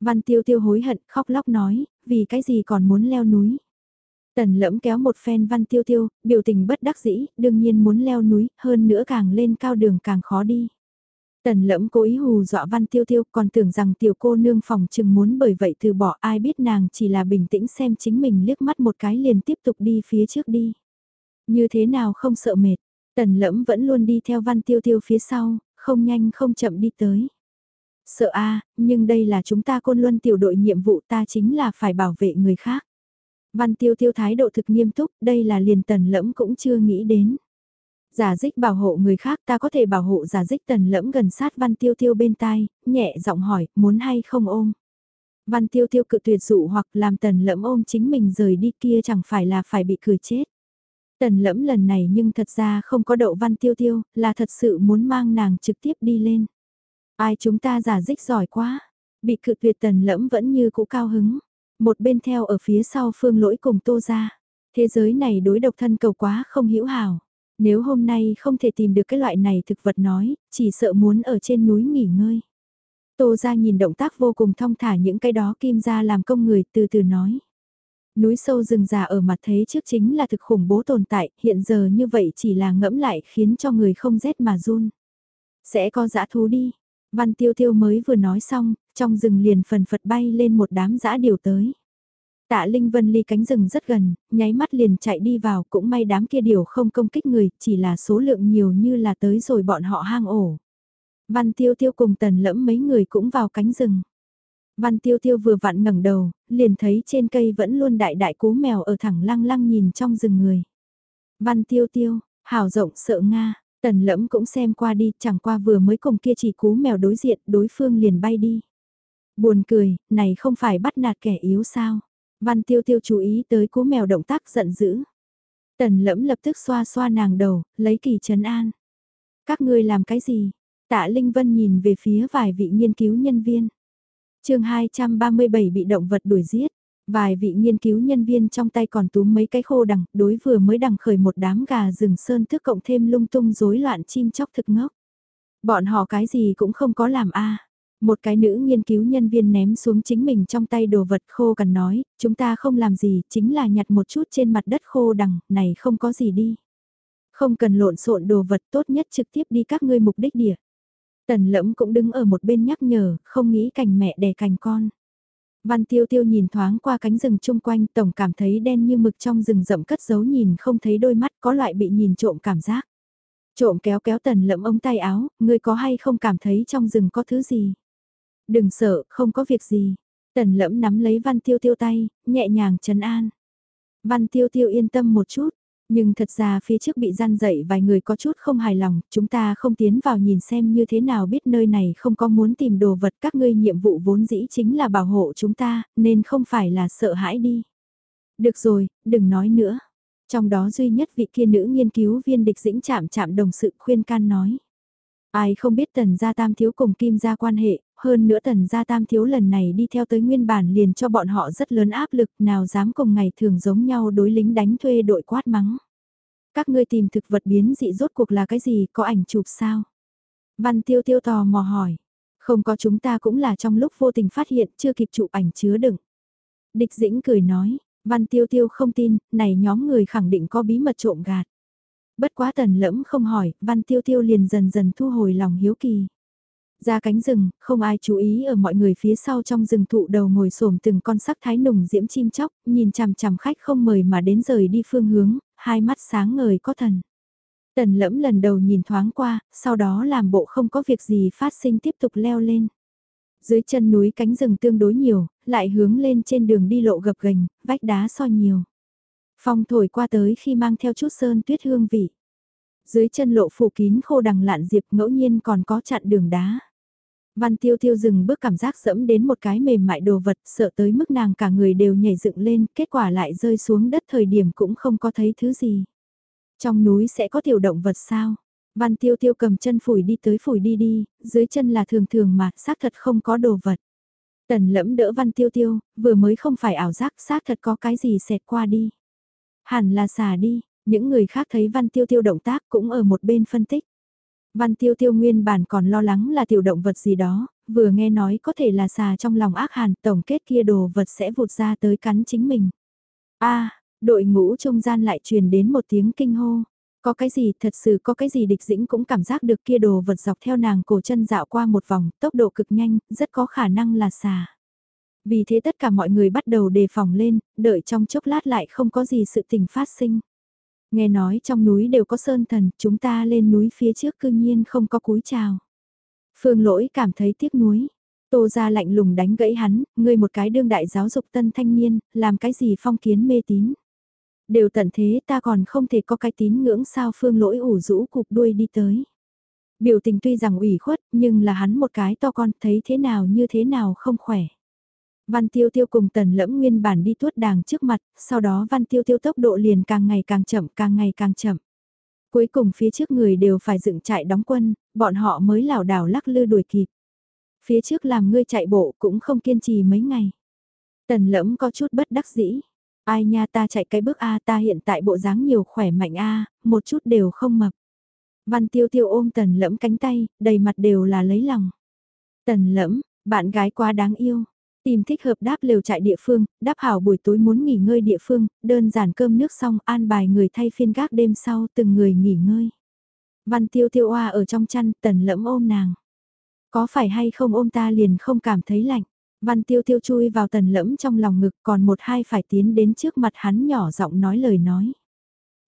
[SPEAKER 1] Văn tiêu tiêu hối hận khóc lóc nói, vì cái gì còn muốn leo núi. Tần lẫm kéo một phen văn tiêu tiêu, biểu tình bất đắc dĩ, đương nhiên muốn leo núi, hơn nữa càng lên cao đường càng khó đi. Tần lẫm cố ý hù dọa văn tiêu tiêu còn tưởng rằng tiểu cô nương phòng chừng muốn bởi vậy từ bỏ ai biết nàng chỉ là bình tĩnh xem chính mình liếc mắt một cái liền tiếp tục đi phía trước đi. Như thế nào không sợ mệt, tần lẫm vẫn luôn đi theo văn tiêu tiêu phía sau, không nhanh không chậm đi tới. Sợ a nhưng đây là chúng ta côn luân tiểu đội nhiệm vụ ta chính là phải bảo vệ người khác. Văn tiêu tiêu thái độ thực nghiêm túc, đây là liền tần lẫm cũng chưa nghĩ đến. Giả dích bảo hộ người khác ta có thể bảo hộ giả dích tần lẫm gần sát văn tiêu tiêu bên tai, nhẹ giọng hỏi, muốn hay không ôm. Văn tiêu tiêu cự tuyệt dụ hoặc làm tần lẫm ôm chính mình rời đi kia chẳng phải là phải bị cười chết. Tần lẫm lần này nhưng thật ra không có đậu văn tiêu tiêu, là thật sự muốn mang nàng trực tiếp đi lên. Ai chúng ta giả dích giỏi quá, bị cự tuyệt tần lẫm vẫn như cũ cao hứng. Một bên theo ở phía sau phương lỗi cùng tô ra. Thế giới này đối độc thân cầu quá không hiểu hảo. Nếu hôm nay không thể tìm được cái loại này thực vật nói, chỉ sợ muốn ở trên núi nghỉ ngơi. Tô ra nhìn động tác vô cùng thong thả những cái đó kim ra làm công người từ từ nói. Núi sâu rừng già ở mặt thế trước chính là thực khủng bố tồn tại, hiện giờ như vậy chỉ là ngẫm lại khiến cho người không rét mà run. Sẽ có dã thú đi. Văn tiêu tiêu mới vừa nói xong, trong rừng liền phần phật bay lên một đám dã điều tới. Tạ Linh Vân ly cánh rừng rất gần, nháy mắt liền chạy đi vào, cũng may đám kia điều không công kích người, chỉ là số lượng nhiều như là tới rồi bọn họ hang ổ. Văn Tiêu Tiêu cùng tần lẫm mấy người cũng vào cánh rừng. Văn Tiêu Tiêu vừa vặn ngẩng đầu, liền thấy trên cây vẫn luôn đại đại cú mèo ở thẳng lăng lăng nhìn trong rừng người. Văn Tiêu Tiêu, hào rộng sợ Nga, tần lẫm cũng xem qua đi, chẳng qua vừa mới cùng kia chỉ cú mèo đối diện, đối phương liền bay đi. Buồn cười, này không phải bắt nạt kẻ yếu sao? Văn tiêu tiêu chú ý tới cú mèo động tác giận dữ. Tần lẫm lập tức xoa xoa nàng đầu, lấy kỳ trấn an. Các ngươi làm cái gì? Tạ Linh Vân nhìn về phía vài vị nghiên cứu nhân viên chương 237 bị động vật đuổi giết. Vài vị nghiên cứu nhân viên trong tay còn túm mấy cái khô đằng, đối vừa mới đằng khởi một đám gà rừng sơn thức cộng thêm lung tung rối loạn chim chóc thực ngốc. Bọn họ cái gì cũng không có làm a một cái nữ nghiên cứu nhân viên ném xuống chính mình trong tay đồ vật khô cần nói, chúng ta không làm gì, chính là nhặt một chút trên mặt đất khô đằng, này không có gì đi. Không cần lộn xộn đồ vật tốt nhất trực tiếp đi các ngươi mục đích địa. Tần lẫm cũng đứng ở một bên nhắc nhở, không nghĩ cành mẹ đẻ cành con. Văn tiêu tiêu nhìn thoáng qua cánh rừng chung quanh tổng cảm thấy đen như mực trong rừng rậm cất giấu nhìn không thấy đôi mắt có loại bị nhìn trộm cảm giác. Trộm kéo kéo tần lẫm ống tay áo, ngươi có hay không cảm thấy trong rừng có thứ gì? Đừng sợ, không có việc gì. Tần lẫm nắm lấy văn tiêu tiêu tay, nhẹ nhàng trấn an. Văn tiêu tiêu yên tâm một chút, nhưng thật ra phía trước bị gian dậy vài người có chút không hài lòng, chúng ta không tiến vào nhìn xem như thế nào biết nơi này không có muốn tìm đồ vật các ngươi nhiệm vụ vốn dĩ chính là bảo hộ chúng ta, nên không phải là sợ hãi đi. Được rồi, đừng nói nữa. Trong đó duy nhất vị kia nữ nghiên cứu viên địch dĩnh chạm chạm đồng sự khuyên can nói. Ai không biết tần gia tam thiếu cùng kim gia quan hệ, hơn nữa tần gia tam thiếu lần này đi theo tới nguyên bản liền cho bọn họ rất lớn áp lực nào dám cùng ngày thường giống nhau đối lính đánh thuê đội quát mắng. Các ngươi tìm thực vật biến dị rốt cuộc là cái gì, có ảnh chụp sao? Văn tiêu tiêu tò mò hỏi. Không có chúng ta cũng là trong lúc vô tình phát hiện chưa kịp chụp ảnh chứa đựng. Địch dĩnh cười nói, văn tiêu tiêu không tin, này nhóm người khẳng định có bí mật trộm gạt. Bất quá tần lẫm không hỏi, văn tiêu tiêu liền dần dần thu hồi lòng hiếu kỳ. Ra cánh rừng, không ai chú ý ở mọi người phía sau trong rừng thụ đầu ngồi xổm từng con sắc thái nùng diễm chim chóc, nhìn chằm chằm khách không mời mà đến rời đi phương hướng, hai mắt sáng ngời có thần. Tần lẫm lần đầu nhìn thoáng qua, sau đó làm bộ không có việc gì phát sinh tiếp tục leo lên. Dưới chân núi cánh rừng tương đối nhiều, lại hướng lên trên đường đi lộ gập ghềnh, vách đá so nhiều. Phong thổi qua tới khi mang theo chút sơn tuyết hương vị. Dưới chân lộ phủ kín khô đằng lạn diệp ngẫu nhiên còn có chặn đường đá. Văn tiêu tiêu dừng bước cảm giác dẫm đến một cái mềm mại đồ vật sợ tới mức nàng cả người đều nhảy dựng lên, kết quả lại rơi xuống đất thời điểm cũng không có thấy thứ gì. Trong núi sẽ có tiểu động vật sao? Văn tiêu tiêu cầm chân phủi đi tới phủi đi đi, dưới chân là thường thường mà xác thật không có đồ vật. Tần lẫm đỡ văn tiêu tiêu, vừa mới không phải ảo giác xác thật có cái gì xẹt qua đi. Hẳn là xả đi, những người khác thấy văn tiêu tiêu động tác cũng ở một bên phân tích. Văn tiêu tiêu nguyên bản còn lo lắng là tiểu động vật gì đó, vừa nghe nói có thể là xà trong lòng ác hàn tổng kết kia đồ vật sẽ vụt ra tới cắn chính mình. a đội ngũ trung gian lại truyền đến một tiếng kinh hô. Có cái gì, thật sự có cái gì địch dĩnh cũng cảm giác được kia đồ vật dọc theo nàng cổ chân dạo qua một vòng, tốc độ cực nhanh, rất có khả năng là xà. Vì thế tất cả mọi người bắt đầu đề phòng lên, đợi trong chốc lát lại không có gì sự tình phát sinh. Nghe nói trong núi đều có sơn thần, chúng ta lên núi phía trước cư nhiên không có cúi chào. Phương lỗi cảm thấy tiếc nuối. Tô ra lạnh lùng đánh gãy hắn, ngươi một cái đương đại giáo dục tân thanh niên, làm cái gì phong kiến mê tín. Đều tận thế ta còn không thể có cái tín ngưỡng sao phương lỗi ủ rũ cục đuôi đi tới. Biểu tình tuy rằng ủy khuất, nhưng là hắn một cái to con thấy thế nào như thế nào không khỏe. Văn Tiêu Tiêu cùng Tần Lẫm nguyên bản đi tuốt đàng trước mặt, sau đó Văn Tiêu Tiêu tốc độ liền càng ngày càng chậm, càng ngày càng chậm. Cuối cùng phía trước người đều phải dựng trại đóng quân, bọn họ mới lảo đảo lắc lư đuổi kịp. Phía trước làm ngươi chạy bộ cũng không kiên trì mấy ngày. Tần Lẫm có chút bất đắc dĩ. Ai nha ta chạy cái bước A ta hiện tại bộ dáng nhiều khỏe mạnh A, một chút đều không mập. Văn Tiêu Tiêu ôm Tần Lẫm cánh tay, đầy mặt đều là lấy lòng. Tần Lẫm, bạn gái quá đáng yêu, Tìm thích hợp đáp lều trại địa phương, đáp hảo buổi tối muốn nghỉ ngơi địa phương, đơn giản cơm nước xong an bài người thay phiên gác đêm sau từng người nghỉ ngơi. Văn tiêu tiêu oa ở trong chăn tần lẫm ôm nàng. Có phải hay không ôm ta liền không cảm thấy lạnh. Văn tiêu tiêu chui vào tần lẫm trong lòng ngực còn một hai phải tiến đến trước mặt hắn nhỏ giọng nói lời nói.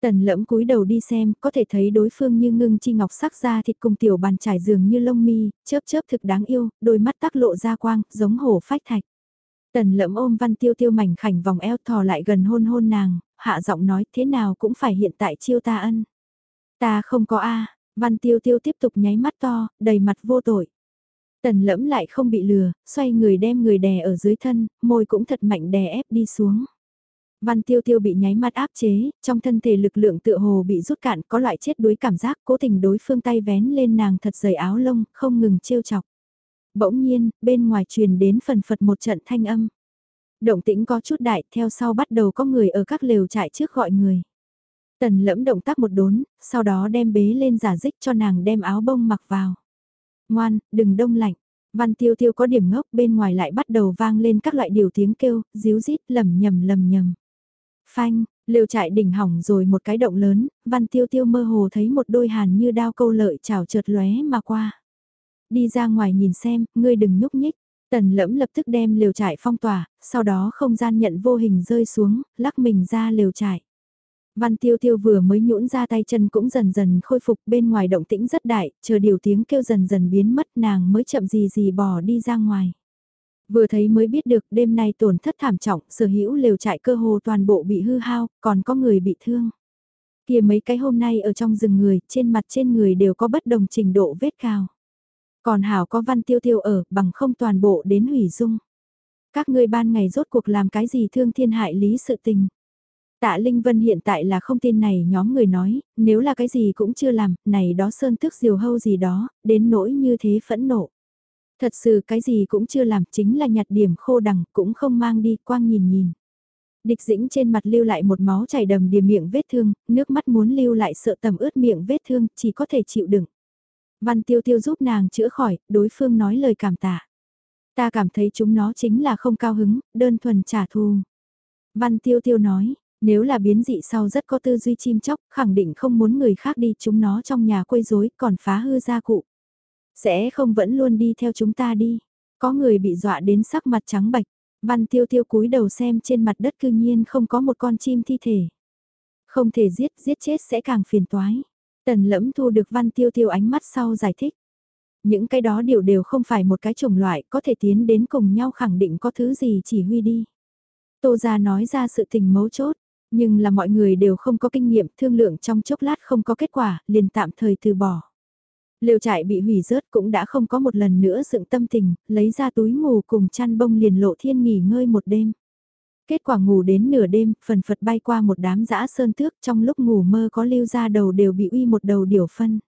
[SPEAKER 1] Tần lẫm cúi đầu đi xem, có thể thấy đối phương như ngưng chi ngọc sắc da thịt cùng tiểu bàn trải giường như lông mi, chớp chớp thực đáng yêu, đôi mắt tắc lộ ra quang, giống hổ phách thạch. Tần lẫm ôm văn tiêu tiêu mảnh khảnh vòng eo thò lại gần hôn hôn nàng, hạ giọng nói thế nào cũng phải hiện tại chiêu ta ân. Ta không có A, văn tiêu tiêu tiếp tục nháy mắt to, đầy mặt vô tội. Tần lẫm lại không bị lừa, xoay người đem người đè ở dưới thân, môi cũng thật mạnh đè ép đi xuống. Văn tiêu tiêu bị nháy mắt áp chế, trong thân thể lực lượng tựa hồ bị rút cạn có loại chết đuối cảm giác cố tình đối phương tay vén lên nàng thật dày áo lông, không ngừng trêu chọc. Bỗng nhiên, bên ngoài truyền đến phần phật một trận thanh âm. Động tĩnh có chút đại, theo sau bắt đầu có người ở các lều trại trước gọi người. Tần lẫm động tác một đốn, sau đó đem bế lên giả dích cho nàng đem áo bông mặc vào. Ngoan, đừng đông lạnh. Văn tiêu tiêu có điểm ngốc bên ngoài lại bắt đầu vang lên các loại điều tiếng kêu, díu rít lầm nhầm lầm nhầm. Phanh, lều trại đỉnh hỏng rồi một cái động lớn, văn tiêu tiêu mơ hồ thấy một đôi hàn như đao câu lợi chảo chợt lóe mà qua. Đi ra ngoài nhìn xem, ngươi đừng nhúc nhích. Tần lẫm lập tức đem lều trại phong tỏa, sau đó không gian nhận vô hình rơi xuống, lắc mình ra lều trại. Văn tiêu tiêu vừa mới nhũn ra tay chân cũng dần dần khôi phục bên ngoài động tĩnh rất đại, chờ điều tiếng kêu dần dần biến mất nàng mới chậm gì gì bỏ đi ra ngoài. Vừa thấy mới biết được đêm nay tổn thất thảm trọng, sở hữu lều trại cơ hồ toàn bộ bị hư hao, còn có người bị thương. Kia mấy cái hôm nay ở trong rừng người, trên mặt trên người đều có bất đồng trình độ vết cao. Còn Hảo có văn tiêu tiêu ở, bằng không toàn bộ đến hủy dung. Các ngươi ban ngày rốt cuộc làm cái gì thương thiên hại lý sự tình. Tạ Linh Vân hiện tại là không tin này nhóm người nói, nếu là cái gì cũng chưa làm, này đó sơn tức diều hâu gì đó, đến nỗi như thế phẫn nộ. Thật sự cái gì cũng chưa làm chính là nhặt điểm khô đằng cũng không mang đi quang nhìn nhìn. Địch dĩnh trên mặt lưu lại một máu chảy đầm đìa miệng vết thương, nước mắt muốn lưu lại sợ tầm ướt miệng vết thương, chỉ có thể chịu đựng. Văn tiêu tiêu giúp nàng chữa khỏi, đối phương nói lời cảm tạ. Ta cảm thấy chúng nó chính là không cao hứng, đơn thuần trả thù. Văn tiêu tiêu nói, nếu là biến dị sau rất có tư duy chim chóc, khẳng định không muốn người khác đi chúng nó trong nhà quấy rối còn phá hư gia cụ. Sẽ không vẫn luôn đi theo chúng ta đi. Có người bị dọa đến sắc mặt trắng bạch. Văn tiêu tiêu cúi đầu xem trên mặt đất cư nhiên không có một con chim thi thể. Không thể giết, giết chết sẽ càng phiền toái. Tần lẫm thu được văn tiêu tiêu ánh mắt sau giải thích. Những cái đó đều đều không phải một cái chủng loại có thể tiến đến cùng nhau khẳng định có thứ gì chỉ huy đi. Tô gia nói ra sự tình mấu chốt, nhưng là mọi người đều không có kinh nghiệm thương lượng trong chốc lát không có kết quả, liền tạm thời từ bỏ. Liều trại bị hủy rớt cũng đã không có một lần nữa dựng tâm tình, lấy ra túi ngủ cùng chăn bông liền lộ thiên nghỉ ngơi một đêm. Kết quả ngủ đến nửa đêm, phần phật bay qua một đám dã sơn tước trong lúc ngủ mơ có lưu ra đầu đều bị uy một đầu điểu phân.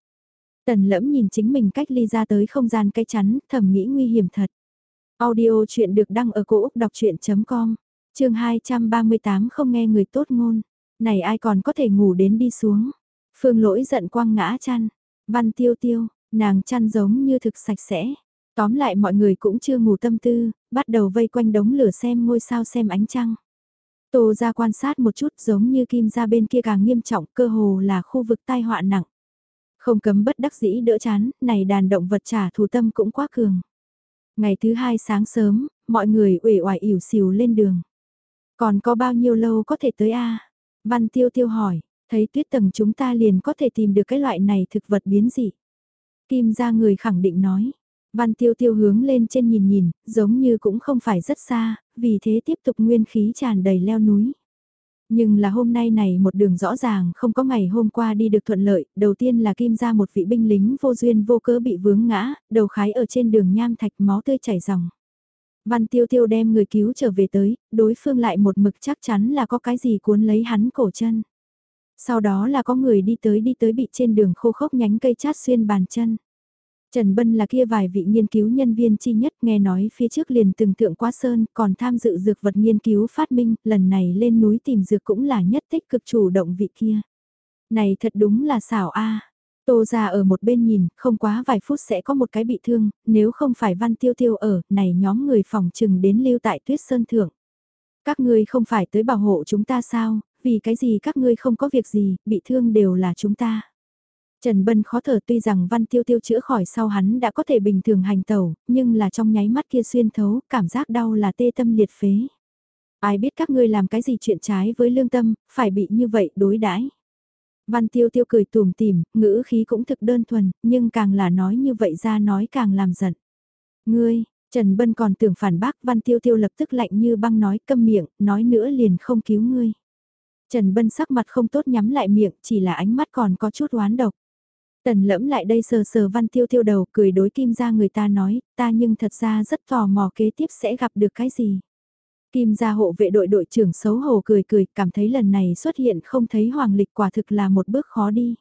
[SPEAKER 1] Tần lẫm nhìn chính mình cách ly ra tới không gian cái chắn, thầm nghĩ nguy hiểm thật. Audio chuyện được đăng ở cổ Úc đọc chuyện.com, trường 238 không nghe người tốt ngôn. Này ai còn có thể ngủ đến đi xuống. Phương lỗi giận quăng ngã chăn. Văn tiêu tiêu, nàng chăn giống như thực sạch sẽ. Tóm lại mọi người cũng chưa ngủ tâm tư, bắt đầu vây quanh đống lửa xem ngôi sao xem ánh trăng. Tô ra quan sát một chút giống như kim ra bên kia càng nghiêm trọng cơ hồ là khu vực tai họa nặng. Không cấm bất đắc dĩ đỡ chán, này đàn động vật trả thù tâm cũng quá cường. Ngày thứ hai sáng sớm, mọi người uể oải ỉu xìu lên đường. Còn có bao nhiêu lâu có thể tới a Văn tiêu tiêu hỏi, thấy tuyết tầng chúng ta liền có thể tìm được cái loại này thực vật biến dị. Kim ra người khẳng định nói. Văn tiêu tiêu hướng lên trên nhìn nhìn, giống như cũng không phải rất xa, vì thế tiếp tục nguyên khí tràn đầy leo núi. Nhưng là hôm nay này một đường rõ ràng không có ngày hôm qua đi được thuận lợi, đầu tiên là kim ra một vị binh lính vô duyên vô cớ bị vướng ngã, đầu khái ở trên đường nham thạch máu tươi chảy ròng. Văn tiêu tiêu đem người cứu trở về tới, đối phương lại một mực chắc chắn là có cái gì cuốn lấy hắn cổ chân. Sau đó là có người đi tới đi tới bị trên đường khô khốc nhánh cây chát xuyên bàn chân. Trần Bân là kia vài vị nghiên cứu nhân viên chi nhất nghe nói phía trước liền từng thượng quá sơn còn tham dự dược vật nghiên cứu phát minh, lần này lên núi tìm dược cũng là nhất tích cực chủ động vị kia. Này thật đúng là xảo a Tô ra ở một bên nhìn, không quá vài phút sẽ có một cái bị thương, nếu không phải văn tiêu tiêu ở, này nhóm người phòng trừng đến lưu tại tuyết sơn thượng. Các ngươi không phải tới bảo hộ chúng ta sao, vì cái gì các ngươi không có việc gì, bị thương đều là chúng ta. Trần Bân khó thở tuy rằng văn tiêu tiêu chữa khỏi sau hắn đã có thể bình thường hành tẩu, nhưng là trong nháy mắt kia xuyên thấu, cảm giác đau là tê tâm liệt phế. Ai biết các ngươi làm cái gì chuyện trái với lương tâm, phải bị như vậy đối đãi. Văn tiêu tiêu cười tùm tìm, ngữ khí cũng thực đơn thuần, nhưng càng là nói như vậy ra nói càng làm giận. Ngươi, Trần Bân còn tưởng phản bác Văn tiêu tiêu lập tức lạnh như băng nói câm miệng, nói nữa liền không cứu ngươi. Trần Bân sắc mặt không tốt nhắm lại miệng, chỉ là ánh mắt còn có chút oán độc. Tần lẫm lại đây sờ sờ văn tiêu tiêu đầu cười đối kim Gia người ta nói, ta nhưng thật ra rất tò mò kế tiếp sẽ gặp được cái gì. Kim gia hộ vệ đội đội trưởng xấu hổ cười cười, cảm thấy lần này xuất hiện không thấy hoàng lịch quả thực là một bước khó đi.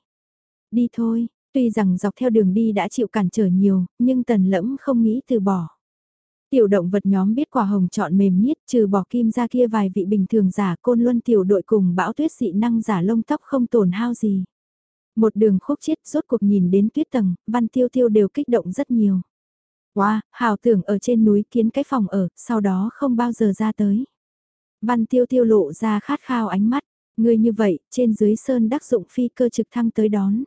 [SPEAKER 1] Đi thôi, tuy rằng dọc theo đường đi đã chịu cản trở nhiều, nhưng tần lẫm không nghĩ từ bỏ. Tiểu động vật nhóm biết quả hồng chọn mềm niết trừ bỏ kim ra kia vài vị bình thường giả côn luân tiểu đội cùng bão tuyết dị năng giả lông tóc không tổn hao gì. Một đường khúc chiết rốt cuộc nhìn đến tuyết tầng, văn tiêu tiêu đều kích động rất nhiều. Wow, hào tưởng ở trên núi kiến cái phòng ở, sau đó không bao giờ ra tới. Văn tiêu tiêu lộ ra khát khao ánh mắt, người như vậy, trên dưới sơn đắc dụng phi cơ trực thăng tới đón.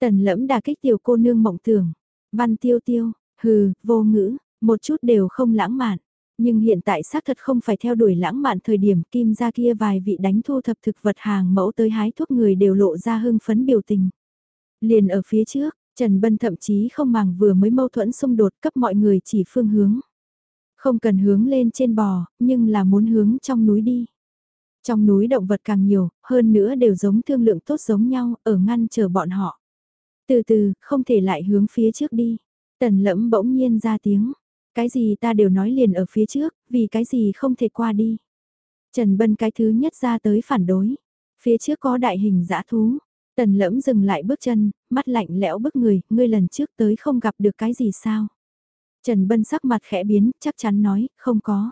[SPEAKER 1] Tần lẫm đà kích tiểu cô nương mộng tưởng. Văn tiêu tiêu, hừ, vô ngữ, một chút đều không lãng mạn. Nhưng hiện tại xác thật không phải theo đuổi lãng mạn thời điểm kim ra kia vài vị đánh thu thập thực vật hàng mẫu tới hái thuốc người đều lộ ra hưng phấn biểu tình. Liền ở phía trước, Trần Bân thậm chí không màng vừa mới mâu thuẫn xung đột cấp mọi người chỉ phương hướng. Không cần hướng lên trên bò, nhưng là muốn hướng trong núi đi. Trong núi động vật càng nhiều, hơn nữa đều giống thương lượng tốt giống nhau, ở ngăn chờ bọn họ. Từ từ, không thể lại hướng phía trước đi. Tần lẫm bỗng nhiên ra tiếng. Cái gì ta đều nói liền ở phía trước, vì cái gì không thể qua đi. Trần Bân cái thứ nhất ra tới phản đối. Phía trước có đại hình dã thú. Tần lẫm dừng lại bước chân, mắt lạnh lẽo bức người, ngươi lần trước tới không gặp được cái gì sao. Trần Bân sắc mặt khẽ biến, chắc chắn nói, không có.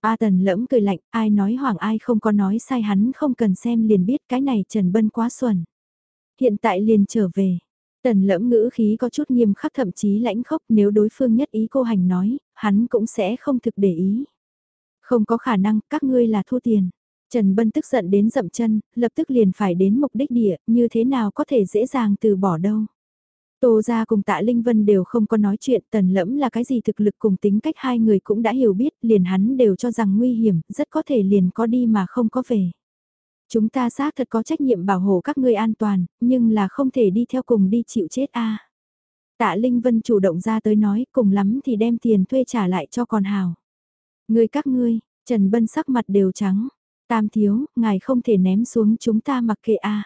[SPEAKER 1] A tần lẫm cười lạnh, ai nói hoàng ai không có nói sai hắn không cần xem liền biết cái này Trần Bân quá xuẩn. Hiện tại liền trở về, Tần lẫm ngữ khí có chút nghiêm khắc thậm chí lãnh khốc nếu đối phương nhất ý cô hành nói, hắn cũng sẽ không thực để ý. Không có khả năng, các ngươi là thua tiền. Trần Bân tức giận đến dậm chân, lập tức liền phải đến mục đích địa, như thế nào có thể dễ dàng từ bỏ đâu. Tô gia cùng tạ Linh Vân đều không có nói chuyện tần lẫm là cái gì thực lực cùng tính cách hai người cũng đã hiểu biết liền hắn đều cho rằng nguy hiểm, rất có thể liền có đi mà không có về. Chúng ta xác thật có trách nhiệm bảo hộ các ngươi an toàn, nhưng là không thể đi theo cùng đi chịu chết a. Tạ Linh Vân chủ động ra tới nói cùng lắm thì đem tiền thuê trả lại cho con hào. Người các ngươi, Trần Bân sắc mặt đều trắng. Tam thiếu, ngài không thể ném xuống chúng ta mặc kệ a.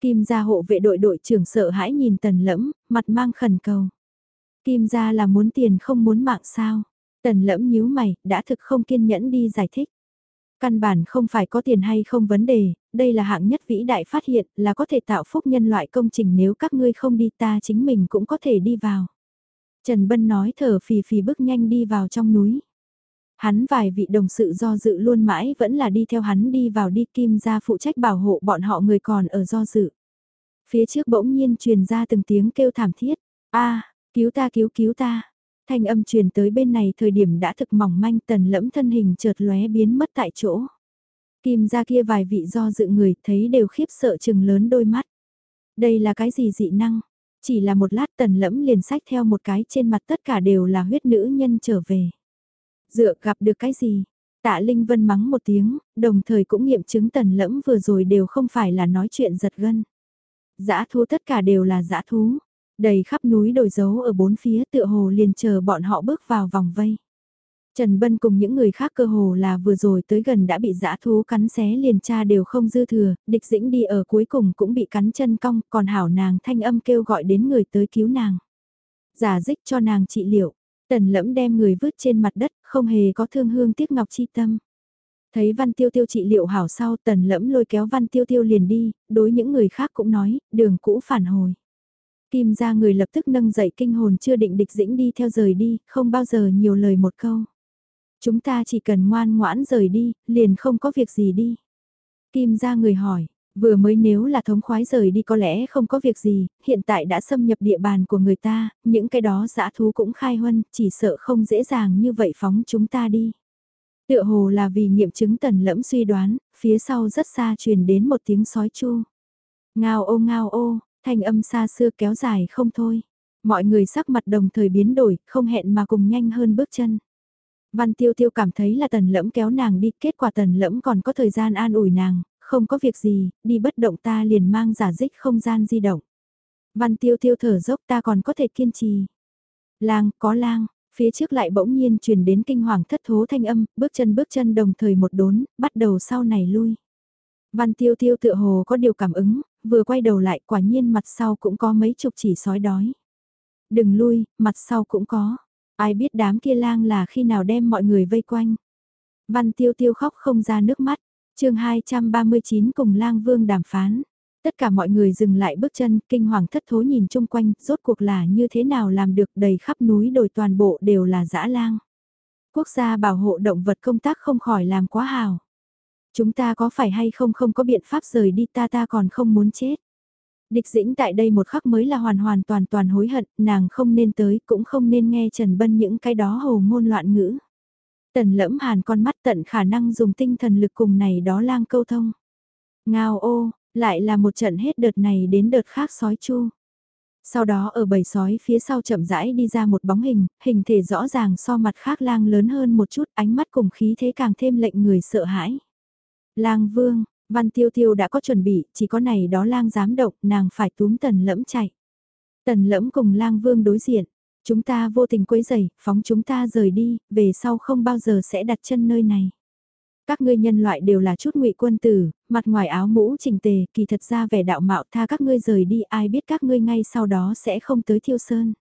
[SPEAKER 1] Kim gia hộ vệ đội đội trưởng sợ hãi nhìn tần lẫm, mặt mang khẩn cầu. Kim gia là muốn tiền không muốn mạng sao. Tần lẫm nhíu mày, đã thực không kiên nhẫn đi giải thích. Căn bản không phải có tiền hay không vấn đề, đây là hạng nhất vĩ đại phát hiện là có thể tạo phúc nhân loại công trình nếu các ngươi không đi ta chính mình cũng có thể đi vào. Trần Bân nói thở phì phì bước nhanh đi vào trong núi. Hắn vài vị đồng sự do dự luôn mãi vẫn là đi theo hắn đi vào đi kim ra phụ trách bảo hộ bọn họ người còn ở do dự. Phía trước bỗng nhiên truyền ra từng tiếng kêu thảm thiết. a cứu ta cứu cứu ta. Thanh âm truyền tới bên này thời điểm đã thực mỏng manh tần lẫm thân hình chợt lóe biến mất tại chỗ. Kim ra kia vài vị do dự người thấy đều khiếp sợ chừng lớn đôi mắt. Đây là cái gì dị năng? Chỉ là một lát tần lẫm liền sách theo một cái trên mặt tất cả đều là huyết nữ nhân trở về. Dựa gặp được cái gì? Tạ Linh Vân mắng một tiếng, đồng thời cũng nghiệm chứng tần lẫm vừa rồi đều không phải là nói chuyện giật gân. Giã thú tất cả đều là giã thú, đầy khắp núi đồi dấu ở bốn phía tựa hồ liền chờ bọn họ bước vào vòng vây. Trần Bân cùng những người khác cơ hồ là vừa rồi tới gần đã bị dã thú cắn xé liền cha đều không dư thừa, địch dĩnh đi ở cuối cùng cũng bị cắn chân cong, còn hảo nàng thanh âm kêu gọi đến người tới cứu nàng. Giả dích cho nàng trị liệu, tần lẫm đem người vứt trên mặt đất, không hề có thương hương tiếc ngọc chi tâm. Thấy văn tiêu tiêu trị liệu hảo sau tần lẫm lôi kéo văn tiêu tiêu liền đi, đối những người khác cũng nói, đường cũ phản hồi. Kim ra người lập tức nâng dậy kinh hồn chưa định địch dĩnh đi theo rời đi, không bao giờ nhiều lời một câu. Chúng ta chỉ cần ngoan ngoãn rời đi, liền không có việc gì đi. Kim ra người hỏi, vừa mới nếu là thống khoái rời đi có lẽ không có việc gì, hiện tại đã xâm nhập địa bàn của người ta, những cái đó dã thú cũng khai huân, chỉ sợ không dễ dàng như vậy phóng chúng ta đi. Tựa hồ là vì nghiệm chứng tần lẫm suy đoán, phía sau rất xa truyền đến một tiếng sói chu. Ngao ô ngao ô, thanh âm xa xưa kéo dài không thôi. Mọi người sắc mặt đồng thời biến đổi, không hẹn mà cùng nhanh hơn bước chân. Văn tiêu tiêu cảm thấy là tần lẫm kéo nàng đi, kết quả tần lẫm còn có thời gian an ủi nàng, không có việc gì, đi bất động ta liền mang giả dích không gian di động. Văn tiêu tiêu thở dốc ta còn có thể kiên trì. Lang, có lang, phía trước lại bỗng nhiên truyền đến kinh hoàng thất thố thanh âm, bước chân bước chân đồng thời một đốn, bắt đầu sau này lui. Văn tiêu tiêu tựa hồ có điều cảm ứng, vừa quay đầu lại quả nhiên mặt sau cũng có mấy chục chỉ sói đói. Đừng lui, mặt sau cũng có. Ai biết đám kia lang là khi nào đem mọi người vây quanh. Văn tiêu tiêu khóc không ra nước mắt. chương 239 cùng lang vương đàm phán. Tất cả mọi người dừng lại bước chân, kinh hoàng thất thố nhìn chung quanh, rốt cuộc là như thế nào làm được đầy khắp núi đồi toàn bộ đều là dã lang. Quốc gia bảo hộ động vật công tác không khỏi làm quá hào. Chúng ta có phải hay không không có biện pháp rời đi ta ta còn không muốn chết. Địch dĩnh tại đây một khắc mới là hoàn hoàn toàn toàn hối hận, nàng không nên tới cũng không nên nghe Trần Bân những cái đó hồ ngôn loạn ngữ. Tần lẫm hàn con mắt tận khả năng dùng tinh thần lực cùng này đó lang câu thông. Ngao ô, lại là một trận hết đợt này đến đợt khác sói chu. Sau đó ở bầy sói phía sau chậm rãi đi ra một bóng hình, hình thể rõ ràng so mặt khác lang lớn hơn một chút, ánh mắt cùng khí thế càng thêm lệnh người sợ hãi. Lang vương, văn tiêu tiêu đã có chuẩn bị, chỉ có này đó lang dám động, nàng phải túm tần lẫm chạy. Tần lẫm cùng lang vương đối diện, chúng ta vô tình quấy giày, phóng chúng ta rời đi, về sau không bao giờ sẽ đặt chân nơi này. Các ngươi nhân loại đều là chút ngụy quân tử, mặt ngoài áo mũ chỉnh tề, kỳ thật ra vẻ đạo mạo tha các ngươi rời đi ai biết các ngươi ngay sau đó sẽ không tới thiêu sơn.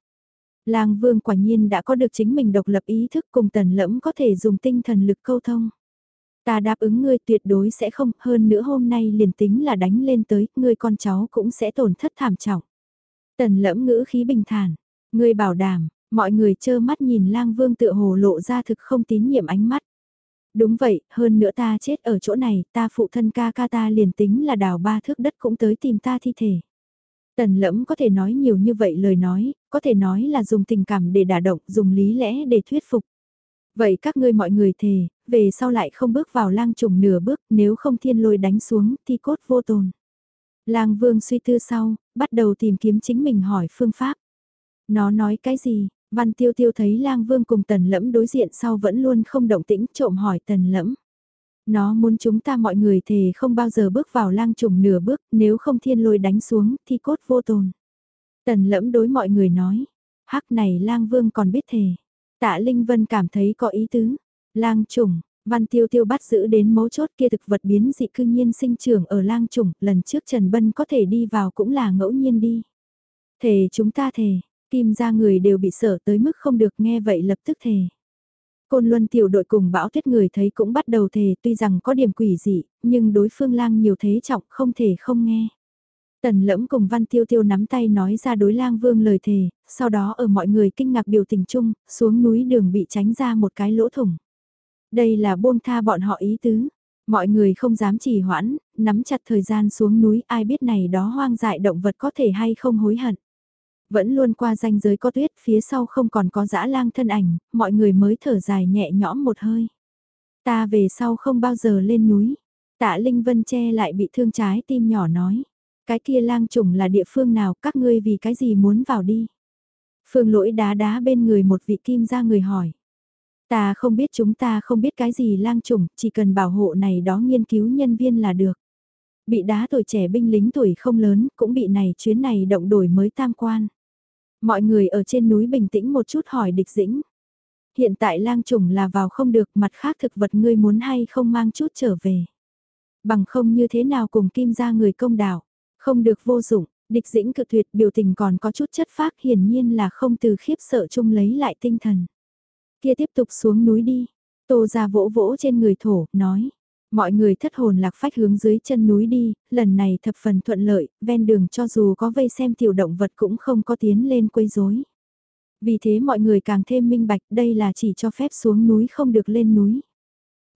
[SPEAKER 1] Lang vương quả nhiên đã có được chính mình độc lập ý thức cùng tần lẫm có thể dùng tinh thần lực câu thông. Ta đáp ứng ngươi tuyệt đối sẽ không, hơn nữa hôm nay liền tính là đánh lên tới, ngươi con cháu cũng sẽ tổn thất thảm trọng. Tần lẫm ngữ khí bình thản, ngươi bảo đảm, mọi người trơ mắt nhìn lang vương tựa hồ lộ ra thực không tín nhiệm ánh mắt. Đúng vậy, hơn nữa ta chết ở chỗ này, ta phụ thân ca ca ta liền tính là đào ba thước đất cũng tới tìm ta thi thể. Tần lẫm có thể nói nhiều như vậy lời nói, có thể nói là dùng tình cảm để đả động, dùng lý lẽ để thuyết phục. Vậy các ngươi mọi người thề, về sau lại không bước vào lang trùng nửa bước, nếu không thiên lôi đánh xuống thì cốt vô tồn. Lang vương suy tư sau, bắt đầu tìm kiếm chính mình hỏi phương pháp. Nó nói cái gì, Văn tiêu tiêu thấy lang vương cùng tần lẫm đối diện sau vẫn luôn không động tĩnh trộm hỏi tần lẫm. Nó muốn chúng ta mọi người thề không bao giờ bước vào lang trùng nửa bước nếu không thiên lôi đánh xuống thì cốt vô tồn. Tần lẫm đối mọi người nói, hắc này lang vương còn biết thề. Tạ Linh Vân cảm thấy có ý tứ. Lang trùng, Văn Tiêu Tiêu bắt giữ đến mấu chốt kia thực vật biến dị cư nhiên sinh trưởng ở lang trùng, lần trước Trần Bân có thể đi vào cũng là ngẫu nhiên đi. Thề chúng ta thề, kim ra người đều bị sợ tới mức không được nghe vậy lập tức thề. Côn Luân tiểu đội cùng bão tuyết người thấy cũng bắt đầu thề tuy rằng có điểm quỷ dị, nhưng đối phương lang nhiều thế trọng không thể không nghe. Tần lẫm cùng Văn Tiêu Tiêu nắm tay nói ra đối lang vương lời thề, sau đó ở mọi người kinh ngạc biểu tình chung, xuống núi đường bị tránh ra một cái lỗ thủng. Đây là buông tha bọn họ ý tứ. Mọi người không dám trì hoãn, nắm chặt thời gian xuống núi ai biết này đó hoang dại động vật có thể hay không hối hận. Vẫn luôn qua ranh giới có tuyết phía sau không còn có dã lang thân ảnh, mọi người mới thở dài nhẹ nhõm một hơi. Ta về sau không bao giờ lên núi. Tạ Linh Vân che lại bị thương trái tim nhỏ nói. Cái kia lang trùng là địa phương nào các ngươi vì cái gì muốn vào đi. Phương lỗi đá đá bên người một vị kim ra người hỏi. Ta không biết chúng ta không biết cái gì lang trùng, chỉ cần bảo hộ này đó nghiên cứu nhân viên là được. Bị đá tuổi trẻ binh lính tuổi không lớn, cũng bị này chuyến này động đổi mới tam quan. Mọi người ở trên núi bình tĩnh một chút hỏi địch dĩnh. Hiện tại lang trùng là vào không được, mặt khác thực vật ngươi muốn hay không mang chút trở về. Bằng không như thế nào cùng kim ra người công đảo, không được vô dụng, địch dĩnh cự tuyệt biểu tình còn có chút chất phác hiển nhiên là không từ khiếp sợ chung lấy lại tinh thần. Kia tiếp tục xuống núi đi, tô ra vỗ vỗ trên người thổ, nói. Mọi người thất hồn lạc phách hướng dưới chân núi đi, lần này thập phần thuận lợi, ven đường cho dù có vây xem tiểu động vật cũng không có tiến lên quấy rối. Vì thế mọi người càng thêm minh bạch đây là chỉ cho phép xuống núi không được lên núi.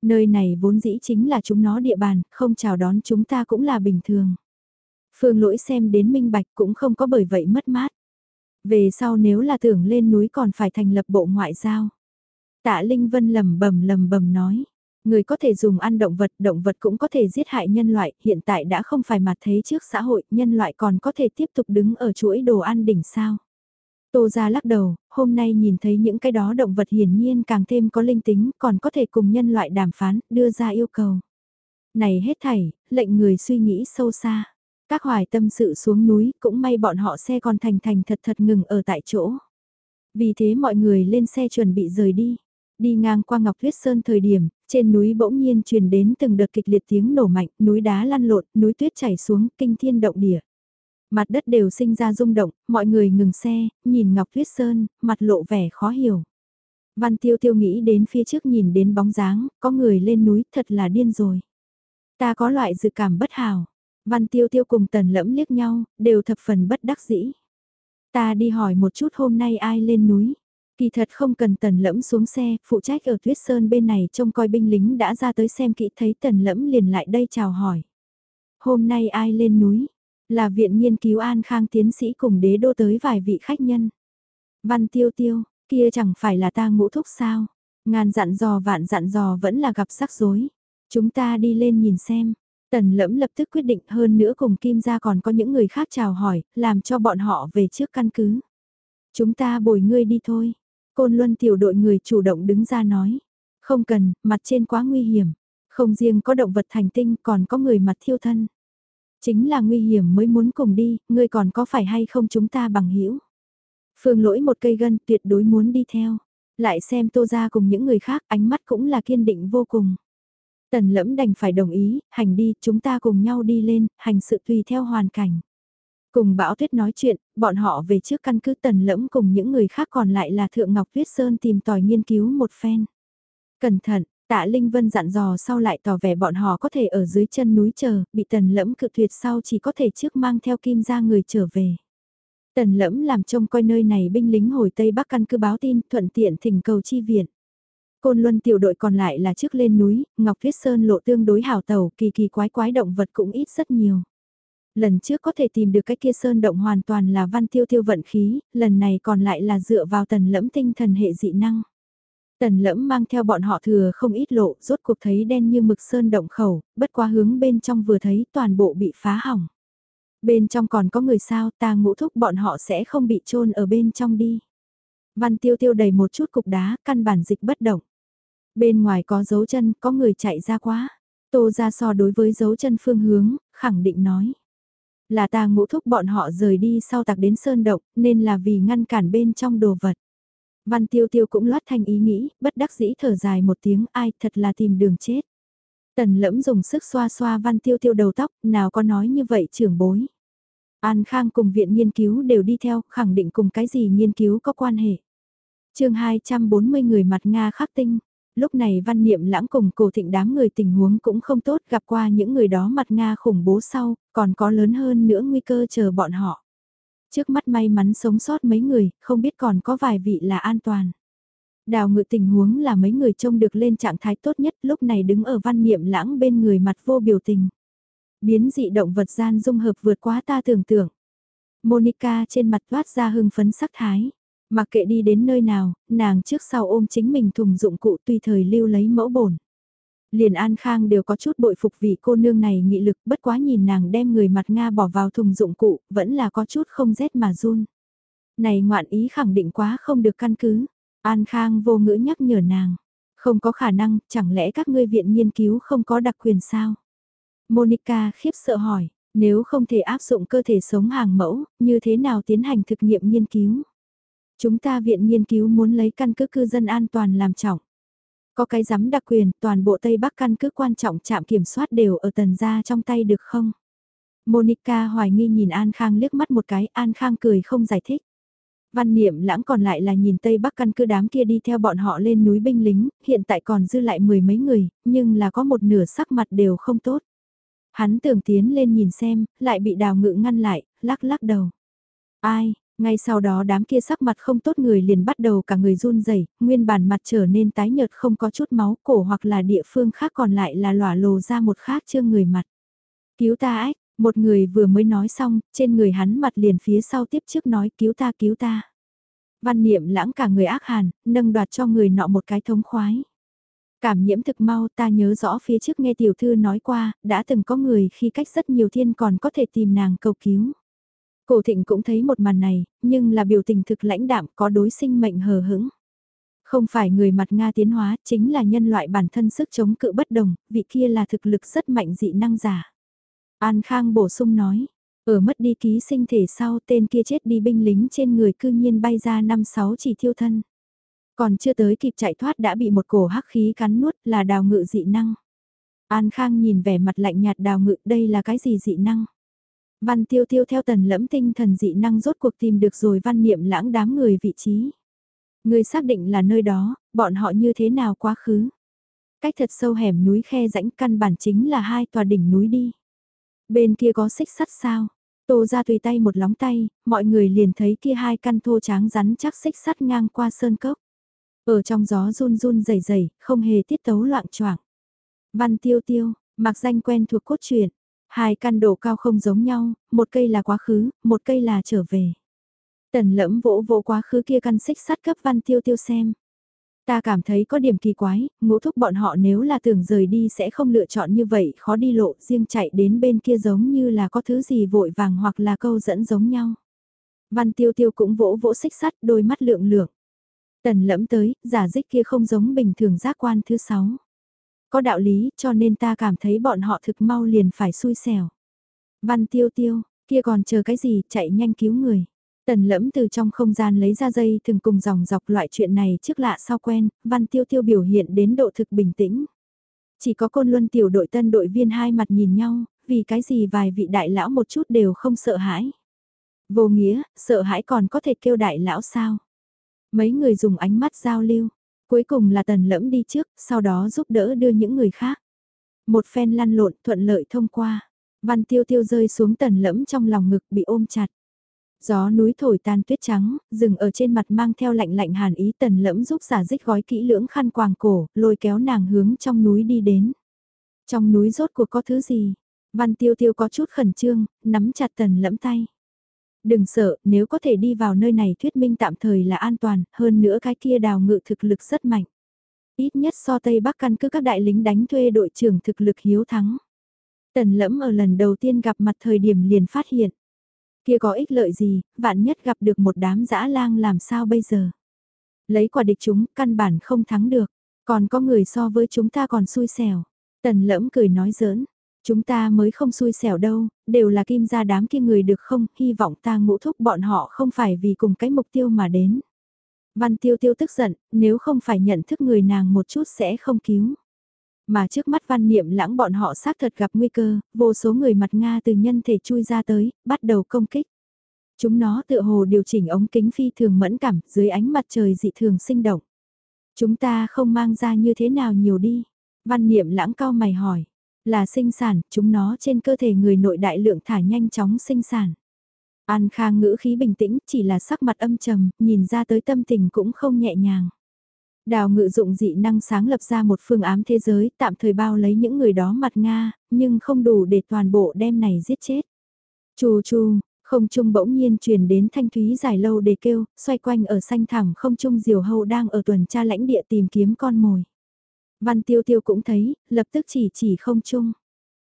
[SPEAKER 1] Nơi này vốn dĩ chính là chúng nó địa bàn, không chào đón chúng ta cũng là bình thường. Phương lỗi xem đến minh bạch cũng không có bởi vậy mất mát. Về sau nếu là tưởng lên núi còn phải thành lập bộ ngoại giao. Tạ Linh Vân lầm bầm lầm bầm nói. Người có thể dùng ăn động vật, động vật cũng có thể giết hại nhân loại, hiện tại đã không phải mặt thế trước xã hội, nhân loại còn có thể tiếp tục đứng ở chuỗi đồ ăn đỉnh sao. Tô ra lắc đầu, hôm nay nhìn thấy những cái đó động vật hiển nhiên càng thêm có linh tính, còn có thể cùng nhân loại đàm phán, đưa ra yêu cầu. Này hết thảy, lệnh người suy nghĩ sâu xa. Các hoài tâm sự xuống núi, cũng may bọn họ xe còn thành thành thật thật ngừng ở tại chỗ. Vì thế mọi người lên xe chuẩn bị rời đi. Đi ngang qua Ngọc Tuyết Sơn thời điểm, trên núi bỗng nhiên truyền đến từng đợt kịch liệt tiếng nổ mạnh, núi đá lăn lộn, núi tuyết chảy xuống, kinh thiên động địa. Mặt đất đều sinh ra rung động, mọi người ngừng xe, nhìn Ngọc Tuyết Sơn, mặt lộ vẻ khó hiểu. Văn Tiêu Tiêu nghĩ đến phía trước nhìn đến bóng dáng, có người lên núi, thật là điên rồi. Ta có loại dự cảm bất hảo. Văn Tiêu Tiêu cùng Tần Lẫm liếc nhau, đều thập phần bất đắc dĩ. Ta đi hỏi một chút hôm nay ai lên núi. Kỳ thật không cần tần lẫm xuống xe, phụ trách ở tuyết sơn bên này trông coi binh lính đã ra tới xem kỹ thấy tần lẫm liền lại đây chào hỏi. Hôm nay ai lên núi? Là viện nghiên cứu an khang tiến sĩ cùng đế đô tới vài vị khách nhân. Văn tiêu tiêu, kia chẳng phải là ta ngũ thúc sao? Ngàn dặn dò vạn dặn dò vẫn là gặp sắc rối. Chúng ta đi lên nhìn xem. Tần lẫm lập tức quyết định hơn nữa cùng Kim gia còn có những người khác chào hỏi, làm cho bọn họ về trước căn cứ. Chúng ta bồi ngươi đi thôi. Côn Luân tiểu đội người chủ động đứng ra nói. Không cần, mặt trên quá nguy hiểm. Không riêng có động vật thành tinh còn có người mặt thiêu thân. Chính là nguy hiểm mới muốn cùng đi, ngươi còn có phải hay không chúng ta bằng hữu Phương lỗi một cây gân tuyệt đối muốn đi theo. Lại xem tô ra cùng những người khác ánh mắt cũng là kiên định vô cùng. Tần lẫm đành phải đồng ý, hành đi, chúng ta cùng nhau đi lên, hành sự tùy theo hoàn cảnh. Cùng Bão Tuyết nói chuyện, bọn họ về trước căn cứ tần lẫm cùng những người khác còn lại là Thượng Ngọc Tuyết Sơn tìm tòi nghiên cứu một phen. Cẩn thận, tạ Linh Vân dặn dò sau lại tỏ vẻ bọn họ có thể ở dưới chân núi chờ, bị tần lẫm cự tuyệt sau chỉ có thể trước mang theo kim ra người trở về. Tần lẫm làm trông coi nơi này binh lính hồi Tây Bắc căn cứ báo tin thuận tiện thỉnh cầu chi viện. Côn Luân tiểu đội còn lại là trước lên núi, Ngọc Thuyết Sơn lộ tương đối hảo tàu, kỳ kỳ quái quái động vật cũng ít rất nhiều lần trước có thể tìm được cái kia sơn động hoàn toàn là văn tiêu tiêu vận khí, lần này còn lại là dựa vào tần lẫm tinh thần hệ dị năng. Tần lẫm mang theo bọn họ thừa không ít lộ, rốt cuộc thấy đen như mực sơn động khẩu, bất qua hướng bên trong vừa thấy toàn bộ bị phá hỏng. Bên trong còn có người sao ta ngũ thúc bọn họ sẽ không bị trôn ở bên trong đi. Văn tiêu tiêu đầy một chút cục đá, căn bản dịch bất động. Bên ngoài có dấu chân, có người chạy ra quá. Tô ra so đối với dấu chân phương hướng, khẳng định nói. Là ta ngũ thúc bọn họ rời đi sau tạc đến sơn động, nên là vì ngăn cản bên trong đồ vật. Văn tiêu tiêu cũng loát thành ý nghĩ, bất đắc dĩ thở dài một tiếng ai thật là tìm đường chết. Tần lẫm dùng sức xoa xoa văn tiêu tiêu đầu tóc, nào có nói như vậy trưởng bối. An Khang cùng viện nghiên cứu đều đi theo, khẳng định cùng cái gì nghiên cứu có quan hệ chương 240 người mặt Nga khắc tinh. Lúc này văn niệm lãng cùng cổ thịnh đám người tình huống cũng không tốt gặp qua những người đó mặt Nga khủng bố sau, còn có lớn hơn nữa nguy cơ chờ bọn họ. Trước mắt may mắn sống sót mấy người, không biết còn có vài vị là an toàn. Đào ngự tình huống là mấy người trông được lên trạng thái tốt nhất lúc này đứng ở văn niệm lãng bên người mặt vô biểu tình. Biến dị động vật gian dung hợp vượt quá ta tưởng tượng. Monica trên mặt toát ra hưng phấn sắc thái. Mặc kệ đi đến nơi nào, nàng trước sau ôm chính mình thùng dụng cụ tùy thời lưu lấy mẫu bổn. Liền An Khang đều có chút bội phục vì cô nương này nghị lực bất quá nhìn nàng đem người mặt Nga bỏ vào thùng dụng cụ, vẫn là có chút không rét mà run. Này ngoạn ý khẳng định quá không được căn cứ. An Khang vô ngữ nhắc nhở nàng. Không có khả năng, chẳng lẽ các ngươi viện nghiên cứu không có đặc quyền sao? Monica khiếp sợ hỏi, nếu không thể áp dụng cơ thể sống hàng mẫu, như thế nào tiến hành thực nghiệm nghiên cứu? Chúng ta viện nghiên cứu muốn lấy căn cứ cư dân an toàn làm trọng. Có cái giám đặc quyền, toàn bộ Tây Bắc căn cứ quan trọng chạm kiểm soát đều ở tần gia trong tay được không? Monica hoài nghi nhìn An Khang liếc mắt một cái, An Khang cười không giải thích. Văn niệm lãng còn lại là nhìn Tây Bắc căn cứ đám kia đi theo bọn họ lên núi binh lính, hiện tại còn dư lại mười mấy người, nhưng là có một nửa sắc mặt đều không tốt. Hắn tưởng tiến lên nhìn xem, lại bị đào ngự ngăn lại, lắc lắc đầu. Ai, ngay sau đó đám kia sắc mặt không tốt người liền bắt đầu cả người run rẩy, nguyên bản mặt trở nên tái nhợt không có chút máu cổ hoặc là địa phương khác còn lại là lỏa lồ ra một khác trương người mặt. Cứu ta ách, một người vừa mới nói xong, trên người hắn mặt liền phía sau tiếp trước nói cứu ta cứu ta. Văn niệm lãng cả người ác hàn, nâng đoạt cho người nọ một cái thống khoái. Cảm nhiễm thực mau ta nhớ rõ phía trước nghe tiểu thư nói qua, đã từng có người khi cách rất nhiều thiên còn có thể tìm nàng cầu cứu. Cổ thịnh cũng thấy một màn này, nhưng là biểu tình thực lãnh đạm có đối sinh mệnh hờ hững. Không phải người mặt Nga tiến hóa, chính là nhân loại bản thân sức chống cự bất đồng, vị kia là thực lực rất mạnh dị năng giả. An Khang bổ sung nói, ở mất đi ký sinh thể sau tên kia chết đi binh lính trên người cư nhiên bay ra năm sáu chỉ thiêu thân. Còn chưa tới kịp chạy thoát đã bị một cổ hắc khí cắn nuốt là đào ngự dị năng. An Khang nhìn vẻ mặt lạnh nhạt đào ngự đây là cái gì dị năng? Văn tiêu tiêu theo tần lẫm tinh thần dị năng rốt cuộc tìm được rồi văn niệm lãng đám người vị trí. Người xác định là nơi đó, bọn họ như thế nào quá khứ. Cách thật sâu hẻm núi khe rãnh căn bản chính là hai tòa đỉnh núi đi. Bên kia có xích sắt sao? Tô ra tùy tay một lóng tay, mọi người liền thấy kia hai căn thô tráng rắn chắc xích sắt ngang qua sơn cốc. Ở trong gió run run rẩy rẩy, không hề tiết tấu loạn choạng. Văn tiêu tiêu, mặc danh quen thuộc cốt truyện, hai căn độ cao không giống nhau, một cây là quá khứ, một cây là trở về. Tần lẫm vỗ vỗ quá khứ kia căn xích sắt cấp văn tiêu tiêu xem. Ta cảm thấy có điểm kỳ quái, ngũ thúc bọn họ nếu là tưởng rời đi sẽ không lựa chọn như vậy, khó đi lộ, riêng chạy đến bên kia giống như là có thứ gì vội vàng hoặc là câu dẫn giống nhau. Văn tiêu tiêu cũng vỗ vỗ xích sắt, đôi mắt lượng lượng. Tần lẫm tới, giả dích kia không giống bình thường giác quan thứ sáu. Có đạo lý cho nên ta cảm thấy bọn họ thực mau liền phải xui xẻo. Văn tiêu tiêu, kia còn chờ cái gì, chạy nhanh cứu người. Tần lẫm từ trong không gian lấy ra dây thường cùng dòng dọc loại chuyện này trước lạ sau quen, văn tiêu tiêu biểu hiện đến độ thực bình tĩnh. Chỉ có côn luân tiểu đội tân đội viên hai mặt nhìn nhau, vì cái gì vài vị đại lão một chút đều không sợ hãi. Vô nghĩa, sợ hãi còn có thể kêu đại lão sao? Mấy người dùng ánh mắt giao lưu, cuối cùng là tần lẫm đi trước, sau đó giúp đỡ đưa những người khác. Một phen lăn lộn thuận lợi thông qua, văn tiêu tiêu rơi xuống tần lẫm trong lòng ngực bị ôm chặt. Gió núi thổi tan tuyết trắng, rừng ở trên mặt mang theo lạnh lạnh hàn ý tần lẫm giúp giả dích gói kỹ lưỡng khăn quàng cổ, lôi kéo nàng hướng trong núi đi đến. Trong núi rốt cuộc có thứ gì? Văn tiêu tiêu có chút khẩn trương, nắm chặt tần lẫm tay. Đừng sợ, nếu có thể đi vào nơi này thuyết minh tạm thời là an toàn, hơn nữa cái kia đào ngự thực lực rất mạnh. Ít nhất so Tây Bắc căn cứ các đại lính đánh thuê đội trưởng thực lực hiếu thắng. Tần lẫm ở lần đầu tiên gặp mặt thời điểm liền phát hiện. Kia có ích lợi gì, vạn nhất gặp được một đám dã lang làm sao bây giờ. Lấy quả địch chúng, căn bản không thắng được. Còn có người so với chúng ta còn xui xẻo. Tần lẫm cười nói giỡn. Chúng ta mới không xui xẻo đâu, đều là kim gia đám kia người được không, hy vọng ta ngũ thúc bọn họ không phải vì cùng cái mục tiêu mà đến. Văn tiêu tiêu tức giận, nếu không phải nhận thức người nàng một chút sẽ không cứu. Mà trước mắt văn niệm lãng bọn họ xác thật gặp nguy cơ, vô số người mặt Nga từ nhân thể chui ra tới, bắt đầu công kích. Chúng nó tựa hồ điều chỉnh ống kính phi thường mẫn cảm dưới ánh mặt trời dị thường sinh động. Chúng ta không mang ra như thế nào nhiều đi. Văn niệm lãng cao mày hỏi. Là sinh sản, chúng nó trên cơ thể người nội đại lượng thả nhanh chóng sinh sản. An Khang ngữ khí bình tĩnh, chỉ là sắc mặt âm trầm, nhìn ra tới tâm tình cũng không nhẹ nhàng. Đào ngự dụng dị năng sáng lập ra một phương ám thế giới, tạm thời bao lấy những người đó mặt Nga, nhưng không đủ để toàn bộ đem này giết chết. Chù chù, không trung bỗng nhiên truyền đến thanh thúy dài lâu để kêu, xoay quanh ở xanh thẳng không trung diều hâu đang ở tuần tra lãnh địa tìm kiếm con mồi. Văn tiêu tiêu cũng thấy, lập tức chỉ chỉ không chung.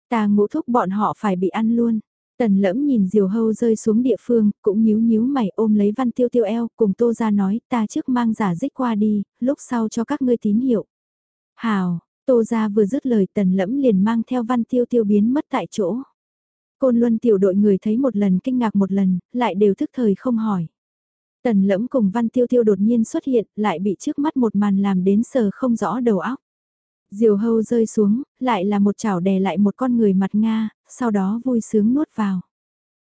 [SPEAKER 1] Ta ngũ thúc bọn họ phải bị ăn luôn. Tần lẫm nhìn diều hâu rơi xuống địa phương, cũng nhíu nhíu mày ôm lấy văn tiêu tiêu eo, cùng tô ra nói, ta trước mang giả dích qua đi, lúc sau cho các ngươi tín hiệu. Hào, tô ra vừa dứt lời tần lẫm liền mang theo văn tiêu tiêu biến mất tại chỗ. Côn luân tiểu đội người thấy một lần kinh ngạc một lần, lại đều thức thời không hỏi. Tần lẫm cùng văn tiêu tiêu đột nhiên xuất hiện, lại bị trước mắt một màn làm đến sờ không rõ đầu óc. Diều hâu rơi xuống, lại là một chảo đè lại một con người mặt Nga, sau đó vui sướng nuốt vào.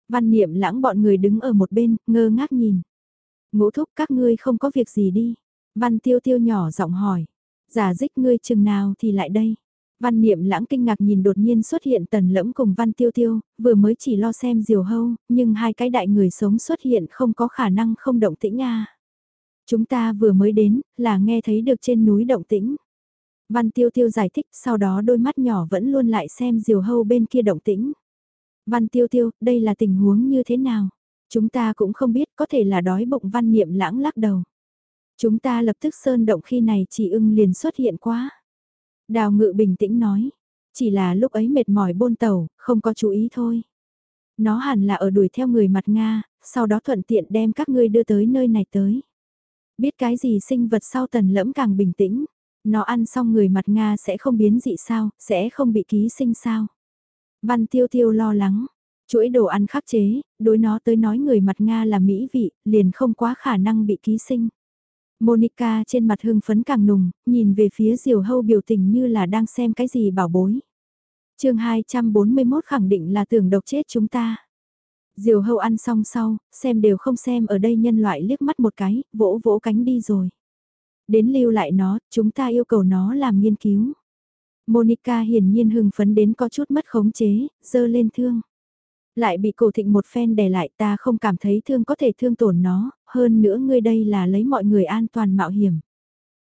[SPEAKER 1] Văn niệm lãng bọn người đứng ở một bên, ngơ ngác nhìn. Ngũ thúc các ngươi không có việc gì đi. Văn tiêu tiêu nhỏ giọng hỏi. Giả dích ngươi chừng nào thì lại đây. Văn niệm lãng kinh ngạc nhìn đột nhiên xuất hiện tần lẫm cùng văn tiêu tiêu, vừa mới chỉ lo xem diều hâu, nhưng hai cái đại người sống xuất hiện không có khả năng không động tĩnh à. Chúng ta vừa mới đến, là nghe thấy được trên núi động tĩnh. Văn Tiêu Tiêu giải thích, sau đó đôi mắt nhỏ vẫn luôn lại xem diều hâu bên kia động tĩnh. Văn Tiêu Tiêu, đây là tình huống như thế nào? Chúng ta cũng không biết, có thể là đói bụng văn niệm lãng lắc đầu. Chúng ta lập tức sơn động khi này chỉ ưng liền xuất hiện quá. Đào ngự bình tĩnh nói, chỉ là lúc ấy mệt mỏi bôn tàu, không có chú ý thôi. Nó hẳn là ở đuổi theo người mặt Nga, sau đó thuận tiện đem các ngươi đưa tới nơi này tới. Biết cái gì sinh vật sau tần lẫm càng bình tĩnh. Nó ăn xong người mặt Nga sẽ không biến dị sao, sẽ không bị ký sinh sao. Văn tiêu tiêu lo lắng, chuỗi đồ ăn khắc chế, đối nó tới nói người mặt Nga là mỹ vị, liền không quá khả năng bị ký sinh. Monica trên mặt hưng phấn càng nùng, nhìn về phía diều hâu biểu tình như là đang xem cái gì bảo bối. chương 241 khẳng định là tưởng độc chết chúng ta. Diều hâu ăn xong sau, xem đều không xem ở đây nhân loại liếc mắt một cái, vỗ vỗ cánh đi rồi. Đến lưu lại nó, chúng ta yêu cầu nó làm nghiên cứu. Monica hiển nhiên hưng phấn đến có chút mất khống chế, dơ lên thương. Lại bị cổ thịnh một phen đè lại ta không cảm thấy thương có thể thương tổn nó, hơn nữa ngươi đây là lấy mọi người an toàn mạo hiểm.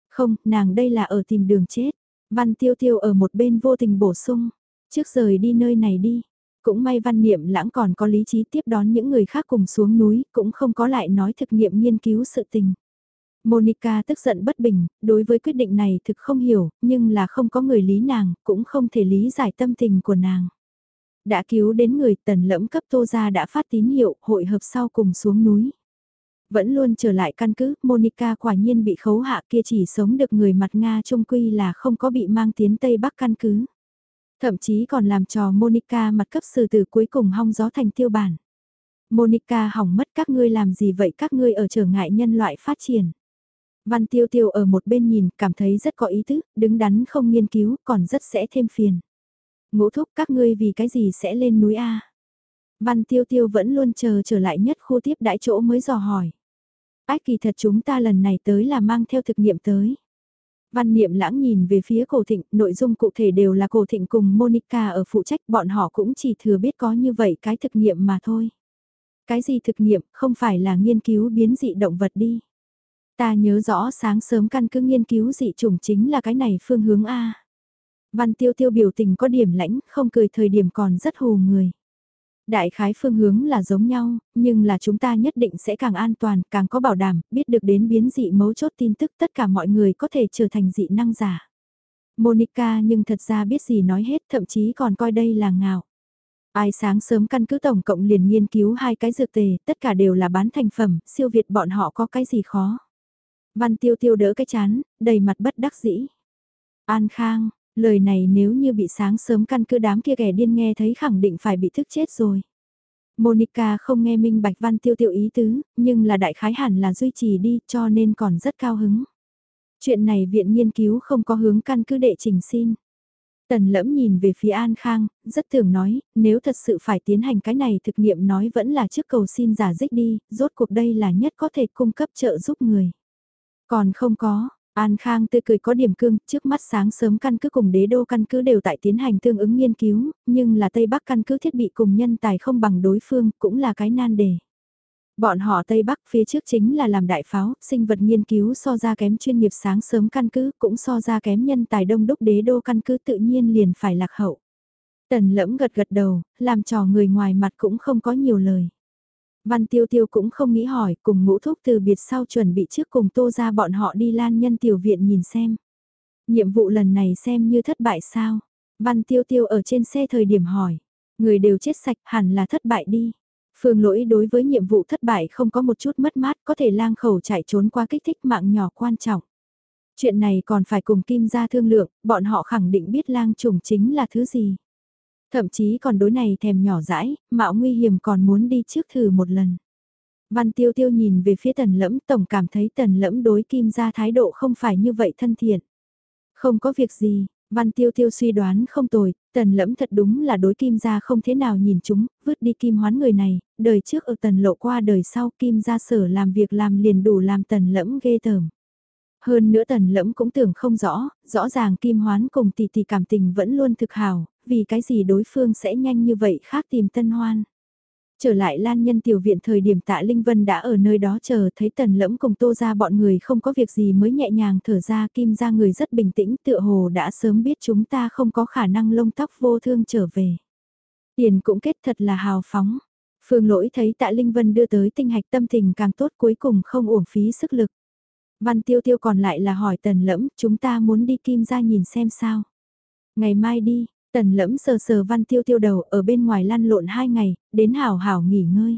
[SPEAKER 1] Không, nàng đây là ở tìm đường chết. Văn tiêu tiêu ở một bên vô tình bổ sung. Trước rời đi nơi này đi. Cũng may văn niệm lãng còn có lý trí tiếp đón những người khác cùng xuống núi, cũng không có lại nói thực nghiệm nghiên cứu sự tình. Monica tức giận bất bình, đối với quyết định này thực không hiểu, nhưng là không có người lý nàng, cũng không thể lý giải tâm tình của nàng. Đã cứu đến người tần lẫm cấp tô ra đã phát tín hiệu hội hợp sau cùng xuống núi. Vẫn luôn trở lại căn cứ, Monica quả nhiên bị khấu hạ kia chỉ sống được người mặt Nga trung quy là không có bị mang tiến Tây Bắc căn cứ. Thậm chí còn làm trò Monica mặt cấp sư từ cuối cùng hong gió thành tiêu bản. Monica hỏng mất các ngươi làm gì vậy các ngươi ở trở ngại nhân loại phát triển. Văn tiêu tiêu ở một bên nhìn, cảm thấy rất có ý tứ, đứng đắn không nghiên cứu, còn rất sẽ thêm phiền. Ngũ thúc các ngươi vì cái gì sẽ lên núi A. Văn tiêu tiêu vẫn luôn chờ trở lại nhất khu tiếp đãi chỗ mới dò hỏi. Ách kỳ thật chúng ta lần này tới là mang theo thực nghiệm tới. Văn niệm lãng nhìn về phía cổ thịnh, nội dung cụ thể đều là cổ thịnh cùng Monica ở phụ trách bọn họ cũng chỉ thừa biết có như vậy cái thực nghiệm mà thôi. Cái gì thực nghiệm không phải là nghiên cứu biến dị động vật đi. Ta nhớ rõ sáng sớm căn cứ nghiên cứu dị chủng chính là cái này phương hướng A. Văn tiêu tiêu biểu tình có điểm lãnh, không cười thời điểm còn rất hù người. Đại khái phương hướng là giống nhau, nhưng là chúng ta nhất định sẽ càng an toàn, càng có bảo đảm, biết được đến biến dị mấu chốt tin tức tất cả mọi người có thể trở thành dị năng giả. Monica nhưng thật ra biết gì nói hết, thậm chí còn coi đây là ngạo. Ai sáng sớm căn cứ tổng cộng liền nghiên cứu hai cái dược tề, tất cả đều là bán thành phẩm, siêu việt bọn họ có cái gì khó. Văn tiêu tiêu đỡ cái chán, đầy mặt bất đắc dĩ. An Khang, Lời này nếu như bị sáng sớm căn cứ đám kia kẻ điên nghe thấy khẳng định phải bị thức chết rồi. Monica không nghe minh bạch văn tiêu tiêu ý tứ, nhưng là đại khái hẳn là duy trì đi cho nên còn rất cao hứng. Chuyện này viện nghiên cứu không có hướng căn cứ đệ trình xin. Tần lẫm nhìn về phía An Khang, rất thường nói, nếu thật sự phải tiến hành cái này thực nghiệm nói vẫn là trước cầu xin giả dích đi, rốt cuộc đây là nhất có thể cung cấp trợ giúp người. Còn không có, An Khang tươi cười có điểm cương, trước mắt sáng sớm căn cứ cùng đế đô căn cứ đều tại tiến hành tương ứng nghiên cứu, nhưng là Tây Bắc căn cứ thiết bị cùng nhân tài không bằng đối phương, cũng là cái nan đề. Bọn họ Tây Bắc phía trước chính là làm đại pháo, sinh vật nghiên cứu so ra kém chuyên nghiệp sáng sớm căn cứ, cũng so ra kém nhân tài đông đúc đế đô căn cứ tự nhiên liền phải lạc hậu. Tần lẫm gật gật đầu, làm trò người ngoài mặt cũng không có nhiều lời. Văn Tiêu Tiêu cũng không nghĩ hỏi, cùng ngũ thúc từ biệt sau chuẩn bị trước cùng tô ra bọn họ đi lan nhân tiểu viện nhìn xem. Nhiệm vụ lần này xem như thất bại sao? Văn Tiêu Tiêu ở trên xe thời điểm hỏi. Người đều chết sạch hẳn là thất bại đi. Phương lỗi đối với nhiệm vụ thất bại không có một chút mất mát có thể lang khẩu chạy trốn qua kích thích mạng nhỏ quan trọng. Chuyện này còn phải cùng Kim ra thương lượng, bọn họ khẳng định biết lang trùng chính là thứ gì. Thậm chí còn đối này thèm nhỏ dãi, mạo nguy hiểm còn muốn đi trước thử một lần. Văn tiêu tiêu nhìn về phía tần lẫm tổng cảm thấy tần lẫm đối kim gia thái độ không phải như vậy thân thiện. Không có việc gì, văn tiêu tiêu suy đoán không tồi, tần lẫm thật đúng là đối kim gia không thế nào nhìn chúng, vứt đi kim hoán người này, đời trước ở tần lộ qua đời sau kim gia sở làm việc làm liền đủ làm tần lẫm ghê tởm. Hơn nữa tần lẫm cũng tưởng không rõ, rõ ràng kim hoán cùng tỷ tỷ cảm tình vẫn luôn thực hào, vì cái gì đối phương sẽ nhanh như vậy khác tìm tân hoan. Trở lại Lan Nhân tiểu viện thời điểm tạ Linh Vân đã ở nơi đó chờ thấy tần lẫm cùng tô ra bọn người không có việc gì mới nhẹ nhàng thở ra kim ra người rất bình tĩnh tựa hồ đã sớm biết chúng ta không có khả năng lông tóc vô thương trở về. Tiền cũng kết thật là hào phóng. Phương lỗi thấy tạ Linh Vân đưa tới tinh hạch tâm tình càng tốt cuối cùng không uổng phí sức lực. Văn tiêu tiêu còn lại là hỏi tần lẫm chúng ta muốn đi kim ra nhìn xem sao. Ngày mai đi, Tần lẫm sờ sờ văn tiêu tiêu đầu ở bên ngoài lăn lộn hai ngày, đến hảo hảo nghỉ ngơi.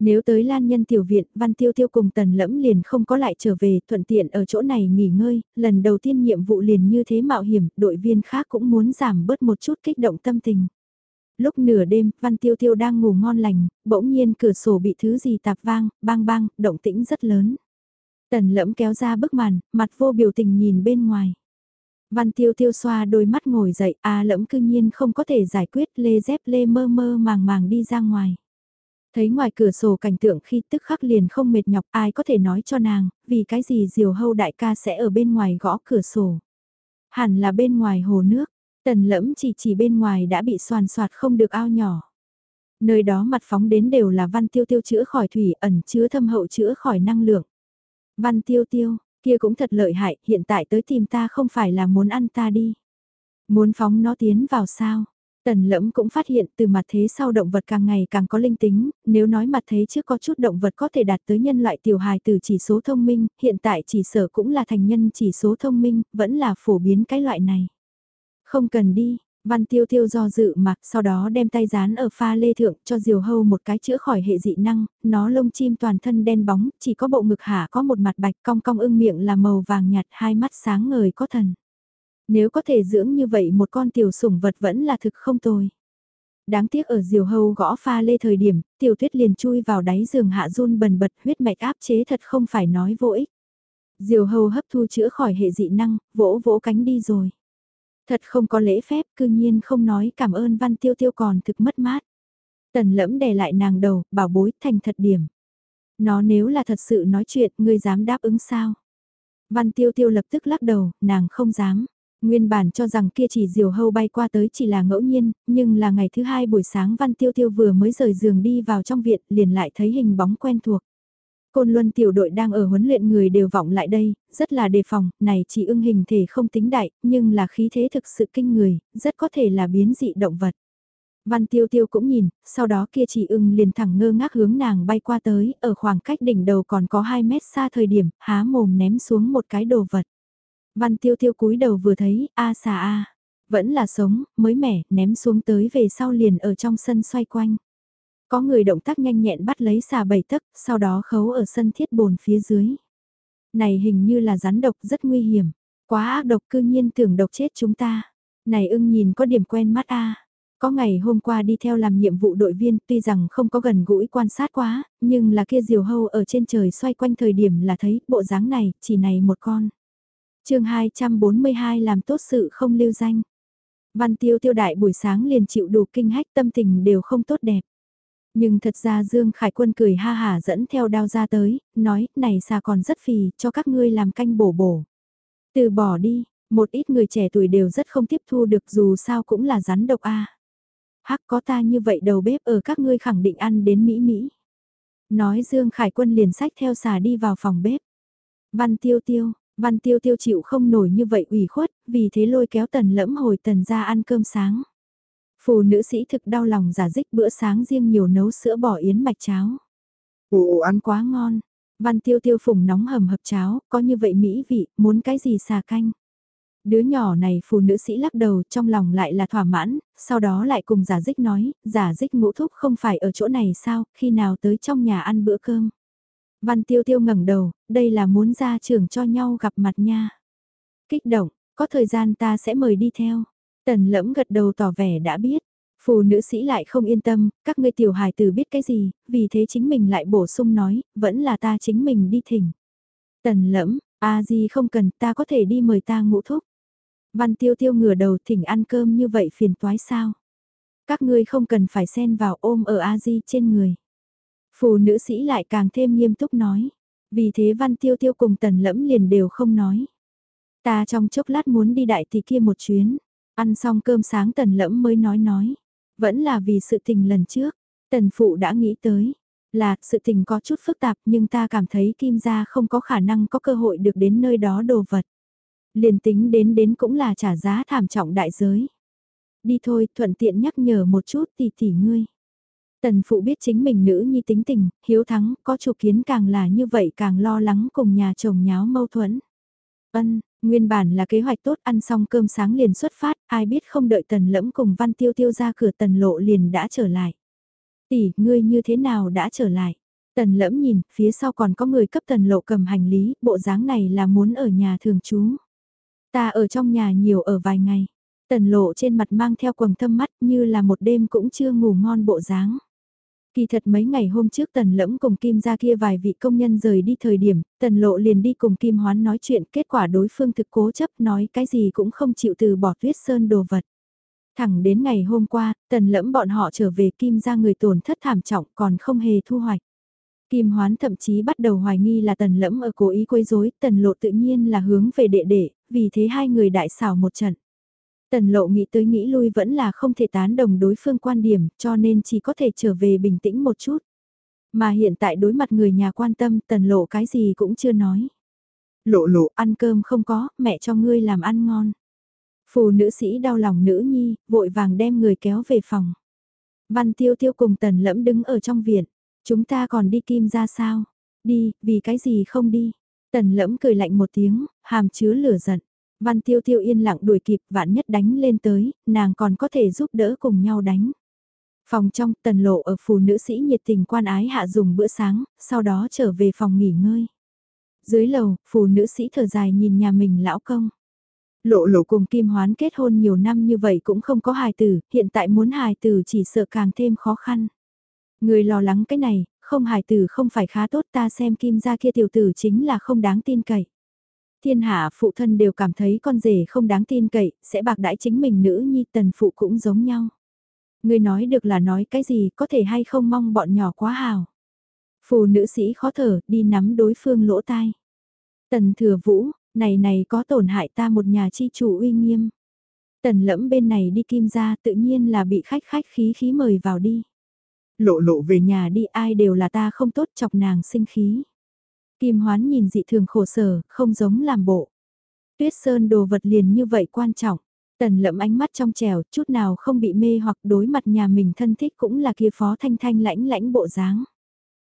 [SPEAKER 1] Nếu tới lan nhân tiểu viện, văn tiêu tiêu cùng tần lẫm liền không có lại trở về, thuận tiện ở chỗ này nghỉ ngơi, lần đầu tiên nhiệm vụ liền như thế mạo hiểm, đội viên khác cũng muốn giảm bớt một chút kích động tâm tình. Lúc nửa đêm, văn tiêu tiêu đang ngủ ngon lành, bỗng nhiên cửa sổ bị thứ gì tạp vang, bang bang, động tĩnh rất lớn. Tần lẫm kéo ra bức màn, mặt vô biểu tình nhìn bên ngoài. Văn tiêu tiêu xoa đôi mắt ngồi dậy, à lẫm cư nhiên không có thể giải quyết lê dép lê mơ mơ màng màng đi ra ngoài. Thấy ngoài cửa sổ cảnh tượng khi tức khắc liền không mệt nhọc ai có thể nói cho nàng, vì cái gì diều hâu đại ca sẽ ở bên ngoài gõ cửa sổ. Hẳn là bên ngoài hồ nước, tần lẫm chỉ chỉ bên ngoài đã bị soàn soạt không được ao nhỏ. Nơi đó mặt phóng đến đều là văn tiêu tiêu chữa khỏi thủy ẩn chứa thâm hậu chữa khỏi năng lượng. Văn tiêu tiêu, Kia cũng thật lợi hại, hiện tại tới tìm ta không phải là muốn ăn ta đi. Muốn phóng nó tiến vào sao? Tần lẫm cũng phát hiện từ mặt thế sau động vật càng ngày càng có linh tính, nếu nói mặt thế trước có chút động vật có thể đạt tới nhân loại tiểu hài từ chỉ số thông minh, hiện tại chỉ sở cũng là thành nhân chỉ số thông minh, vẫn là phổ biến cái loại này. Không cần đi, Văn tiêu tiêu do dự mà, sau đó đem tay dán ở pha lê thượng cho diều hâu một cái chữa khỏi hệ dị năng, nó lông chim toàn thân đen bóng, chỉ có bộ ngực hạ có một mặt bạch cong cong ưng miệng là màu vàng nhạt hai mắt sáng ngời có thần. Nếu có thể dưỡng như vậy một con tiểu sủng vật vẫn là thực không tồi. Đáng tiếc ở diều hâu gõ pha lê thời điểm, tiểu tuyết liền chui vào đáy giường hạ run bần bật huyết mạch áp chế thật không phải nói vô ích. Diều hâu hấp thu chữa khỏi hệ dị năng, vỗ vỗ cánh đi rồi. Thật không có lễ phép, cư nhiên không nói cảm ơn văn tiêu tiêu còn thực mất mát. Tần lẫm đè lại nàng đầu, bảo bối thành thật điểm. Nó nếu là thật sự nói chuyện, ngươi dám đáp ứng sao? Văn tiêu tiêu lập tức lắc đầu, nàng không dám. Nguyên bản cho rằng kia chỉ diều hâu bay qua tới chỉ là ngẫu nhiên, nhưng là ngày thứ hai buổi sáng Văn Tiêu Tiêu vừa mới rời giường đi vào trong viện liền lại thấy hình bóng quen thuộc. Côn Luân tiểu đội đang ở huấn luyện người đều vọng lại đây, rất là đề phòng, này chỉ ưng hình thể không tính đại, nhưng là khí thế thực sự kinh người, rất có thể là biến dị động vật. Văn tiêu tiêu cũng nhìn, sau đó kia chỉ ưng liền thẳng ngơ ngác hướng nàng bay qua tới, ở khoảng cách đỉnh đầu còn có 2 mét xa thời điểm, há mồm ném xuống một cái đồ vật. Văn tiêu tiêu cúi đầu vừa thấy, a xà a, vẫn là sống, mới mẻ, ném xuống tới về sau liền ở trong sân xoay quanh. Có người động tác nhanh nhẹn bắt lấy xà bảy tấc, sau đó khấu ở sân thiết bồn phía dưới. Này hình như là rắn độc rất nguy hiểm. Quá ác độc cư nhiên tưởng độc chết chúng ta. Này ưng nhìn có điểm quen mắt a Có ngày hôm qua đi theo làm nhiệm vụ đội viên tuy rằng không có gần gũi quan sát quá, nhưng là kia diều hâu ở trên trời xoay quanh thời điểm là thấy bộ dáng này, chỉ này một con. chương 242 làm tốt sự không lưu danh. Văn tiêu tiêu đại buổi sáng liền chịu đủ kinh hách tâm tình đều không tốt đẹp. Nhưng thật ra Dương Khải Quân cười ha hả dẫn theo đao ra tới, nói, này xà còn rất phì, cho các ngươi làm canh bổ bổ. Từ bỏ đi, một ít người trẻ tuổi đều rất không tiếp thu được dù sao cũng là rắn độc a. Hắc có ta như vậy đầu bếp ở các ngươi khẳng định ăn đến Mỹ Mỹ. Nói Dương Khải Quân liền sách theo xà đi vào phòng bếp. Văn tiêu tiêu, văn tiêu tiêu chịu không nổi như vậy ủy khuất, vì thế lôi kéo tần lẫm hồi tần ra ăn cơm sáng. Phù nữ sĩ thực đau lòng giả dích bữa sáng riêng nhiều nấu sữa bò yến mạch cháo. Ồ ăn quá ngon. Văn tiêu tiêu phùng nóng hầm hập cháo, có như vậy mỹ vị, muốn cái gì xà canh. Đứa nhỏ này phù nữ sĩ lắc đầu trong lòng lại là thỏa mãn, sau đó lại cùng giả dích nói, giả dích ngũ thúc không phải ở chỗ này sao, khi nào tới trong nhà ăn bữa cơm. Văn tiêu tiêu ngẩng đầu, đây là muốn ra trường cho nhau gặp mặt nha. Kích động, có thời gian ta sẽ mời đi theo. Tần lẫm gật đầu tỏ vẻ đã biết. Phù nữ sĩ lại không yên tâm, các ngươi tiểu hài tử biết cái gì, vì thế chính mình lại bổ sung nói, vẫn là ta chính mình đi thỉnh. Tần lẫm, a gì không cần, ta có thể đi mời ta ngũ thúc. Văn tiêu tiêu ngửa đầu thỉnh ăn cơm như vậy phiền toái sao. Các ngươi không cần phải xen vào ôm ở a di trên người. Phù nữ sĩ lại càng thêm nghiêm túc nói. Vì thế văn tiêu tiêu cùng tần lẫm liền đều không nói. Ta trong chốc lát muốn đi đại thì kia một chuyến. Ăn xong cơm sáng tần lẫm mới nói nói. Vẫn là vì sự tình lần trước. Tần phụ đã nghĩ tới. Là sự tình có chút phức tạp nhưng ta cảm thấy kim gia không có khả năng có cơ hội được đến nơi đó đồ vật. Liền tính đến đến cũng là trả giá thảm trọng đại giới. Đi thôi, thuận tiện nhắc nhở một chút tỷ tỷ ngươi. Tần phụ biết chính mình nữ nhi tính tình, hiếu thắng, có chủ kiến càng là như vậy càng lo lắng cùng nhà chồng nháo mâu thuẫn. Ân, nguyên bản là kế hoạch tốt ăn xong cơm sáng liền xuất phát, ai biết không đợi tần lẫm cùng văn tiêu tiêu ra cửa tần lộ liền đã trở lại. Tỷ, ngươi như thế nào đã trở lại? Tần lẫm nhìn, phía sau còn có người cấp tần lộ cầm hành lý, bộ dáng này là muốn ở nhà thường trú. Ta ở trong nhà nhiều ở vài ngày. Tần lộ trên mặt mang theo quầng thâm mắt như là một đêm cũng chưa ngủ ngon bộ dáng. Kỳ thật mấy ngày hôm trước tần lẫm cùng Kim ra kia vài vị công nhân rời đi thời điểm, tần lộ liền đi cùng Kim hoán nói chuyện kết quả đối phương thực cố chấp nói cái gì cũng không chịu từ bỏ tuyết sơn đồ vật. Thẳng đến ngày hôm qua, tần lẫm bọn họ trở về Kim ra người tổn thất thảm trọng còn không hề thu hoạch. Kim hoán thậm chí bắt đầu hoài nghi là tần lẫm ở cố ý quấy rối, tần lộ tự nhiên là hướng về đệ đệ, vì thế hai người đại xảo một trận. Tần lộ nghĩ tới nghĩ lui vẫn là không thể tán đồng đối phương quan điểm cho nên chỉ có thể trở về bình tĩnh một chút. Mà hiện tại đối mặt người nhà quan tâm tần lộ cái gì cũng chưa nói. Lộ lộ ăn cơm không có, mẹ cho ngươi làm ăn ngon. Phù nữ sĩ đau lòng nữ nhi, vội vàng đem người kéo về phòng. Văn tiêu tiêu cùng tần lẫm đứng ở trong viện. Chúng ta còn đi kim ra sao? Đi, vì cái gì không đi? Tần lẫm cười lạnh một tiếng, hàm chứa lửa giận. Văn tiêu tiêu yên lặng đuổi kịp vạn nhất đánh lên tới, nàng còn có thể giúp đỡ cùng nhau đánh. Phòng trong tần lộ ở phù nữ sĩ nhiệt tình quan ái hạ dùng bữa sáng, sau đó trở về phòng nghỉ ngơi. Dưới lầu, phù nữ sĩ thở dài nhìn nhà mình lão công. Lộ lộ cùng Kim Hoán kết hôn nhiều năm như vậy cũng không có hài tử, hiện tại muốn hài tử chỉ sợ càng thêm khó khăn. Người lo lắng cái này, không hài tử không phải khá tốt ta xem Kim gia kia tiểu tử chính là không đáng tin cậy thiên hạ phụ thân đều cảm thấy con rể không đáng tin cậy, sẽ bạc đãi chính mình nữ nhi tần phụ cũng giống nhau. Người nói được là nói cái gì có thể hay không mong bọn nhỏ quá hào. Phù nữ sĩ khó thở, đi nắm đối phương lỗ tai. Tần thừa vũ, này này có tổn hại ta một nhà chi chủ uy nghiêm. Tần lẫm bên này đi kim ra tự nhiên là bị khách khách khí khí mời vào đi. Lộ lộ về nhà đi ai đều là ta không tốt chọc nàng sinh khí. Kim hoán nhìn dị thường khổ sở, không giống làm bộ. Tuyết sơn đồ vật liền như vậy quan trọng. Tần lẫm ánh mắt trong trèo, chút nào không bị mê hoặc đối mặt nhà mình thân thích cũng là kia phó thanh thanh lãnh lãnh bộ dáng.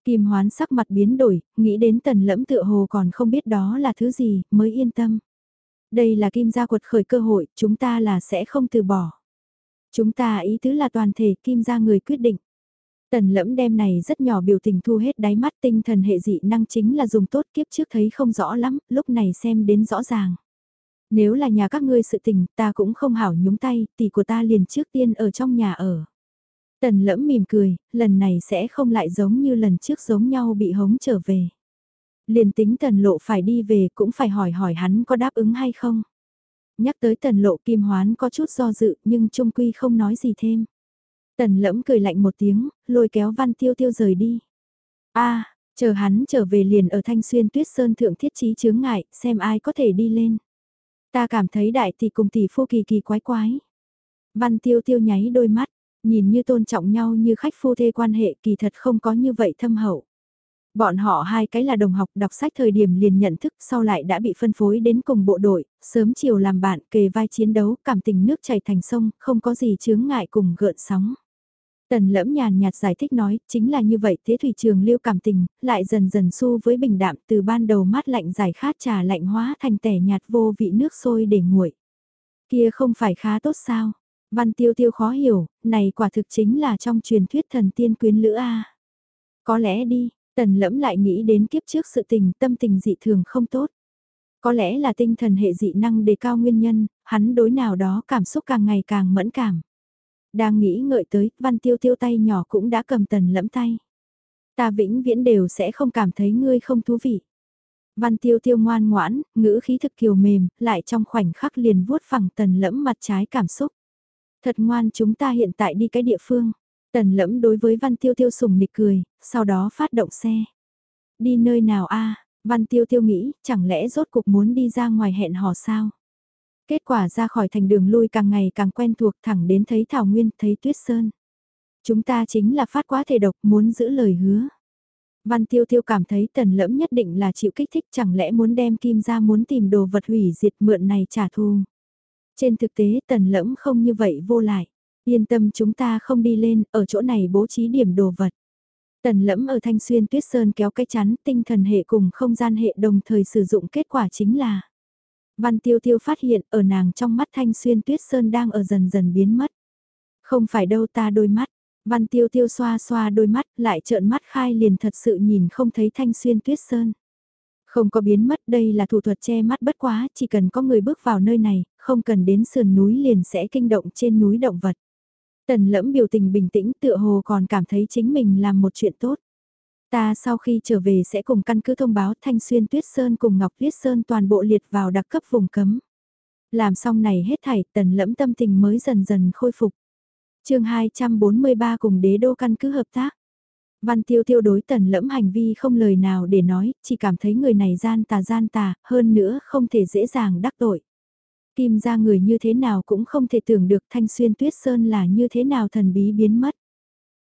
[SPEAKER 1] Kim hoán sắc mặt biến đổi, nghĩ đến tần lẫm tựa hồ còn không biết đó là thứ gì, mới yên tâm. Đây là kim gia quật khởi cơ hội, chúng ta là sẽ không từ bỏ. Chúng ta ý tứ là toàn thể kim gia người quyết định. Tần lẫm đem này rất nhỏ biểu tình thu hết đáy mắt tinh thần hệ dị năng chính là dùng tốt kiếp trước thấy không rõ lắm, lúc này xem đến rõ ràng. Nếu là nhà các ngươi sự tình, ta cũng không hảo nhúng tay, tỷ của ta liền trước tiên ở trong nhà ở. Tần lẫm mỉm cười, lần này sẽ không lại giống như lần trước giống nhau bị hống trở về. Liền tính tần lộ phải đi về cũng phải hỏi hỏi hắn có đáp ứng hay không. Nhắc tới tần lộ kim hoán có chút do dự nhưng trung quy không nói gì thêm. Tần lẫm cười lạnh một tiếng, lôi kéo văn tiêu tiêu rời đi. a chờ hắn trở về liền ở thanh xuyên tuyết sơn thượng thiết trí chướng ngại, xem ai có thể đi lên. Ta cảm thấy đại tỷ cùng tỷ phu kỳ kỳ quái quái. Văn tiêu tiêu nháy đôi mắt, nhìn như tôn trọng nhau như khách phu thê quan hệ kỳ thật không có như vậy thâm hậu. Bọn họ hai cái là đồng học đọc sách thời điểm liền nhận thức sau lại đã bị phân phối đến cùng bộ đội, sớm chiều làm bạn kề vai chiến đấu cảm tình nước chảy thành sông, không có gì chướng ngại cùng gợn sóng. Tần lẫm nhàn nhạt giải thích nói, chính là như vậy thế thủy trường lưu cảm tình, lại dần dần xu với bình đạm từ ban đầu mát lạnh giải khát trà lạnh hóa thành tẻ nhạt vô vị nước sôi để nguội. Kia không phải khá tốt sao? Văn tiêu tiêu khó hiểu, này quả thực chính là trong truyền thuyết thần tiên quyến lữ A. Có lẽ đi, tần lẫm lại nghĩ đến kiếp trước sự tình tâm tình dị thường không tốt. Có lẽ là tinh thần hệ dị năng đề cao nguyên nhân, hắn đối nào đó cảm xúc càng ngày càng mẫn cảm. Đang nghĩ ngợi tới, văn tiêu tiêu tay nhỏ cũng đã cầm tần lẫm tay. Ta vĩnh viễn đều sẽ không cảm thấy ngươi không thú vị. Văn tiêu tiêu ngoan ngoãn, ngữ khí thực kiều mềm, lại trong khoảnh khắc liền vuốt phẳng tần lẫm mặt trái cảm xúc. Thật ngoan chúng ta hiện tại đi cái địa phương. Tần lẫm đối với văn tiêu tiêu sùng nịch cười, sau đó phát động xe. Đi nơi nào a văn tiêu tiêu nghĩ, chẳng lẽ rốt cuộc muốn đi ra ngoài hẹn hò sao? Kết quả ra khỏi thành đường lui càng ngày càng quen thuộc thẳng đến thấy Thảo Nguyên, thấy Tuyết Sơn. Chúng ta chính là phát quá thể độc muốn giữ lời hứa. Văn Tiêu Tiêu cảm thấy tần lẫm nhất định là chịu kích thích chẳng lẽ muốn đem kim ra muốn tìm đồ vật hủy diệt mượn này trả thù. Trên thực tế tần lẫm không như vậy vô lại. Yên tâm chúng ta không đi lên, ở chỗ này bố trí điểm đồ vật. Tần lẫm ở thanh xuyên tuyết sơn kéo cái chắn tinh thần hệ cùng không gian hệ đồng thời sử dụng kết quả chính là Văn tiêu tiêu phát hiện ở nàng trong mắt thanh xuyên tuyết sơn đang ở dần dần biến mất. Không phải đâu ta đôi mắt, văn tiêu tiêu xoa xoa đôi mắt lại trợn mắt khai liền thật sự nhìn không thấy thanh xuyên tuyết sơn. Không có biến mất đây là thủ thuật che mắt bất quá, chỉ cần có người bước vào nơi này, không cần đến sườn núi liền sẽ kinh động trên núi động vật. Tần lẫm biểu tình bình tĩnh tựa hồ còn cảm thấy chính mình làm một chuyện tốt. Ta sau khi trở về sẽ cùng căn cứ thông báo Thanh Xuyên Tuyết Sơn cùng Ngọc Tuyết Sơn toàn bộ liệt vào đặc cấp vùng cấm. Làm xong này hết thảy tần lẫm tâm tình mới dần dần khôi phục. chương 243 cùng đế đô căn cứ hợp tác. Văn tiêu tiêu đối tần lẫm hành vi không lời nào để nói, chỉ cảm thấy người này gian tà gian tà, hơn nữa không thể dễ dàng đắc tội. Kim ra người như thế nào cũng không thể tưởng được thanh xuyên tuyết sơn là như thế nào thần bí biến mất.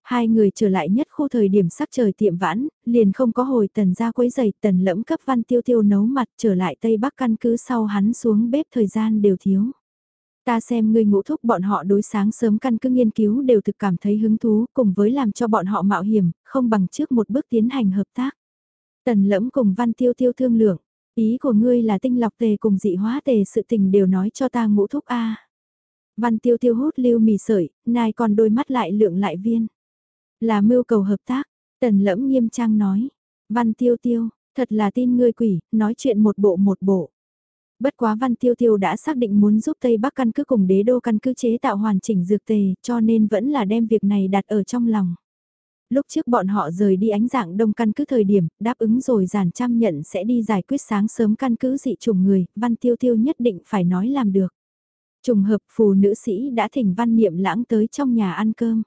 [SPEAKER 1] Hai người trở lại nhất khu thời điểm sắc trời tiệm vãn, liền không có hồi tần ra quấy giày tần lẫm cấp văn tiêu tiêu nấu mặt trở lại Tây Bắc căn cứ sau hắn xuống bếp thời gian đều thiếu. Ta xem ngươi ngũ thúc bọn họ đối sáng sớm căn cứ nghiên cứu đều thực cảm thấy hứng thú cùng với làm cho bọn họ mạo hiểm, không bằng trước một bước tiến hành hợp tác. Tần lẫm cùng văn tiêu tiêu thương lượng, ý của ngươi là tinh lọc tề cùng dị hóa tề sự tình đều nói cho ta ngũ thúc A. Văn tiêu tiêu hút lưu mì sợi, nai còn đôi mắt lại lượng lại viên. Là mưu cầu hợp tác, tần lẫm nghiêm trang nói. Văn tiêu tiêu, thật là tin ngươi quỷ, nói chuyện một bộ một bộ. Bất quá Văn Tiêu Tiêu đã xác định muốn giúp Tây Bắc căn cứ cùng đế đô căn cứ chế tạo hoàn chỉnh dược tề cho nên vẫn là đem việc này đặt ở trong lòng. Lúc trước bọn họ rời đi ánh dạng đông căn cứ thời điểm, đáp ứng rồi giản trăm nhận sẽ đi giải quyết sáng sớm căn cứ dị trùng người, Văn Tiêu Tiêu nhất định phải nói làm được. Trùng hợp phù nữ sĩ đã thỉnh Văn Niệm lãng tới trong nhà ăn cơm.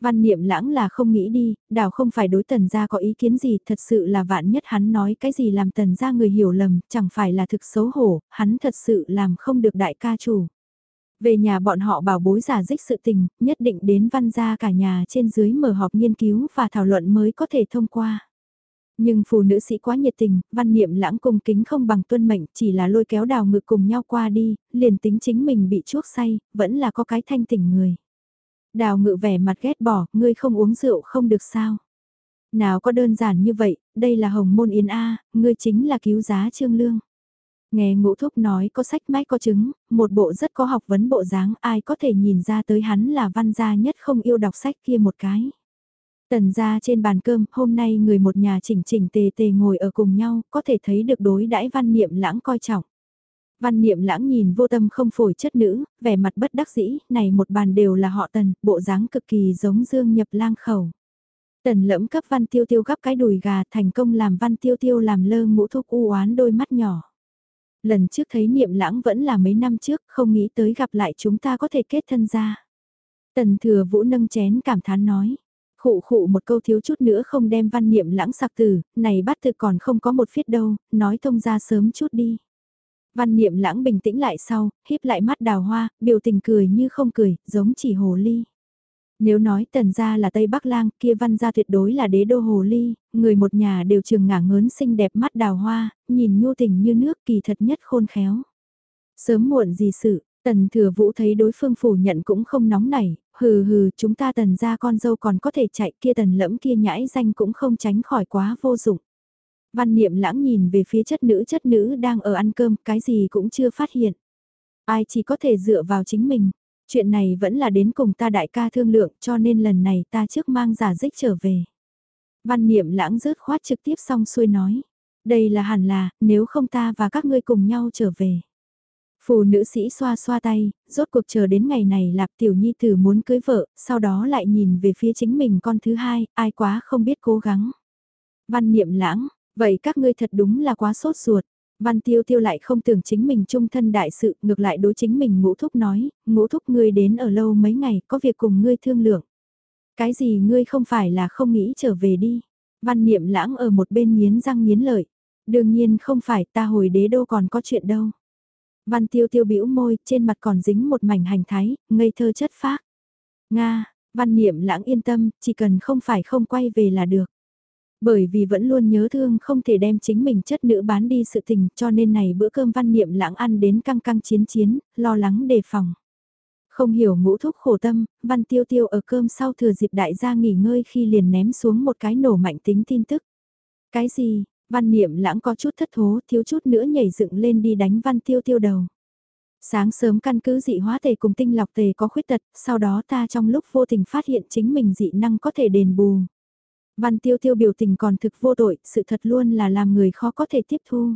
[SPEAKER 1] Văn niệm lãng là không nghĩ đi, đảo không phải đối tần gia có ý kiến gì, thật sự là vạn nhất hắn nói cái gì làm tần gia người hiểu lầm, chẳng phải là thực xấu hổ, hắn thật sự làm không được đại ca chủ. Về nhà bọn họ bảo bối giả dích sự tình, nhất định đến văn gia cả nhà trên dưới mở họp nghiên cứu và thảo luận mới có thể thông qua. Nhưng phụ nữ sĩ quá nhiệt tình, văn niệm lãng cung kính không bằng tuân mệnh, chỉ là lôi kéo đào ngực cùng nhau qua đi, liền tính chính mình bị chuốc say, vẫn là có cái thanh tỉnh người. Đào ngự vẻ mặt ghét bỏ, ngươi không uống rượu không được sao. Nào có đơn giản như vậy, đây là hồng môn yến A, ngươi chính là cứu giá trương lương. Nghe ngũ thúc nói có sách mách có chứng, một bộ rất có học vấn bộ dáng ai có thể nhìn ra tới hắn là văn gia nhất không yêu đọc sách kia một cái. Tần ra trên bàn cơm, hôm nay người một nhà chỉnh chỉnh tề tề ngồi ở cùng nhau, có thể thấy được đối đãi văn niệm lãng coi trọng. Văn niệm lãng nhìn vô tâm không phổi chất nữ, vẻ mặt bất đắc dĩ, này một bàn đều là họ tần, bộ dáng cực kỳ giống dương nhập lang khẩu. Tần lẫm cấp văn tiêu tiêu gắp cái đùi gà thành công làm văn tiêu tiêu làm lơ ngũ thúc u oán đôi mắt nhỏ. Lần trước thấy niệm lãng vẫn là mấy năm trước, không nghĩ tới gặp lại chúng ta có thể kết thân ra. Tần thừa vũ nâng chén cảm thán nói. Khụ khụ một câu thiếu chút nữa không đem văn niệm lãng sạc tử, này bắt thực còn không có một phiết đâu, nói thông ra sớm chút đi. Văn niệm lãng bình tĩnh lại sau, híp lại mắt đào hoa, biểu tình cười như không cười, giống chỉ hồ ly. Nếu nói tần gia là Tây Bắc Lang, kia văn gia tuyệt đối là đế đô hồ ly, người một nhà đều trường ngả ngớn xinh đẹp mắt đào hoa, nhìn nhu tình như nước kỳ thật nhất khôn khéo. Sớm muộn gì sự, tần thừa vũ thấy đối phương phủ nhận cũng không nóng nảy, hừ hừ chúng ta tần gia con dâu còn có thể chạy kia tần lẫm kia nhãi danh cũng không tránh khỏi quá vô dụng. Văn niệm lãng nhìn về phía chất nữ chất nữ đang ở ăn cơm, cái gì cũng chưa phát hiện. Ai chỉ có thể dựa vào chính mình. Chuyện này vẫn là đến cùng ta đại ca thương lượng cho nên lần này ta trước mang giả dích trở về. Văn niệm lãng rớt khoát trực tiếp xong xuôi nói. Đây là hẳn là, nếu không ta và các ngươi cùng nhau trở về. Phù nữ sĩ xoa xoa tay, rốt cuộc chờ đến ngày này lạp tiểu nhi tử muốn cưới vợ, sau đó lại nhìn về phía chính mình con thứ hai, ai quá không biết cố gắng. Văn niệm lãng, vậy các ngươi thật đúng là quá sốt ruột. Văn tiêu tiêu lại không tưởng chính mình trung thân đại sự, ngược lại đối chính mình ngũ thúc nói, ngũ thúc ngươi đến ở lâu mấy ngày, có việc cùng ngươi thương lượng. Cái gì ngươi không phải là không nghĩ trở về đi. Văn niệm lãng ở một bên nghiến răng nghiến lợi. Đương nhiên không phải ta hồi đế đô còn có chuyện đâu. Văn tiêu tiêu bĩu môi, trên mặt còn dính một mảnh hành thái, ngây thơ chất phác. Nga, văn niệm lãng yên tâm, chỉ cần không phải không quay về là được. Bởi vì vẫn luôn nhớ thương không thể đem chính mình chất nữ bán đi sự tình cho nên này bữa cơm văn niệm lãng ăn đến căng căng chiến chiến, lo lắng đề phòng. Không hiểu ngũ thúc khổ tâm, văn tiêu tiêu ở cơm sau thừa dịp đại gia nghỉ ngơi khi liền ném xuống một cái nổ mạnh tính tin tức. Cái gì, văn niệm lãng có chút thất thố thiếu chút nữa nhảy dựng lên đi đánh văn tiêu tiêu đầu. Sáng sớm căn cứ dị hóa tề cùng tinh lọc tề có khuyết tật, sau đó ta trong lúc vô tình phát hiện chính mình dị năng có thể đền bù. Văn tiêu tiêu biểu tình còn thực vô tội, sự thật luôn là làm người khó có thể tiếp thu.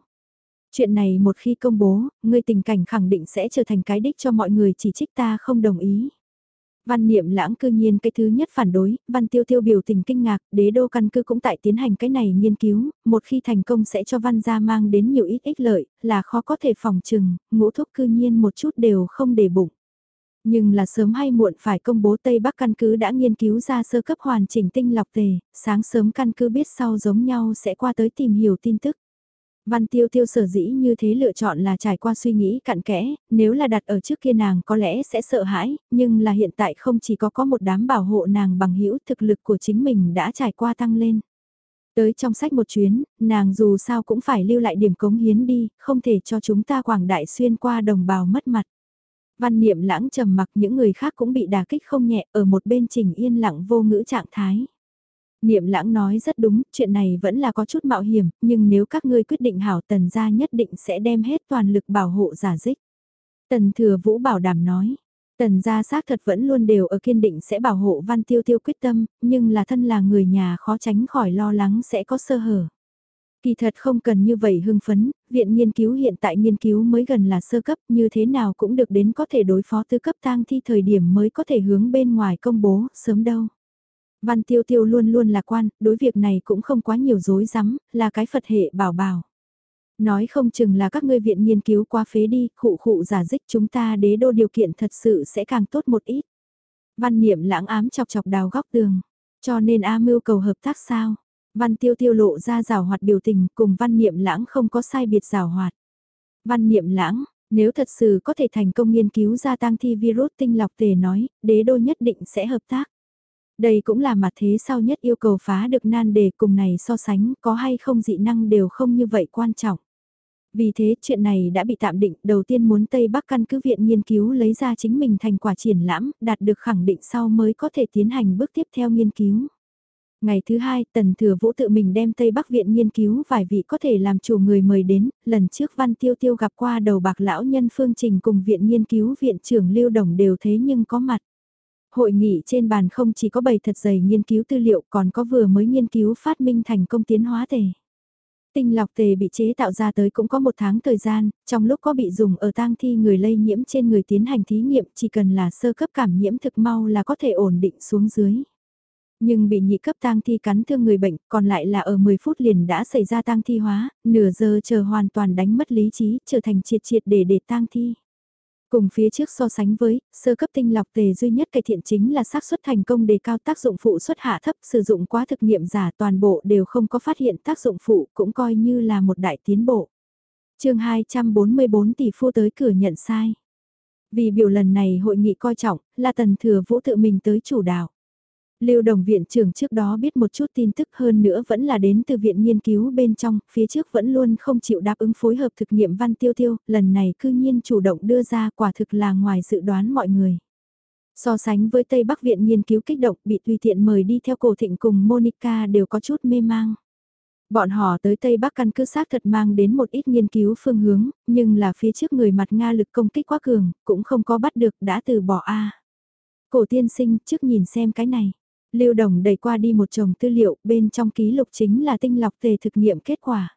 [SPEAKER 1] Chuyện này một khi công bố, người tình cảnh khẳng định sẽ trở thành cái đích cho mọi người chỉ trích ta không đồng ý. Văn niệm lãng cư nhiên cái thứ nhất phản đối, văn tiêu tiêu biểu tình kinh ngạc, đế đô căn cứ cũng tại tiến hành cái này nghiên cứu, một khi thành công sẽ cho văn gia mang đến nhiều ít ích lợi, là khó có thể phòng trừng, ngũ thúc cư nhiên một chút đều không để bụng. Nhưng là sớm hay muộn phải công bố Tây Bắc căn cứ đã nghiên cứu ra sơ cấp hoàn chỉnh tinh lọc tề, sáng sớm căn cứ biết sau giống nhau sẽ qua tới tìm hiểu tin tức. Văn tiêu tiêu sở dĩ như thế lựa chọn là trải qua suy nghĩ cặn kẽ, nếu là đặt ở trước kia nàng có lẽ sẽ sợ hãi, nhưng là hiện tại không chỉ có có một đám bảo hộ nàng bằng hữu thực lực của chính mình đã trải qua tăng lên. Tới trong sách một chuyến, nàng dù sao cũng phải lưu lại điểm cống hiến đi, không thể cho chúng ta quảng đại xuyên qua đồng bào mất mặt. Văn niệm lãng trầm mặc những người khác cũng bị đà kích không nhẹ ở một bên trình yên lặng vô ngữ trạng thái. Niệm lãng nói rất đúng, chuyện này vẫn là có chút mạo hiểm, nhưng nếu các ngươi quyết định hảo tần gia nhất định sẽ đem hết toàn lực bảo hộ giả dích. Tần thừa vũ bảo đảm nói, tần gia xác thật vẫn luôn đều ở kiên định sẽ bảo hộ văn tiêu tiêu quyết tâm, nhưng là thân là người nhà khó tránh khỏi lo lắng sẽ có sơ hở. Kỳ thật không cần như vậy hưng phấn, viện nghiên cứu hiện tại nghiên cứu mới gần là sơ cấp như thế nào cũng được đến có thể đối phó tư cấp tang thi thời điểm mới có thể hướng bên ngoài công bố, sớm đâu. Văn tiêu tiêu luôn luôn lạc quan, đối việc này cũng không quá nhiều dối rắm là cái Phật hệ bảo bảo. Nói không chừng là các ngươi viện nghiên cứu qua phế đi, khụ khụ giả dích chúng ta đế đô điều kiện thật sự sẽ càng tốt một ít. Văn niệm lãng ám chọc chọc đào góc tường, cho nên A mưu cầu hợp tác sao? Văn tiêu tiêu lộ ra rào hoạt biểu tình cùng văn niệm lãng không có sai biệt rào hoạt. Văn niệm lãng, nếu thật sự có thể thành công nghiên cứu ra tăng thi virus tinh lọc tề nói, đế đô nhất định sẽ hợp tác. Đây cũng là mặt thế sau nhất yêu cầu phá được nan đề cùng này so sánh có hay không dị năng đều không như vậy quan trọng. Vì thế chuyện này đã bị tạm định đầu tiên muốn Tây Bắc căn cứ viện nghiên cứu lấy ra chính mình thành quả triển lãm, đạt được khẳng định sau mới có thể tiến hành bước tiếp theo nghiên cứu. Ngày thứ hai, Tần Thừa Vũ tự mình đem Tây Bắc Viện nghiên cứu vài vị có thể làm chủ người mời đến, lần trước Văn Tiêu Tiêu gặp qua đầu bạc lão nhân Phương Trình cùng Viện nghiên cứu Viện trưởng Lưu Đồng đều thế nhưng có mặt. Hội nghị trên bàn không chỉ có bày thật dày nghiên cứu tư liệu còn có vừa mới nghiên cứu phát minh thành công tiến hóa tề. Tinh lọc tề bị chế tạo ra tới cũng có một tháng thời gian, trong lúc có bị dùng ở tang thi người lây nhiễm trên người tiến hành thí nghiệm chỉ cần là sơ cấp cảm nhiễm thực mau là có thể ổn định xuống dưới. Nhưng bị nhị cấp tang thi cắn thương người bệnh, còn lại là ở 10 phút liền đã xảy ra tang thi hóa, nửa giờ chờ hoàn toàn đánh mất lý trí, trở thành triệt triệt để để tang thi. Cùng phía trước so sánh với, sơ cấp tinh lọc tề duy nhất cải thiện chính là xác suất thành công đề cao tác dụng phụ suất hạ thấp sử dụng quá thực nghiệm giả toàn bộ đều không có phát hiện tác dụng phụ cũng coi như là một đại tiến bộ. chương 244 tỷ phu tới cửa nhận sai. Vì biểu lần này hội nghị coi trọng, là tần thừa vũ tự mình tới chủ đạo. Lưu Đồng Viện trưởng trước đó biết một chút tin tức hơn nữa vẫn là đến từ viện nghiên cứu bên trong, phía trước vẫn luôn không chịu đáp ứng phối hợp thực nghiệm văn tiêu tiêu, lần này cư nhiên chủ động đưa ra quả thực là ngoài dự đoán mọi người. So sánh với Tây Bắc Viện nghiên cứu kích động bị tùy tiện mời đi theo cổ thịnh cùng Monica đều có chút mê mang. Bọn họ tới Tây Bắc căn cứ xác thật mang đến một ít nghiên cứu phương hướng, nhưng là phía trước người mặt Nga lực công kích quá cường, cũng không có bắt được đã từ bỏ A. Cổ tiên sinh trước nhìn xem cái này. Lưu Đồng đẩy qua đi một chồng tư liệu, bên trong ký lục chính là tinh lọc tề thực nghiệm kết quả.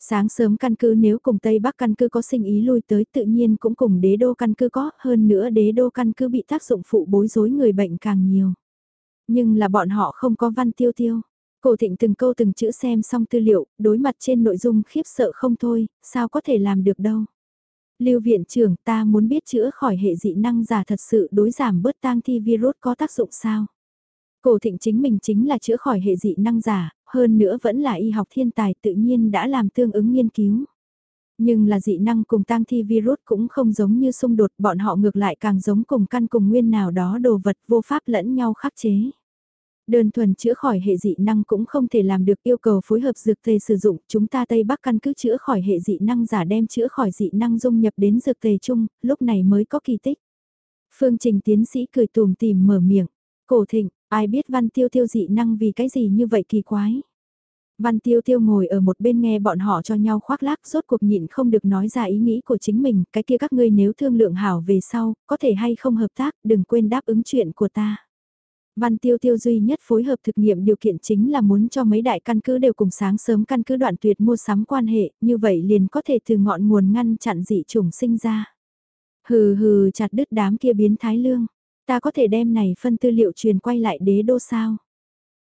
[SPEAKER 1] Sáng sớm căn cứ nếu cùng Tây Bắc căn cứ có sinh ý lui tới tự nhiên cũng cùng đế đô căn cứ có, hơn nữa đế đô căn cứ bị tác dụng phụ bối rối người bệnh càng nhiều. Nhưng là bọn họ không có văn tiêu tiêu. Cổ thịnh từng câu từng chữ xem xong tư liệu, đối mặt trên nội dung khiếp sợ không thôi, sao có thể làm được đâu. Lưu viện trưởng ta muốn biết chữa khỏi hệ dị năng giả thật sự đối giảm bớt tang thi virus có tác dụng sao. Cổ thịnh chính mình chính là chữa khỏi hệ dị năng giả, hơn nữa vẫn là y học thiên tài tự nhiên đã làm tương ứng nghiên cứu. Nhưng là dị năng cùng tăng thi virus cũng không giống như xung đột, bọn họ ngược lại càng giống cùng căn cùng nguyên nào đó đồ vật vô pháp lẫn nhau khắc chế. Đơn thuần chữa khỏi hệ dị năng cũng không thể làm được yêu cầu phối hợp dược tề sử dụng, chúng ta Tây Bắc căn cứ chữa khỏi hệ dị năng giả đem chữa khỏi dị năng dung nhập đến dược tề chung, lúc này mới có kỳ tích. Phương Trình tiến sĩ cười tùm tìm mở miệng, cổ thịnh, Ai biết văn tiêu tiêu dị năng vì cái gì như vậy kỳ quái. Văn tiêu tiêu ngồi ở một bên nghe bọn họ cho nhau khoác lác rốt cuộc nhịn không được nói ra ý nghĩ của chính mình, cái kia các ngươi nếu thương lượng hảo về sau, có thể hay không hợp tác, đừng quên đáp ứng chuyện của ta. Văn tiêu tiêu duy nhất phối hợp thực nghiệm điều kiện chính là muốn cho mấy đại căn cứ đều cùng sáng sớm căn cứ đoạn tuyệt mua sắm quan hệ, như vậy liền có thể từ ngọn nguồn ngăn chặn dị chủng sinh ra. Hừ hừ chặt đứt đám kia biến thái lương. Ta có thể đem này phân tư liệu truyền quay lại đế đô sao?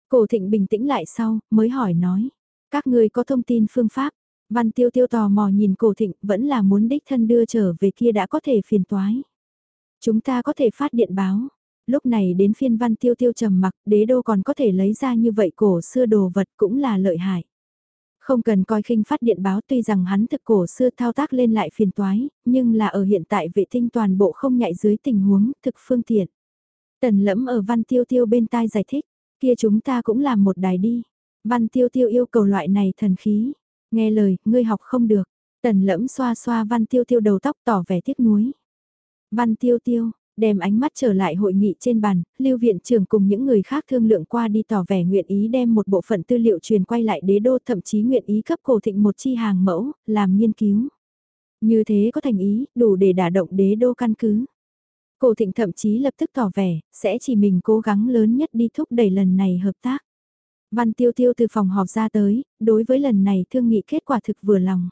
[SPEAKER 1] Cổ thịnh bình tĩnh lại sau, mới hỏi nói. Các người có thông tin phương pháp. Văn tiêu tiêu tò mò nhìn cổ thịnh vẫn là muốn đích thân đưa trở về kia đã có thể phiền toái. Chúng ta có thể phát điện báo. Lúc này đến phiên văn tiêu tiêu trầm mặc đế đô còn có thể lấy ra như vậy cổ xưa đồ vật cũng là lợi hại. Không cần coi khinh phát điện báo tuy rằng hắn thực cổ xưa thao tác lên lại phiền toái, nhưng là ở hiện tại vệ tinh toàn bộ không nhạy dưới tình huống thực phương tiện. Tần lẫm ở văn tiêu tiêu bên tai giải thích, kia chúng ta cũng làm một đài đi. Văn tiêu tiêu yêu cầu loại này thần khí. Nghe lời, ngươi học không được. Tần lẫm xoa xoa văn tiêu tiêu đầu tóc tỏ vẻ tiếc nuối. Văn tiêu tiêu, đem ánh mắt trở lại hội nghị trên bàn, lưu viện trưởng cùng những người khác thương lượng qua đi tỏ vẻ nguyện ý đem một bộ phận tư liệu truyền quay lại đế đô thậm chí nguyện ý cấp cổ thịnh một chi hàng mẫu, làm nghiên cứu. Như thế có thành ý, đủ để đả động đế đô căn cứ. Cổ thịnh thậm chí lập tức tỏ vẻ, sẽ chỉ mình cố gắng lớn nhất đi thúc đẩy lần này hợp tác. Văn tiêu tiêu từ phòng họp ra tới, đối với lần này thương nghị kết quả thực vừa lòng.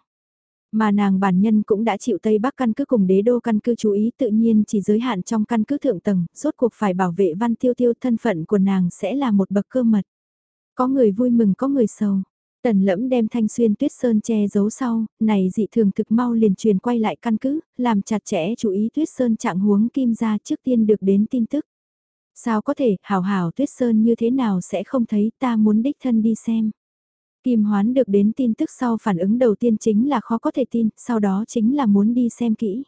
[SPEAKER 1] Mà nàng bản nhân cũng đã chịu Tây Bắc căn cứ cùng đế đô căn cứ chú ý tự nhiên chỉ giới hạn trong căn cứ thượng tầng, rốt cuộc phải bảo vệ văn tiêu tiêu thân phận của nàng sẽ là một bậc cơ mật. Có người vui mừng có người sầu. Tần lẫm đem thanh xuyên tuyết sơn che giấu sau, này dị thường thực mau liền truyền quay lại căn cứ, làm chặt chẽ chú ý tuyết sơn trạng huống kim ra trước tiên được đến tin tức. Sao có thể, hảo hảo tuyết sơn như thế nào sẽ không thấy ta muốn đích thân đi xem. Kim hoán được đến tin tức sau phản ứng đầu tiên chính là khó có thể tin, sau đó chính là muốn đi xem kỹ.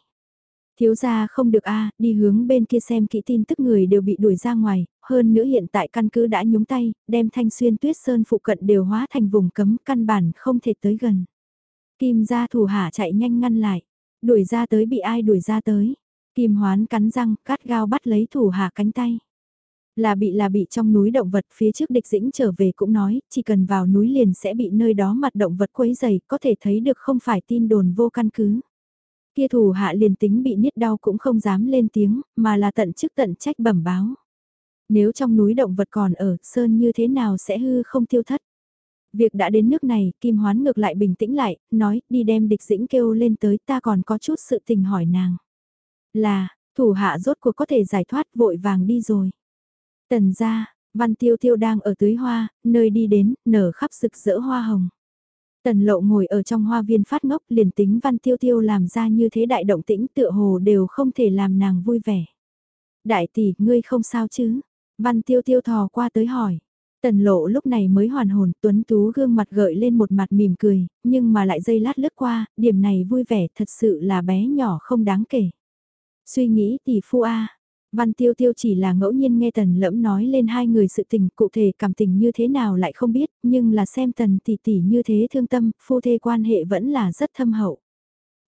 [SPEAKER 1] Thiếu gia không được a đi hướng bên kia xem kỹ tin tức người đều bị đuổi ra ngoài, hơn nữa hiện tại căn cứ đã nhúng tay, đem thanh xuyên tuyết sơn phụ cận đều hóa thành vùng cấm căn bản không thể tới gần. Kim gia thủ hạ chạy nhanh ngăn lại, đuổi ra tới bị ai đuổi ra tới. Kim hoán cắn răng, cắt gao bắt lấy thủ hạ cánh tay. Là bị là bị trong núi động vật phía trước địch dĩnh trở về cũng nói, chỉ cần vào núi liền sẽ bị nơi đó mặt động vật quấy dày, có thể thấy được không phải tin đồn vô căn cứ. Kia thủ hạ liền tính bị niết đau cũng không dám lên tiếng, mà là tận chức tận trách bẩm báo. Nếu trong núi động vật còn ở, sơn như thế nào sẽ hư không tiêu thất. Việc đã đến nước này, Kim Hoán ngược lại bình tĩnh lại, nói, đi đem địch dĩnh kêu lên tới ta còn có chút sự tình hỏi nàng. Là, thủ hạ rốt cuộc có thể giải thoát vội vàng đi rồi. Tần ra, văn tiêu tiêu đang ở tưới hoa, nơi đi đến, nở khắp rực rỡ hoa hồng. Tần lộ ngồi ở trong hoa viên phát ngốc liền tính văn tiêu tiêu làm ra như thế đại động tĩnh tựa hồ đều không thể làm nàng vui vẻ. Đại tỷ, ngươi không sao chứ? Văn tiêu tiêu thò qua tới hỏi. Tần lộ lúc này mới hoàn hồn, tuấn tú gương mặt gợi lên một mặt mỉm cười, nhưng mà lại dây lát lướt qua, điểm này vui vẻ thật sự là bé nhỏ không đáng kể. Suy nghĩ tỷ phu A, Văn Tiêu Tiêu chỉ là ngẫu nhiên nghe Tần Lẫm nói lên hai người sự tình cụ thể cảm tình như thế nào lại không biết, nhưng là xem Tần tỷ tỷ như thế thương tâm, phu thê quan hệ vẫn là rất thâm hậu.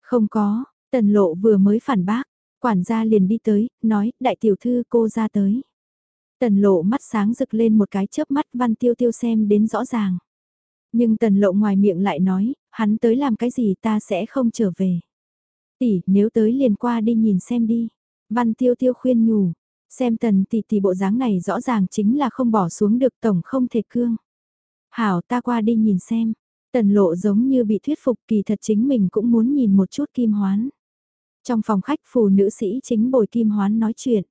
[SPEAKER 1] Không có, Tần Lộ vừa mới phản bác, quản gia liền đi tới, nói, đại tiểu thư cô ra tới. Tần Lộ mắt sáng rực lên một cái chớp mắt Văn Tiêu Tiêu xem đến rõ ràng. Nhưng Tần Lộ ngoài miệng lại nói, hắn tới làm cái gì ta sẽ không trở về. Tỷ, nếu tới liền qua đi nhìn xem đi. Văn tiêu tiêu khuyên nhủ, xem tần tỷ tỷ bộ dáng này rõ ràng chính là không bỏ xuống được tổng không thể cương. Hảo ta qua đi nhìn xem, tần lộ giống như bị thuyết phục kỳ thật chính mình cũng muốn nhìn một chút kim hoán. Trong phòng khách phù nữ sĩ chính bồi kim hoán nói chuyện.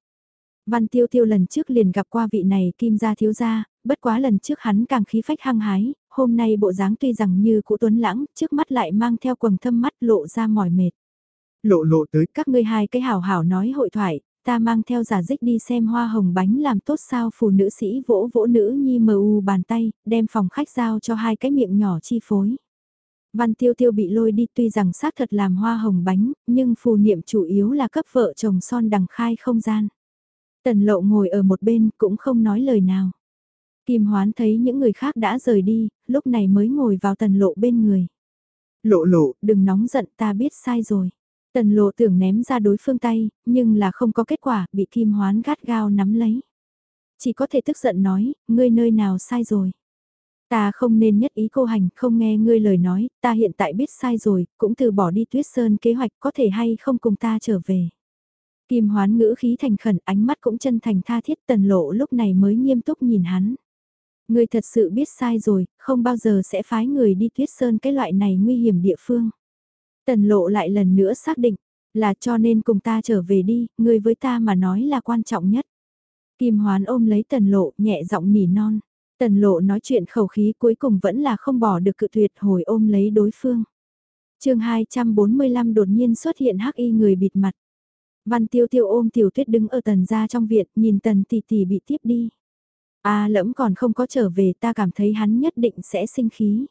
[SPEAKER 1] Văn tiêu tiêu lần trước liền gặp qua vị này kim gia thiếu gia, bất quá lần trước hắn càng khí phách hăng hái, hôm nay bộ dáng tuy rằng như cũ tuấn lãng, trước mắt lại mang theo quầng thâm mắt lộ ra mỏi mệt. Lộ lộ tới các ngươi hai cái hảo hảo nói hội thoại, ta mang theo giả dích đi xem hoa hồng bánh làm tốt sao phù nữ sĩ vỗ vỗ nữ nhi mờ u bàn tay, đem phòng khách giao cho hai cái miệng nhỏ chi phối. Văn tiêu tiêu bị lôi đi tuy rằng xác thật làm hoa hồng bánh, nhưng phù niệm chủ yếu là cấp vợ chồng son đằng khai không gian. Tần lộ ngồi ở một bên cũng không nói lời nào. Kim hoán thấy những người khác đã rời đi, lúc này mới ngồi vào tần lộ bên người. Lộ lộ, đừng nóng giận ta biết sai rồi. Tần lộ tưởng ném ra đối phương tay, nhưng là không có kết quả, bị kim hoán gắt gao nắm lấy. Chỉ có thể tức giận nói, ngươi nơi nào sai rồi. Ta không nên nhất ý cô hành, không nghe ngươi lời nói, ta hiện tại biết sai rồi, cũng từ bỏ đi tuyết sơn kế hoạch có thể hay không cùng ta trở về. Kim hoán ngữ khí thành khẩn, ánh mắt cũng chân thành tha thiết tần lộ lúc này mới nghiêm túc nhìn hắn. Ngươi thật sự biết sai rồi, không bao giờ sẽ phái người đi tuyết sơn cái loại này nguy hiểm địa phương. Tần lộ lại lần nữa xác định, là cho nên cùng ta trở về đi, người với ta mà nói là quan trọng nhất. Kim Hoán ôm lấy tần lộ nhẹ giọng nỉ non. Tần lộ nói chuyện khẩu khí cuối cùng vẫn là không bỏ được cự tuyệt hồi ôm lấy đối phương. chương 245 đột nhiên xuất hiện hắc y người bịt mặt. Văn tiêu tiêu ôm tiểu tuyết đứng ở tần ra trong viện nhìn tần tỷ tỷ bị tiếp đi. À lẫm còn không có trở về ta cảm thấy hắn nhất định sẽ sinh khí.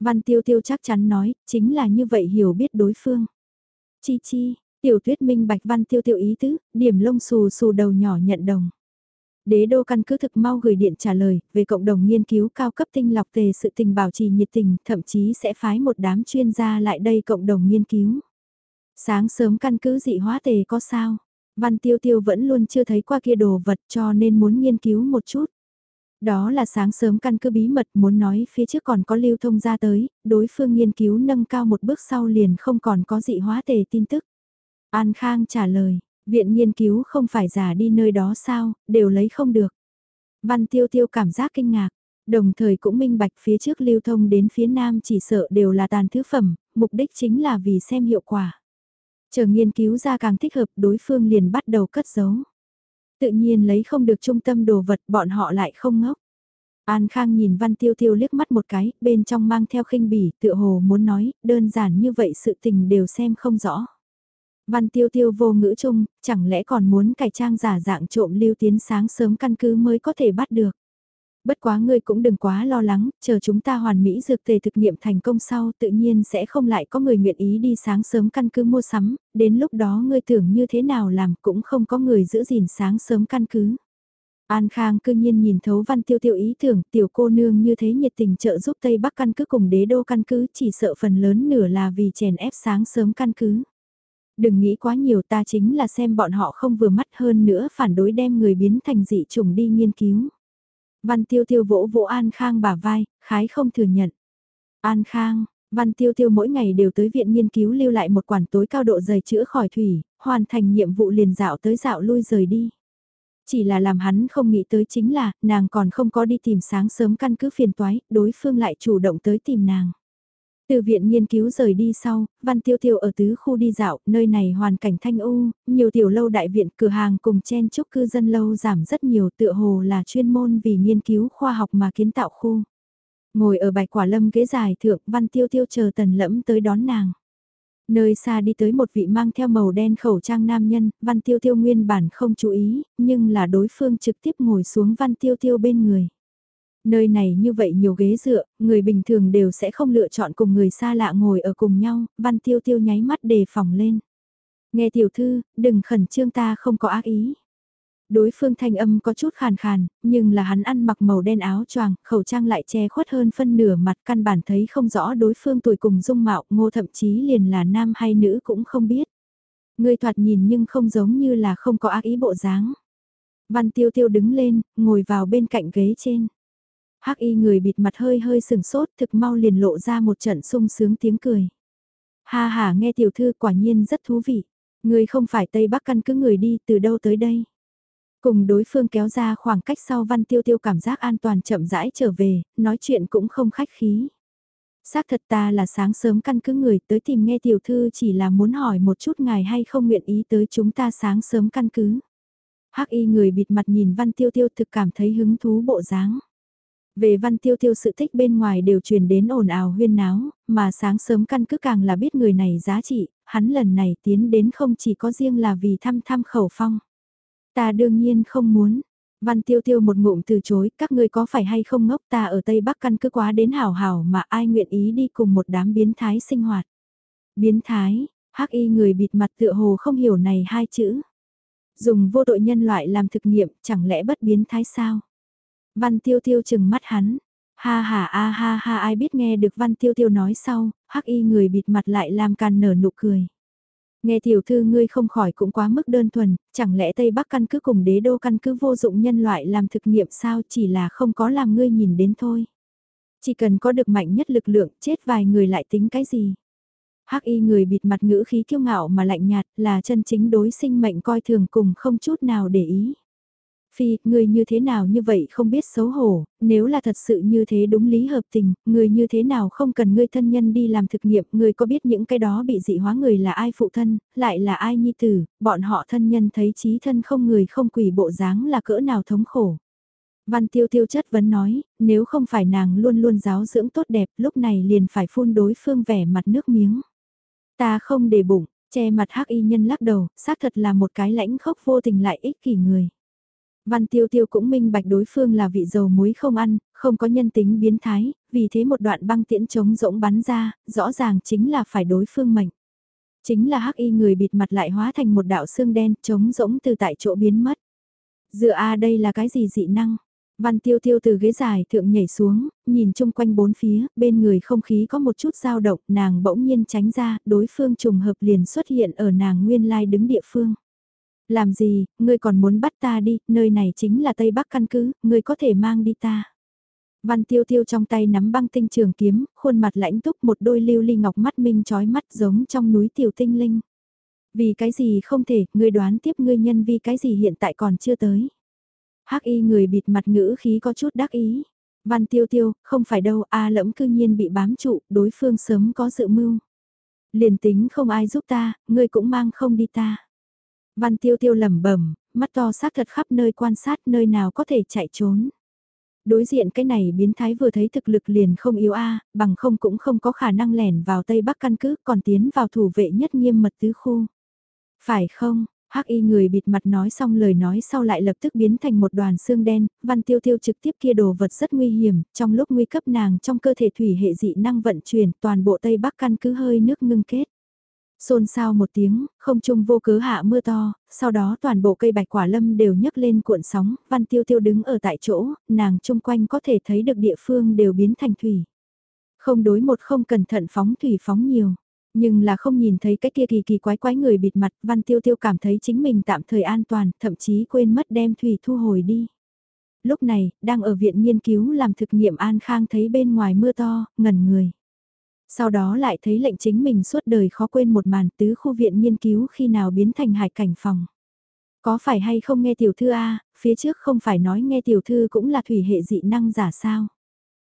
[SPEAKER 1] Văn tiêu tiêu chắc chắn nói, chính là như vậy hiểu biết đối phương. Chi chi, tiểu tuyết minh bạch văn tiêu tiêu ý tứ, điểm lông xù xù đầu nhỏ nhận đồng. Đế đô căn cứ thực mau gửi điện trả lời, về cộng đồng nghiên cứu cao cấp tinh lọc tề sự tình bảo trì nhiệt tình, thậm chí sẽ phái một đám chuyên gia lại đây cộng đồng nghiên cứu. Sáng sớm căn cứ dị hóa tề có sao? Văn tiêu tiêu vẫn luôn chưa thấy qua kia đồ vật cho nên muốn nghiên cứu một chút. Đó là sáng sớm căn cứ bí mật muốn nói phía trước còn có lưu thông ra tới, đối phương nghiên cứu nâng cao một bước sau liền không còn có dị hóa tề tin tức. An Khang trả lời, viện nghiên cứu không phải giả đi nơi đó sao, đều lấy không được. Văn tiêu tiêu cảm giác kinh ngạc, đồng thời cũng minh bạch phía trước lưu thông đến phía nam chỉ sợ đều là tàn thứ phẩm, mục đích chính là vì xem hiệu quả. Chờ nghiên cứu ra càng thích hợp đối phương liền bắt đầu cất giấu. Tự nhiên lấy không được trung tâm đồ vật bọn họ lại không ngốc. An Khang nhìn Văn Tiêu Tiêu liếc mắt một cái, bên trong mang theo khinh bỉ, tựa hồ muốn nói, đơn giản như vậy sự tình đều xem không rõ. Văn Tiêu Tiêu vô ngữ chung, chẳng lẽ còn muốn cải trang giả dạng trộm lưu tiến sáng sớm căn cứ mới có thể bắt được. Bất quá ngươi cũng đừng quá lo lắng, chờ chúng ta hoàn mỹ dược tề thực nghiệm thành công sau tự nhiên sẽ không lại có người nguyện ý đi sáng sớm căn cứ mua sắm, đến lúc đó ngươi tưởng như thế nào làm cũng không có người giữ gìn sáng sớm căn cứ. An Khang cư nhiên nhìn thấu văn tiêu tiêu ý tưởng tiểu cô nương như thế nhiệt tình trợ giúp Tây Bắc căn cứ cùng đế đô căn cứ chỉ sợ phần lớn nửa là vì chèn ép sáng sớm căn cứ. Đừng nghĩ quá nhiều ta chính là xem bọn họ không vừa mắt hơn nữa phản đối đem người biến thành dị chủng đi nghiên cứu. Văn tiêu tiêu vỗ vỗ An Khang bả vai, khái không thừa nhận. An Khang, Văn tiêu tiêu mỗi ngày đều tới viện nghiên cứu lưu lại một quản tối cao độ dày chữa khỏi thủy, hoàn thành nhiệm vụ liền dạo tới dạo lui rời đi. Chỉ là làm hắn không nghĩ tới chính là, nàng còn không có đi tìm sáng sớm căn cứ phiền toái, đối phương lại chủ động tới tìm nàng. Từ viện nghiên cứu rời đi sau, Văn Tiêu Tiêu ở tứ khu đi dạo, nơi này hoàn cảnh thanh u, nhiều tiểu lâu đại viện cửa hàng cùng chen chúc cư dân lâu giảm rất nhiều tựa hồ là chuyên môn vì nghiên cứu khoa học mà kiến tạo khu. Ngồi ở bạch quả lâm ghế dài thượng Văn Tiêu Tiêu chờ tần lẫm tới đón nàng. Nơi xa đi tới một vị mang theo màu đen khẩu trang nam nhân, Văn Tiêu Tiêu nguyên bản không chú ý, nhưng là đối phương trực tiếp ngồi xuống Văn Tiêu Tiêu bên người. Nơi này như vậy nhiều ghế dựa, người bình thường đều sẽ không lựa chọn cùng người xa lạ ngồi ở cùng nhau, Văn Tiêu Tiêu nháy mắt đề phòng lên. Nghe tiểu thư, đừng khẩn trương ta không có ác ý. Đối phương thanh âm có chút khàn khàn, nhưng là hắn ăn mặc màu đen áo choàng, khẩu trang lại che khuất hơn phân nửa mặt căn bản thấy không rõ đối phương tuổi cùng dung mạo, ngô thậm chí liền là nam hay nữ cũng không biết. Người thoạt nhìn nhưng không giống như là không có ác ý bộ dáng. Văn tiêu tiêu đứng lên, ngồi vào bên cạnh ghế trên. Hắc y người bịt mặt hơi hơi sừng sốt thực mau liền lộ ra một trận sung sướng tiếng cười. Ha ha nghe tiểu thư quả nhiên rất thú vị. Người không phải Tây Bắc căn cứ người đi từ đâu tới đây. Cùng đối phương kéo ra khoảng cách sau văn tiêu tiêu cảm giác an toàn chậm rãi trở về, nói chuyện cũng không khách khí. Xác thật ta là sáng sớm căn cứ người tới tìm nghe tiểu thư chỉ là muốn hỏi một chút ngài hay không nguyện ý tới chúng ta sáng sớm căn cứ. Hắc y người bịt mặt nhìn văn tiêu tiêu thực cảm thấy hứng thú bộ dáng. Về văn tiêu tiêu sự thích bên ngoài đều truyền đến ồn ào huyên náo, mà sáng sớm căn cứ càng là biết người này giá trị, hắn lần này tiến đến không chỉ có riêng là vì thăm thăm khẩu phong. Ta đương nhiên không muốn. Văn tiêu tiêu một ngụm từ chối, các ngươi có phải hay không ngốc ta ở Tây Bắc căn cứ quá đến hảo hảo mà ai nguyện ý đi cùng một đám biến thái sinh hoạt. Biến thái, hắc y người bịt mặt tựa hồ không hiểu này hai chữ. Dùng vô tội nhân loại làm thực nghiệm, chẳng lẽ bất biến thái sao? Văn tiêu tiêu chừng mắt hắn. Ha ha a ha ha ai biết nghe được văn tiêu tiêu nói sau, hắc y người bịt mặt lại làm càn nở nụ cười. Nghe tiểu thư ngươi không khỏi cũng quá mức đơn thuần, chẳng lẽ Tây Bắc căn cứ cùng đế đô căn cứ vô dụng nhân loại làm thực nghiệm sao chỉ là không có làm ngươi nhìn đến thôi. Chỉ cần có được mạnh nhất lực lượng chết vài người lại tính cái gì. Hắc y người bịt mặt ngữ khí kiêu ngạo mà lạnh nhạt là chân chính đối sinh mệnh coi thường cùng không chút nào để ý. Phi, người như thế nào như vậy không biết xấu hổ, nếu là thật sự như thế đúng lý hợp tình, người như thế nào không cần ngươi thân nhân đi làm thực nghiệm, người có biết những cái đó bị dị hóa người là ai phụ thân, lại là ai nhi tử, bọn họ thân nhân thấy trí thân không người không quỷ bộ dáng là cỡ nào thống khổ. Văn tiêu tiêu chất vấn nói, nếu không phải nàng luôn luôn giáo dưỡng tốt đẹp, lúc này liền phải phun đối phương vẻ mặt nước miếng. Ta không để bụng, che mặt hắc y nhân lắc đầu, xác thật là một cái lãnh khốc vô tình lại ích kỷ người. Văn tiêu tiêu cũng minh bạch đối phương là vị dầu muối không ăn, không có nhân tính biến thái, vì thế một đoạn băng tiễn trống rỗng bắn ra, rõ ràng chính là phải đối phương mệnh. Chính là hắc y người bịt mặt lại hóa thành một đạo xương đen trống rỗng từ tại chỗ biến mất. Dựa a đây là cái gì dị năng? Văn tiêu tiêu từ ghế dài thượng nhảy xuống, nhìn chung quanh bốn phía, bên người không khí có một chút dao động, nàng bỗng nhiên tránh ra, đối phương trùng hợp liền xuất hiện ở nàng nguyên lai đứng địa phương. Làm gì, ngươi còn muốn bắt ta đi, nơi này chính là Tây Bắc căn cứ, ngươi có thể mang đi ta. Văn tiêu tiêu trong tay nắm băng tinh trường kiếm, khuôn mặt lãnh túc một đôi lưu ly ngọc mắt minh chói mắt giống trong núi tiểu tinh linh. Vì cái gì không thể, ngươi đoán tiếp ngươi nhân vì cái gì hiện tại còn chưa tới. hắc y người bịt mặt ngữ khí có chút đắc ý. Văn tiêu tiêu, không phải đâu, a lẫm cư nhiên bị bám trụ, đối phương sớm có dự mưu. Liền tính không ai giúp ta, ngươi cũng mang không đi ta. Văn tiêu tiêu lẩm bẩm, mắt to xác thật khắp nơi quan sát nơi nào có thể chạy trốn. Đối diện cái này biến thái vừa thấy thực lực liền không yếu a, bằng không cũng không có khả năng lẻn vào Tây Bắc căn cứ còn tiến vào thủ vệ nhất nghiêm mật tứ khu. Phải không, hắc y người bịt mặt nói xong lời nói sau lại lập tức biến thành một đoàn xương đen, văn tiêu tiêu trực tiếp kia đồ vật rất nguy hiểm, trong lúc nguy cấp nàng trong cơ thể thủy hệ dị năng vận chuyển toàn bộ Tây Bắc căn cứ hơi nước ngưng kết. Xôn xao một tiếng, không trung vô cớ hạ mưa to, sau đó toàn bộ cây bạch quả lâm đều nhấc lên cuộn sóng, văn tiêu tiêu đứng ở tại chỗ, nàng chung quanh có thể thấy được địa phương đều biến thành thủy. Không đối một không cẩn thận phóng thủy phóng nhiều, nhưng là không nhìn thấy cái kia kỳ kỳ quái quái người bịt mặt, văn tiêu tiêu cảm thấy chính mình tạm thời an toàn, thậm chí quên mất đem thủy thu hồi đi. Lúc này, đang ở viện nghiên cứu làm thực nghiệm an khang thấy bên ngoài mưa to, ngẩn người. Sau đó lại thấy lệnh chính mình suốt đời khó quên một màn tứ khu viện nghiên cứu khi nào biến thành hải cảnh phòng. Có phải hay không nghe tiểu thư a phía trước không phải nói nghe tiểu thư cũng là thủy hệ dị năng giả sao?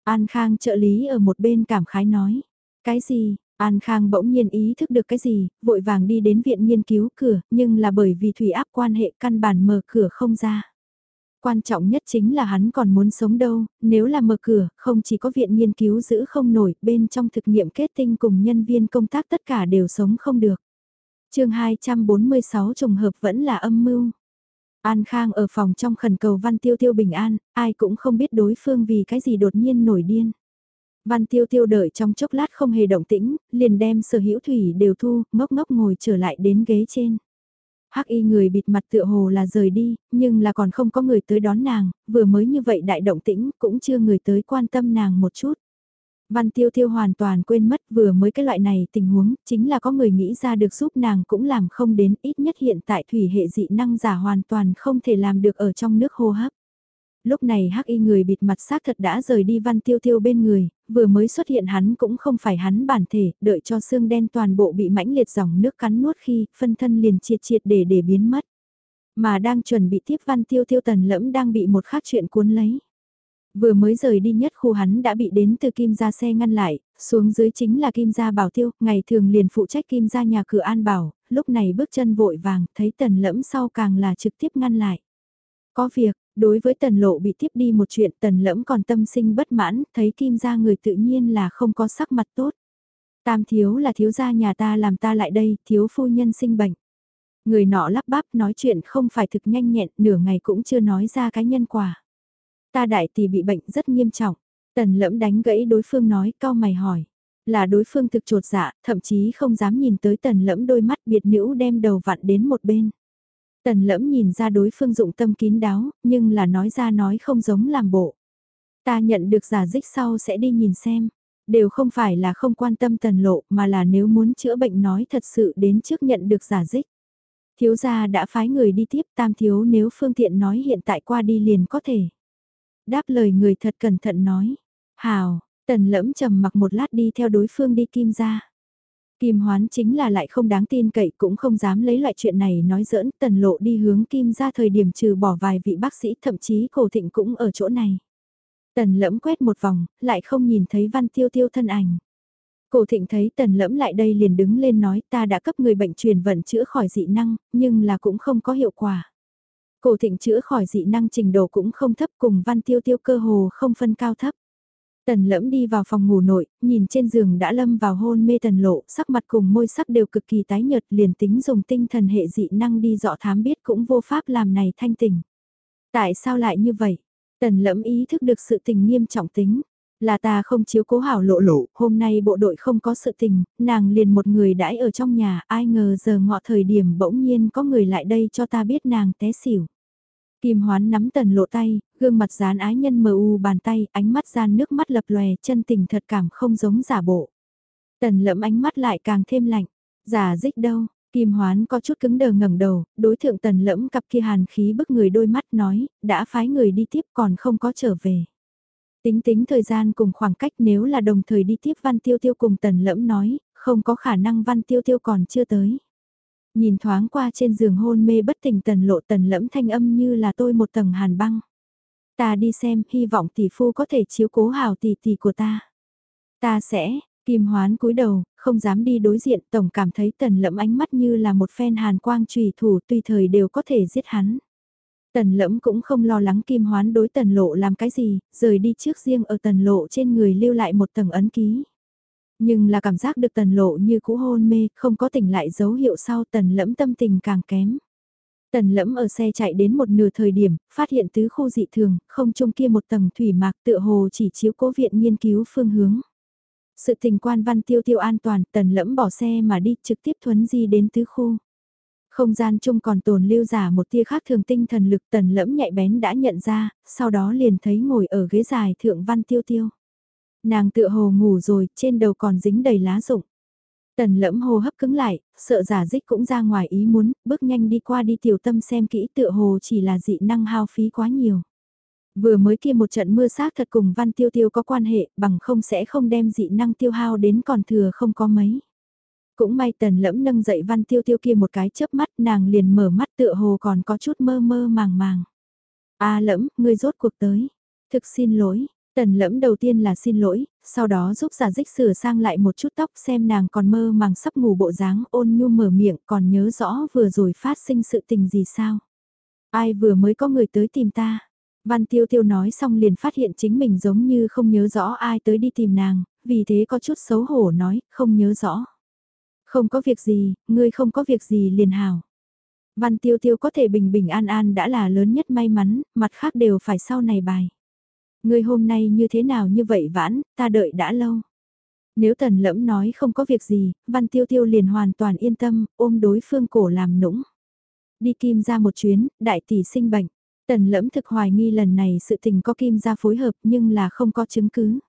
[SPEAKER 1] An Khang trợ lý ở một bên cảm khái nói. Cái gì? An Khang bỗng nhiên ý thức được cái gì, vội vàng đi đến viện nghiên cứu cửa, nhưng là bởi vì thủy áp quan hệ căn bản mở cửa không ra. Quan trọng nhất chính là hắn còn muốn sống đâu, nếu là mở cửa, không chỉ có viện nghiên cứu giữ không nổi, bên trong thực nghiệm kết tinh cùng nhân viên công tác tất cả đều sống không được. chương 246 trùng hợp vẫn là âm mưu. An Khang ở phòng trong khẩn cầu Văn Tiêu Tiêu bình an, ai cũng không biết đối phương vì cái gì đột nhiên nổi điên. Văn Tiêu Tiêu đợi trong chốc lát không hề động tĩnh, liền đem sở hữu thủy đều thu, ngốc ngốc ngồi trở lại đến ghế trên. Hắc y người bịt mặt tựa hồ là rời đi, nhưng là còn không có người tới đón nàng, vừa mới như vậy đại động tĩnh cũng chưa người tới quan tâm nàng một chút. Văn tiêu tiêu hoàn toàn quên mất vừa mới cái loại này tình huống, chính là có người nghĩ ra được giúp nàng cũng làm không đến ít nhất hiện tại thủy hệ dị năng giả hoàn toàn không thể làm được ở trong nước hô hấp. Lúc này hắc y người bịt mặt xác thật đã rời đi văn tiêu tiêu bên người, vừa mới xuất hiện hắn cũng không phải hắn bản thể, đợi cho xương đen toàn bộ bị mãnh liệt dòng nước cắn nuốt khi phân thân liền triệt triệt để để biến mất. Mà đang chuẩn bị tiếp văn tiêu tiêu tần lẫm đang bị một khác chuyện cuốn lấy. Vừa mới rời đi nhất khu hắn đã bị đến từ Kim gia xe ngăn lại, xuống dưới chính là Kim gia bảo tiêu, ngày thường liền phụ trách Kim gia nhà cửa an bảo, lúc này bước chân vội vàng, thấy tần lẫm sau càng là trực tiếp ngăn lại. Có việc, đối với tần lộ bị tiếp đi một chuyện tần lẫm còn tâm sinh bất mãn, thấy Kim gia người tự nhiên là không có sắc mặt tốt. Tam thiếu là thiếu gia nhà ta làm ta lại đây, thiếu phu nhân sinh bệnh. Người nọ lắp bắp nói chuyện không phải thực nhanh nhẹn, nửa ngày cũng chưa nói ra cái nhân quả. Ta đại tỷ bị bệnh rất nghiêm trọng. Tần lẫm đánh gãy đối phương nói, cao mày hỏi. Là đối phương thực trột dạ, thậm chí không dám nhìn tới tần lẫm đôi mắt biệt nữ đem đầu vặn đến một bên. Tần lẫm nhìn ra đối phương dụng tâm kín đáo, nhưng là nói ra nói không giống làm bộ. Ta nhận được giả dích sau sẽ đi nhìn xem. Đều không phải là không quan tâm tần lộ mà là nếu muốn chữa bệnh nói thật sự đến trước nhận được giả dích. Thiếu gia đã phái người đi tiếp tam thiếu nếu phương tiện nói hiện tại qua đi liền có thể. Đáp lời người thật cẩn thận nói. Hào, tần lẫm trầm mặc một lát đi theo đối phương đi kim ra. Kim hoán chính là lại không đáng tin cậy cũng không dám lấy loại chuyện này nói giỡn tần lộ đi hướng kim ra thời điểm trừ bỏ vài vị bác sĩ thậm chí cổ thịnh cũng ở chỗ này. Tần lẫm quét một vòng, lại không nhìn thấy văn tiêu tiêu thân ảnh. Cổ thịnh thấy tần lẫm lại đây liền đứng lên nói ta đã cấp người bệnh truyền vận chữa khỏi dị năng, nhưng là cũng không có hiệu quả. Cổ thịnh chữa khỏi dị năng trình độ cũng không thấp cùng văn tiêu tiêu cơ hồ không phân cao thấp. Tần lẫm đi vào phòng ngủ nội, nhìn trên giường đã lâm vào hôn mê tần lộ, sắc mặt cùng môi sắc đều cực kỳ tái nhợt liền tính dùng tinh thần hệ dị năng đi dọ thám biết cũng vô pháp làm này thanh tỉnh. Tại sao lại như vậy? Tần lẫm ý thức được sự tình nghiêm trọng tính. Là ta không chiếu cố hảo lộ lộ, hôm nay bộ đội không có sự tình, nàng liền một người đãi ở trong nhà, ai ngờ giờ ngọ thời điểm bỗng nhiên có người lại đây cho ta biết nàng té xỉu. Kim hoán nắm tần lộ tay, gương mặt dán ái nhân mờ u bàn tay, ánh mắt gian nước mắt lập lòe, chân tình thật cảm không giống giả bộ. Tần lẫm ánh mắt lại càng thêm lạnh, giả dích đâu, Kim hoán có chút cứng đờ ngẩng đầu, đối thượng tần lẫm cặp kia hàn khí bức người đôi mắt nói, đã phái người đi tiếp còn không có trở về. Tính tính thời gian cùng khoảng cách nếu là đồng thời đi tiếp Văn Tiêu Tiêu cùng Tần Lẫm nói, không có khả năng Văn Tiêu Tiêu còn chưa tới. Nhìn thoáng qua trên giường hôn mê bất tỉnh Tần Lộ Tần Lẫm thanh âm như là tôi một tầng hàn băng. Ta đi xem, hy vọng tỷ phu có thể chiếu cố hào tỷ tỷ của ta. Ta sẽ, Kim Hoán cúi đầu, không dám đi đối diện, tổng cảm thấy Tần Lẫm ánh mắt như là một phen hàn quang trùy thủ tùy thời đều có thể giết hắn. Tần lẫm cũng không lo lắng kim hoán đối tần lộ làm cái gì, rời đi trước riêng ở tần lộ trên người lưu lại một tầng ấn ký. Nhưng là cảm giác được tần lộ như cũ hôn mê, không có tỉnh lại dấu hiệu sau tần lẫm tâm tình càng kém. Tần lẫm ở xe chạy đến một nửa thời điểm, phát hiện tứ khu dị thường, không trung kia một tầng thủy mạc tựa hồ chỉ chiếu cố viện nghiên cứu phương hướng. Sự tình quan văn tiêu tiêu an toàn, tần lẫm bỏ xe mà đi trực tiếp thuấn di đến tứ khu. Không gian chung còn tồn lưu giả một tia khác thường tinh thần lực tần lẫm nhạy bén đã nhận ra, sau đó liền thấy ngồi ở ghế dài thượng văn tiêu tiêu. Nàng tựa hồ ngủ rồi, trên đầu còn dính đầy lá rụng. Tần lẫm hô hấp cứng lại, sợ giả dích cũng ra ngoài ý muốn, bước nhanh đi qua đi tiểu tâm xem kỹ tựa hồ chỉ là dị năng hao phí quá nhiều. Vừa mới kia một trận mưa sát thật cùng văn tiêu tiêu có quan hệ, bằng không sẽ không đem dị năng tiêu hao đến còn thừa không có mấy. Cũng may tần lẫm nâng dậy văn tiêu tiêu kia một cái chớp mắt nàng liền mở mắt tựa hồ còn có chút mơ mơ màng màng. a lẫm, ngươi rốt cuộc tới. Thực xin lỗi, tần lẫm đầu tiên là xin lỗi, sau đó giúp giả dích sửa sang lại một chút tóc xem nàng còn mơ màng sắp ngủ bộ dáng ôn nhu mở miệng còn nhớ rõ vừa rồi phát sinh sự tình gì sao. Ai vừa mới có người tới tìm ta. Văn tiêu tiêu nói xong liền phát hiện chính mình giống như không nhớ rõ ai tới đi tìm nàng, vì thế có chút xấu hổ nói, không nhớ rõ. Không có việc gì, ngươi không có việc gì liền hào. Văn tiêu tiêu có thể bình bình an an đã là lớn nhất may mắn, mặt khác đều phải sau này bài. Ngươi hôm nay như thế nào như vậy vãn, ta đợi đã lâu. Nếu tần lẫm nói không có việc gì, văn tiêu tiêu liền hoàn toàn yên tâm, ôm đối phương cổ làm nũng. Đi kim ra một chuyến, đại tỷ sinh bệnh. Tần lẫm thực hoài nghi lần này sự tình có kim ra phối hợp nhưng là không có chứng cứ.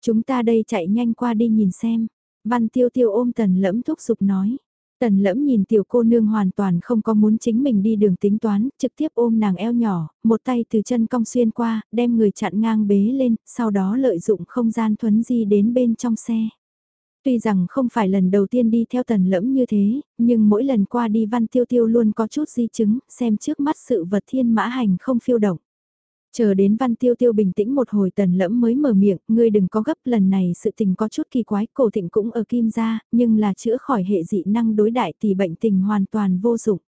[SPEAKER 1] Chúng ta đây chạy nhanh qua đi nhìn xem. Văn tiêu tiêu ôm tần lẫm thúc giục nói. Tần lẫm nhìn tiểu cô nương hoàn toàn không có muốn chính mình đi đường tính toán, trực tiếp ôm nàng eo nhỏ, một tay từ chân cong xuyên qua, đem người chặn ngang bế lên, sau đó lợi dụng không gian thuấn di đến bên trong xe. Tuy rằng không phải lần đầu tiên đi theo tần lẫm như thế, nhưng mỗi lần qua đi văn tiêu tiêu luôn có chút di chứng, xem trước mắt sự vật thiên mã hành không phiêu động. Chờ đến văn tiêu tiêu bình tĩnh một hồi tần lẫm mới mở miệng, ngươi đừng có gấp lần này sự tình có chút kỳ quái, cổ thịnh cũng ở kim gia, nhưng là chữa khỏi hệ dị năng đối đại thì bệnh tình hoàn toàn vô dụng.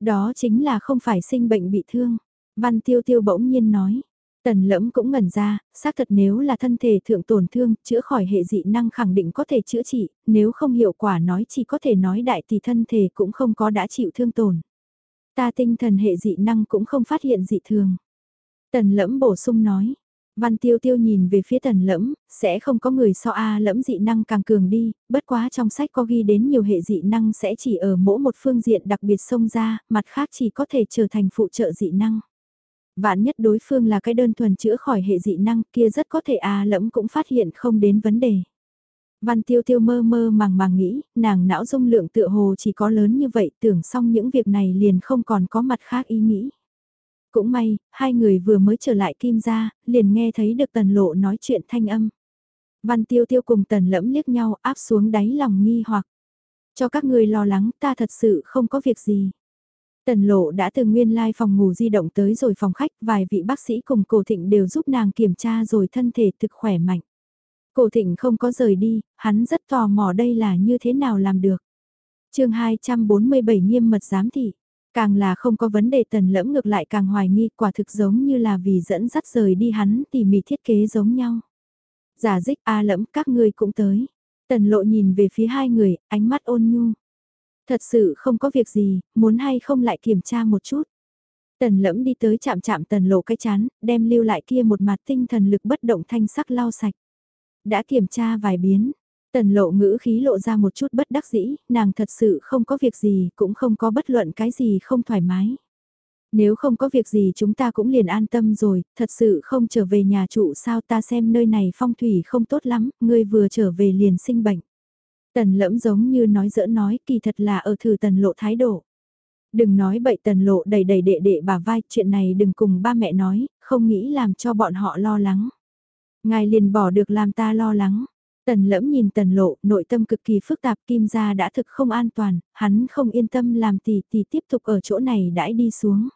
[SPEAKER 1] Đó chính là không phải sinh bệnh bị thương. Văn tiêu tiêu bỗng nhiên nói. Tần lẫm cũng ngẩn ra, xác thật nếu là thân thể thượng tổn thương, chữa khỏi hệ dị năng khẳng định có thể chữa trị, nếu không hiệu quả nói chỉ có thể nói đại thì thân thể cũng không có đã chịu thương tổn. Ta tinh thần hệ dị năng cũng không phát hiện dị thường. Tần lẫm bổ sung nói. Văn tiêu tiêu nhìn về phía tần lẫm, sẽ không có người so A lẫm dị năng càng cường đi, bất quá trong sách có ghi đến nhiều hệ dị năng sẽ chỉ ở mỗi một phương diện đặc biệt xông ra, mặt khác chỉ có thể trở thành phụ trợ dị năng. Vạn nhất đối phương là cái đơn thuần chữa khỏi hệ dị năng kia rất có thể A lẫm cũng phát hiện không đến vấn đề. Văn tiêu tiêu mơ mơ màng màng nghĩ, nàng não dung lượng tựa hồ chỉ có lớn như vậy tưởng xong những việc này liền không còn có mặt khác ý nghĩ. Cũng may, hai người vừa mới trở lại kim gia, liền nghe thấy được tần lộ nói chuyện thanh âm. Văn tiêu tiêu cùng tần lẫm liếc nhau áp xuống đáy lòng nghi hoặc. Cho các người lo lắng ta thật sự không có việc gì. Tần lộ đã từ nguyên lai phòng ngủ di động tới rồi phòng khách, vài vị bác sĩ cùng cổ thịnh đều giúp nàng kiểm tra rồi thân thể thực khỏe mạnh. Cổ thịnh không có rời đi, hắn rất tò mò đây là như thế nào làm được. chương 247 nghiêm mật giám thị. Càng là không có vấn đề tần lẫm ngược lại càng hoài nghi quả thực giống như là vì dẫn dắt rời đi hắn tỉ mỉ thiết kế giống nhau. Giả dích a lẫm các ngươi cũng tới. Tần lộ nhìn về phía hai người, ánh mắt ôn nhu. Thật sự không có việc gì, muốn hay không lại kiểm tra một chút. Tần lẫm đi tới chạm chạm tần lộ cái chán, đem lưu lại kia một mặt tinh thần lực bất động thanh sắc lau sạch. Đã kiểm tra vài biến, Tần lộ ngữ khí lộ ra một chút bất đắc dĩ, nàng thật sự không có việc gì, cũng không có bất luận cái gì không thoải mái. Nếu không có việc gì chúng ta cũng liền an tâm rồi, thật sự không trở về nhà trụ sao ta xem nơi này phong thủy không tốt lắm, ngươi vừa trở về liền sinh bệnh. Tần lẫm giống như nói dỡ nói kỳ thật là ở thử tần lộ thái độ. Đừng nói bậy tần lộ đầy đầy đệ đệ bà vai, chuyện này đừng cùng ba mẹ nói, không nghĩ làm cho bọn họ lo lắng. Ngài liền bỏ được làm ta lo lắng. Tần lẫm nhìn tần lộ, nội tâm cực kỳ phức tạp kim gia đã thực không an toàn, hắn không yên tâm làm tỷ tỷ tiếp tục ở chỗ này đãi đi xuống.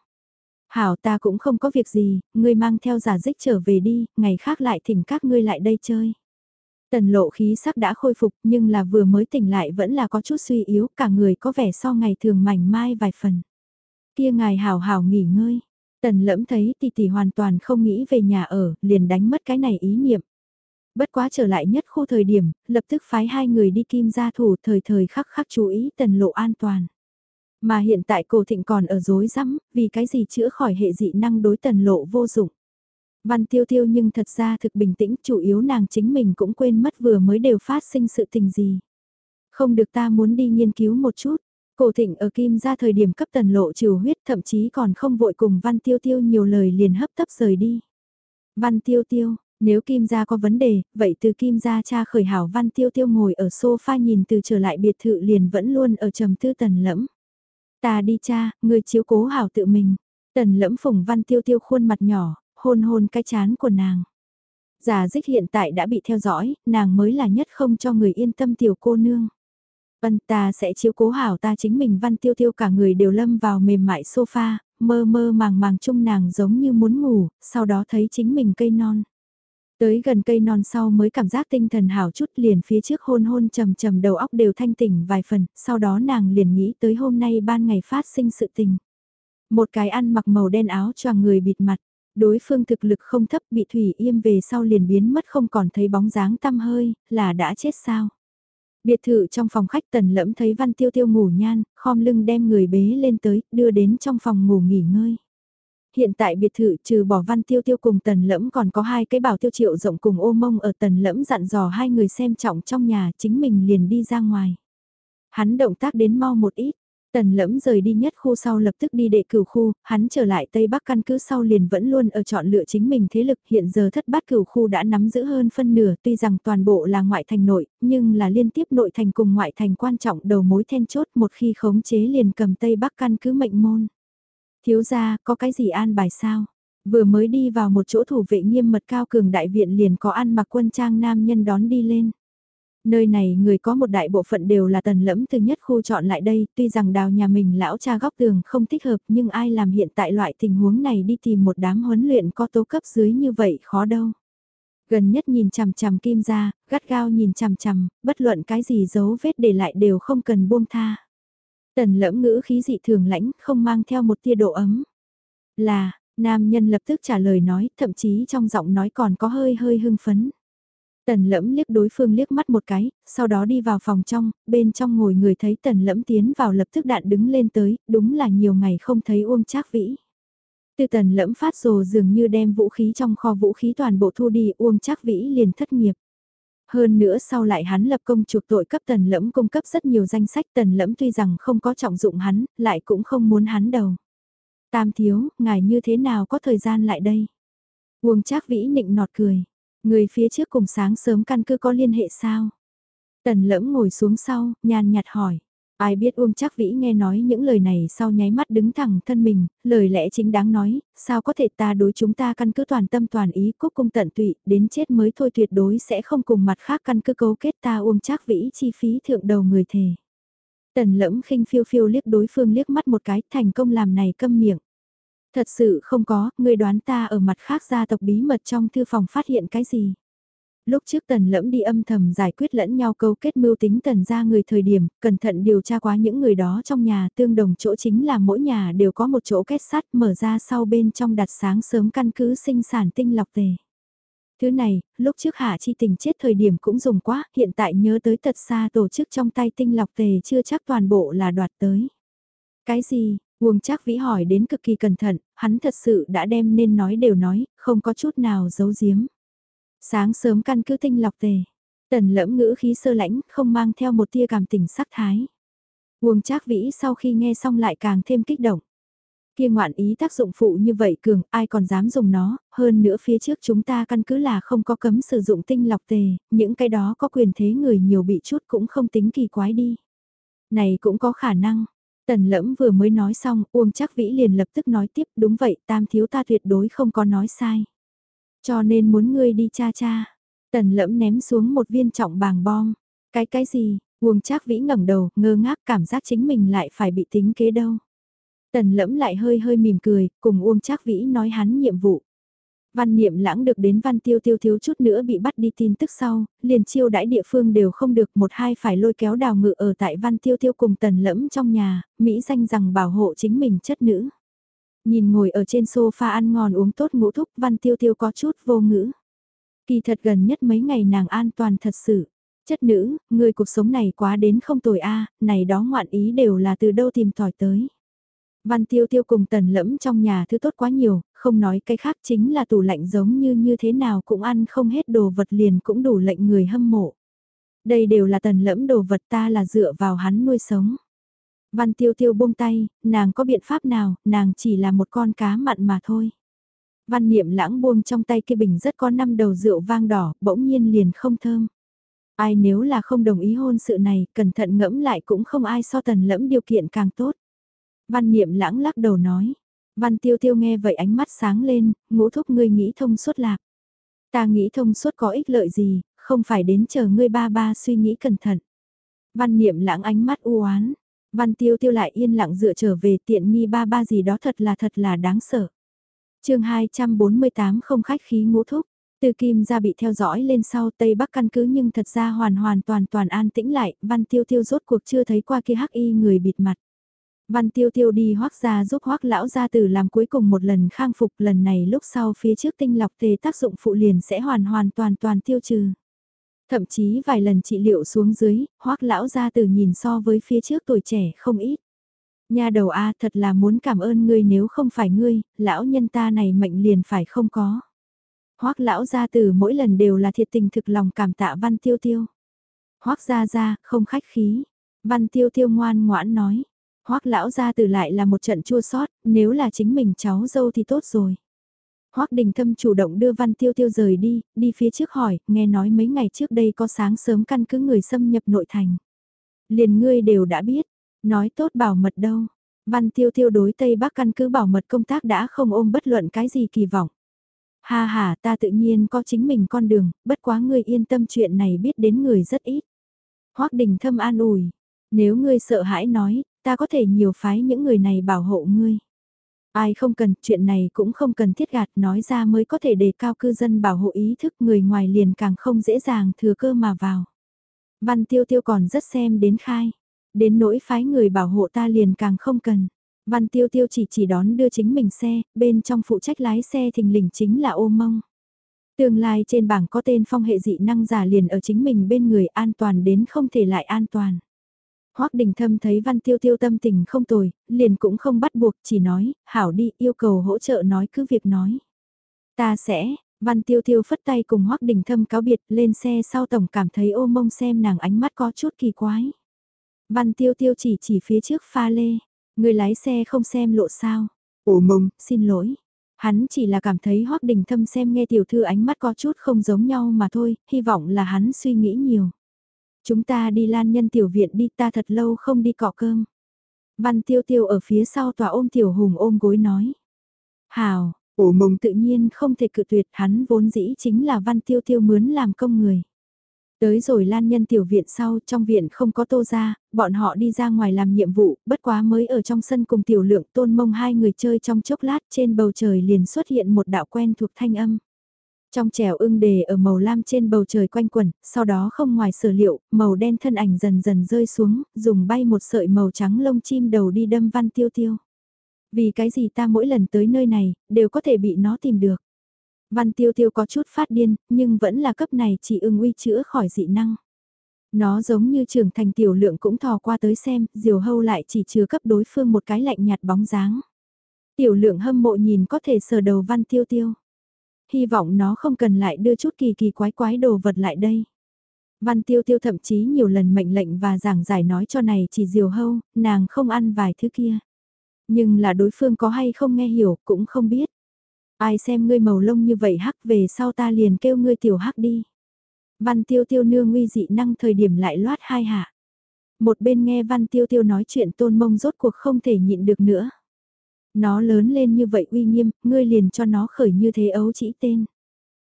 [SPEAKER 1] Hảo ta cũng không có việc gì, ngươi mang theo giả dích trở về đi, ngày khác lại thỉnh các ngươi lại đây chơi. Tần lộ khí sắc đã khôi phục nhưng là vừa mới tỉnh lại vẫn là có chút suy yếu, cả người có vẻ so ngày thường mảnh mai vài phần. Kia ngài hảo hảo nghỉ ngơi. Tần lẫm thấy tỷ tỷ hoàn toàn không nghĩ về nhà ở, liền đánh mất cái này ý niệm. Bất quá trở lại nhất khu thời điểm, lập tức phái hai người đi kim gia thủ thời thời khắc khắc chú ý tần lộ an toàn. Mà hiện tại cổ thịnh còn ở dối rắm vì cái gì chữa khỏi hệ dị năng đối tần lộ vô dụng. Văn tiêu tiêu nhưng thật ra thực bình tĩnh chủ yếu nàng chính mình cũng quên mất vừa mới đều phát sinh sự tình gì. Không được ta muốn đi nghiên cứu một chút. Cổ thịnh ở kim ra thời điểm cấp tần lộ trừ huyết thậm chí còn không vội cùng văn tiêu tiêu nhiều lời liền hấp tấp rời đi. Văn tiêu tiêu, nếu Kim gia có vấn đề, vậy từ Kim gia cha khởi hảo văn tiêu tiêu ngồi ở sofa nhìn từ trở lại biệt thự liền vẫn luôn ở trầm tư tần lẫm. Ta đi cha, người chiếu cố hảo tự mình. Tần lẫm phùng văn tiêu tiêu khuôn mặt nhỏ, hôn hôn cái chán của nàng. Giả dích hiện tại đã bị theo dõi, nàng mới là nhất không cho người yên tâm tiểu cô nương. Vân ta sẽ chiếu cố hảo ta chính mình văn tiêu tiêu cả người đều lâm vào mềm mại sofa, mơ mơ màng màng chung nàng giống như muốn ngủ, sau đó thấy chính mình cây non. Tới gần cây non sau mới cảm giác tinh thần hảo chút liền phía trước hôn hôn trầm trầm đầu óc đều thanh tỉnh vài phần, sau đó nàng liền nghĩ tới hôm nay ban ngày phát sinh sự tình. Một cái ăn mặc màu đen áo choàng người bịt mặt, đối phương thực lực không thấp bị thủy yêm về sau liền biến mất không còn thấy bóng dáng tăm hơi, là đã chết sao. Biệt thự trong phòng khách tần lẫm thấy văn tiêu tiêu ngủ nhan, khom lưng đem người bế lên tới, đưa đến trong phòng ngủ nghỉ ngơi. Hiện tại biệt thự trừ bỏ văn tiêu tiêu cùng tần lẫm còn có hai cái bảo tiêu triệu rộng cùng ô mông ở tần lẫm dặn dò hai người xem trọng trong nhà chính mình liền đi ra ngoài. Hắn động tác đến mau một ít, Tần lẫm rời đi nhất khu sau lập tức đi đệ cửu khu, hắn trở lại Tây Bắc căn cứ sau liền vẫn luôn ở chọn lựa chính mình thế lực hiện giờ thất bát cửu khu đã nắm giữ hơn phân nửa tuy rằng toàn bộ là ngoại thành nội, nhưng là liên tiếp nội thành cùng ngoại thành quan trọng đầu mối then chốt một khi khống chế liền cầm Tây Bắc căn cứ mệnh môn. Thiếu gia có cái gì an bài sao? Vừa mới đi vào một chỗ thủ vệ nghiêm mật cao cường đại viện liền có ăn mặc quân trang nam nhân đón đi lên. Nơi này người có một đại bộ phận đều là tần lẫm từ nhất khu chọn lại đây, tuy rằng đào nhà mình lão cha góc tường không thích hợp nhưng ai làm hiện tại loại tình huống này đi tìm một đám huấn luyện có tố cấp dưới như vậy khó đâu. Gần nhất nhìn chằm chằm kim ra, gắt gao nhìn chằm chằm, bất luận cái gì dấu vết để lại đều không cần buông tha. Tần lẫm ngữ khí dị thường lãnh, không mang theo một tia độ ấm. Là, nam nhân lập tức trả lời nói, thậm chí trong giọng nói còn có hơi hơi hưng phấn. Tần lẫm liếc đối phương liếc mắt một cái, sau đó đi vào phòng trong, bên trong ngồi người thấy tần lẫm tiến vào lập tức đạn đứng lên tới, đúng là nhiều ngày không thấy Uông Trác Vĩ. Từ tần lẫm phát rồ dường như đem vũ khí trong kho vũ khí toàn bộ thu đi Uông Trác Vĩ liền thất nghiệp. Hơn nữa sau lại hắn lập công chuộc tội cấp tần lẫm cung cấp rất nhiều danh sách tần lẫm tuy rằng không có trọng dụng hắn, lại cũng không muốn hắn đầu. Tam thiếu, ngài như thế nào có thời gian lại đây? Uông Trác Vĩ nịnh nọt cười. Người phía trước cùng sáng sớm căn cứ có liên hệ sao? Tần lẫm ngồi xuống sau, nhàn nhạt hỏi. Ai biết Uông Trác Vĩ nghe nói những lời này sau nháy mắt đứng thẳng thân mình, lời lẽ chính đáng nói, sao có thể ta đối chúng ta căn cứ toàn tâm toàn ý cúc cung tận tụy, đến chết mới thôi tuyệt đối sẽ không cùng mặt khác căn cứ cấu kết ta Uông Trác Vĩ chi phí thượng đầu người thề. Tần lẫm khinh phiêu phiêu liếc đối phương liếc mắt một cái thành công làm này câm miệng. Thật sự không có, người đoán ta ở mặt khác gia tộc bí mật trong thư phòng phát hiện cái gì. Lúc trước tần lẫm đi âm thầm giải quyết lẫn nhau câu kết mưu tính tần ra người thời điểm, cẩn thận điều tra quá những người đó trong nhà tương đồng chỗ chính là mỗi nhà đều có một chỗ kết sắt mở ra sau bên trong đặt sáng sớm căn cứ sinh sản tinh lọc tề. Thứ này, lúc trước hạ chi tình chết thời điểm cũng dùng quá, hiện tại nhớ tới tật xa tổ chức trong tay tinh lọc tề chưa chắc toàn bộ là đoạt tới. Cái gì, Uông Trác Vĩ hỏi đến cực kỳ cẩn thận, hắn thật sự đã đem nên nói đều nói, không có chút nào giấu giếm. Sáng sớm căn cứ tinh lọc tề, tần lẫm ngữ khí sơ lãnh, không mang theo một tia cảm tình sắc thái. Uông Trác Vĩ sau khi nghe xong lại càng thêm kích động. Kia ngoạn ý tác dụng phụ như vậy cường, ai còn dám dùng nó, hơn nữa phía trước chúng ta căn cứ là không có cấm sử dụng tinh lọc tề, những cái đó có quyền thế người nhiều bị chút cũng không tính kỳ quái đi. Này cũng có khả năng, Tần lẫm vừa mới nói xong, Uông trác vĩ liền lập tức nói tiếp, đúng vậy, tam thiếu ta tuyệt đối không có nói sai. Cho nên muốn ngươi đi cha cha. Tần lẫm ném xuống một viên trọng bàng bom. Cái cái gì, Uông Trác Vĩ ngẩng đầu, ngơ ngác cảm giác chính mình lại phải bị tính kế đâu. Tần lẫm lại hơi hơi mỉm cười, cùng Uông Trác Vĩ nói hắn nhiệm vụ. Văn niệm lãng được đến văn tiêu tiêu thiếu chút nữa bị bắt đi tin tức sau, liền chiêu đãi địa phương đều không được một hai phải lôi kéo đào ngự ở tại văn tiêu tiêu cùng tần lẫm trong nhà, Mỹ danh rằng bảo hộ chính mình chất nữ. Nhìn ngồi ở trên sofa ăn ngon uống tốt ngũ thúc văn tiêu tiêu có chút vô ngữ. Kỳ thật gần nhất mấy ngày nàng an toàn thật sự. Chất nữ, người cuộc sống này quá đến không tồi a này đó ngoạn ý đều là từ đâu tìm tỏi tới. Văn tiêu tiêu cùng tần lẫm trong nhà thứ tốt quá nhiều, không nói cái khác chính là tủ lạnh giống như như thế nào cũng ăn không hết đồ vật liền cũng đủ lệnh người hâm mộ. Đây đều là tần lẫm đồ vật ta là dựa vào hắn nuôi sống. Văn tiêu tiêu buông tay, nàng có biện pháp nào, nàng chỉ là một con cá mặn mà thôi. Văn niệm lãng buông trong tay kia bình rất có năm đầu rượu vang đỏ, bỗng nhiên liền không thơm. Ai nếu là không đồng ý hôn sự này, cẩn thận ngẫm lại cũng không ai so tần lẫm điều kiện càng tốt. Văn niệm lãng lắc đầu nói. Văn tiêu tiêu nghe vậy ánh mắt sáng lên, ngũ thúc ngươi nghĩ thông suốt lạc. Ta nghĩ thông suốt có ích lợi gì, không phải đến chờ ngươi ba ba suy nghĩ cẩn thận. Văn niệm lãng ánh mắt u oán Văn tiêu tiêu lại yên lặng dựa trở về tiện nghi ba ba gì đó thật là thật là đáng sợ. chương 248 không khách khí ngũ thúc. Từ kim ra bị theo dõi lên sau Tây Bắc căn cứ nhưng thật ra hoàn hoàn toàn toàn an tĩnh lại, văn tiêu tiêu rốt cuộc chưa thấy qua kia hắc y người bịt mặt. Văn tiêu tiêu đi hoác ra giúp hoác lão gia tử làm cuối cùng một lần khang phục lần này lúc sau phía trước tinh lọc tề tác dụng phụ liền sẽ hoàn hoàn toàn toàn tiêu trừ. Thậm chí vài lần trị liệu xuống dưới, hoác lão gia tử nhìn so với phía trước tuổi trẻ không ít. Nhà đầu A thật là muốn cảm ơn ngươi nếu không phải ngươi, lão nhân ta này mệnh liền phải không có. Hoác lão gia tử mỗi lần đều là thiệt tình thực lòng cảm tạ văn tiêu tiêu. Hoác gia gia, không khách khí. Văn tiêu tiêu ngoan ngoãn nói. Hoác lão gia tử lại là một trận chua sót, nếu là chính mình cháu dâu thì tốt rồi. Hoác Đình Thâm chủ động đưa Văn Tiêu Tiêu rời đi, đi phía trước hỏi, nghe nói mấy ngày trước đây có sáng sớm căn cứ người xâm nhập nội thành. Liền ngươi đều đã biết, nói tốt bảo mật đâu. Văn Tiêu Tiêu đối Tây Bắc căn cứ bảo mật công tác đã không ôm bất luận cái gì kỳ vọng. Ha ha, ta tự nhiên có chính mình con đường, bất quá ngươi yên tâm chuyện này biết đến người rất ít. Hoác Đình Thâm an ủi, nếu ngươi sợ hãi nói, ta có thể nhiều phái những người này bảo hộ ngươi. Ai không cần, chuyện này cũng không cần thiết gạt nói ra mới có thể đề cao cư dân bảo hộ ý thức người ngoài liền càng không dễ dàng thừa cơ mà vào. Văn tiêu tiêu còn rất xem đến khai, đến nỗi phái người bảo hộ ta liền càng không cần. Văn tiêu tiêu chỉ chỉ đón đưa chính mình xe, bên trong phụ trách lái xe thình lình chính là ô mông. Tương lai trên bảng có tên phong hệ dị năng giả liền ở chính mình bên người an toàn đến không thể lại an toàn. Hoắc Đình Thâm thấy Văn Tiêu Tiêu tâm tình không tồi, liền cũng không bắt buộc, chỉ nói, hảo đi, yêu cầu hỗ trợ nói cứ việc nói. Ta sẽ, Văn Tiêu Tiêu phất tay cùng Hoắc Đình Thâm cáo biệt, lên xe sau tổng cảm thấy ô mông xem nàng ánh mắt có chút kỳ quái. Văn Tiêu Tiêu chỉ chỉ phía trước pha lê, người lái xe không xem lộ sao. Ô mông, xin lỗi. Hắn chỉ là cảm thấy Hoắc Đình Thâm xem nghe tiểu thư ánh mắt có chút không giống nhau mà thôi, hy vọng là hắn suy nghĩ nhiều. Chúng ta đi lan nhân tiểu viện đi ta thật lâu không đi cọ cơm. Văn tiêu tiêu ở phía sau tòa ôm tiểu hùng ôm gối nói. Hào, ổ mông tự nhiên không thể cự tuyệt hắn vốn dĩ chính là văn tiêu tiêu mướn làm công người. Tới rồi lan nhân tiểu viện sau trong viện không có tô ra, bọn họ đi ra ngoài làm nhiệm vụ, bất quá mới ở trong sân cùng tiểu lượng tôn mông hai người chơi trong chốc lát trên bầu trời liền xuất hiện một đạo quen thuộc thanh âm. Trong trèo ưng đề ở màu lam trên bầu trời quanh quẩn, sau đó không ngoài sở liệu, màu đen thân ảnh dần dần rơi xuống, dùng bay một sợi màu trắng lông chim đầu đi đâm văn tiêu tiêu. Vì cái gì ta mỗi lần tới nơi này, đều có thể bị nó tìm được. Văn tiêu tiêu có chút phát điên, nhưng vẫn là cấp này chỉ ưng uy chữa khỏi dị năng. Nó giống như trưởng thành tiểu lượng cũng thò qua tới xem, diều hâu lại chỉ chứa cấp đối phương một cái lạnh nhạt bóng dáng. Tiểu lượng hâm mộ nhìn có thể sờ đầu văn tiêu tiêu hy vọng nó không cần lại đưa chút kỳ kỳ quái quái đồ vật lại đây. Văn tiêu tiêu thậm chí nhiều lần mệnh lệnh và giảng giải nói cho này chỉ diều hâu, nàng không ăn vài thứ kia. Nhưng là đối phương có hay không nghe hiểu cũng không biết. Ai xem ngươi màu lông như vậy hắc về sau ta liền kêu ngươi tiểu hắc đi. Văn tiêu tiêu nương nguy dị năng thời điểm lại loát hai hạ. Một bên nghe văn tiêu tiêu nói chuyện tôn mông rốt cuộc không thể nhịn được nữa. Nó lớn lên như vậy uy nghiêm, ngươi liền cho nó khởi như thế ấu chỉ tên.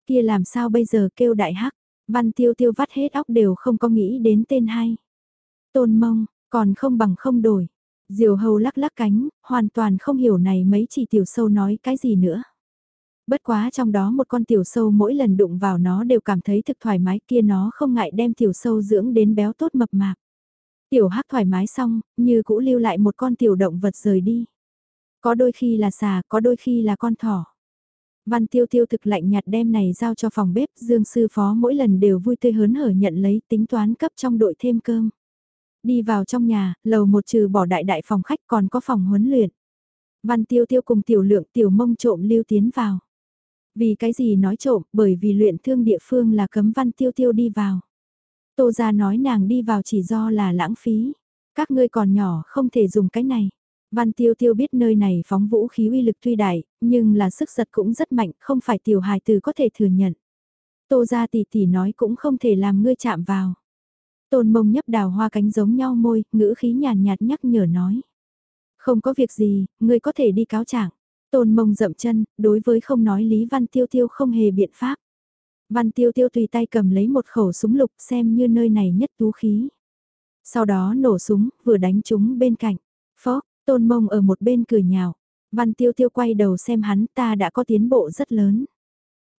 [SPEAKER 1] Kia làm sao bây giờ kêu đại hắc, văn tiêu tiêu vắt hết óc đều không có nghĩ đến tên hay. Tôn mông, còn không bằng không đổi. Diều hầu lắc lắc cánh, hoàn toàn không hiểu này mấy chỉ tiểu sâu nói cái gì nữa. Bất quá trong đó một con tiểu sâu mỗi lần đụng vào nó đều cảm thấy thực thoải mái kia nó không ngại đem tiểu sâu dưỡng đến béo tốt mập mạp. Tiểu hắc thoải mái xong, như cũ lưu lại một con tiểu động vật rời đi. Có đôi khi là xà, có đôi khi là con thỏ. Văn tiêu tiêu thực lạnh nhạt đem này giao cho phòng bếp, Dương sư phó mỗi lần đều vui tươi hớn hở nhận lấy tính toán cấp trong đội thêm cơm. Đi vào trong nhà, lầu một trừ bỏ đại đại phòng khách còn có phòng huấn luyện. Văn tiêu tiêu cùng tiểu lượng tiểu mông trộm lưu tiến vào. Vì cái gì nói trộm, bởi vì luyện thương địa phương là cấm văn tiêu tiêu đi vào. Tô ra nói nàng đi vào chỉ do là lãng phí. Các ngươi còn nhỏ không thể dùng cái này. Văn Tiêu Tiêu biết nơi này phóng vũ khí uy lực tuy đại, nhưng là sức giật cũng rất mạnh, không phải tiểu hài từ có thể thừa nhận. Tô ra tỷ tỷ nói cũng không thể làm ngươi chạm vào. Tôn mông nhấp đào hoa cánh giống nhau môi, ngữ khí nhàn nhạt nhắc nhở nói. Không có việc gì, ngươi có thể đi cáo trạng. Tôn mông dậm chân, đối với không nói lý Văn Tiêu Tiêu không hề biện pháp. Văn Tiêu Tiêu tùy tay cầm lấy một khẩu súng lục xem như nơi này nhất tú khí. Sau đó nổ súng, vừa đánh chúng bên cạnh. Phó, tôn mông ở một bên cười nhạo. Văn tiêu tiêu quay đầu xem hắn ta đã có tiến bộ rất lớn.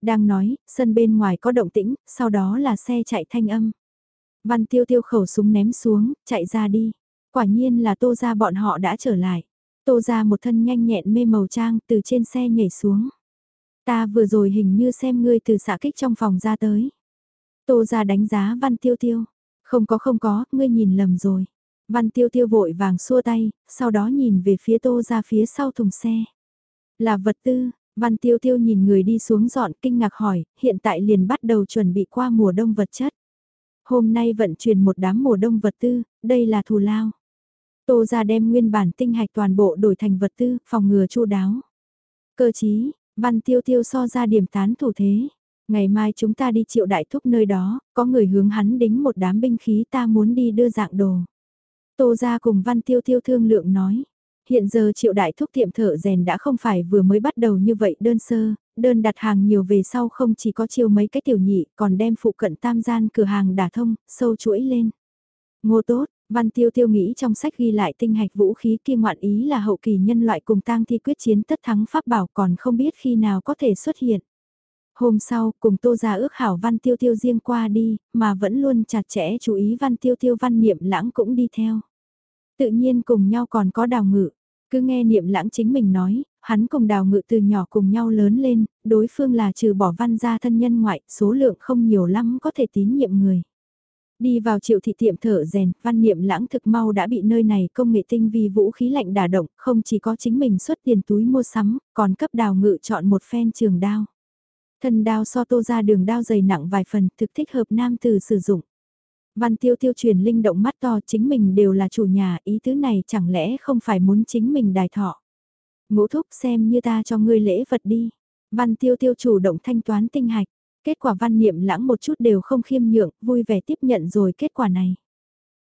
[SPEAKER 1] Đang nói, sân bên ngoài có động tĩnh, sau đó là xe chạy thanh âm. Văn tiêu tiêu khẩu súng ném xuống, chạy ra đi. Quả nhiên là tô ra bọn họ đã trở lại. Tô ra một thân nhanh nhẹn mê màu trang từ trên xe nhảy xuống. Ta vừa rồi hình như xem ngươi từ xạ kích trong phòng ra tới. Tô ra đánh giá văn tiêu tiêu. Không có không có, ngươi nhìn lầm rồi. Văn tiêu tiêu vội vàng xua tay, sau đó nhìn về phía tô ra phía sau thùng xe. Là vật tư, văn tiêu tiêu nhìn người đi xuống dọn kinh ngạc hỏi, hiện tại liền bắt đầu chuẩn bị qua mùa đông vật chất. Hôm nay vận chuyển một đám mùa đông vật tư, đây là thù lao. Tô ra đem nguyên bản tinh hạch toàn bộ đổi thành vật tư, phòng ngừa chu đáo. Cơ chí, văn tiêu tiêu so ra điểm tán thủ thế. Ngày mai chúng ta đi triệu đại thúc nơi đó, có người hướng hắn đính một đám binh khí ta muốn đi đưa dạng đồ. Tô ra cùng văn tiêu tiêu thương lượng nói. Hiện giờ triệu đại thúc tiệm thợ rèn đã không phải vừa mới bắt đầu như vậy đơn sơ, đơn đặt hàng nhiều về sau không chỉ có chiêu mấy cái tiểu nhị còn đem phụ cận tam gian cửa hàng đả thông, sâu chuỗi lên. Ngô tốt, Văn Tiêu Tiêu nghĩ trong sách ghi lại tinh hạch vũ khí kia ngoạn ý là hậu kỳ nhân loại cùng tang thi quyết chiến tất thắng pháp bảo còn không biết khi nào có thể xuất hiện. Hôm sau, cùng Tô Gia ước hảo Văn Tiêu Tiêu riêng qua đi, mà vẫn luôn chặt chẽ chú ý Văn Tiêu Tiêu Văn Niệm Lãng cũng đi theo. Tự nhiên cùng nhau còn có đào ngự, cứ nghe Niệm Lãng chính mình nói, hắn cùng đào ngự từ nhỏ cùng nhau lớn lên, đối phương là trừ bỏ văn gia thân nhân ngoại, số lượng không nhiều lắm có thể tín nhiệm người. Đi vào triệu thị tiệm thở rèn, văn niệm lãng thực mau đã bị nơi này công nghệ tinh vi vũ khí lạnh đả động, không chỉ có chính mình xuất tiền túi mua sắm, còn cấp đào ngự chọn một phen trường đao. Thân đao so tô ra đường đao dày nặng vài phần, thực thích hợp nam từ sử dụng. Văn tiêu tiêu truyền linh động mắt to chính mình đều là chủ nhà, ý tứ này chẳng lẽ không phải muốn chính mình đài thọ. Ngũ thúc xem như ta cho ngươi lễ vật đi. Văn tiêu tiêu chủ động thanh toán tinh hạch. Kết quả văn niệm lãng một chút đều không khiêm nhượng, vui vẻ tiếp nhận rồi kết quả này.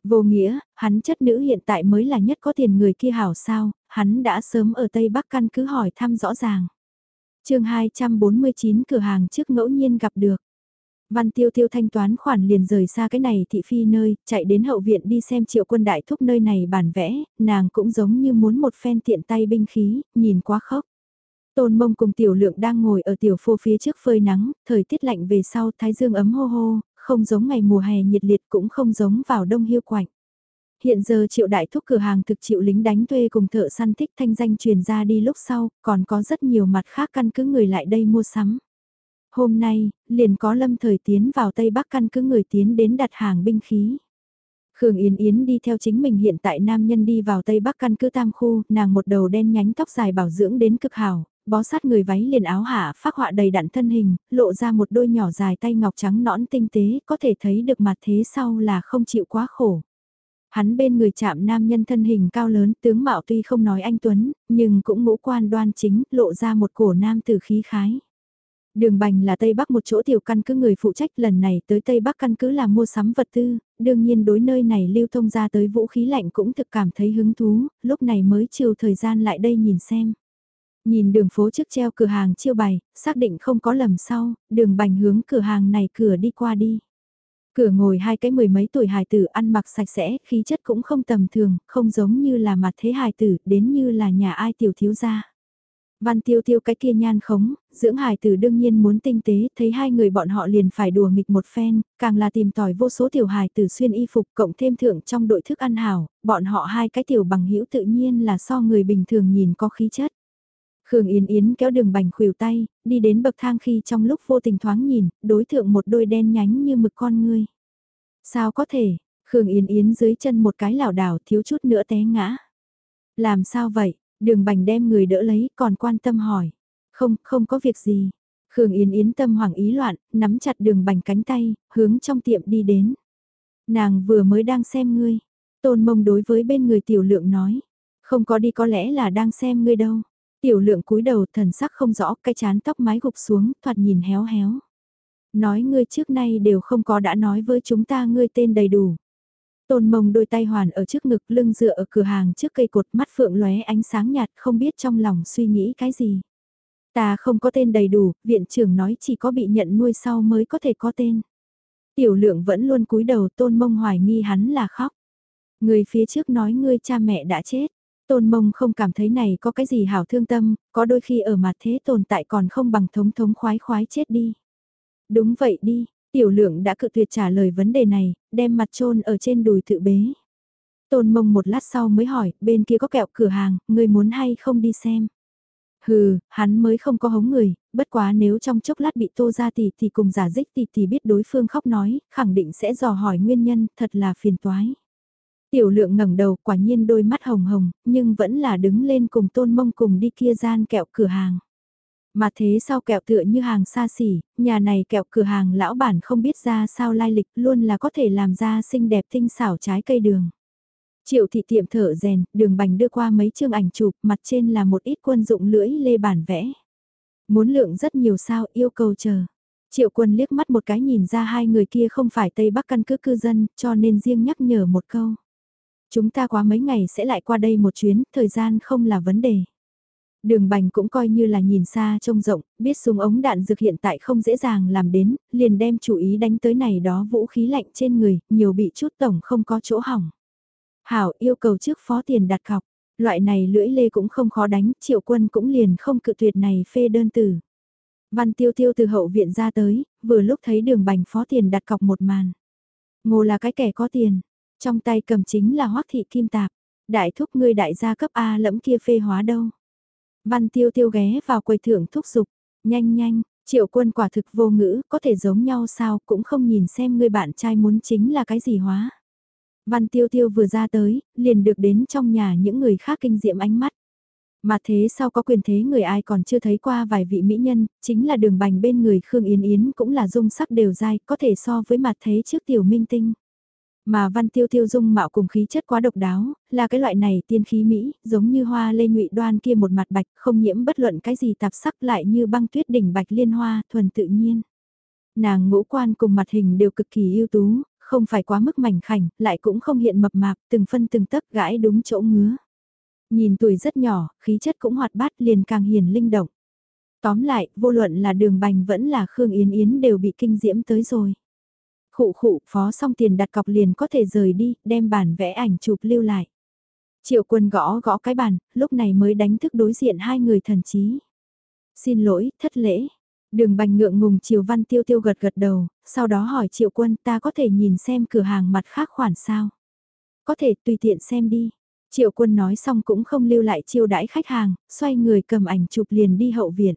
[SPEAKER 1] Vô nghĩa, hắn chất nữ hiện tại mới là nhất có tiền người kia hảo sao, hắn đã sớm ở Tây Bắc căn cứ hỏi thăm rõ ràng chương 249 cửa hàng trước ngẫu nhiên gặp được. Văn tiêu tiêu thanh toán khoản liền rời xa cái này thị phi nơi, chạy đến hậu viện đi xem triệu quân đại thúc nơi này bản vẽ, nàng cũng giống như muốn một phen tiện tay binh khí, nhìn quá khóc. Tôn mông cùng tiểu lượng đang ngồi ở tiểu phô phía trước phơi nắng, thời tiết lạnh về sau thái dương ấm hô hô, không giống ngày mùa hè nhiệt liệt cũng không giống vào đông hiu quạnh. Hiện giờ triệu đại thúc cửa hàng thực chịu lính đánh thuê cùng thợ săn thích thanh danh truyền ra đi lúc sau, còn có rất nhiều mặt khác căn cứ người lại đây mua sắm. Hôm nay, liền có lâm thời tiến vào Tây Bắc căn cứ người tiến đến đặt hàng binh khí. Khương Yến Yến đi theo chính mình hiện tại nam nhân đi vào Tây Bắc căn cứ tam khu, nàng một đầu đen nhánh tóc dài bảo dưỡng đến cực hảo, bó sát người váy liền áo hạ phác họa đầy đặn thân hình, lộ ra một đôi nhỏ dài tay ngọc trắng nõn tinh tế, có thể thấy được mặt thế sau là không chịu quá khổ. Hắn bên người chạm nam nhân thân hình cao lớn, tướng mạo tuy không nói anh Tuấn, nhưng cũng ngũ quan đoan chính, lộ ra một cổ nam tử khí khái. Đường Bành là Tây Bắc một chỗ tiểu căn cứ người phụ trách lần này tới Tây Bắc căn cứ là mua sắm vật tư, đương nhiên đối nơi này lưu thông ra tới vũ khí lạnh cũng thực cảm thấy hứng thú, lúc này mới chiều thời gian lại đây nhìn xem. Nhìn đường phố trước treo cửa hàng chiêu bày, xác định không có lầm sau, đường bành hướng cửa hàng này cửa đi qua đi. Cửa ngồi hai cái mười mấy tuổi hài tử ăn mặc sạch sẽ, khí chất cũng không tầm thường, không giống như là mặt thế hài tử, đến như là nhà ai tiểu thiếu gia. Văn tiêu tiêu cái kia nhan khống, dưỡng hài tử đương nhiên muốn tinh tế, thấy hai người bọn họ liền phải đùa nghịch một phen, càng là tìm tòi vô số tiểu hài tử xuyên y phục cộng thêm thượng trong đội thức ăn hảo, bọn họ hai cái tiểu bằng hữu tự nhiên là so người bình thường nhìn có khí chất. Khương Yến Yến kéo đường bành khuỷu tay, đi đến bậc thang khi trong lúc vô tình thoáng nhìn, đối thượng một đôi đen nhánh như mực con ngươi. Sao có thể, Khương Yến Yến dưới chân một cái lảo đảo thiếu chút nữa té ngã. Làm sao vậy, đường bành đem người đỡ lấy còn quan tâm hỏi. Không, không có việc gì. Khương Yến Yến tâm hoảng ý loạn, nắm chặt đường bành cánh tay, hướng trong tiệm đi đến. Nàng vừa mới đang xem ngươi. Tôn mông đối với bên người tiểu lượng nói. Không có đi có lẽ là đang xem ngươi đâu. Tiểu lượng cúi đầu thần sắc không rõ cái chán tóc mái gục xuống, thoạt nhìn héo héo. Nói ngươi trước nay đều không có đã nói với chúng ta ngươi tên đầy đủ. Tôn mông đôi tay hoàn ở trước ngực lưng dựa ở cửa hàng trước cây cột mắt phượng lóe ánh sáng nhạt không biết trong lòng suy nghĩ cái gì. Ta không có tên đầy đủ, viện trưởng nói chỉ có bị nhận nuôi sau mới có thể có tên. Tiểu lượng vẫn luôn cúi đầu tôn mông hoài nghi hắn là khóc. Người phía trước nói ngươi cha mẹ đã chết. Tôn mông không cảm thấy này có cái gì hảo thương tâm, có đôi khi ở mặt thế tồn tại còn không bằng thống thống khoái khoái chết đi. Đúng vậy đi, tiểu lượng đã cự tuyệt trả lời vấn đề này, đem mặt trôn ở trên đùi tự bế. Tôn mông một lát sau mới hỏi, bên kia có kẹo cửa hàng, người muốn hay không đi xem. Hừ, hắn mới không có hống người, bất quá nếu trong chốc lát bị tô ra thì thì cùng giả dích thì thì biết đối phương khóc nói, khẳng định sẽ dò hỏi nguyên nhân, thật là phiền toái. Tiểu lượng ngẩng đầu quả nhiên đôi mắt hồng hồng, nhưng vẫn là đứng lên cùng tôn mông cùng đi kia gian kẹo cửa hàng. Mà thế sau kẹo tựa như hàng xa xỉ, nhà này kẹo cửa hàng lão bản không biết ra sao lai lịch luôn là có thể làm ra xinh đẹp tinh xảo trái cây đường. Triệu thị tiệm thở rèn, đường bành đưa qua mấy chương ảnh chụp, mặt trên là một ít quân dụng lưỡi lê bản vẽ. Muốn lượng rất nhiều sao, yêu cầu chờ. Triệu quân liếc mắt một cái nhìn ra hai người kia không phải Tây Bắc căn cứ cư dân, cho nên riêng nhắc nhở một câu. Chúng ta quá mấy ngày sẽ lại qua đây một chuyến, thời gian không là vấn đề. Đường bành cũng coi như là nhìn xa trông rộng, biết súng ống đạn dược hiện tại không dễ dàng làm đến, liền đem chủ ý đánh tới này đó vũ khí lạnh trên người, nhiều bị chút tổng không có chỗ hỏng. Hảo yêu cầu trước phó tiền đặt cọc, loại này lưỡi lê cũng không khó đánh, triệu quân cũng liền không cự tuyệt này phê đơn tử. Văn tiêu tiêu từ hậu viện ra tới, vừa lúc thấy đường bành phó tiền đặt cọc một màn. Ngô là cái kẻ có tiền, trong tay cầm chính là hoắc thị kim tạp, đại thúc ngươi đại gia cấp A lẫm kia phê hóa đâu. Văn tiêu tiêu ghé vào quầy thưởng thúc giục, nhanh nhanh, triệu quân quả thực vô ngữ, có thể giống nhau sao cũng không nhìn xem người bạn trai muốn chính là cái gì hóa. Văn tiêu tiêu vừa ra tới, liền được đến trong nhà những người khác kinh diệm ánh mắt. Mà thế sau có quyền thế người ai còn chưa thấy qua vài vị mỹ nhân, chính là đường bành bên người Khương Yến Yến cũng là dung sắc đều dai, có thể so với mặt thế trước tiểu minh tinh. Mà văn tiêu tiêu dung mạo cùng khí chất quá độc đáo, là cái loại này tiên khí Mỹ, giống như hoa lê nhụy đoan kia một mặt bạch, không nhiễm bất luận cái gì tạp sắc lại như băng tuyết đỉnh bạch liên hoa, thuần tự nhiên. Nàng ngũ quan cùng mặt hình đều cực kỳ ưu tú, không phải quá mức mảnh khảnh, lại cũng không hiện mập mạp, từng phân từng tấc gãi đúng chỗ ngứa. Nhìn tuổi rất nhỏ, khí chất cũng hoạt bát liền càng hiền linh động. Tóm lại, vô luận là đường bành vẫn là Khương Yến Yến đều bị kinh diễm tới rồi. Khụ khụ, phó xong tiền đặt cọc liền có thể rời đi, đem bản vẽ ảnh chụp lưu lại. Triệu quân gõ gõ cái bàn, lúc này mới đánh thức đối diện hai người thần chí. Xin lỗi, thất lễ. Đường bành ngượng ngùng Triều Văn Tiêu Tiêu gật gật đầu, sau đó hỏi Triệu Quân ta có thể nhìn xem cửa hàng mặt khác khoản sao. Có thể tùy tiện xem đi. Triệu Quân nói xong cũng không lưu lại chiêu đãi khách hàng, xoay người cầm ảnh chụp liền đi hậu viện.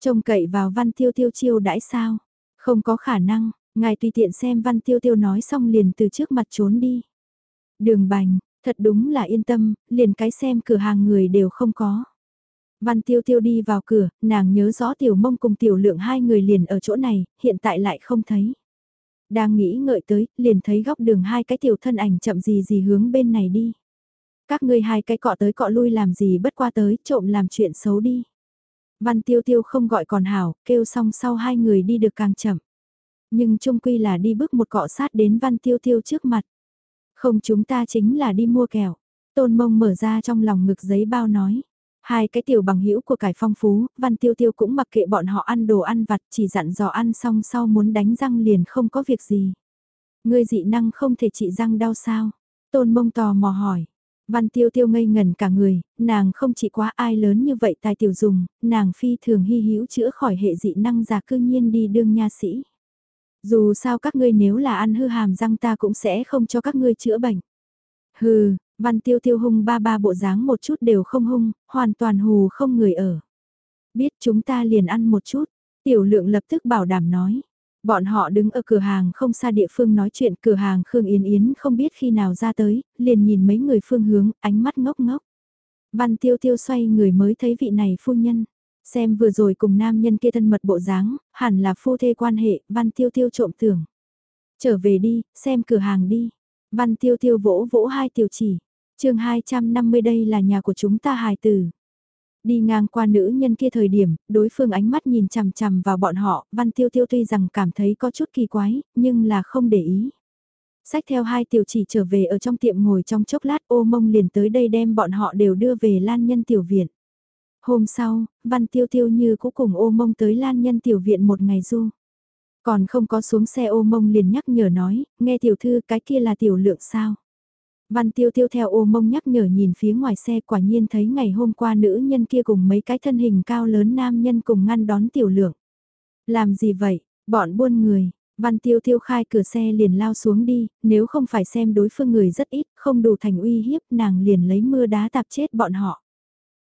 [SPEAKER 1] Trông cậy vào Văn Tiêu Tiêu chiêu đãi sao? Không có khả năng, ngài tùy tiện xem Văn Tiêu Tiêu nói xong liền từ trước mặt trốn đi. Đường bành, thật đúng là yên tâm, liền cái xem cửa hàng người đều không có. Văn tiêu tiêu đi vào cửa, nàng nhớ rõ tiểu mông cùng tiểu lượng hai người liền ở chỗ này, hiện tại lại không thấy. Đang nghĩ ngợi tới, liền thấy góc đường hai cái tiểu thân ảnh chậm gì gì hướng bên này đi. Các ngươi hai cái cọ tới cọ lui làm gì bất qua tới, trộm làm chuyện xấu đi. Văn tiêu tiêu không gọi còn hảo, kêu xong sau hai người đi được càng chậm. Nhưng trung quy là đi bước một cọ sát đến văn tiêu tiêu trước mặt. Không chúng ta chính là đi mua kẹo. Tôn mông mở ra trong lòng ngực giấy bao nói. Hai cái tiểu bằng hữu của cải phong phú, văn tiêu tiêu cũng mặc kệ bọn họ ăn đồ ăn vặt chỉ dặn dò ăn xong sau muốn đánh răng liền không có việc gì. Ngươi dị năng không thể trị răng đau sao? Tôn mông tò mò hỏi. Văn tiêu tiêu ngây ngần cả người, nàng không chỉ quá ai lớn như vậy tài tiểu dùng, nàng phi thường hy hữu chữa khỏi hệ dị năng giả cư nhiên đi đương nha sĩ. Dù sao các ngươi nếu là ăn hư hàm răng ta cũng sẽ không cho các ngươi chữa bệnh. Hừ, Văn tiêu tiêu hung ba ba bộ dáng một chút đều không hung, hoàn toàn hù không người ở. Biết chúng ta liền ăn một chút, tiểu lượng lập tức bảo đảm nói. Bọn họ đứng ở cửa hàng không xa địa phương nói chuyện cửa hàng Khương Yến Yến không biết khi nào ra tới, liền nhìn mấy người phương hướng, ánh mắt ngốc ngốc. Văn tiêu tiêu xoay người mới thấy vị này phu nhân. Xem vừa rồi cùng nam nhân kia thân mật bộ dáng, hẳn là phu thê quan hệ, văn tiêu tiêu trộm tưởng. Trở về đi, xem cửa hàng đi. Văn tiêu tiêu vỗ vỗ hai tiểu chỉ chương 250 đây là nhà của chúng ta hài tử. Đi ngang qua nữ nhân kia thời điểm, đối phương ánh mắt nhìn chằm chằm vào bọn họ, văn tiêu tiêu tuy rằng cảm thấy có chút kỳ quái, nhưng là không để ý. Sách theo hai tiểu chỉ trở về ở trong tiệm ngồi trong chốc lát ô mông liền tới đây đem bọn họ đều đưa về lan nhân tiểu viện. Hôm sau, văn tiêu tiêu như cũng cùng ô mông tới lan nhân tiểu viện một ngày du. Còn không có xuống xe ô mông liền nhắc nhở nói, nghe tiểu thư cái kia là tiểu lượng sao. Văn tiêu tiêu theo ô mông nhắc nhở nhìn phía ngoài xe quả nhiên thấy ngày hôm qua nữ nhân kia cùng mấy cái thân hình cao lớn nam nhân cùng ngăn đón tiểu lượng. Làm gì vậy, bọn buôn người, văn tiêu tiêu khai cửa xe liền lao xuống đi, nếu không phải xem đối phương người rất ít, không đủ thành uy hiếp nàng liền lấy mưa đá tạp chết bọn họ.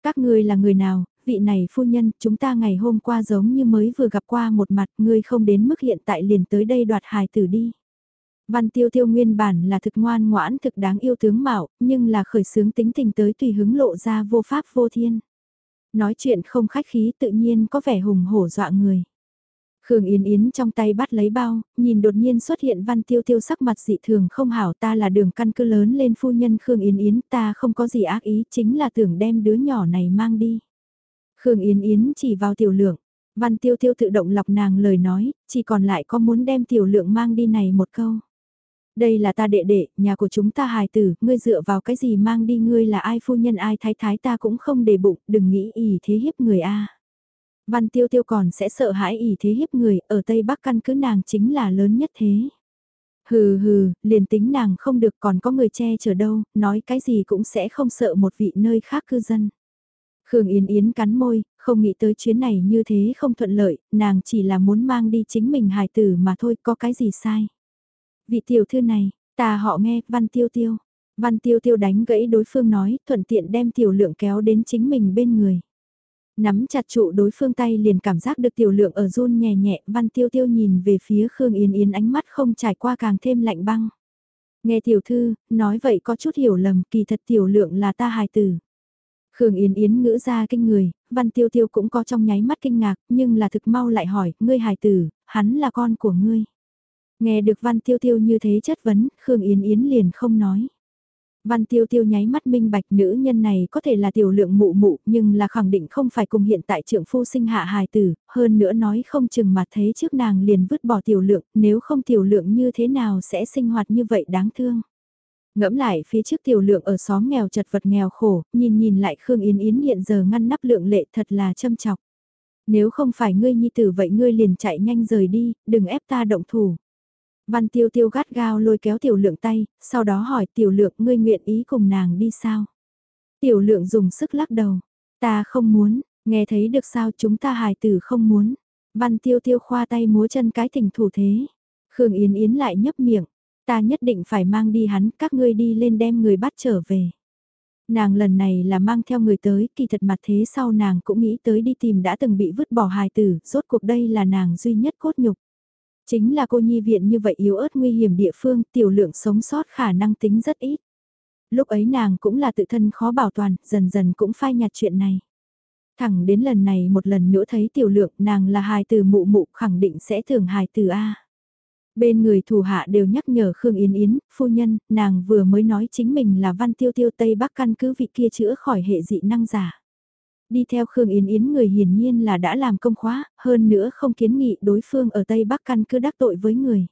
[SPEAKER 1] Các ngươi là người nào, vị này phu nhân, chúng ta ngày hôm qua giống như mới vừa gặp qua một mặt, ngươi không đến mức hiện tại liền tới đây đoạt hài tử đi. Văn tiêu tiêu nguyên bản là thực ngoan ngoãn thực đáng yêu tướng mạo, nhưng là khởi sướng tính tình tới tùy hứng lộ ra vô pháp vô thiên. Nói chuyện không khách khí tự nhiên có vẻ hùng hổ dọa người. Khương Yến Yến trong tay bắt lấy bao, nhìn đột nhiên xuất hiện văn tiêu tiêu sắc mặt dị thường không hảo ta là đường căn cứ lớn lên phu nhân Khương Yến Yến ta không có gì ác ý chính là tưởng đem đứa nhỏ này mang đi. Khương Yến Yến chỉ vào tiểu lượng, văn tiêu tiêu tự động lọc nàng lời nói, chỉ còn lại có muốn đem tiểu lượng mang đi này một câu. Đây là ta đệ đệ, nhà của chúng ta hài tử, ngươi dựa vào cái gì mang đi ngươi là ai phu nhân ai thái thái ta cũng không để bụng, đừng nghĩ ý thế hiếp người a. Văn tiêu tiêu còn sẽ sợ hãi ỉ thế hiếp người, ở Tây Bắc căn cứ nàng chính là lớn nhất thế. Hừ hừ, liền tính nàng không được còn có người che chở đâu, nói cái gì cũng sẽ không sợ một vị nơi khác cư dân. Khương Yến Yến cắn môi, không nghĩ tới chuyến này như thế không thuận lợi, nàng chỉ là muốn mang đi chính mình hài tử mà thôi, có cái gì sai. Vị tiểu thư này, ta họ nghe, văn tiêu tiêu. Văn tiêu tiêu đánh gãy đối phương nói, thuận tiện đem tiểu lượng kéo đến chính mình bên người. Nắm chặt trụ đối phương tay liền cảm giác được tiểu lượng ở run nhẹ nhẹ, văn tiêu tiêu nhìn về phía Khương Yến Yến ánh mắt không trải qua càng thêm lạnh băng. Nghe tiểu thư, nói vậy có chút hiểu lầm, kỳ thật tiểu lượng là ta hài tử. Khương Yến Yến ngữ ra kinh người, văn tiêu tiêu cũng có trong nháy mắt kinh ngạc, nhưng là thực mau lại hỏi, ngươi hài tử, hắn là con của ngươi. Nghe được Văn Tiêu Tiêu như thế chất vấn, Khương Yến Yến liền không nói. Văn Tiêu Tiêu nháy mắt minh bạch nữ nhân này có thể là tiểu lượng mụ mụ nhưng là khẳng định không phải cùng hiện tại trưởng phu sinh hạ hài tử, hơn nữa nói không chừng mà thấy trước nàng liền vứt bỏ tiểu lượng, nếu không tiểu lượng như thế nào sẽ sinh hoạt như vậy đáng thương. Ngẫm lại phía trước tiểu lượng ở xóm nghèo chật vật nghèo khổ, nhìn nhìn lại Khương Yến Yến hiện giờ ngăn nắp lượng lệ thật là châm chọc. Nếu không phải ngươi nhi tử vậy ngươi liền chạy nhanh rời đi, đừng ép ta động thủ. Văn tiêu tiêu gắt gao lôi kéo tiểu lượng tay, sau đó hỏi tiểu lượng ngươi nguyện ý cùng nàng đi sao? Tiểu lượng dùng sức lắc đầu, ta không muốn, nghe thấy được sao chúng ta hài tử không muốn. Văn tiêu tiêu khoa tay múa chân cái thỉnh thủ thế. Khương Yến Yến lại nhấp miệng, ta nhất định phải mang đi hắn, các ngươi đi lên đem người bắt trở về. Nàng lần này là mang theo người tới, kỳ thật mặt thế sau nàng cũng nghĩ tới đi tìm đã từng bị vứt bỏ hài tử, rốt cuộc đây là nàng duy nhất cốt nhục. Chính là cô nhi viện như vậy yếu ớt nguy hiểm địa phương, tiểu lượng sống sót khả năng tính rất ít. Lúc ấy nàng cũng là tự thân khó bảo toàn, dần dần cũng phai nhạt chuyện này. Thẳng đến lần này một lần nữa thấy tiểu lượng nàng là hài từ mụ mụ khẳng định sẽ thường hài từ A. Bên người thủ hạ đều nhắc nhở Khương Yến Yến, phu nhân, nàng vừa mới nói chính mình là văn tiêu tiêu Tây Bắc căn cứ vị kia chữa khỏi hệ dị năng giả đi theo Khương Yến Yến người hiển nhiên là đã làm công khóa, hơn nữa không kiến nghị đối phương ở Tây Bắc căn cứ đắc tội với người.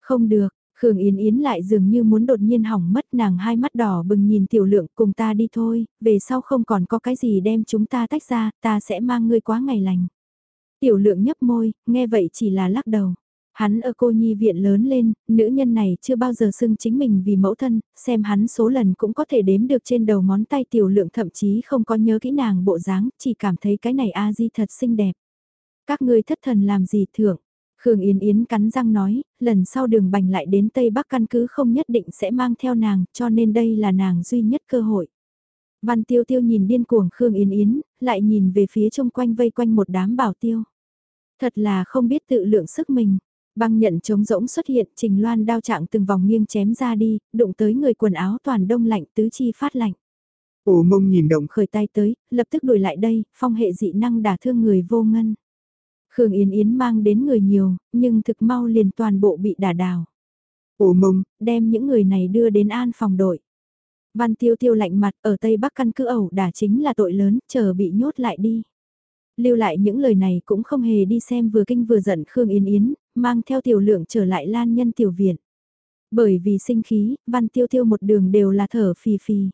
[SPEAKER 1] Không được, Khương Yến Yến lại dường như muốn đột nhiên hỏng mất nàng hai mắt đỏ bừng nhìn tiểu lượng cùng ta đi thôi, về sau không còn có cái gì đem chúng ta tách ra, ta sẽ mang ngươi quá ngày lành. Tiểu lượng nhấp môi, nghe vậy chỉ là lắc đầu. Hắn ở cô nhi viện lớn lên, nữ nhân này chưa bao giờ xưng chính mình vì mẫu thân, xem hắn số lần cũng có thể đếm được trên đầu ngón tay tiểu lượng thậm chí không có nhớ kỹ nàng bộ dáng, chỉ cảm thấy cái này a di thật xinh đẹp. Các ngươi thất thần làm gì thưởng? Khương Yến Yến cắn răng nói, lần sau đường bành lại đến Tây Bắc căn cứ không nhất định sẽ mang theo nàng, cho nên đây là nàng duy nhất cơ hội. Văn tiêu tiêu nhìn điên cuồng Khương Yến Yến, lại nhìn về phía chung quanh vây quanh một đám bảo tiêu. Thật là không biết tự lượng sức mình. Băng nhận trống rỗng xuất hiện, Trình Loan đao trạng từng vòng nghiêng chém ra đi, đụng tới người quần áo toàn đông lạnh tứ chi phát lạnh.
[SPEAKER 2] Ổ mông nhìn động
[SPEAKER 1] khởi tay tới, lập tức đuổi lại đây, phong hệ dị năng đả thương người vô ngân. Khương Yến Yến mang đến người nhiều, nhưng thực mau liền toàn bộ bị đả đào.
[SPEAKER 2] Ổ mông,
[SPEAKER 1] đem những người này đưa đến an phòng đội. Văn tiêu tiêu lạnh mặt ở Tây Bắc căn cứ ẩu đả chính là tội lớn, chờ bị nhốt lại đi. Lưu lại những lời này cũng không hề đi xem vừa kinh vừa giận Khương Yên Yến, mang theo tiểu lượng trở lại lan nhân tiểu viện. Bởi vì sinh khí, văn tiêu tiêu một đường đều là thở phì phì.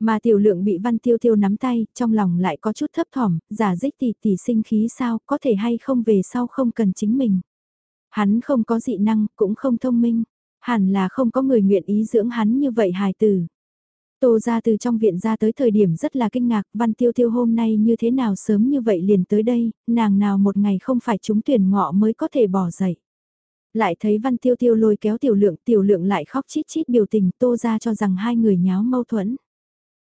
[SPEAKER 1] Mà tiểu lượng bị văn tiêu tiêu nắm tay, trong lòng lại có chút thấp thỏm, giả dích tỷ tỷ sinh khí sao, có thể hay không về sau không cần chính mình. Hắn không có dị năng, cũng không thông minh. Hẳn là không có người nguyện ý dưỡng hắn như vậy hài tử. Tô ra từ trong viện ra tới thời điểm rất là kinh ngạc, Văn Tiêu Tiêu hôm nay như thế nào sớm như vậy liền tới đây, nàng nào một ngày không phải trúng tuyển ngọ mới có thể bỏ dậy. Lại thấy Văn Tiêu Tiêu lôi kéo tiểu lượng, tiểu lượng lại khóc chít chít biểu tình, Tô ra cho rằng hai người nháo mâu thuẫn.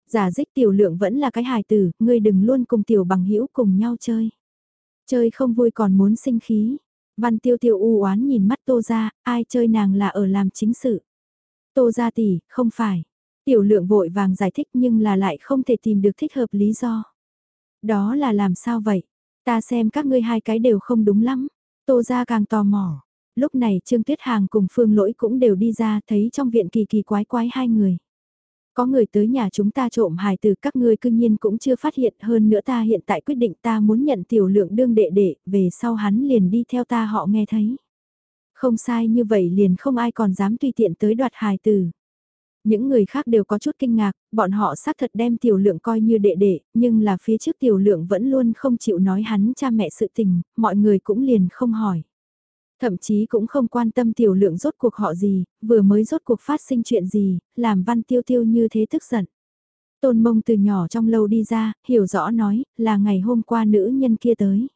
[SPEAKER 1] Giả dích tiểu lượng vẫn là cái hài tử, ngươi đừng luôn cùng tiểu bằng hữu cùng nhau chơi. Chơi không vui còn muốn sinh khí. Văn Tiêu Tiêu u oán nhìn mắt Tô ra, ai chơi nàng là ở làm chính sự. Tô ra tỷ, không phải Tiểu lượng vội vàng giải thích nhưng là lại không thể tìm được thích hợp lý do. Đó là làm sao vậy? Ta xem các ngươi hai cái đều không đúng lắm. Tô ra càng tò mò. Lúc này Trương Tuyết Hàng cùng Phương Lỗi cũng đều đi ra thấy trong viện kỳ kỳ quái quái hai người. Có người tới nhà chúng ta trộm hài từ các ngươi cương nhiên cũng chưa phát hiện hơn nữa ta hiện tại quyết định ta muốn nhận tiểu lượng đương đệ đệ, về sau hắn liền đi theo ta họ nghe thấy. Không sai như vậy liền không ai còn dám tùy tiện tới đoạt hài từ. Những người khác đều có chút kinh ngạc, bọn họ xác thật đem tiểu lượng coi như đệ đệ, nhưng là phía trước tiểu lượng vẫn luôn không chịu nói hắn cha mẹ sự tình, mọi người cũng liền không hỏi. Thậm chí cũng không quan tâm tiểu lượng rốt cuộc họ gì, vừa mới rốt cuộc phát sinh chuyện gì, làm văn tiêu tiêu như thế tức giận. Tôn mông từ nhỏ trong lâu đi ra, hiểu rõ nói, là ngày hôm qua nữ nhân kia tới.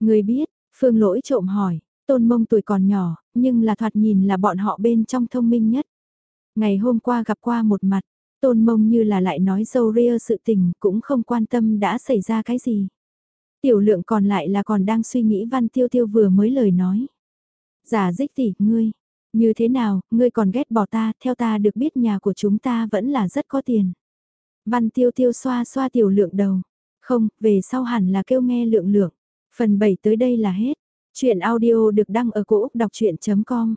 [SPEAKER 1] Người biết, phương lỗi trộm hỏi, tôn mông tuổi còn nhỏ, nhưng là thoạt nhìn là bọn họ bên trong thông minh nhất. Ngày hôm qua gặp qua một mặt, tôn mông như là lại nói dâu ria sự tình cũng không quan tâm đã xảy ra cái gì. Tiểu lượng còn lại là còn đang suy nghĩ văn tiêu tiêu vừa mới lời nói. Giả dích tỷ, ngươi, như thế nào, ngươi còn ghét bỏ ta, theo ta được biết nhà của chúng ta vẫn là rất có tiền. Văn tiêu tiêu xoa xoa tiểu lượng đầu. Không, về sau hẳn là kêu nghe lượng lượng. Phần 7 tới đây là hết. Chuyện audio được đăng ở cổ Úc đọc chuyện.com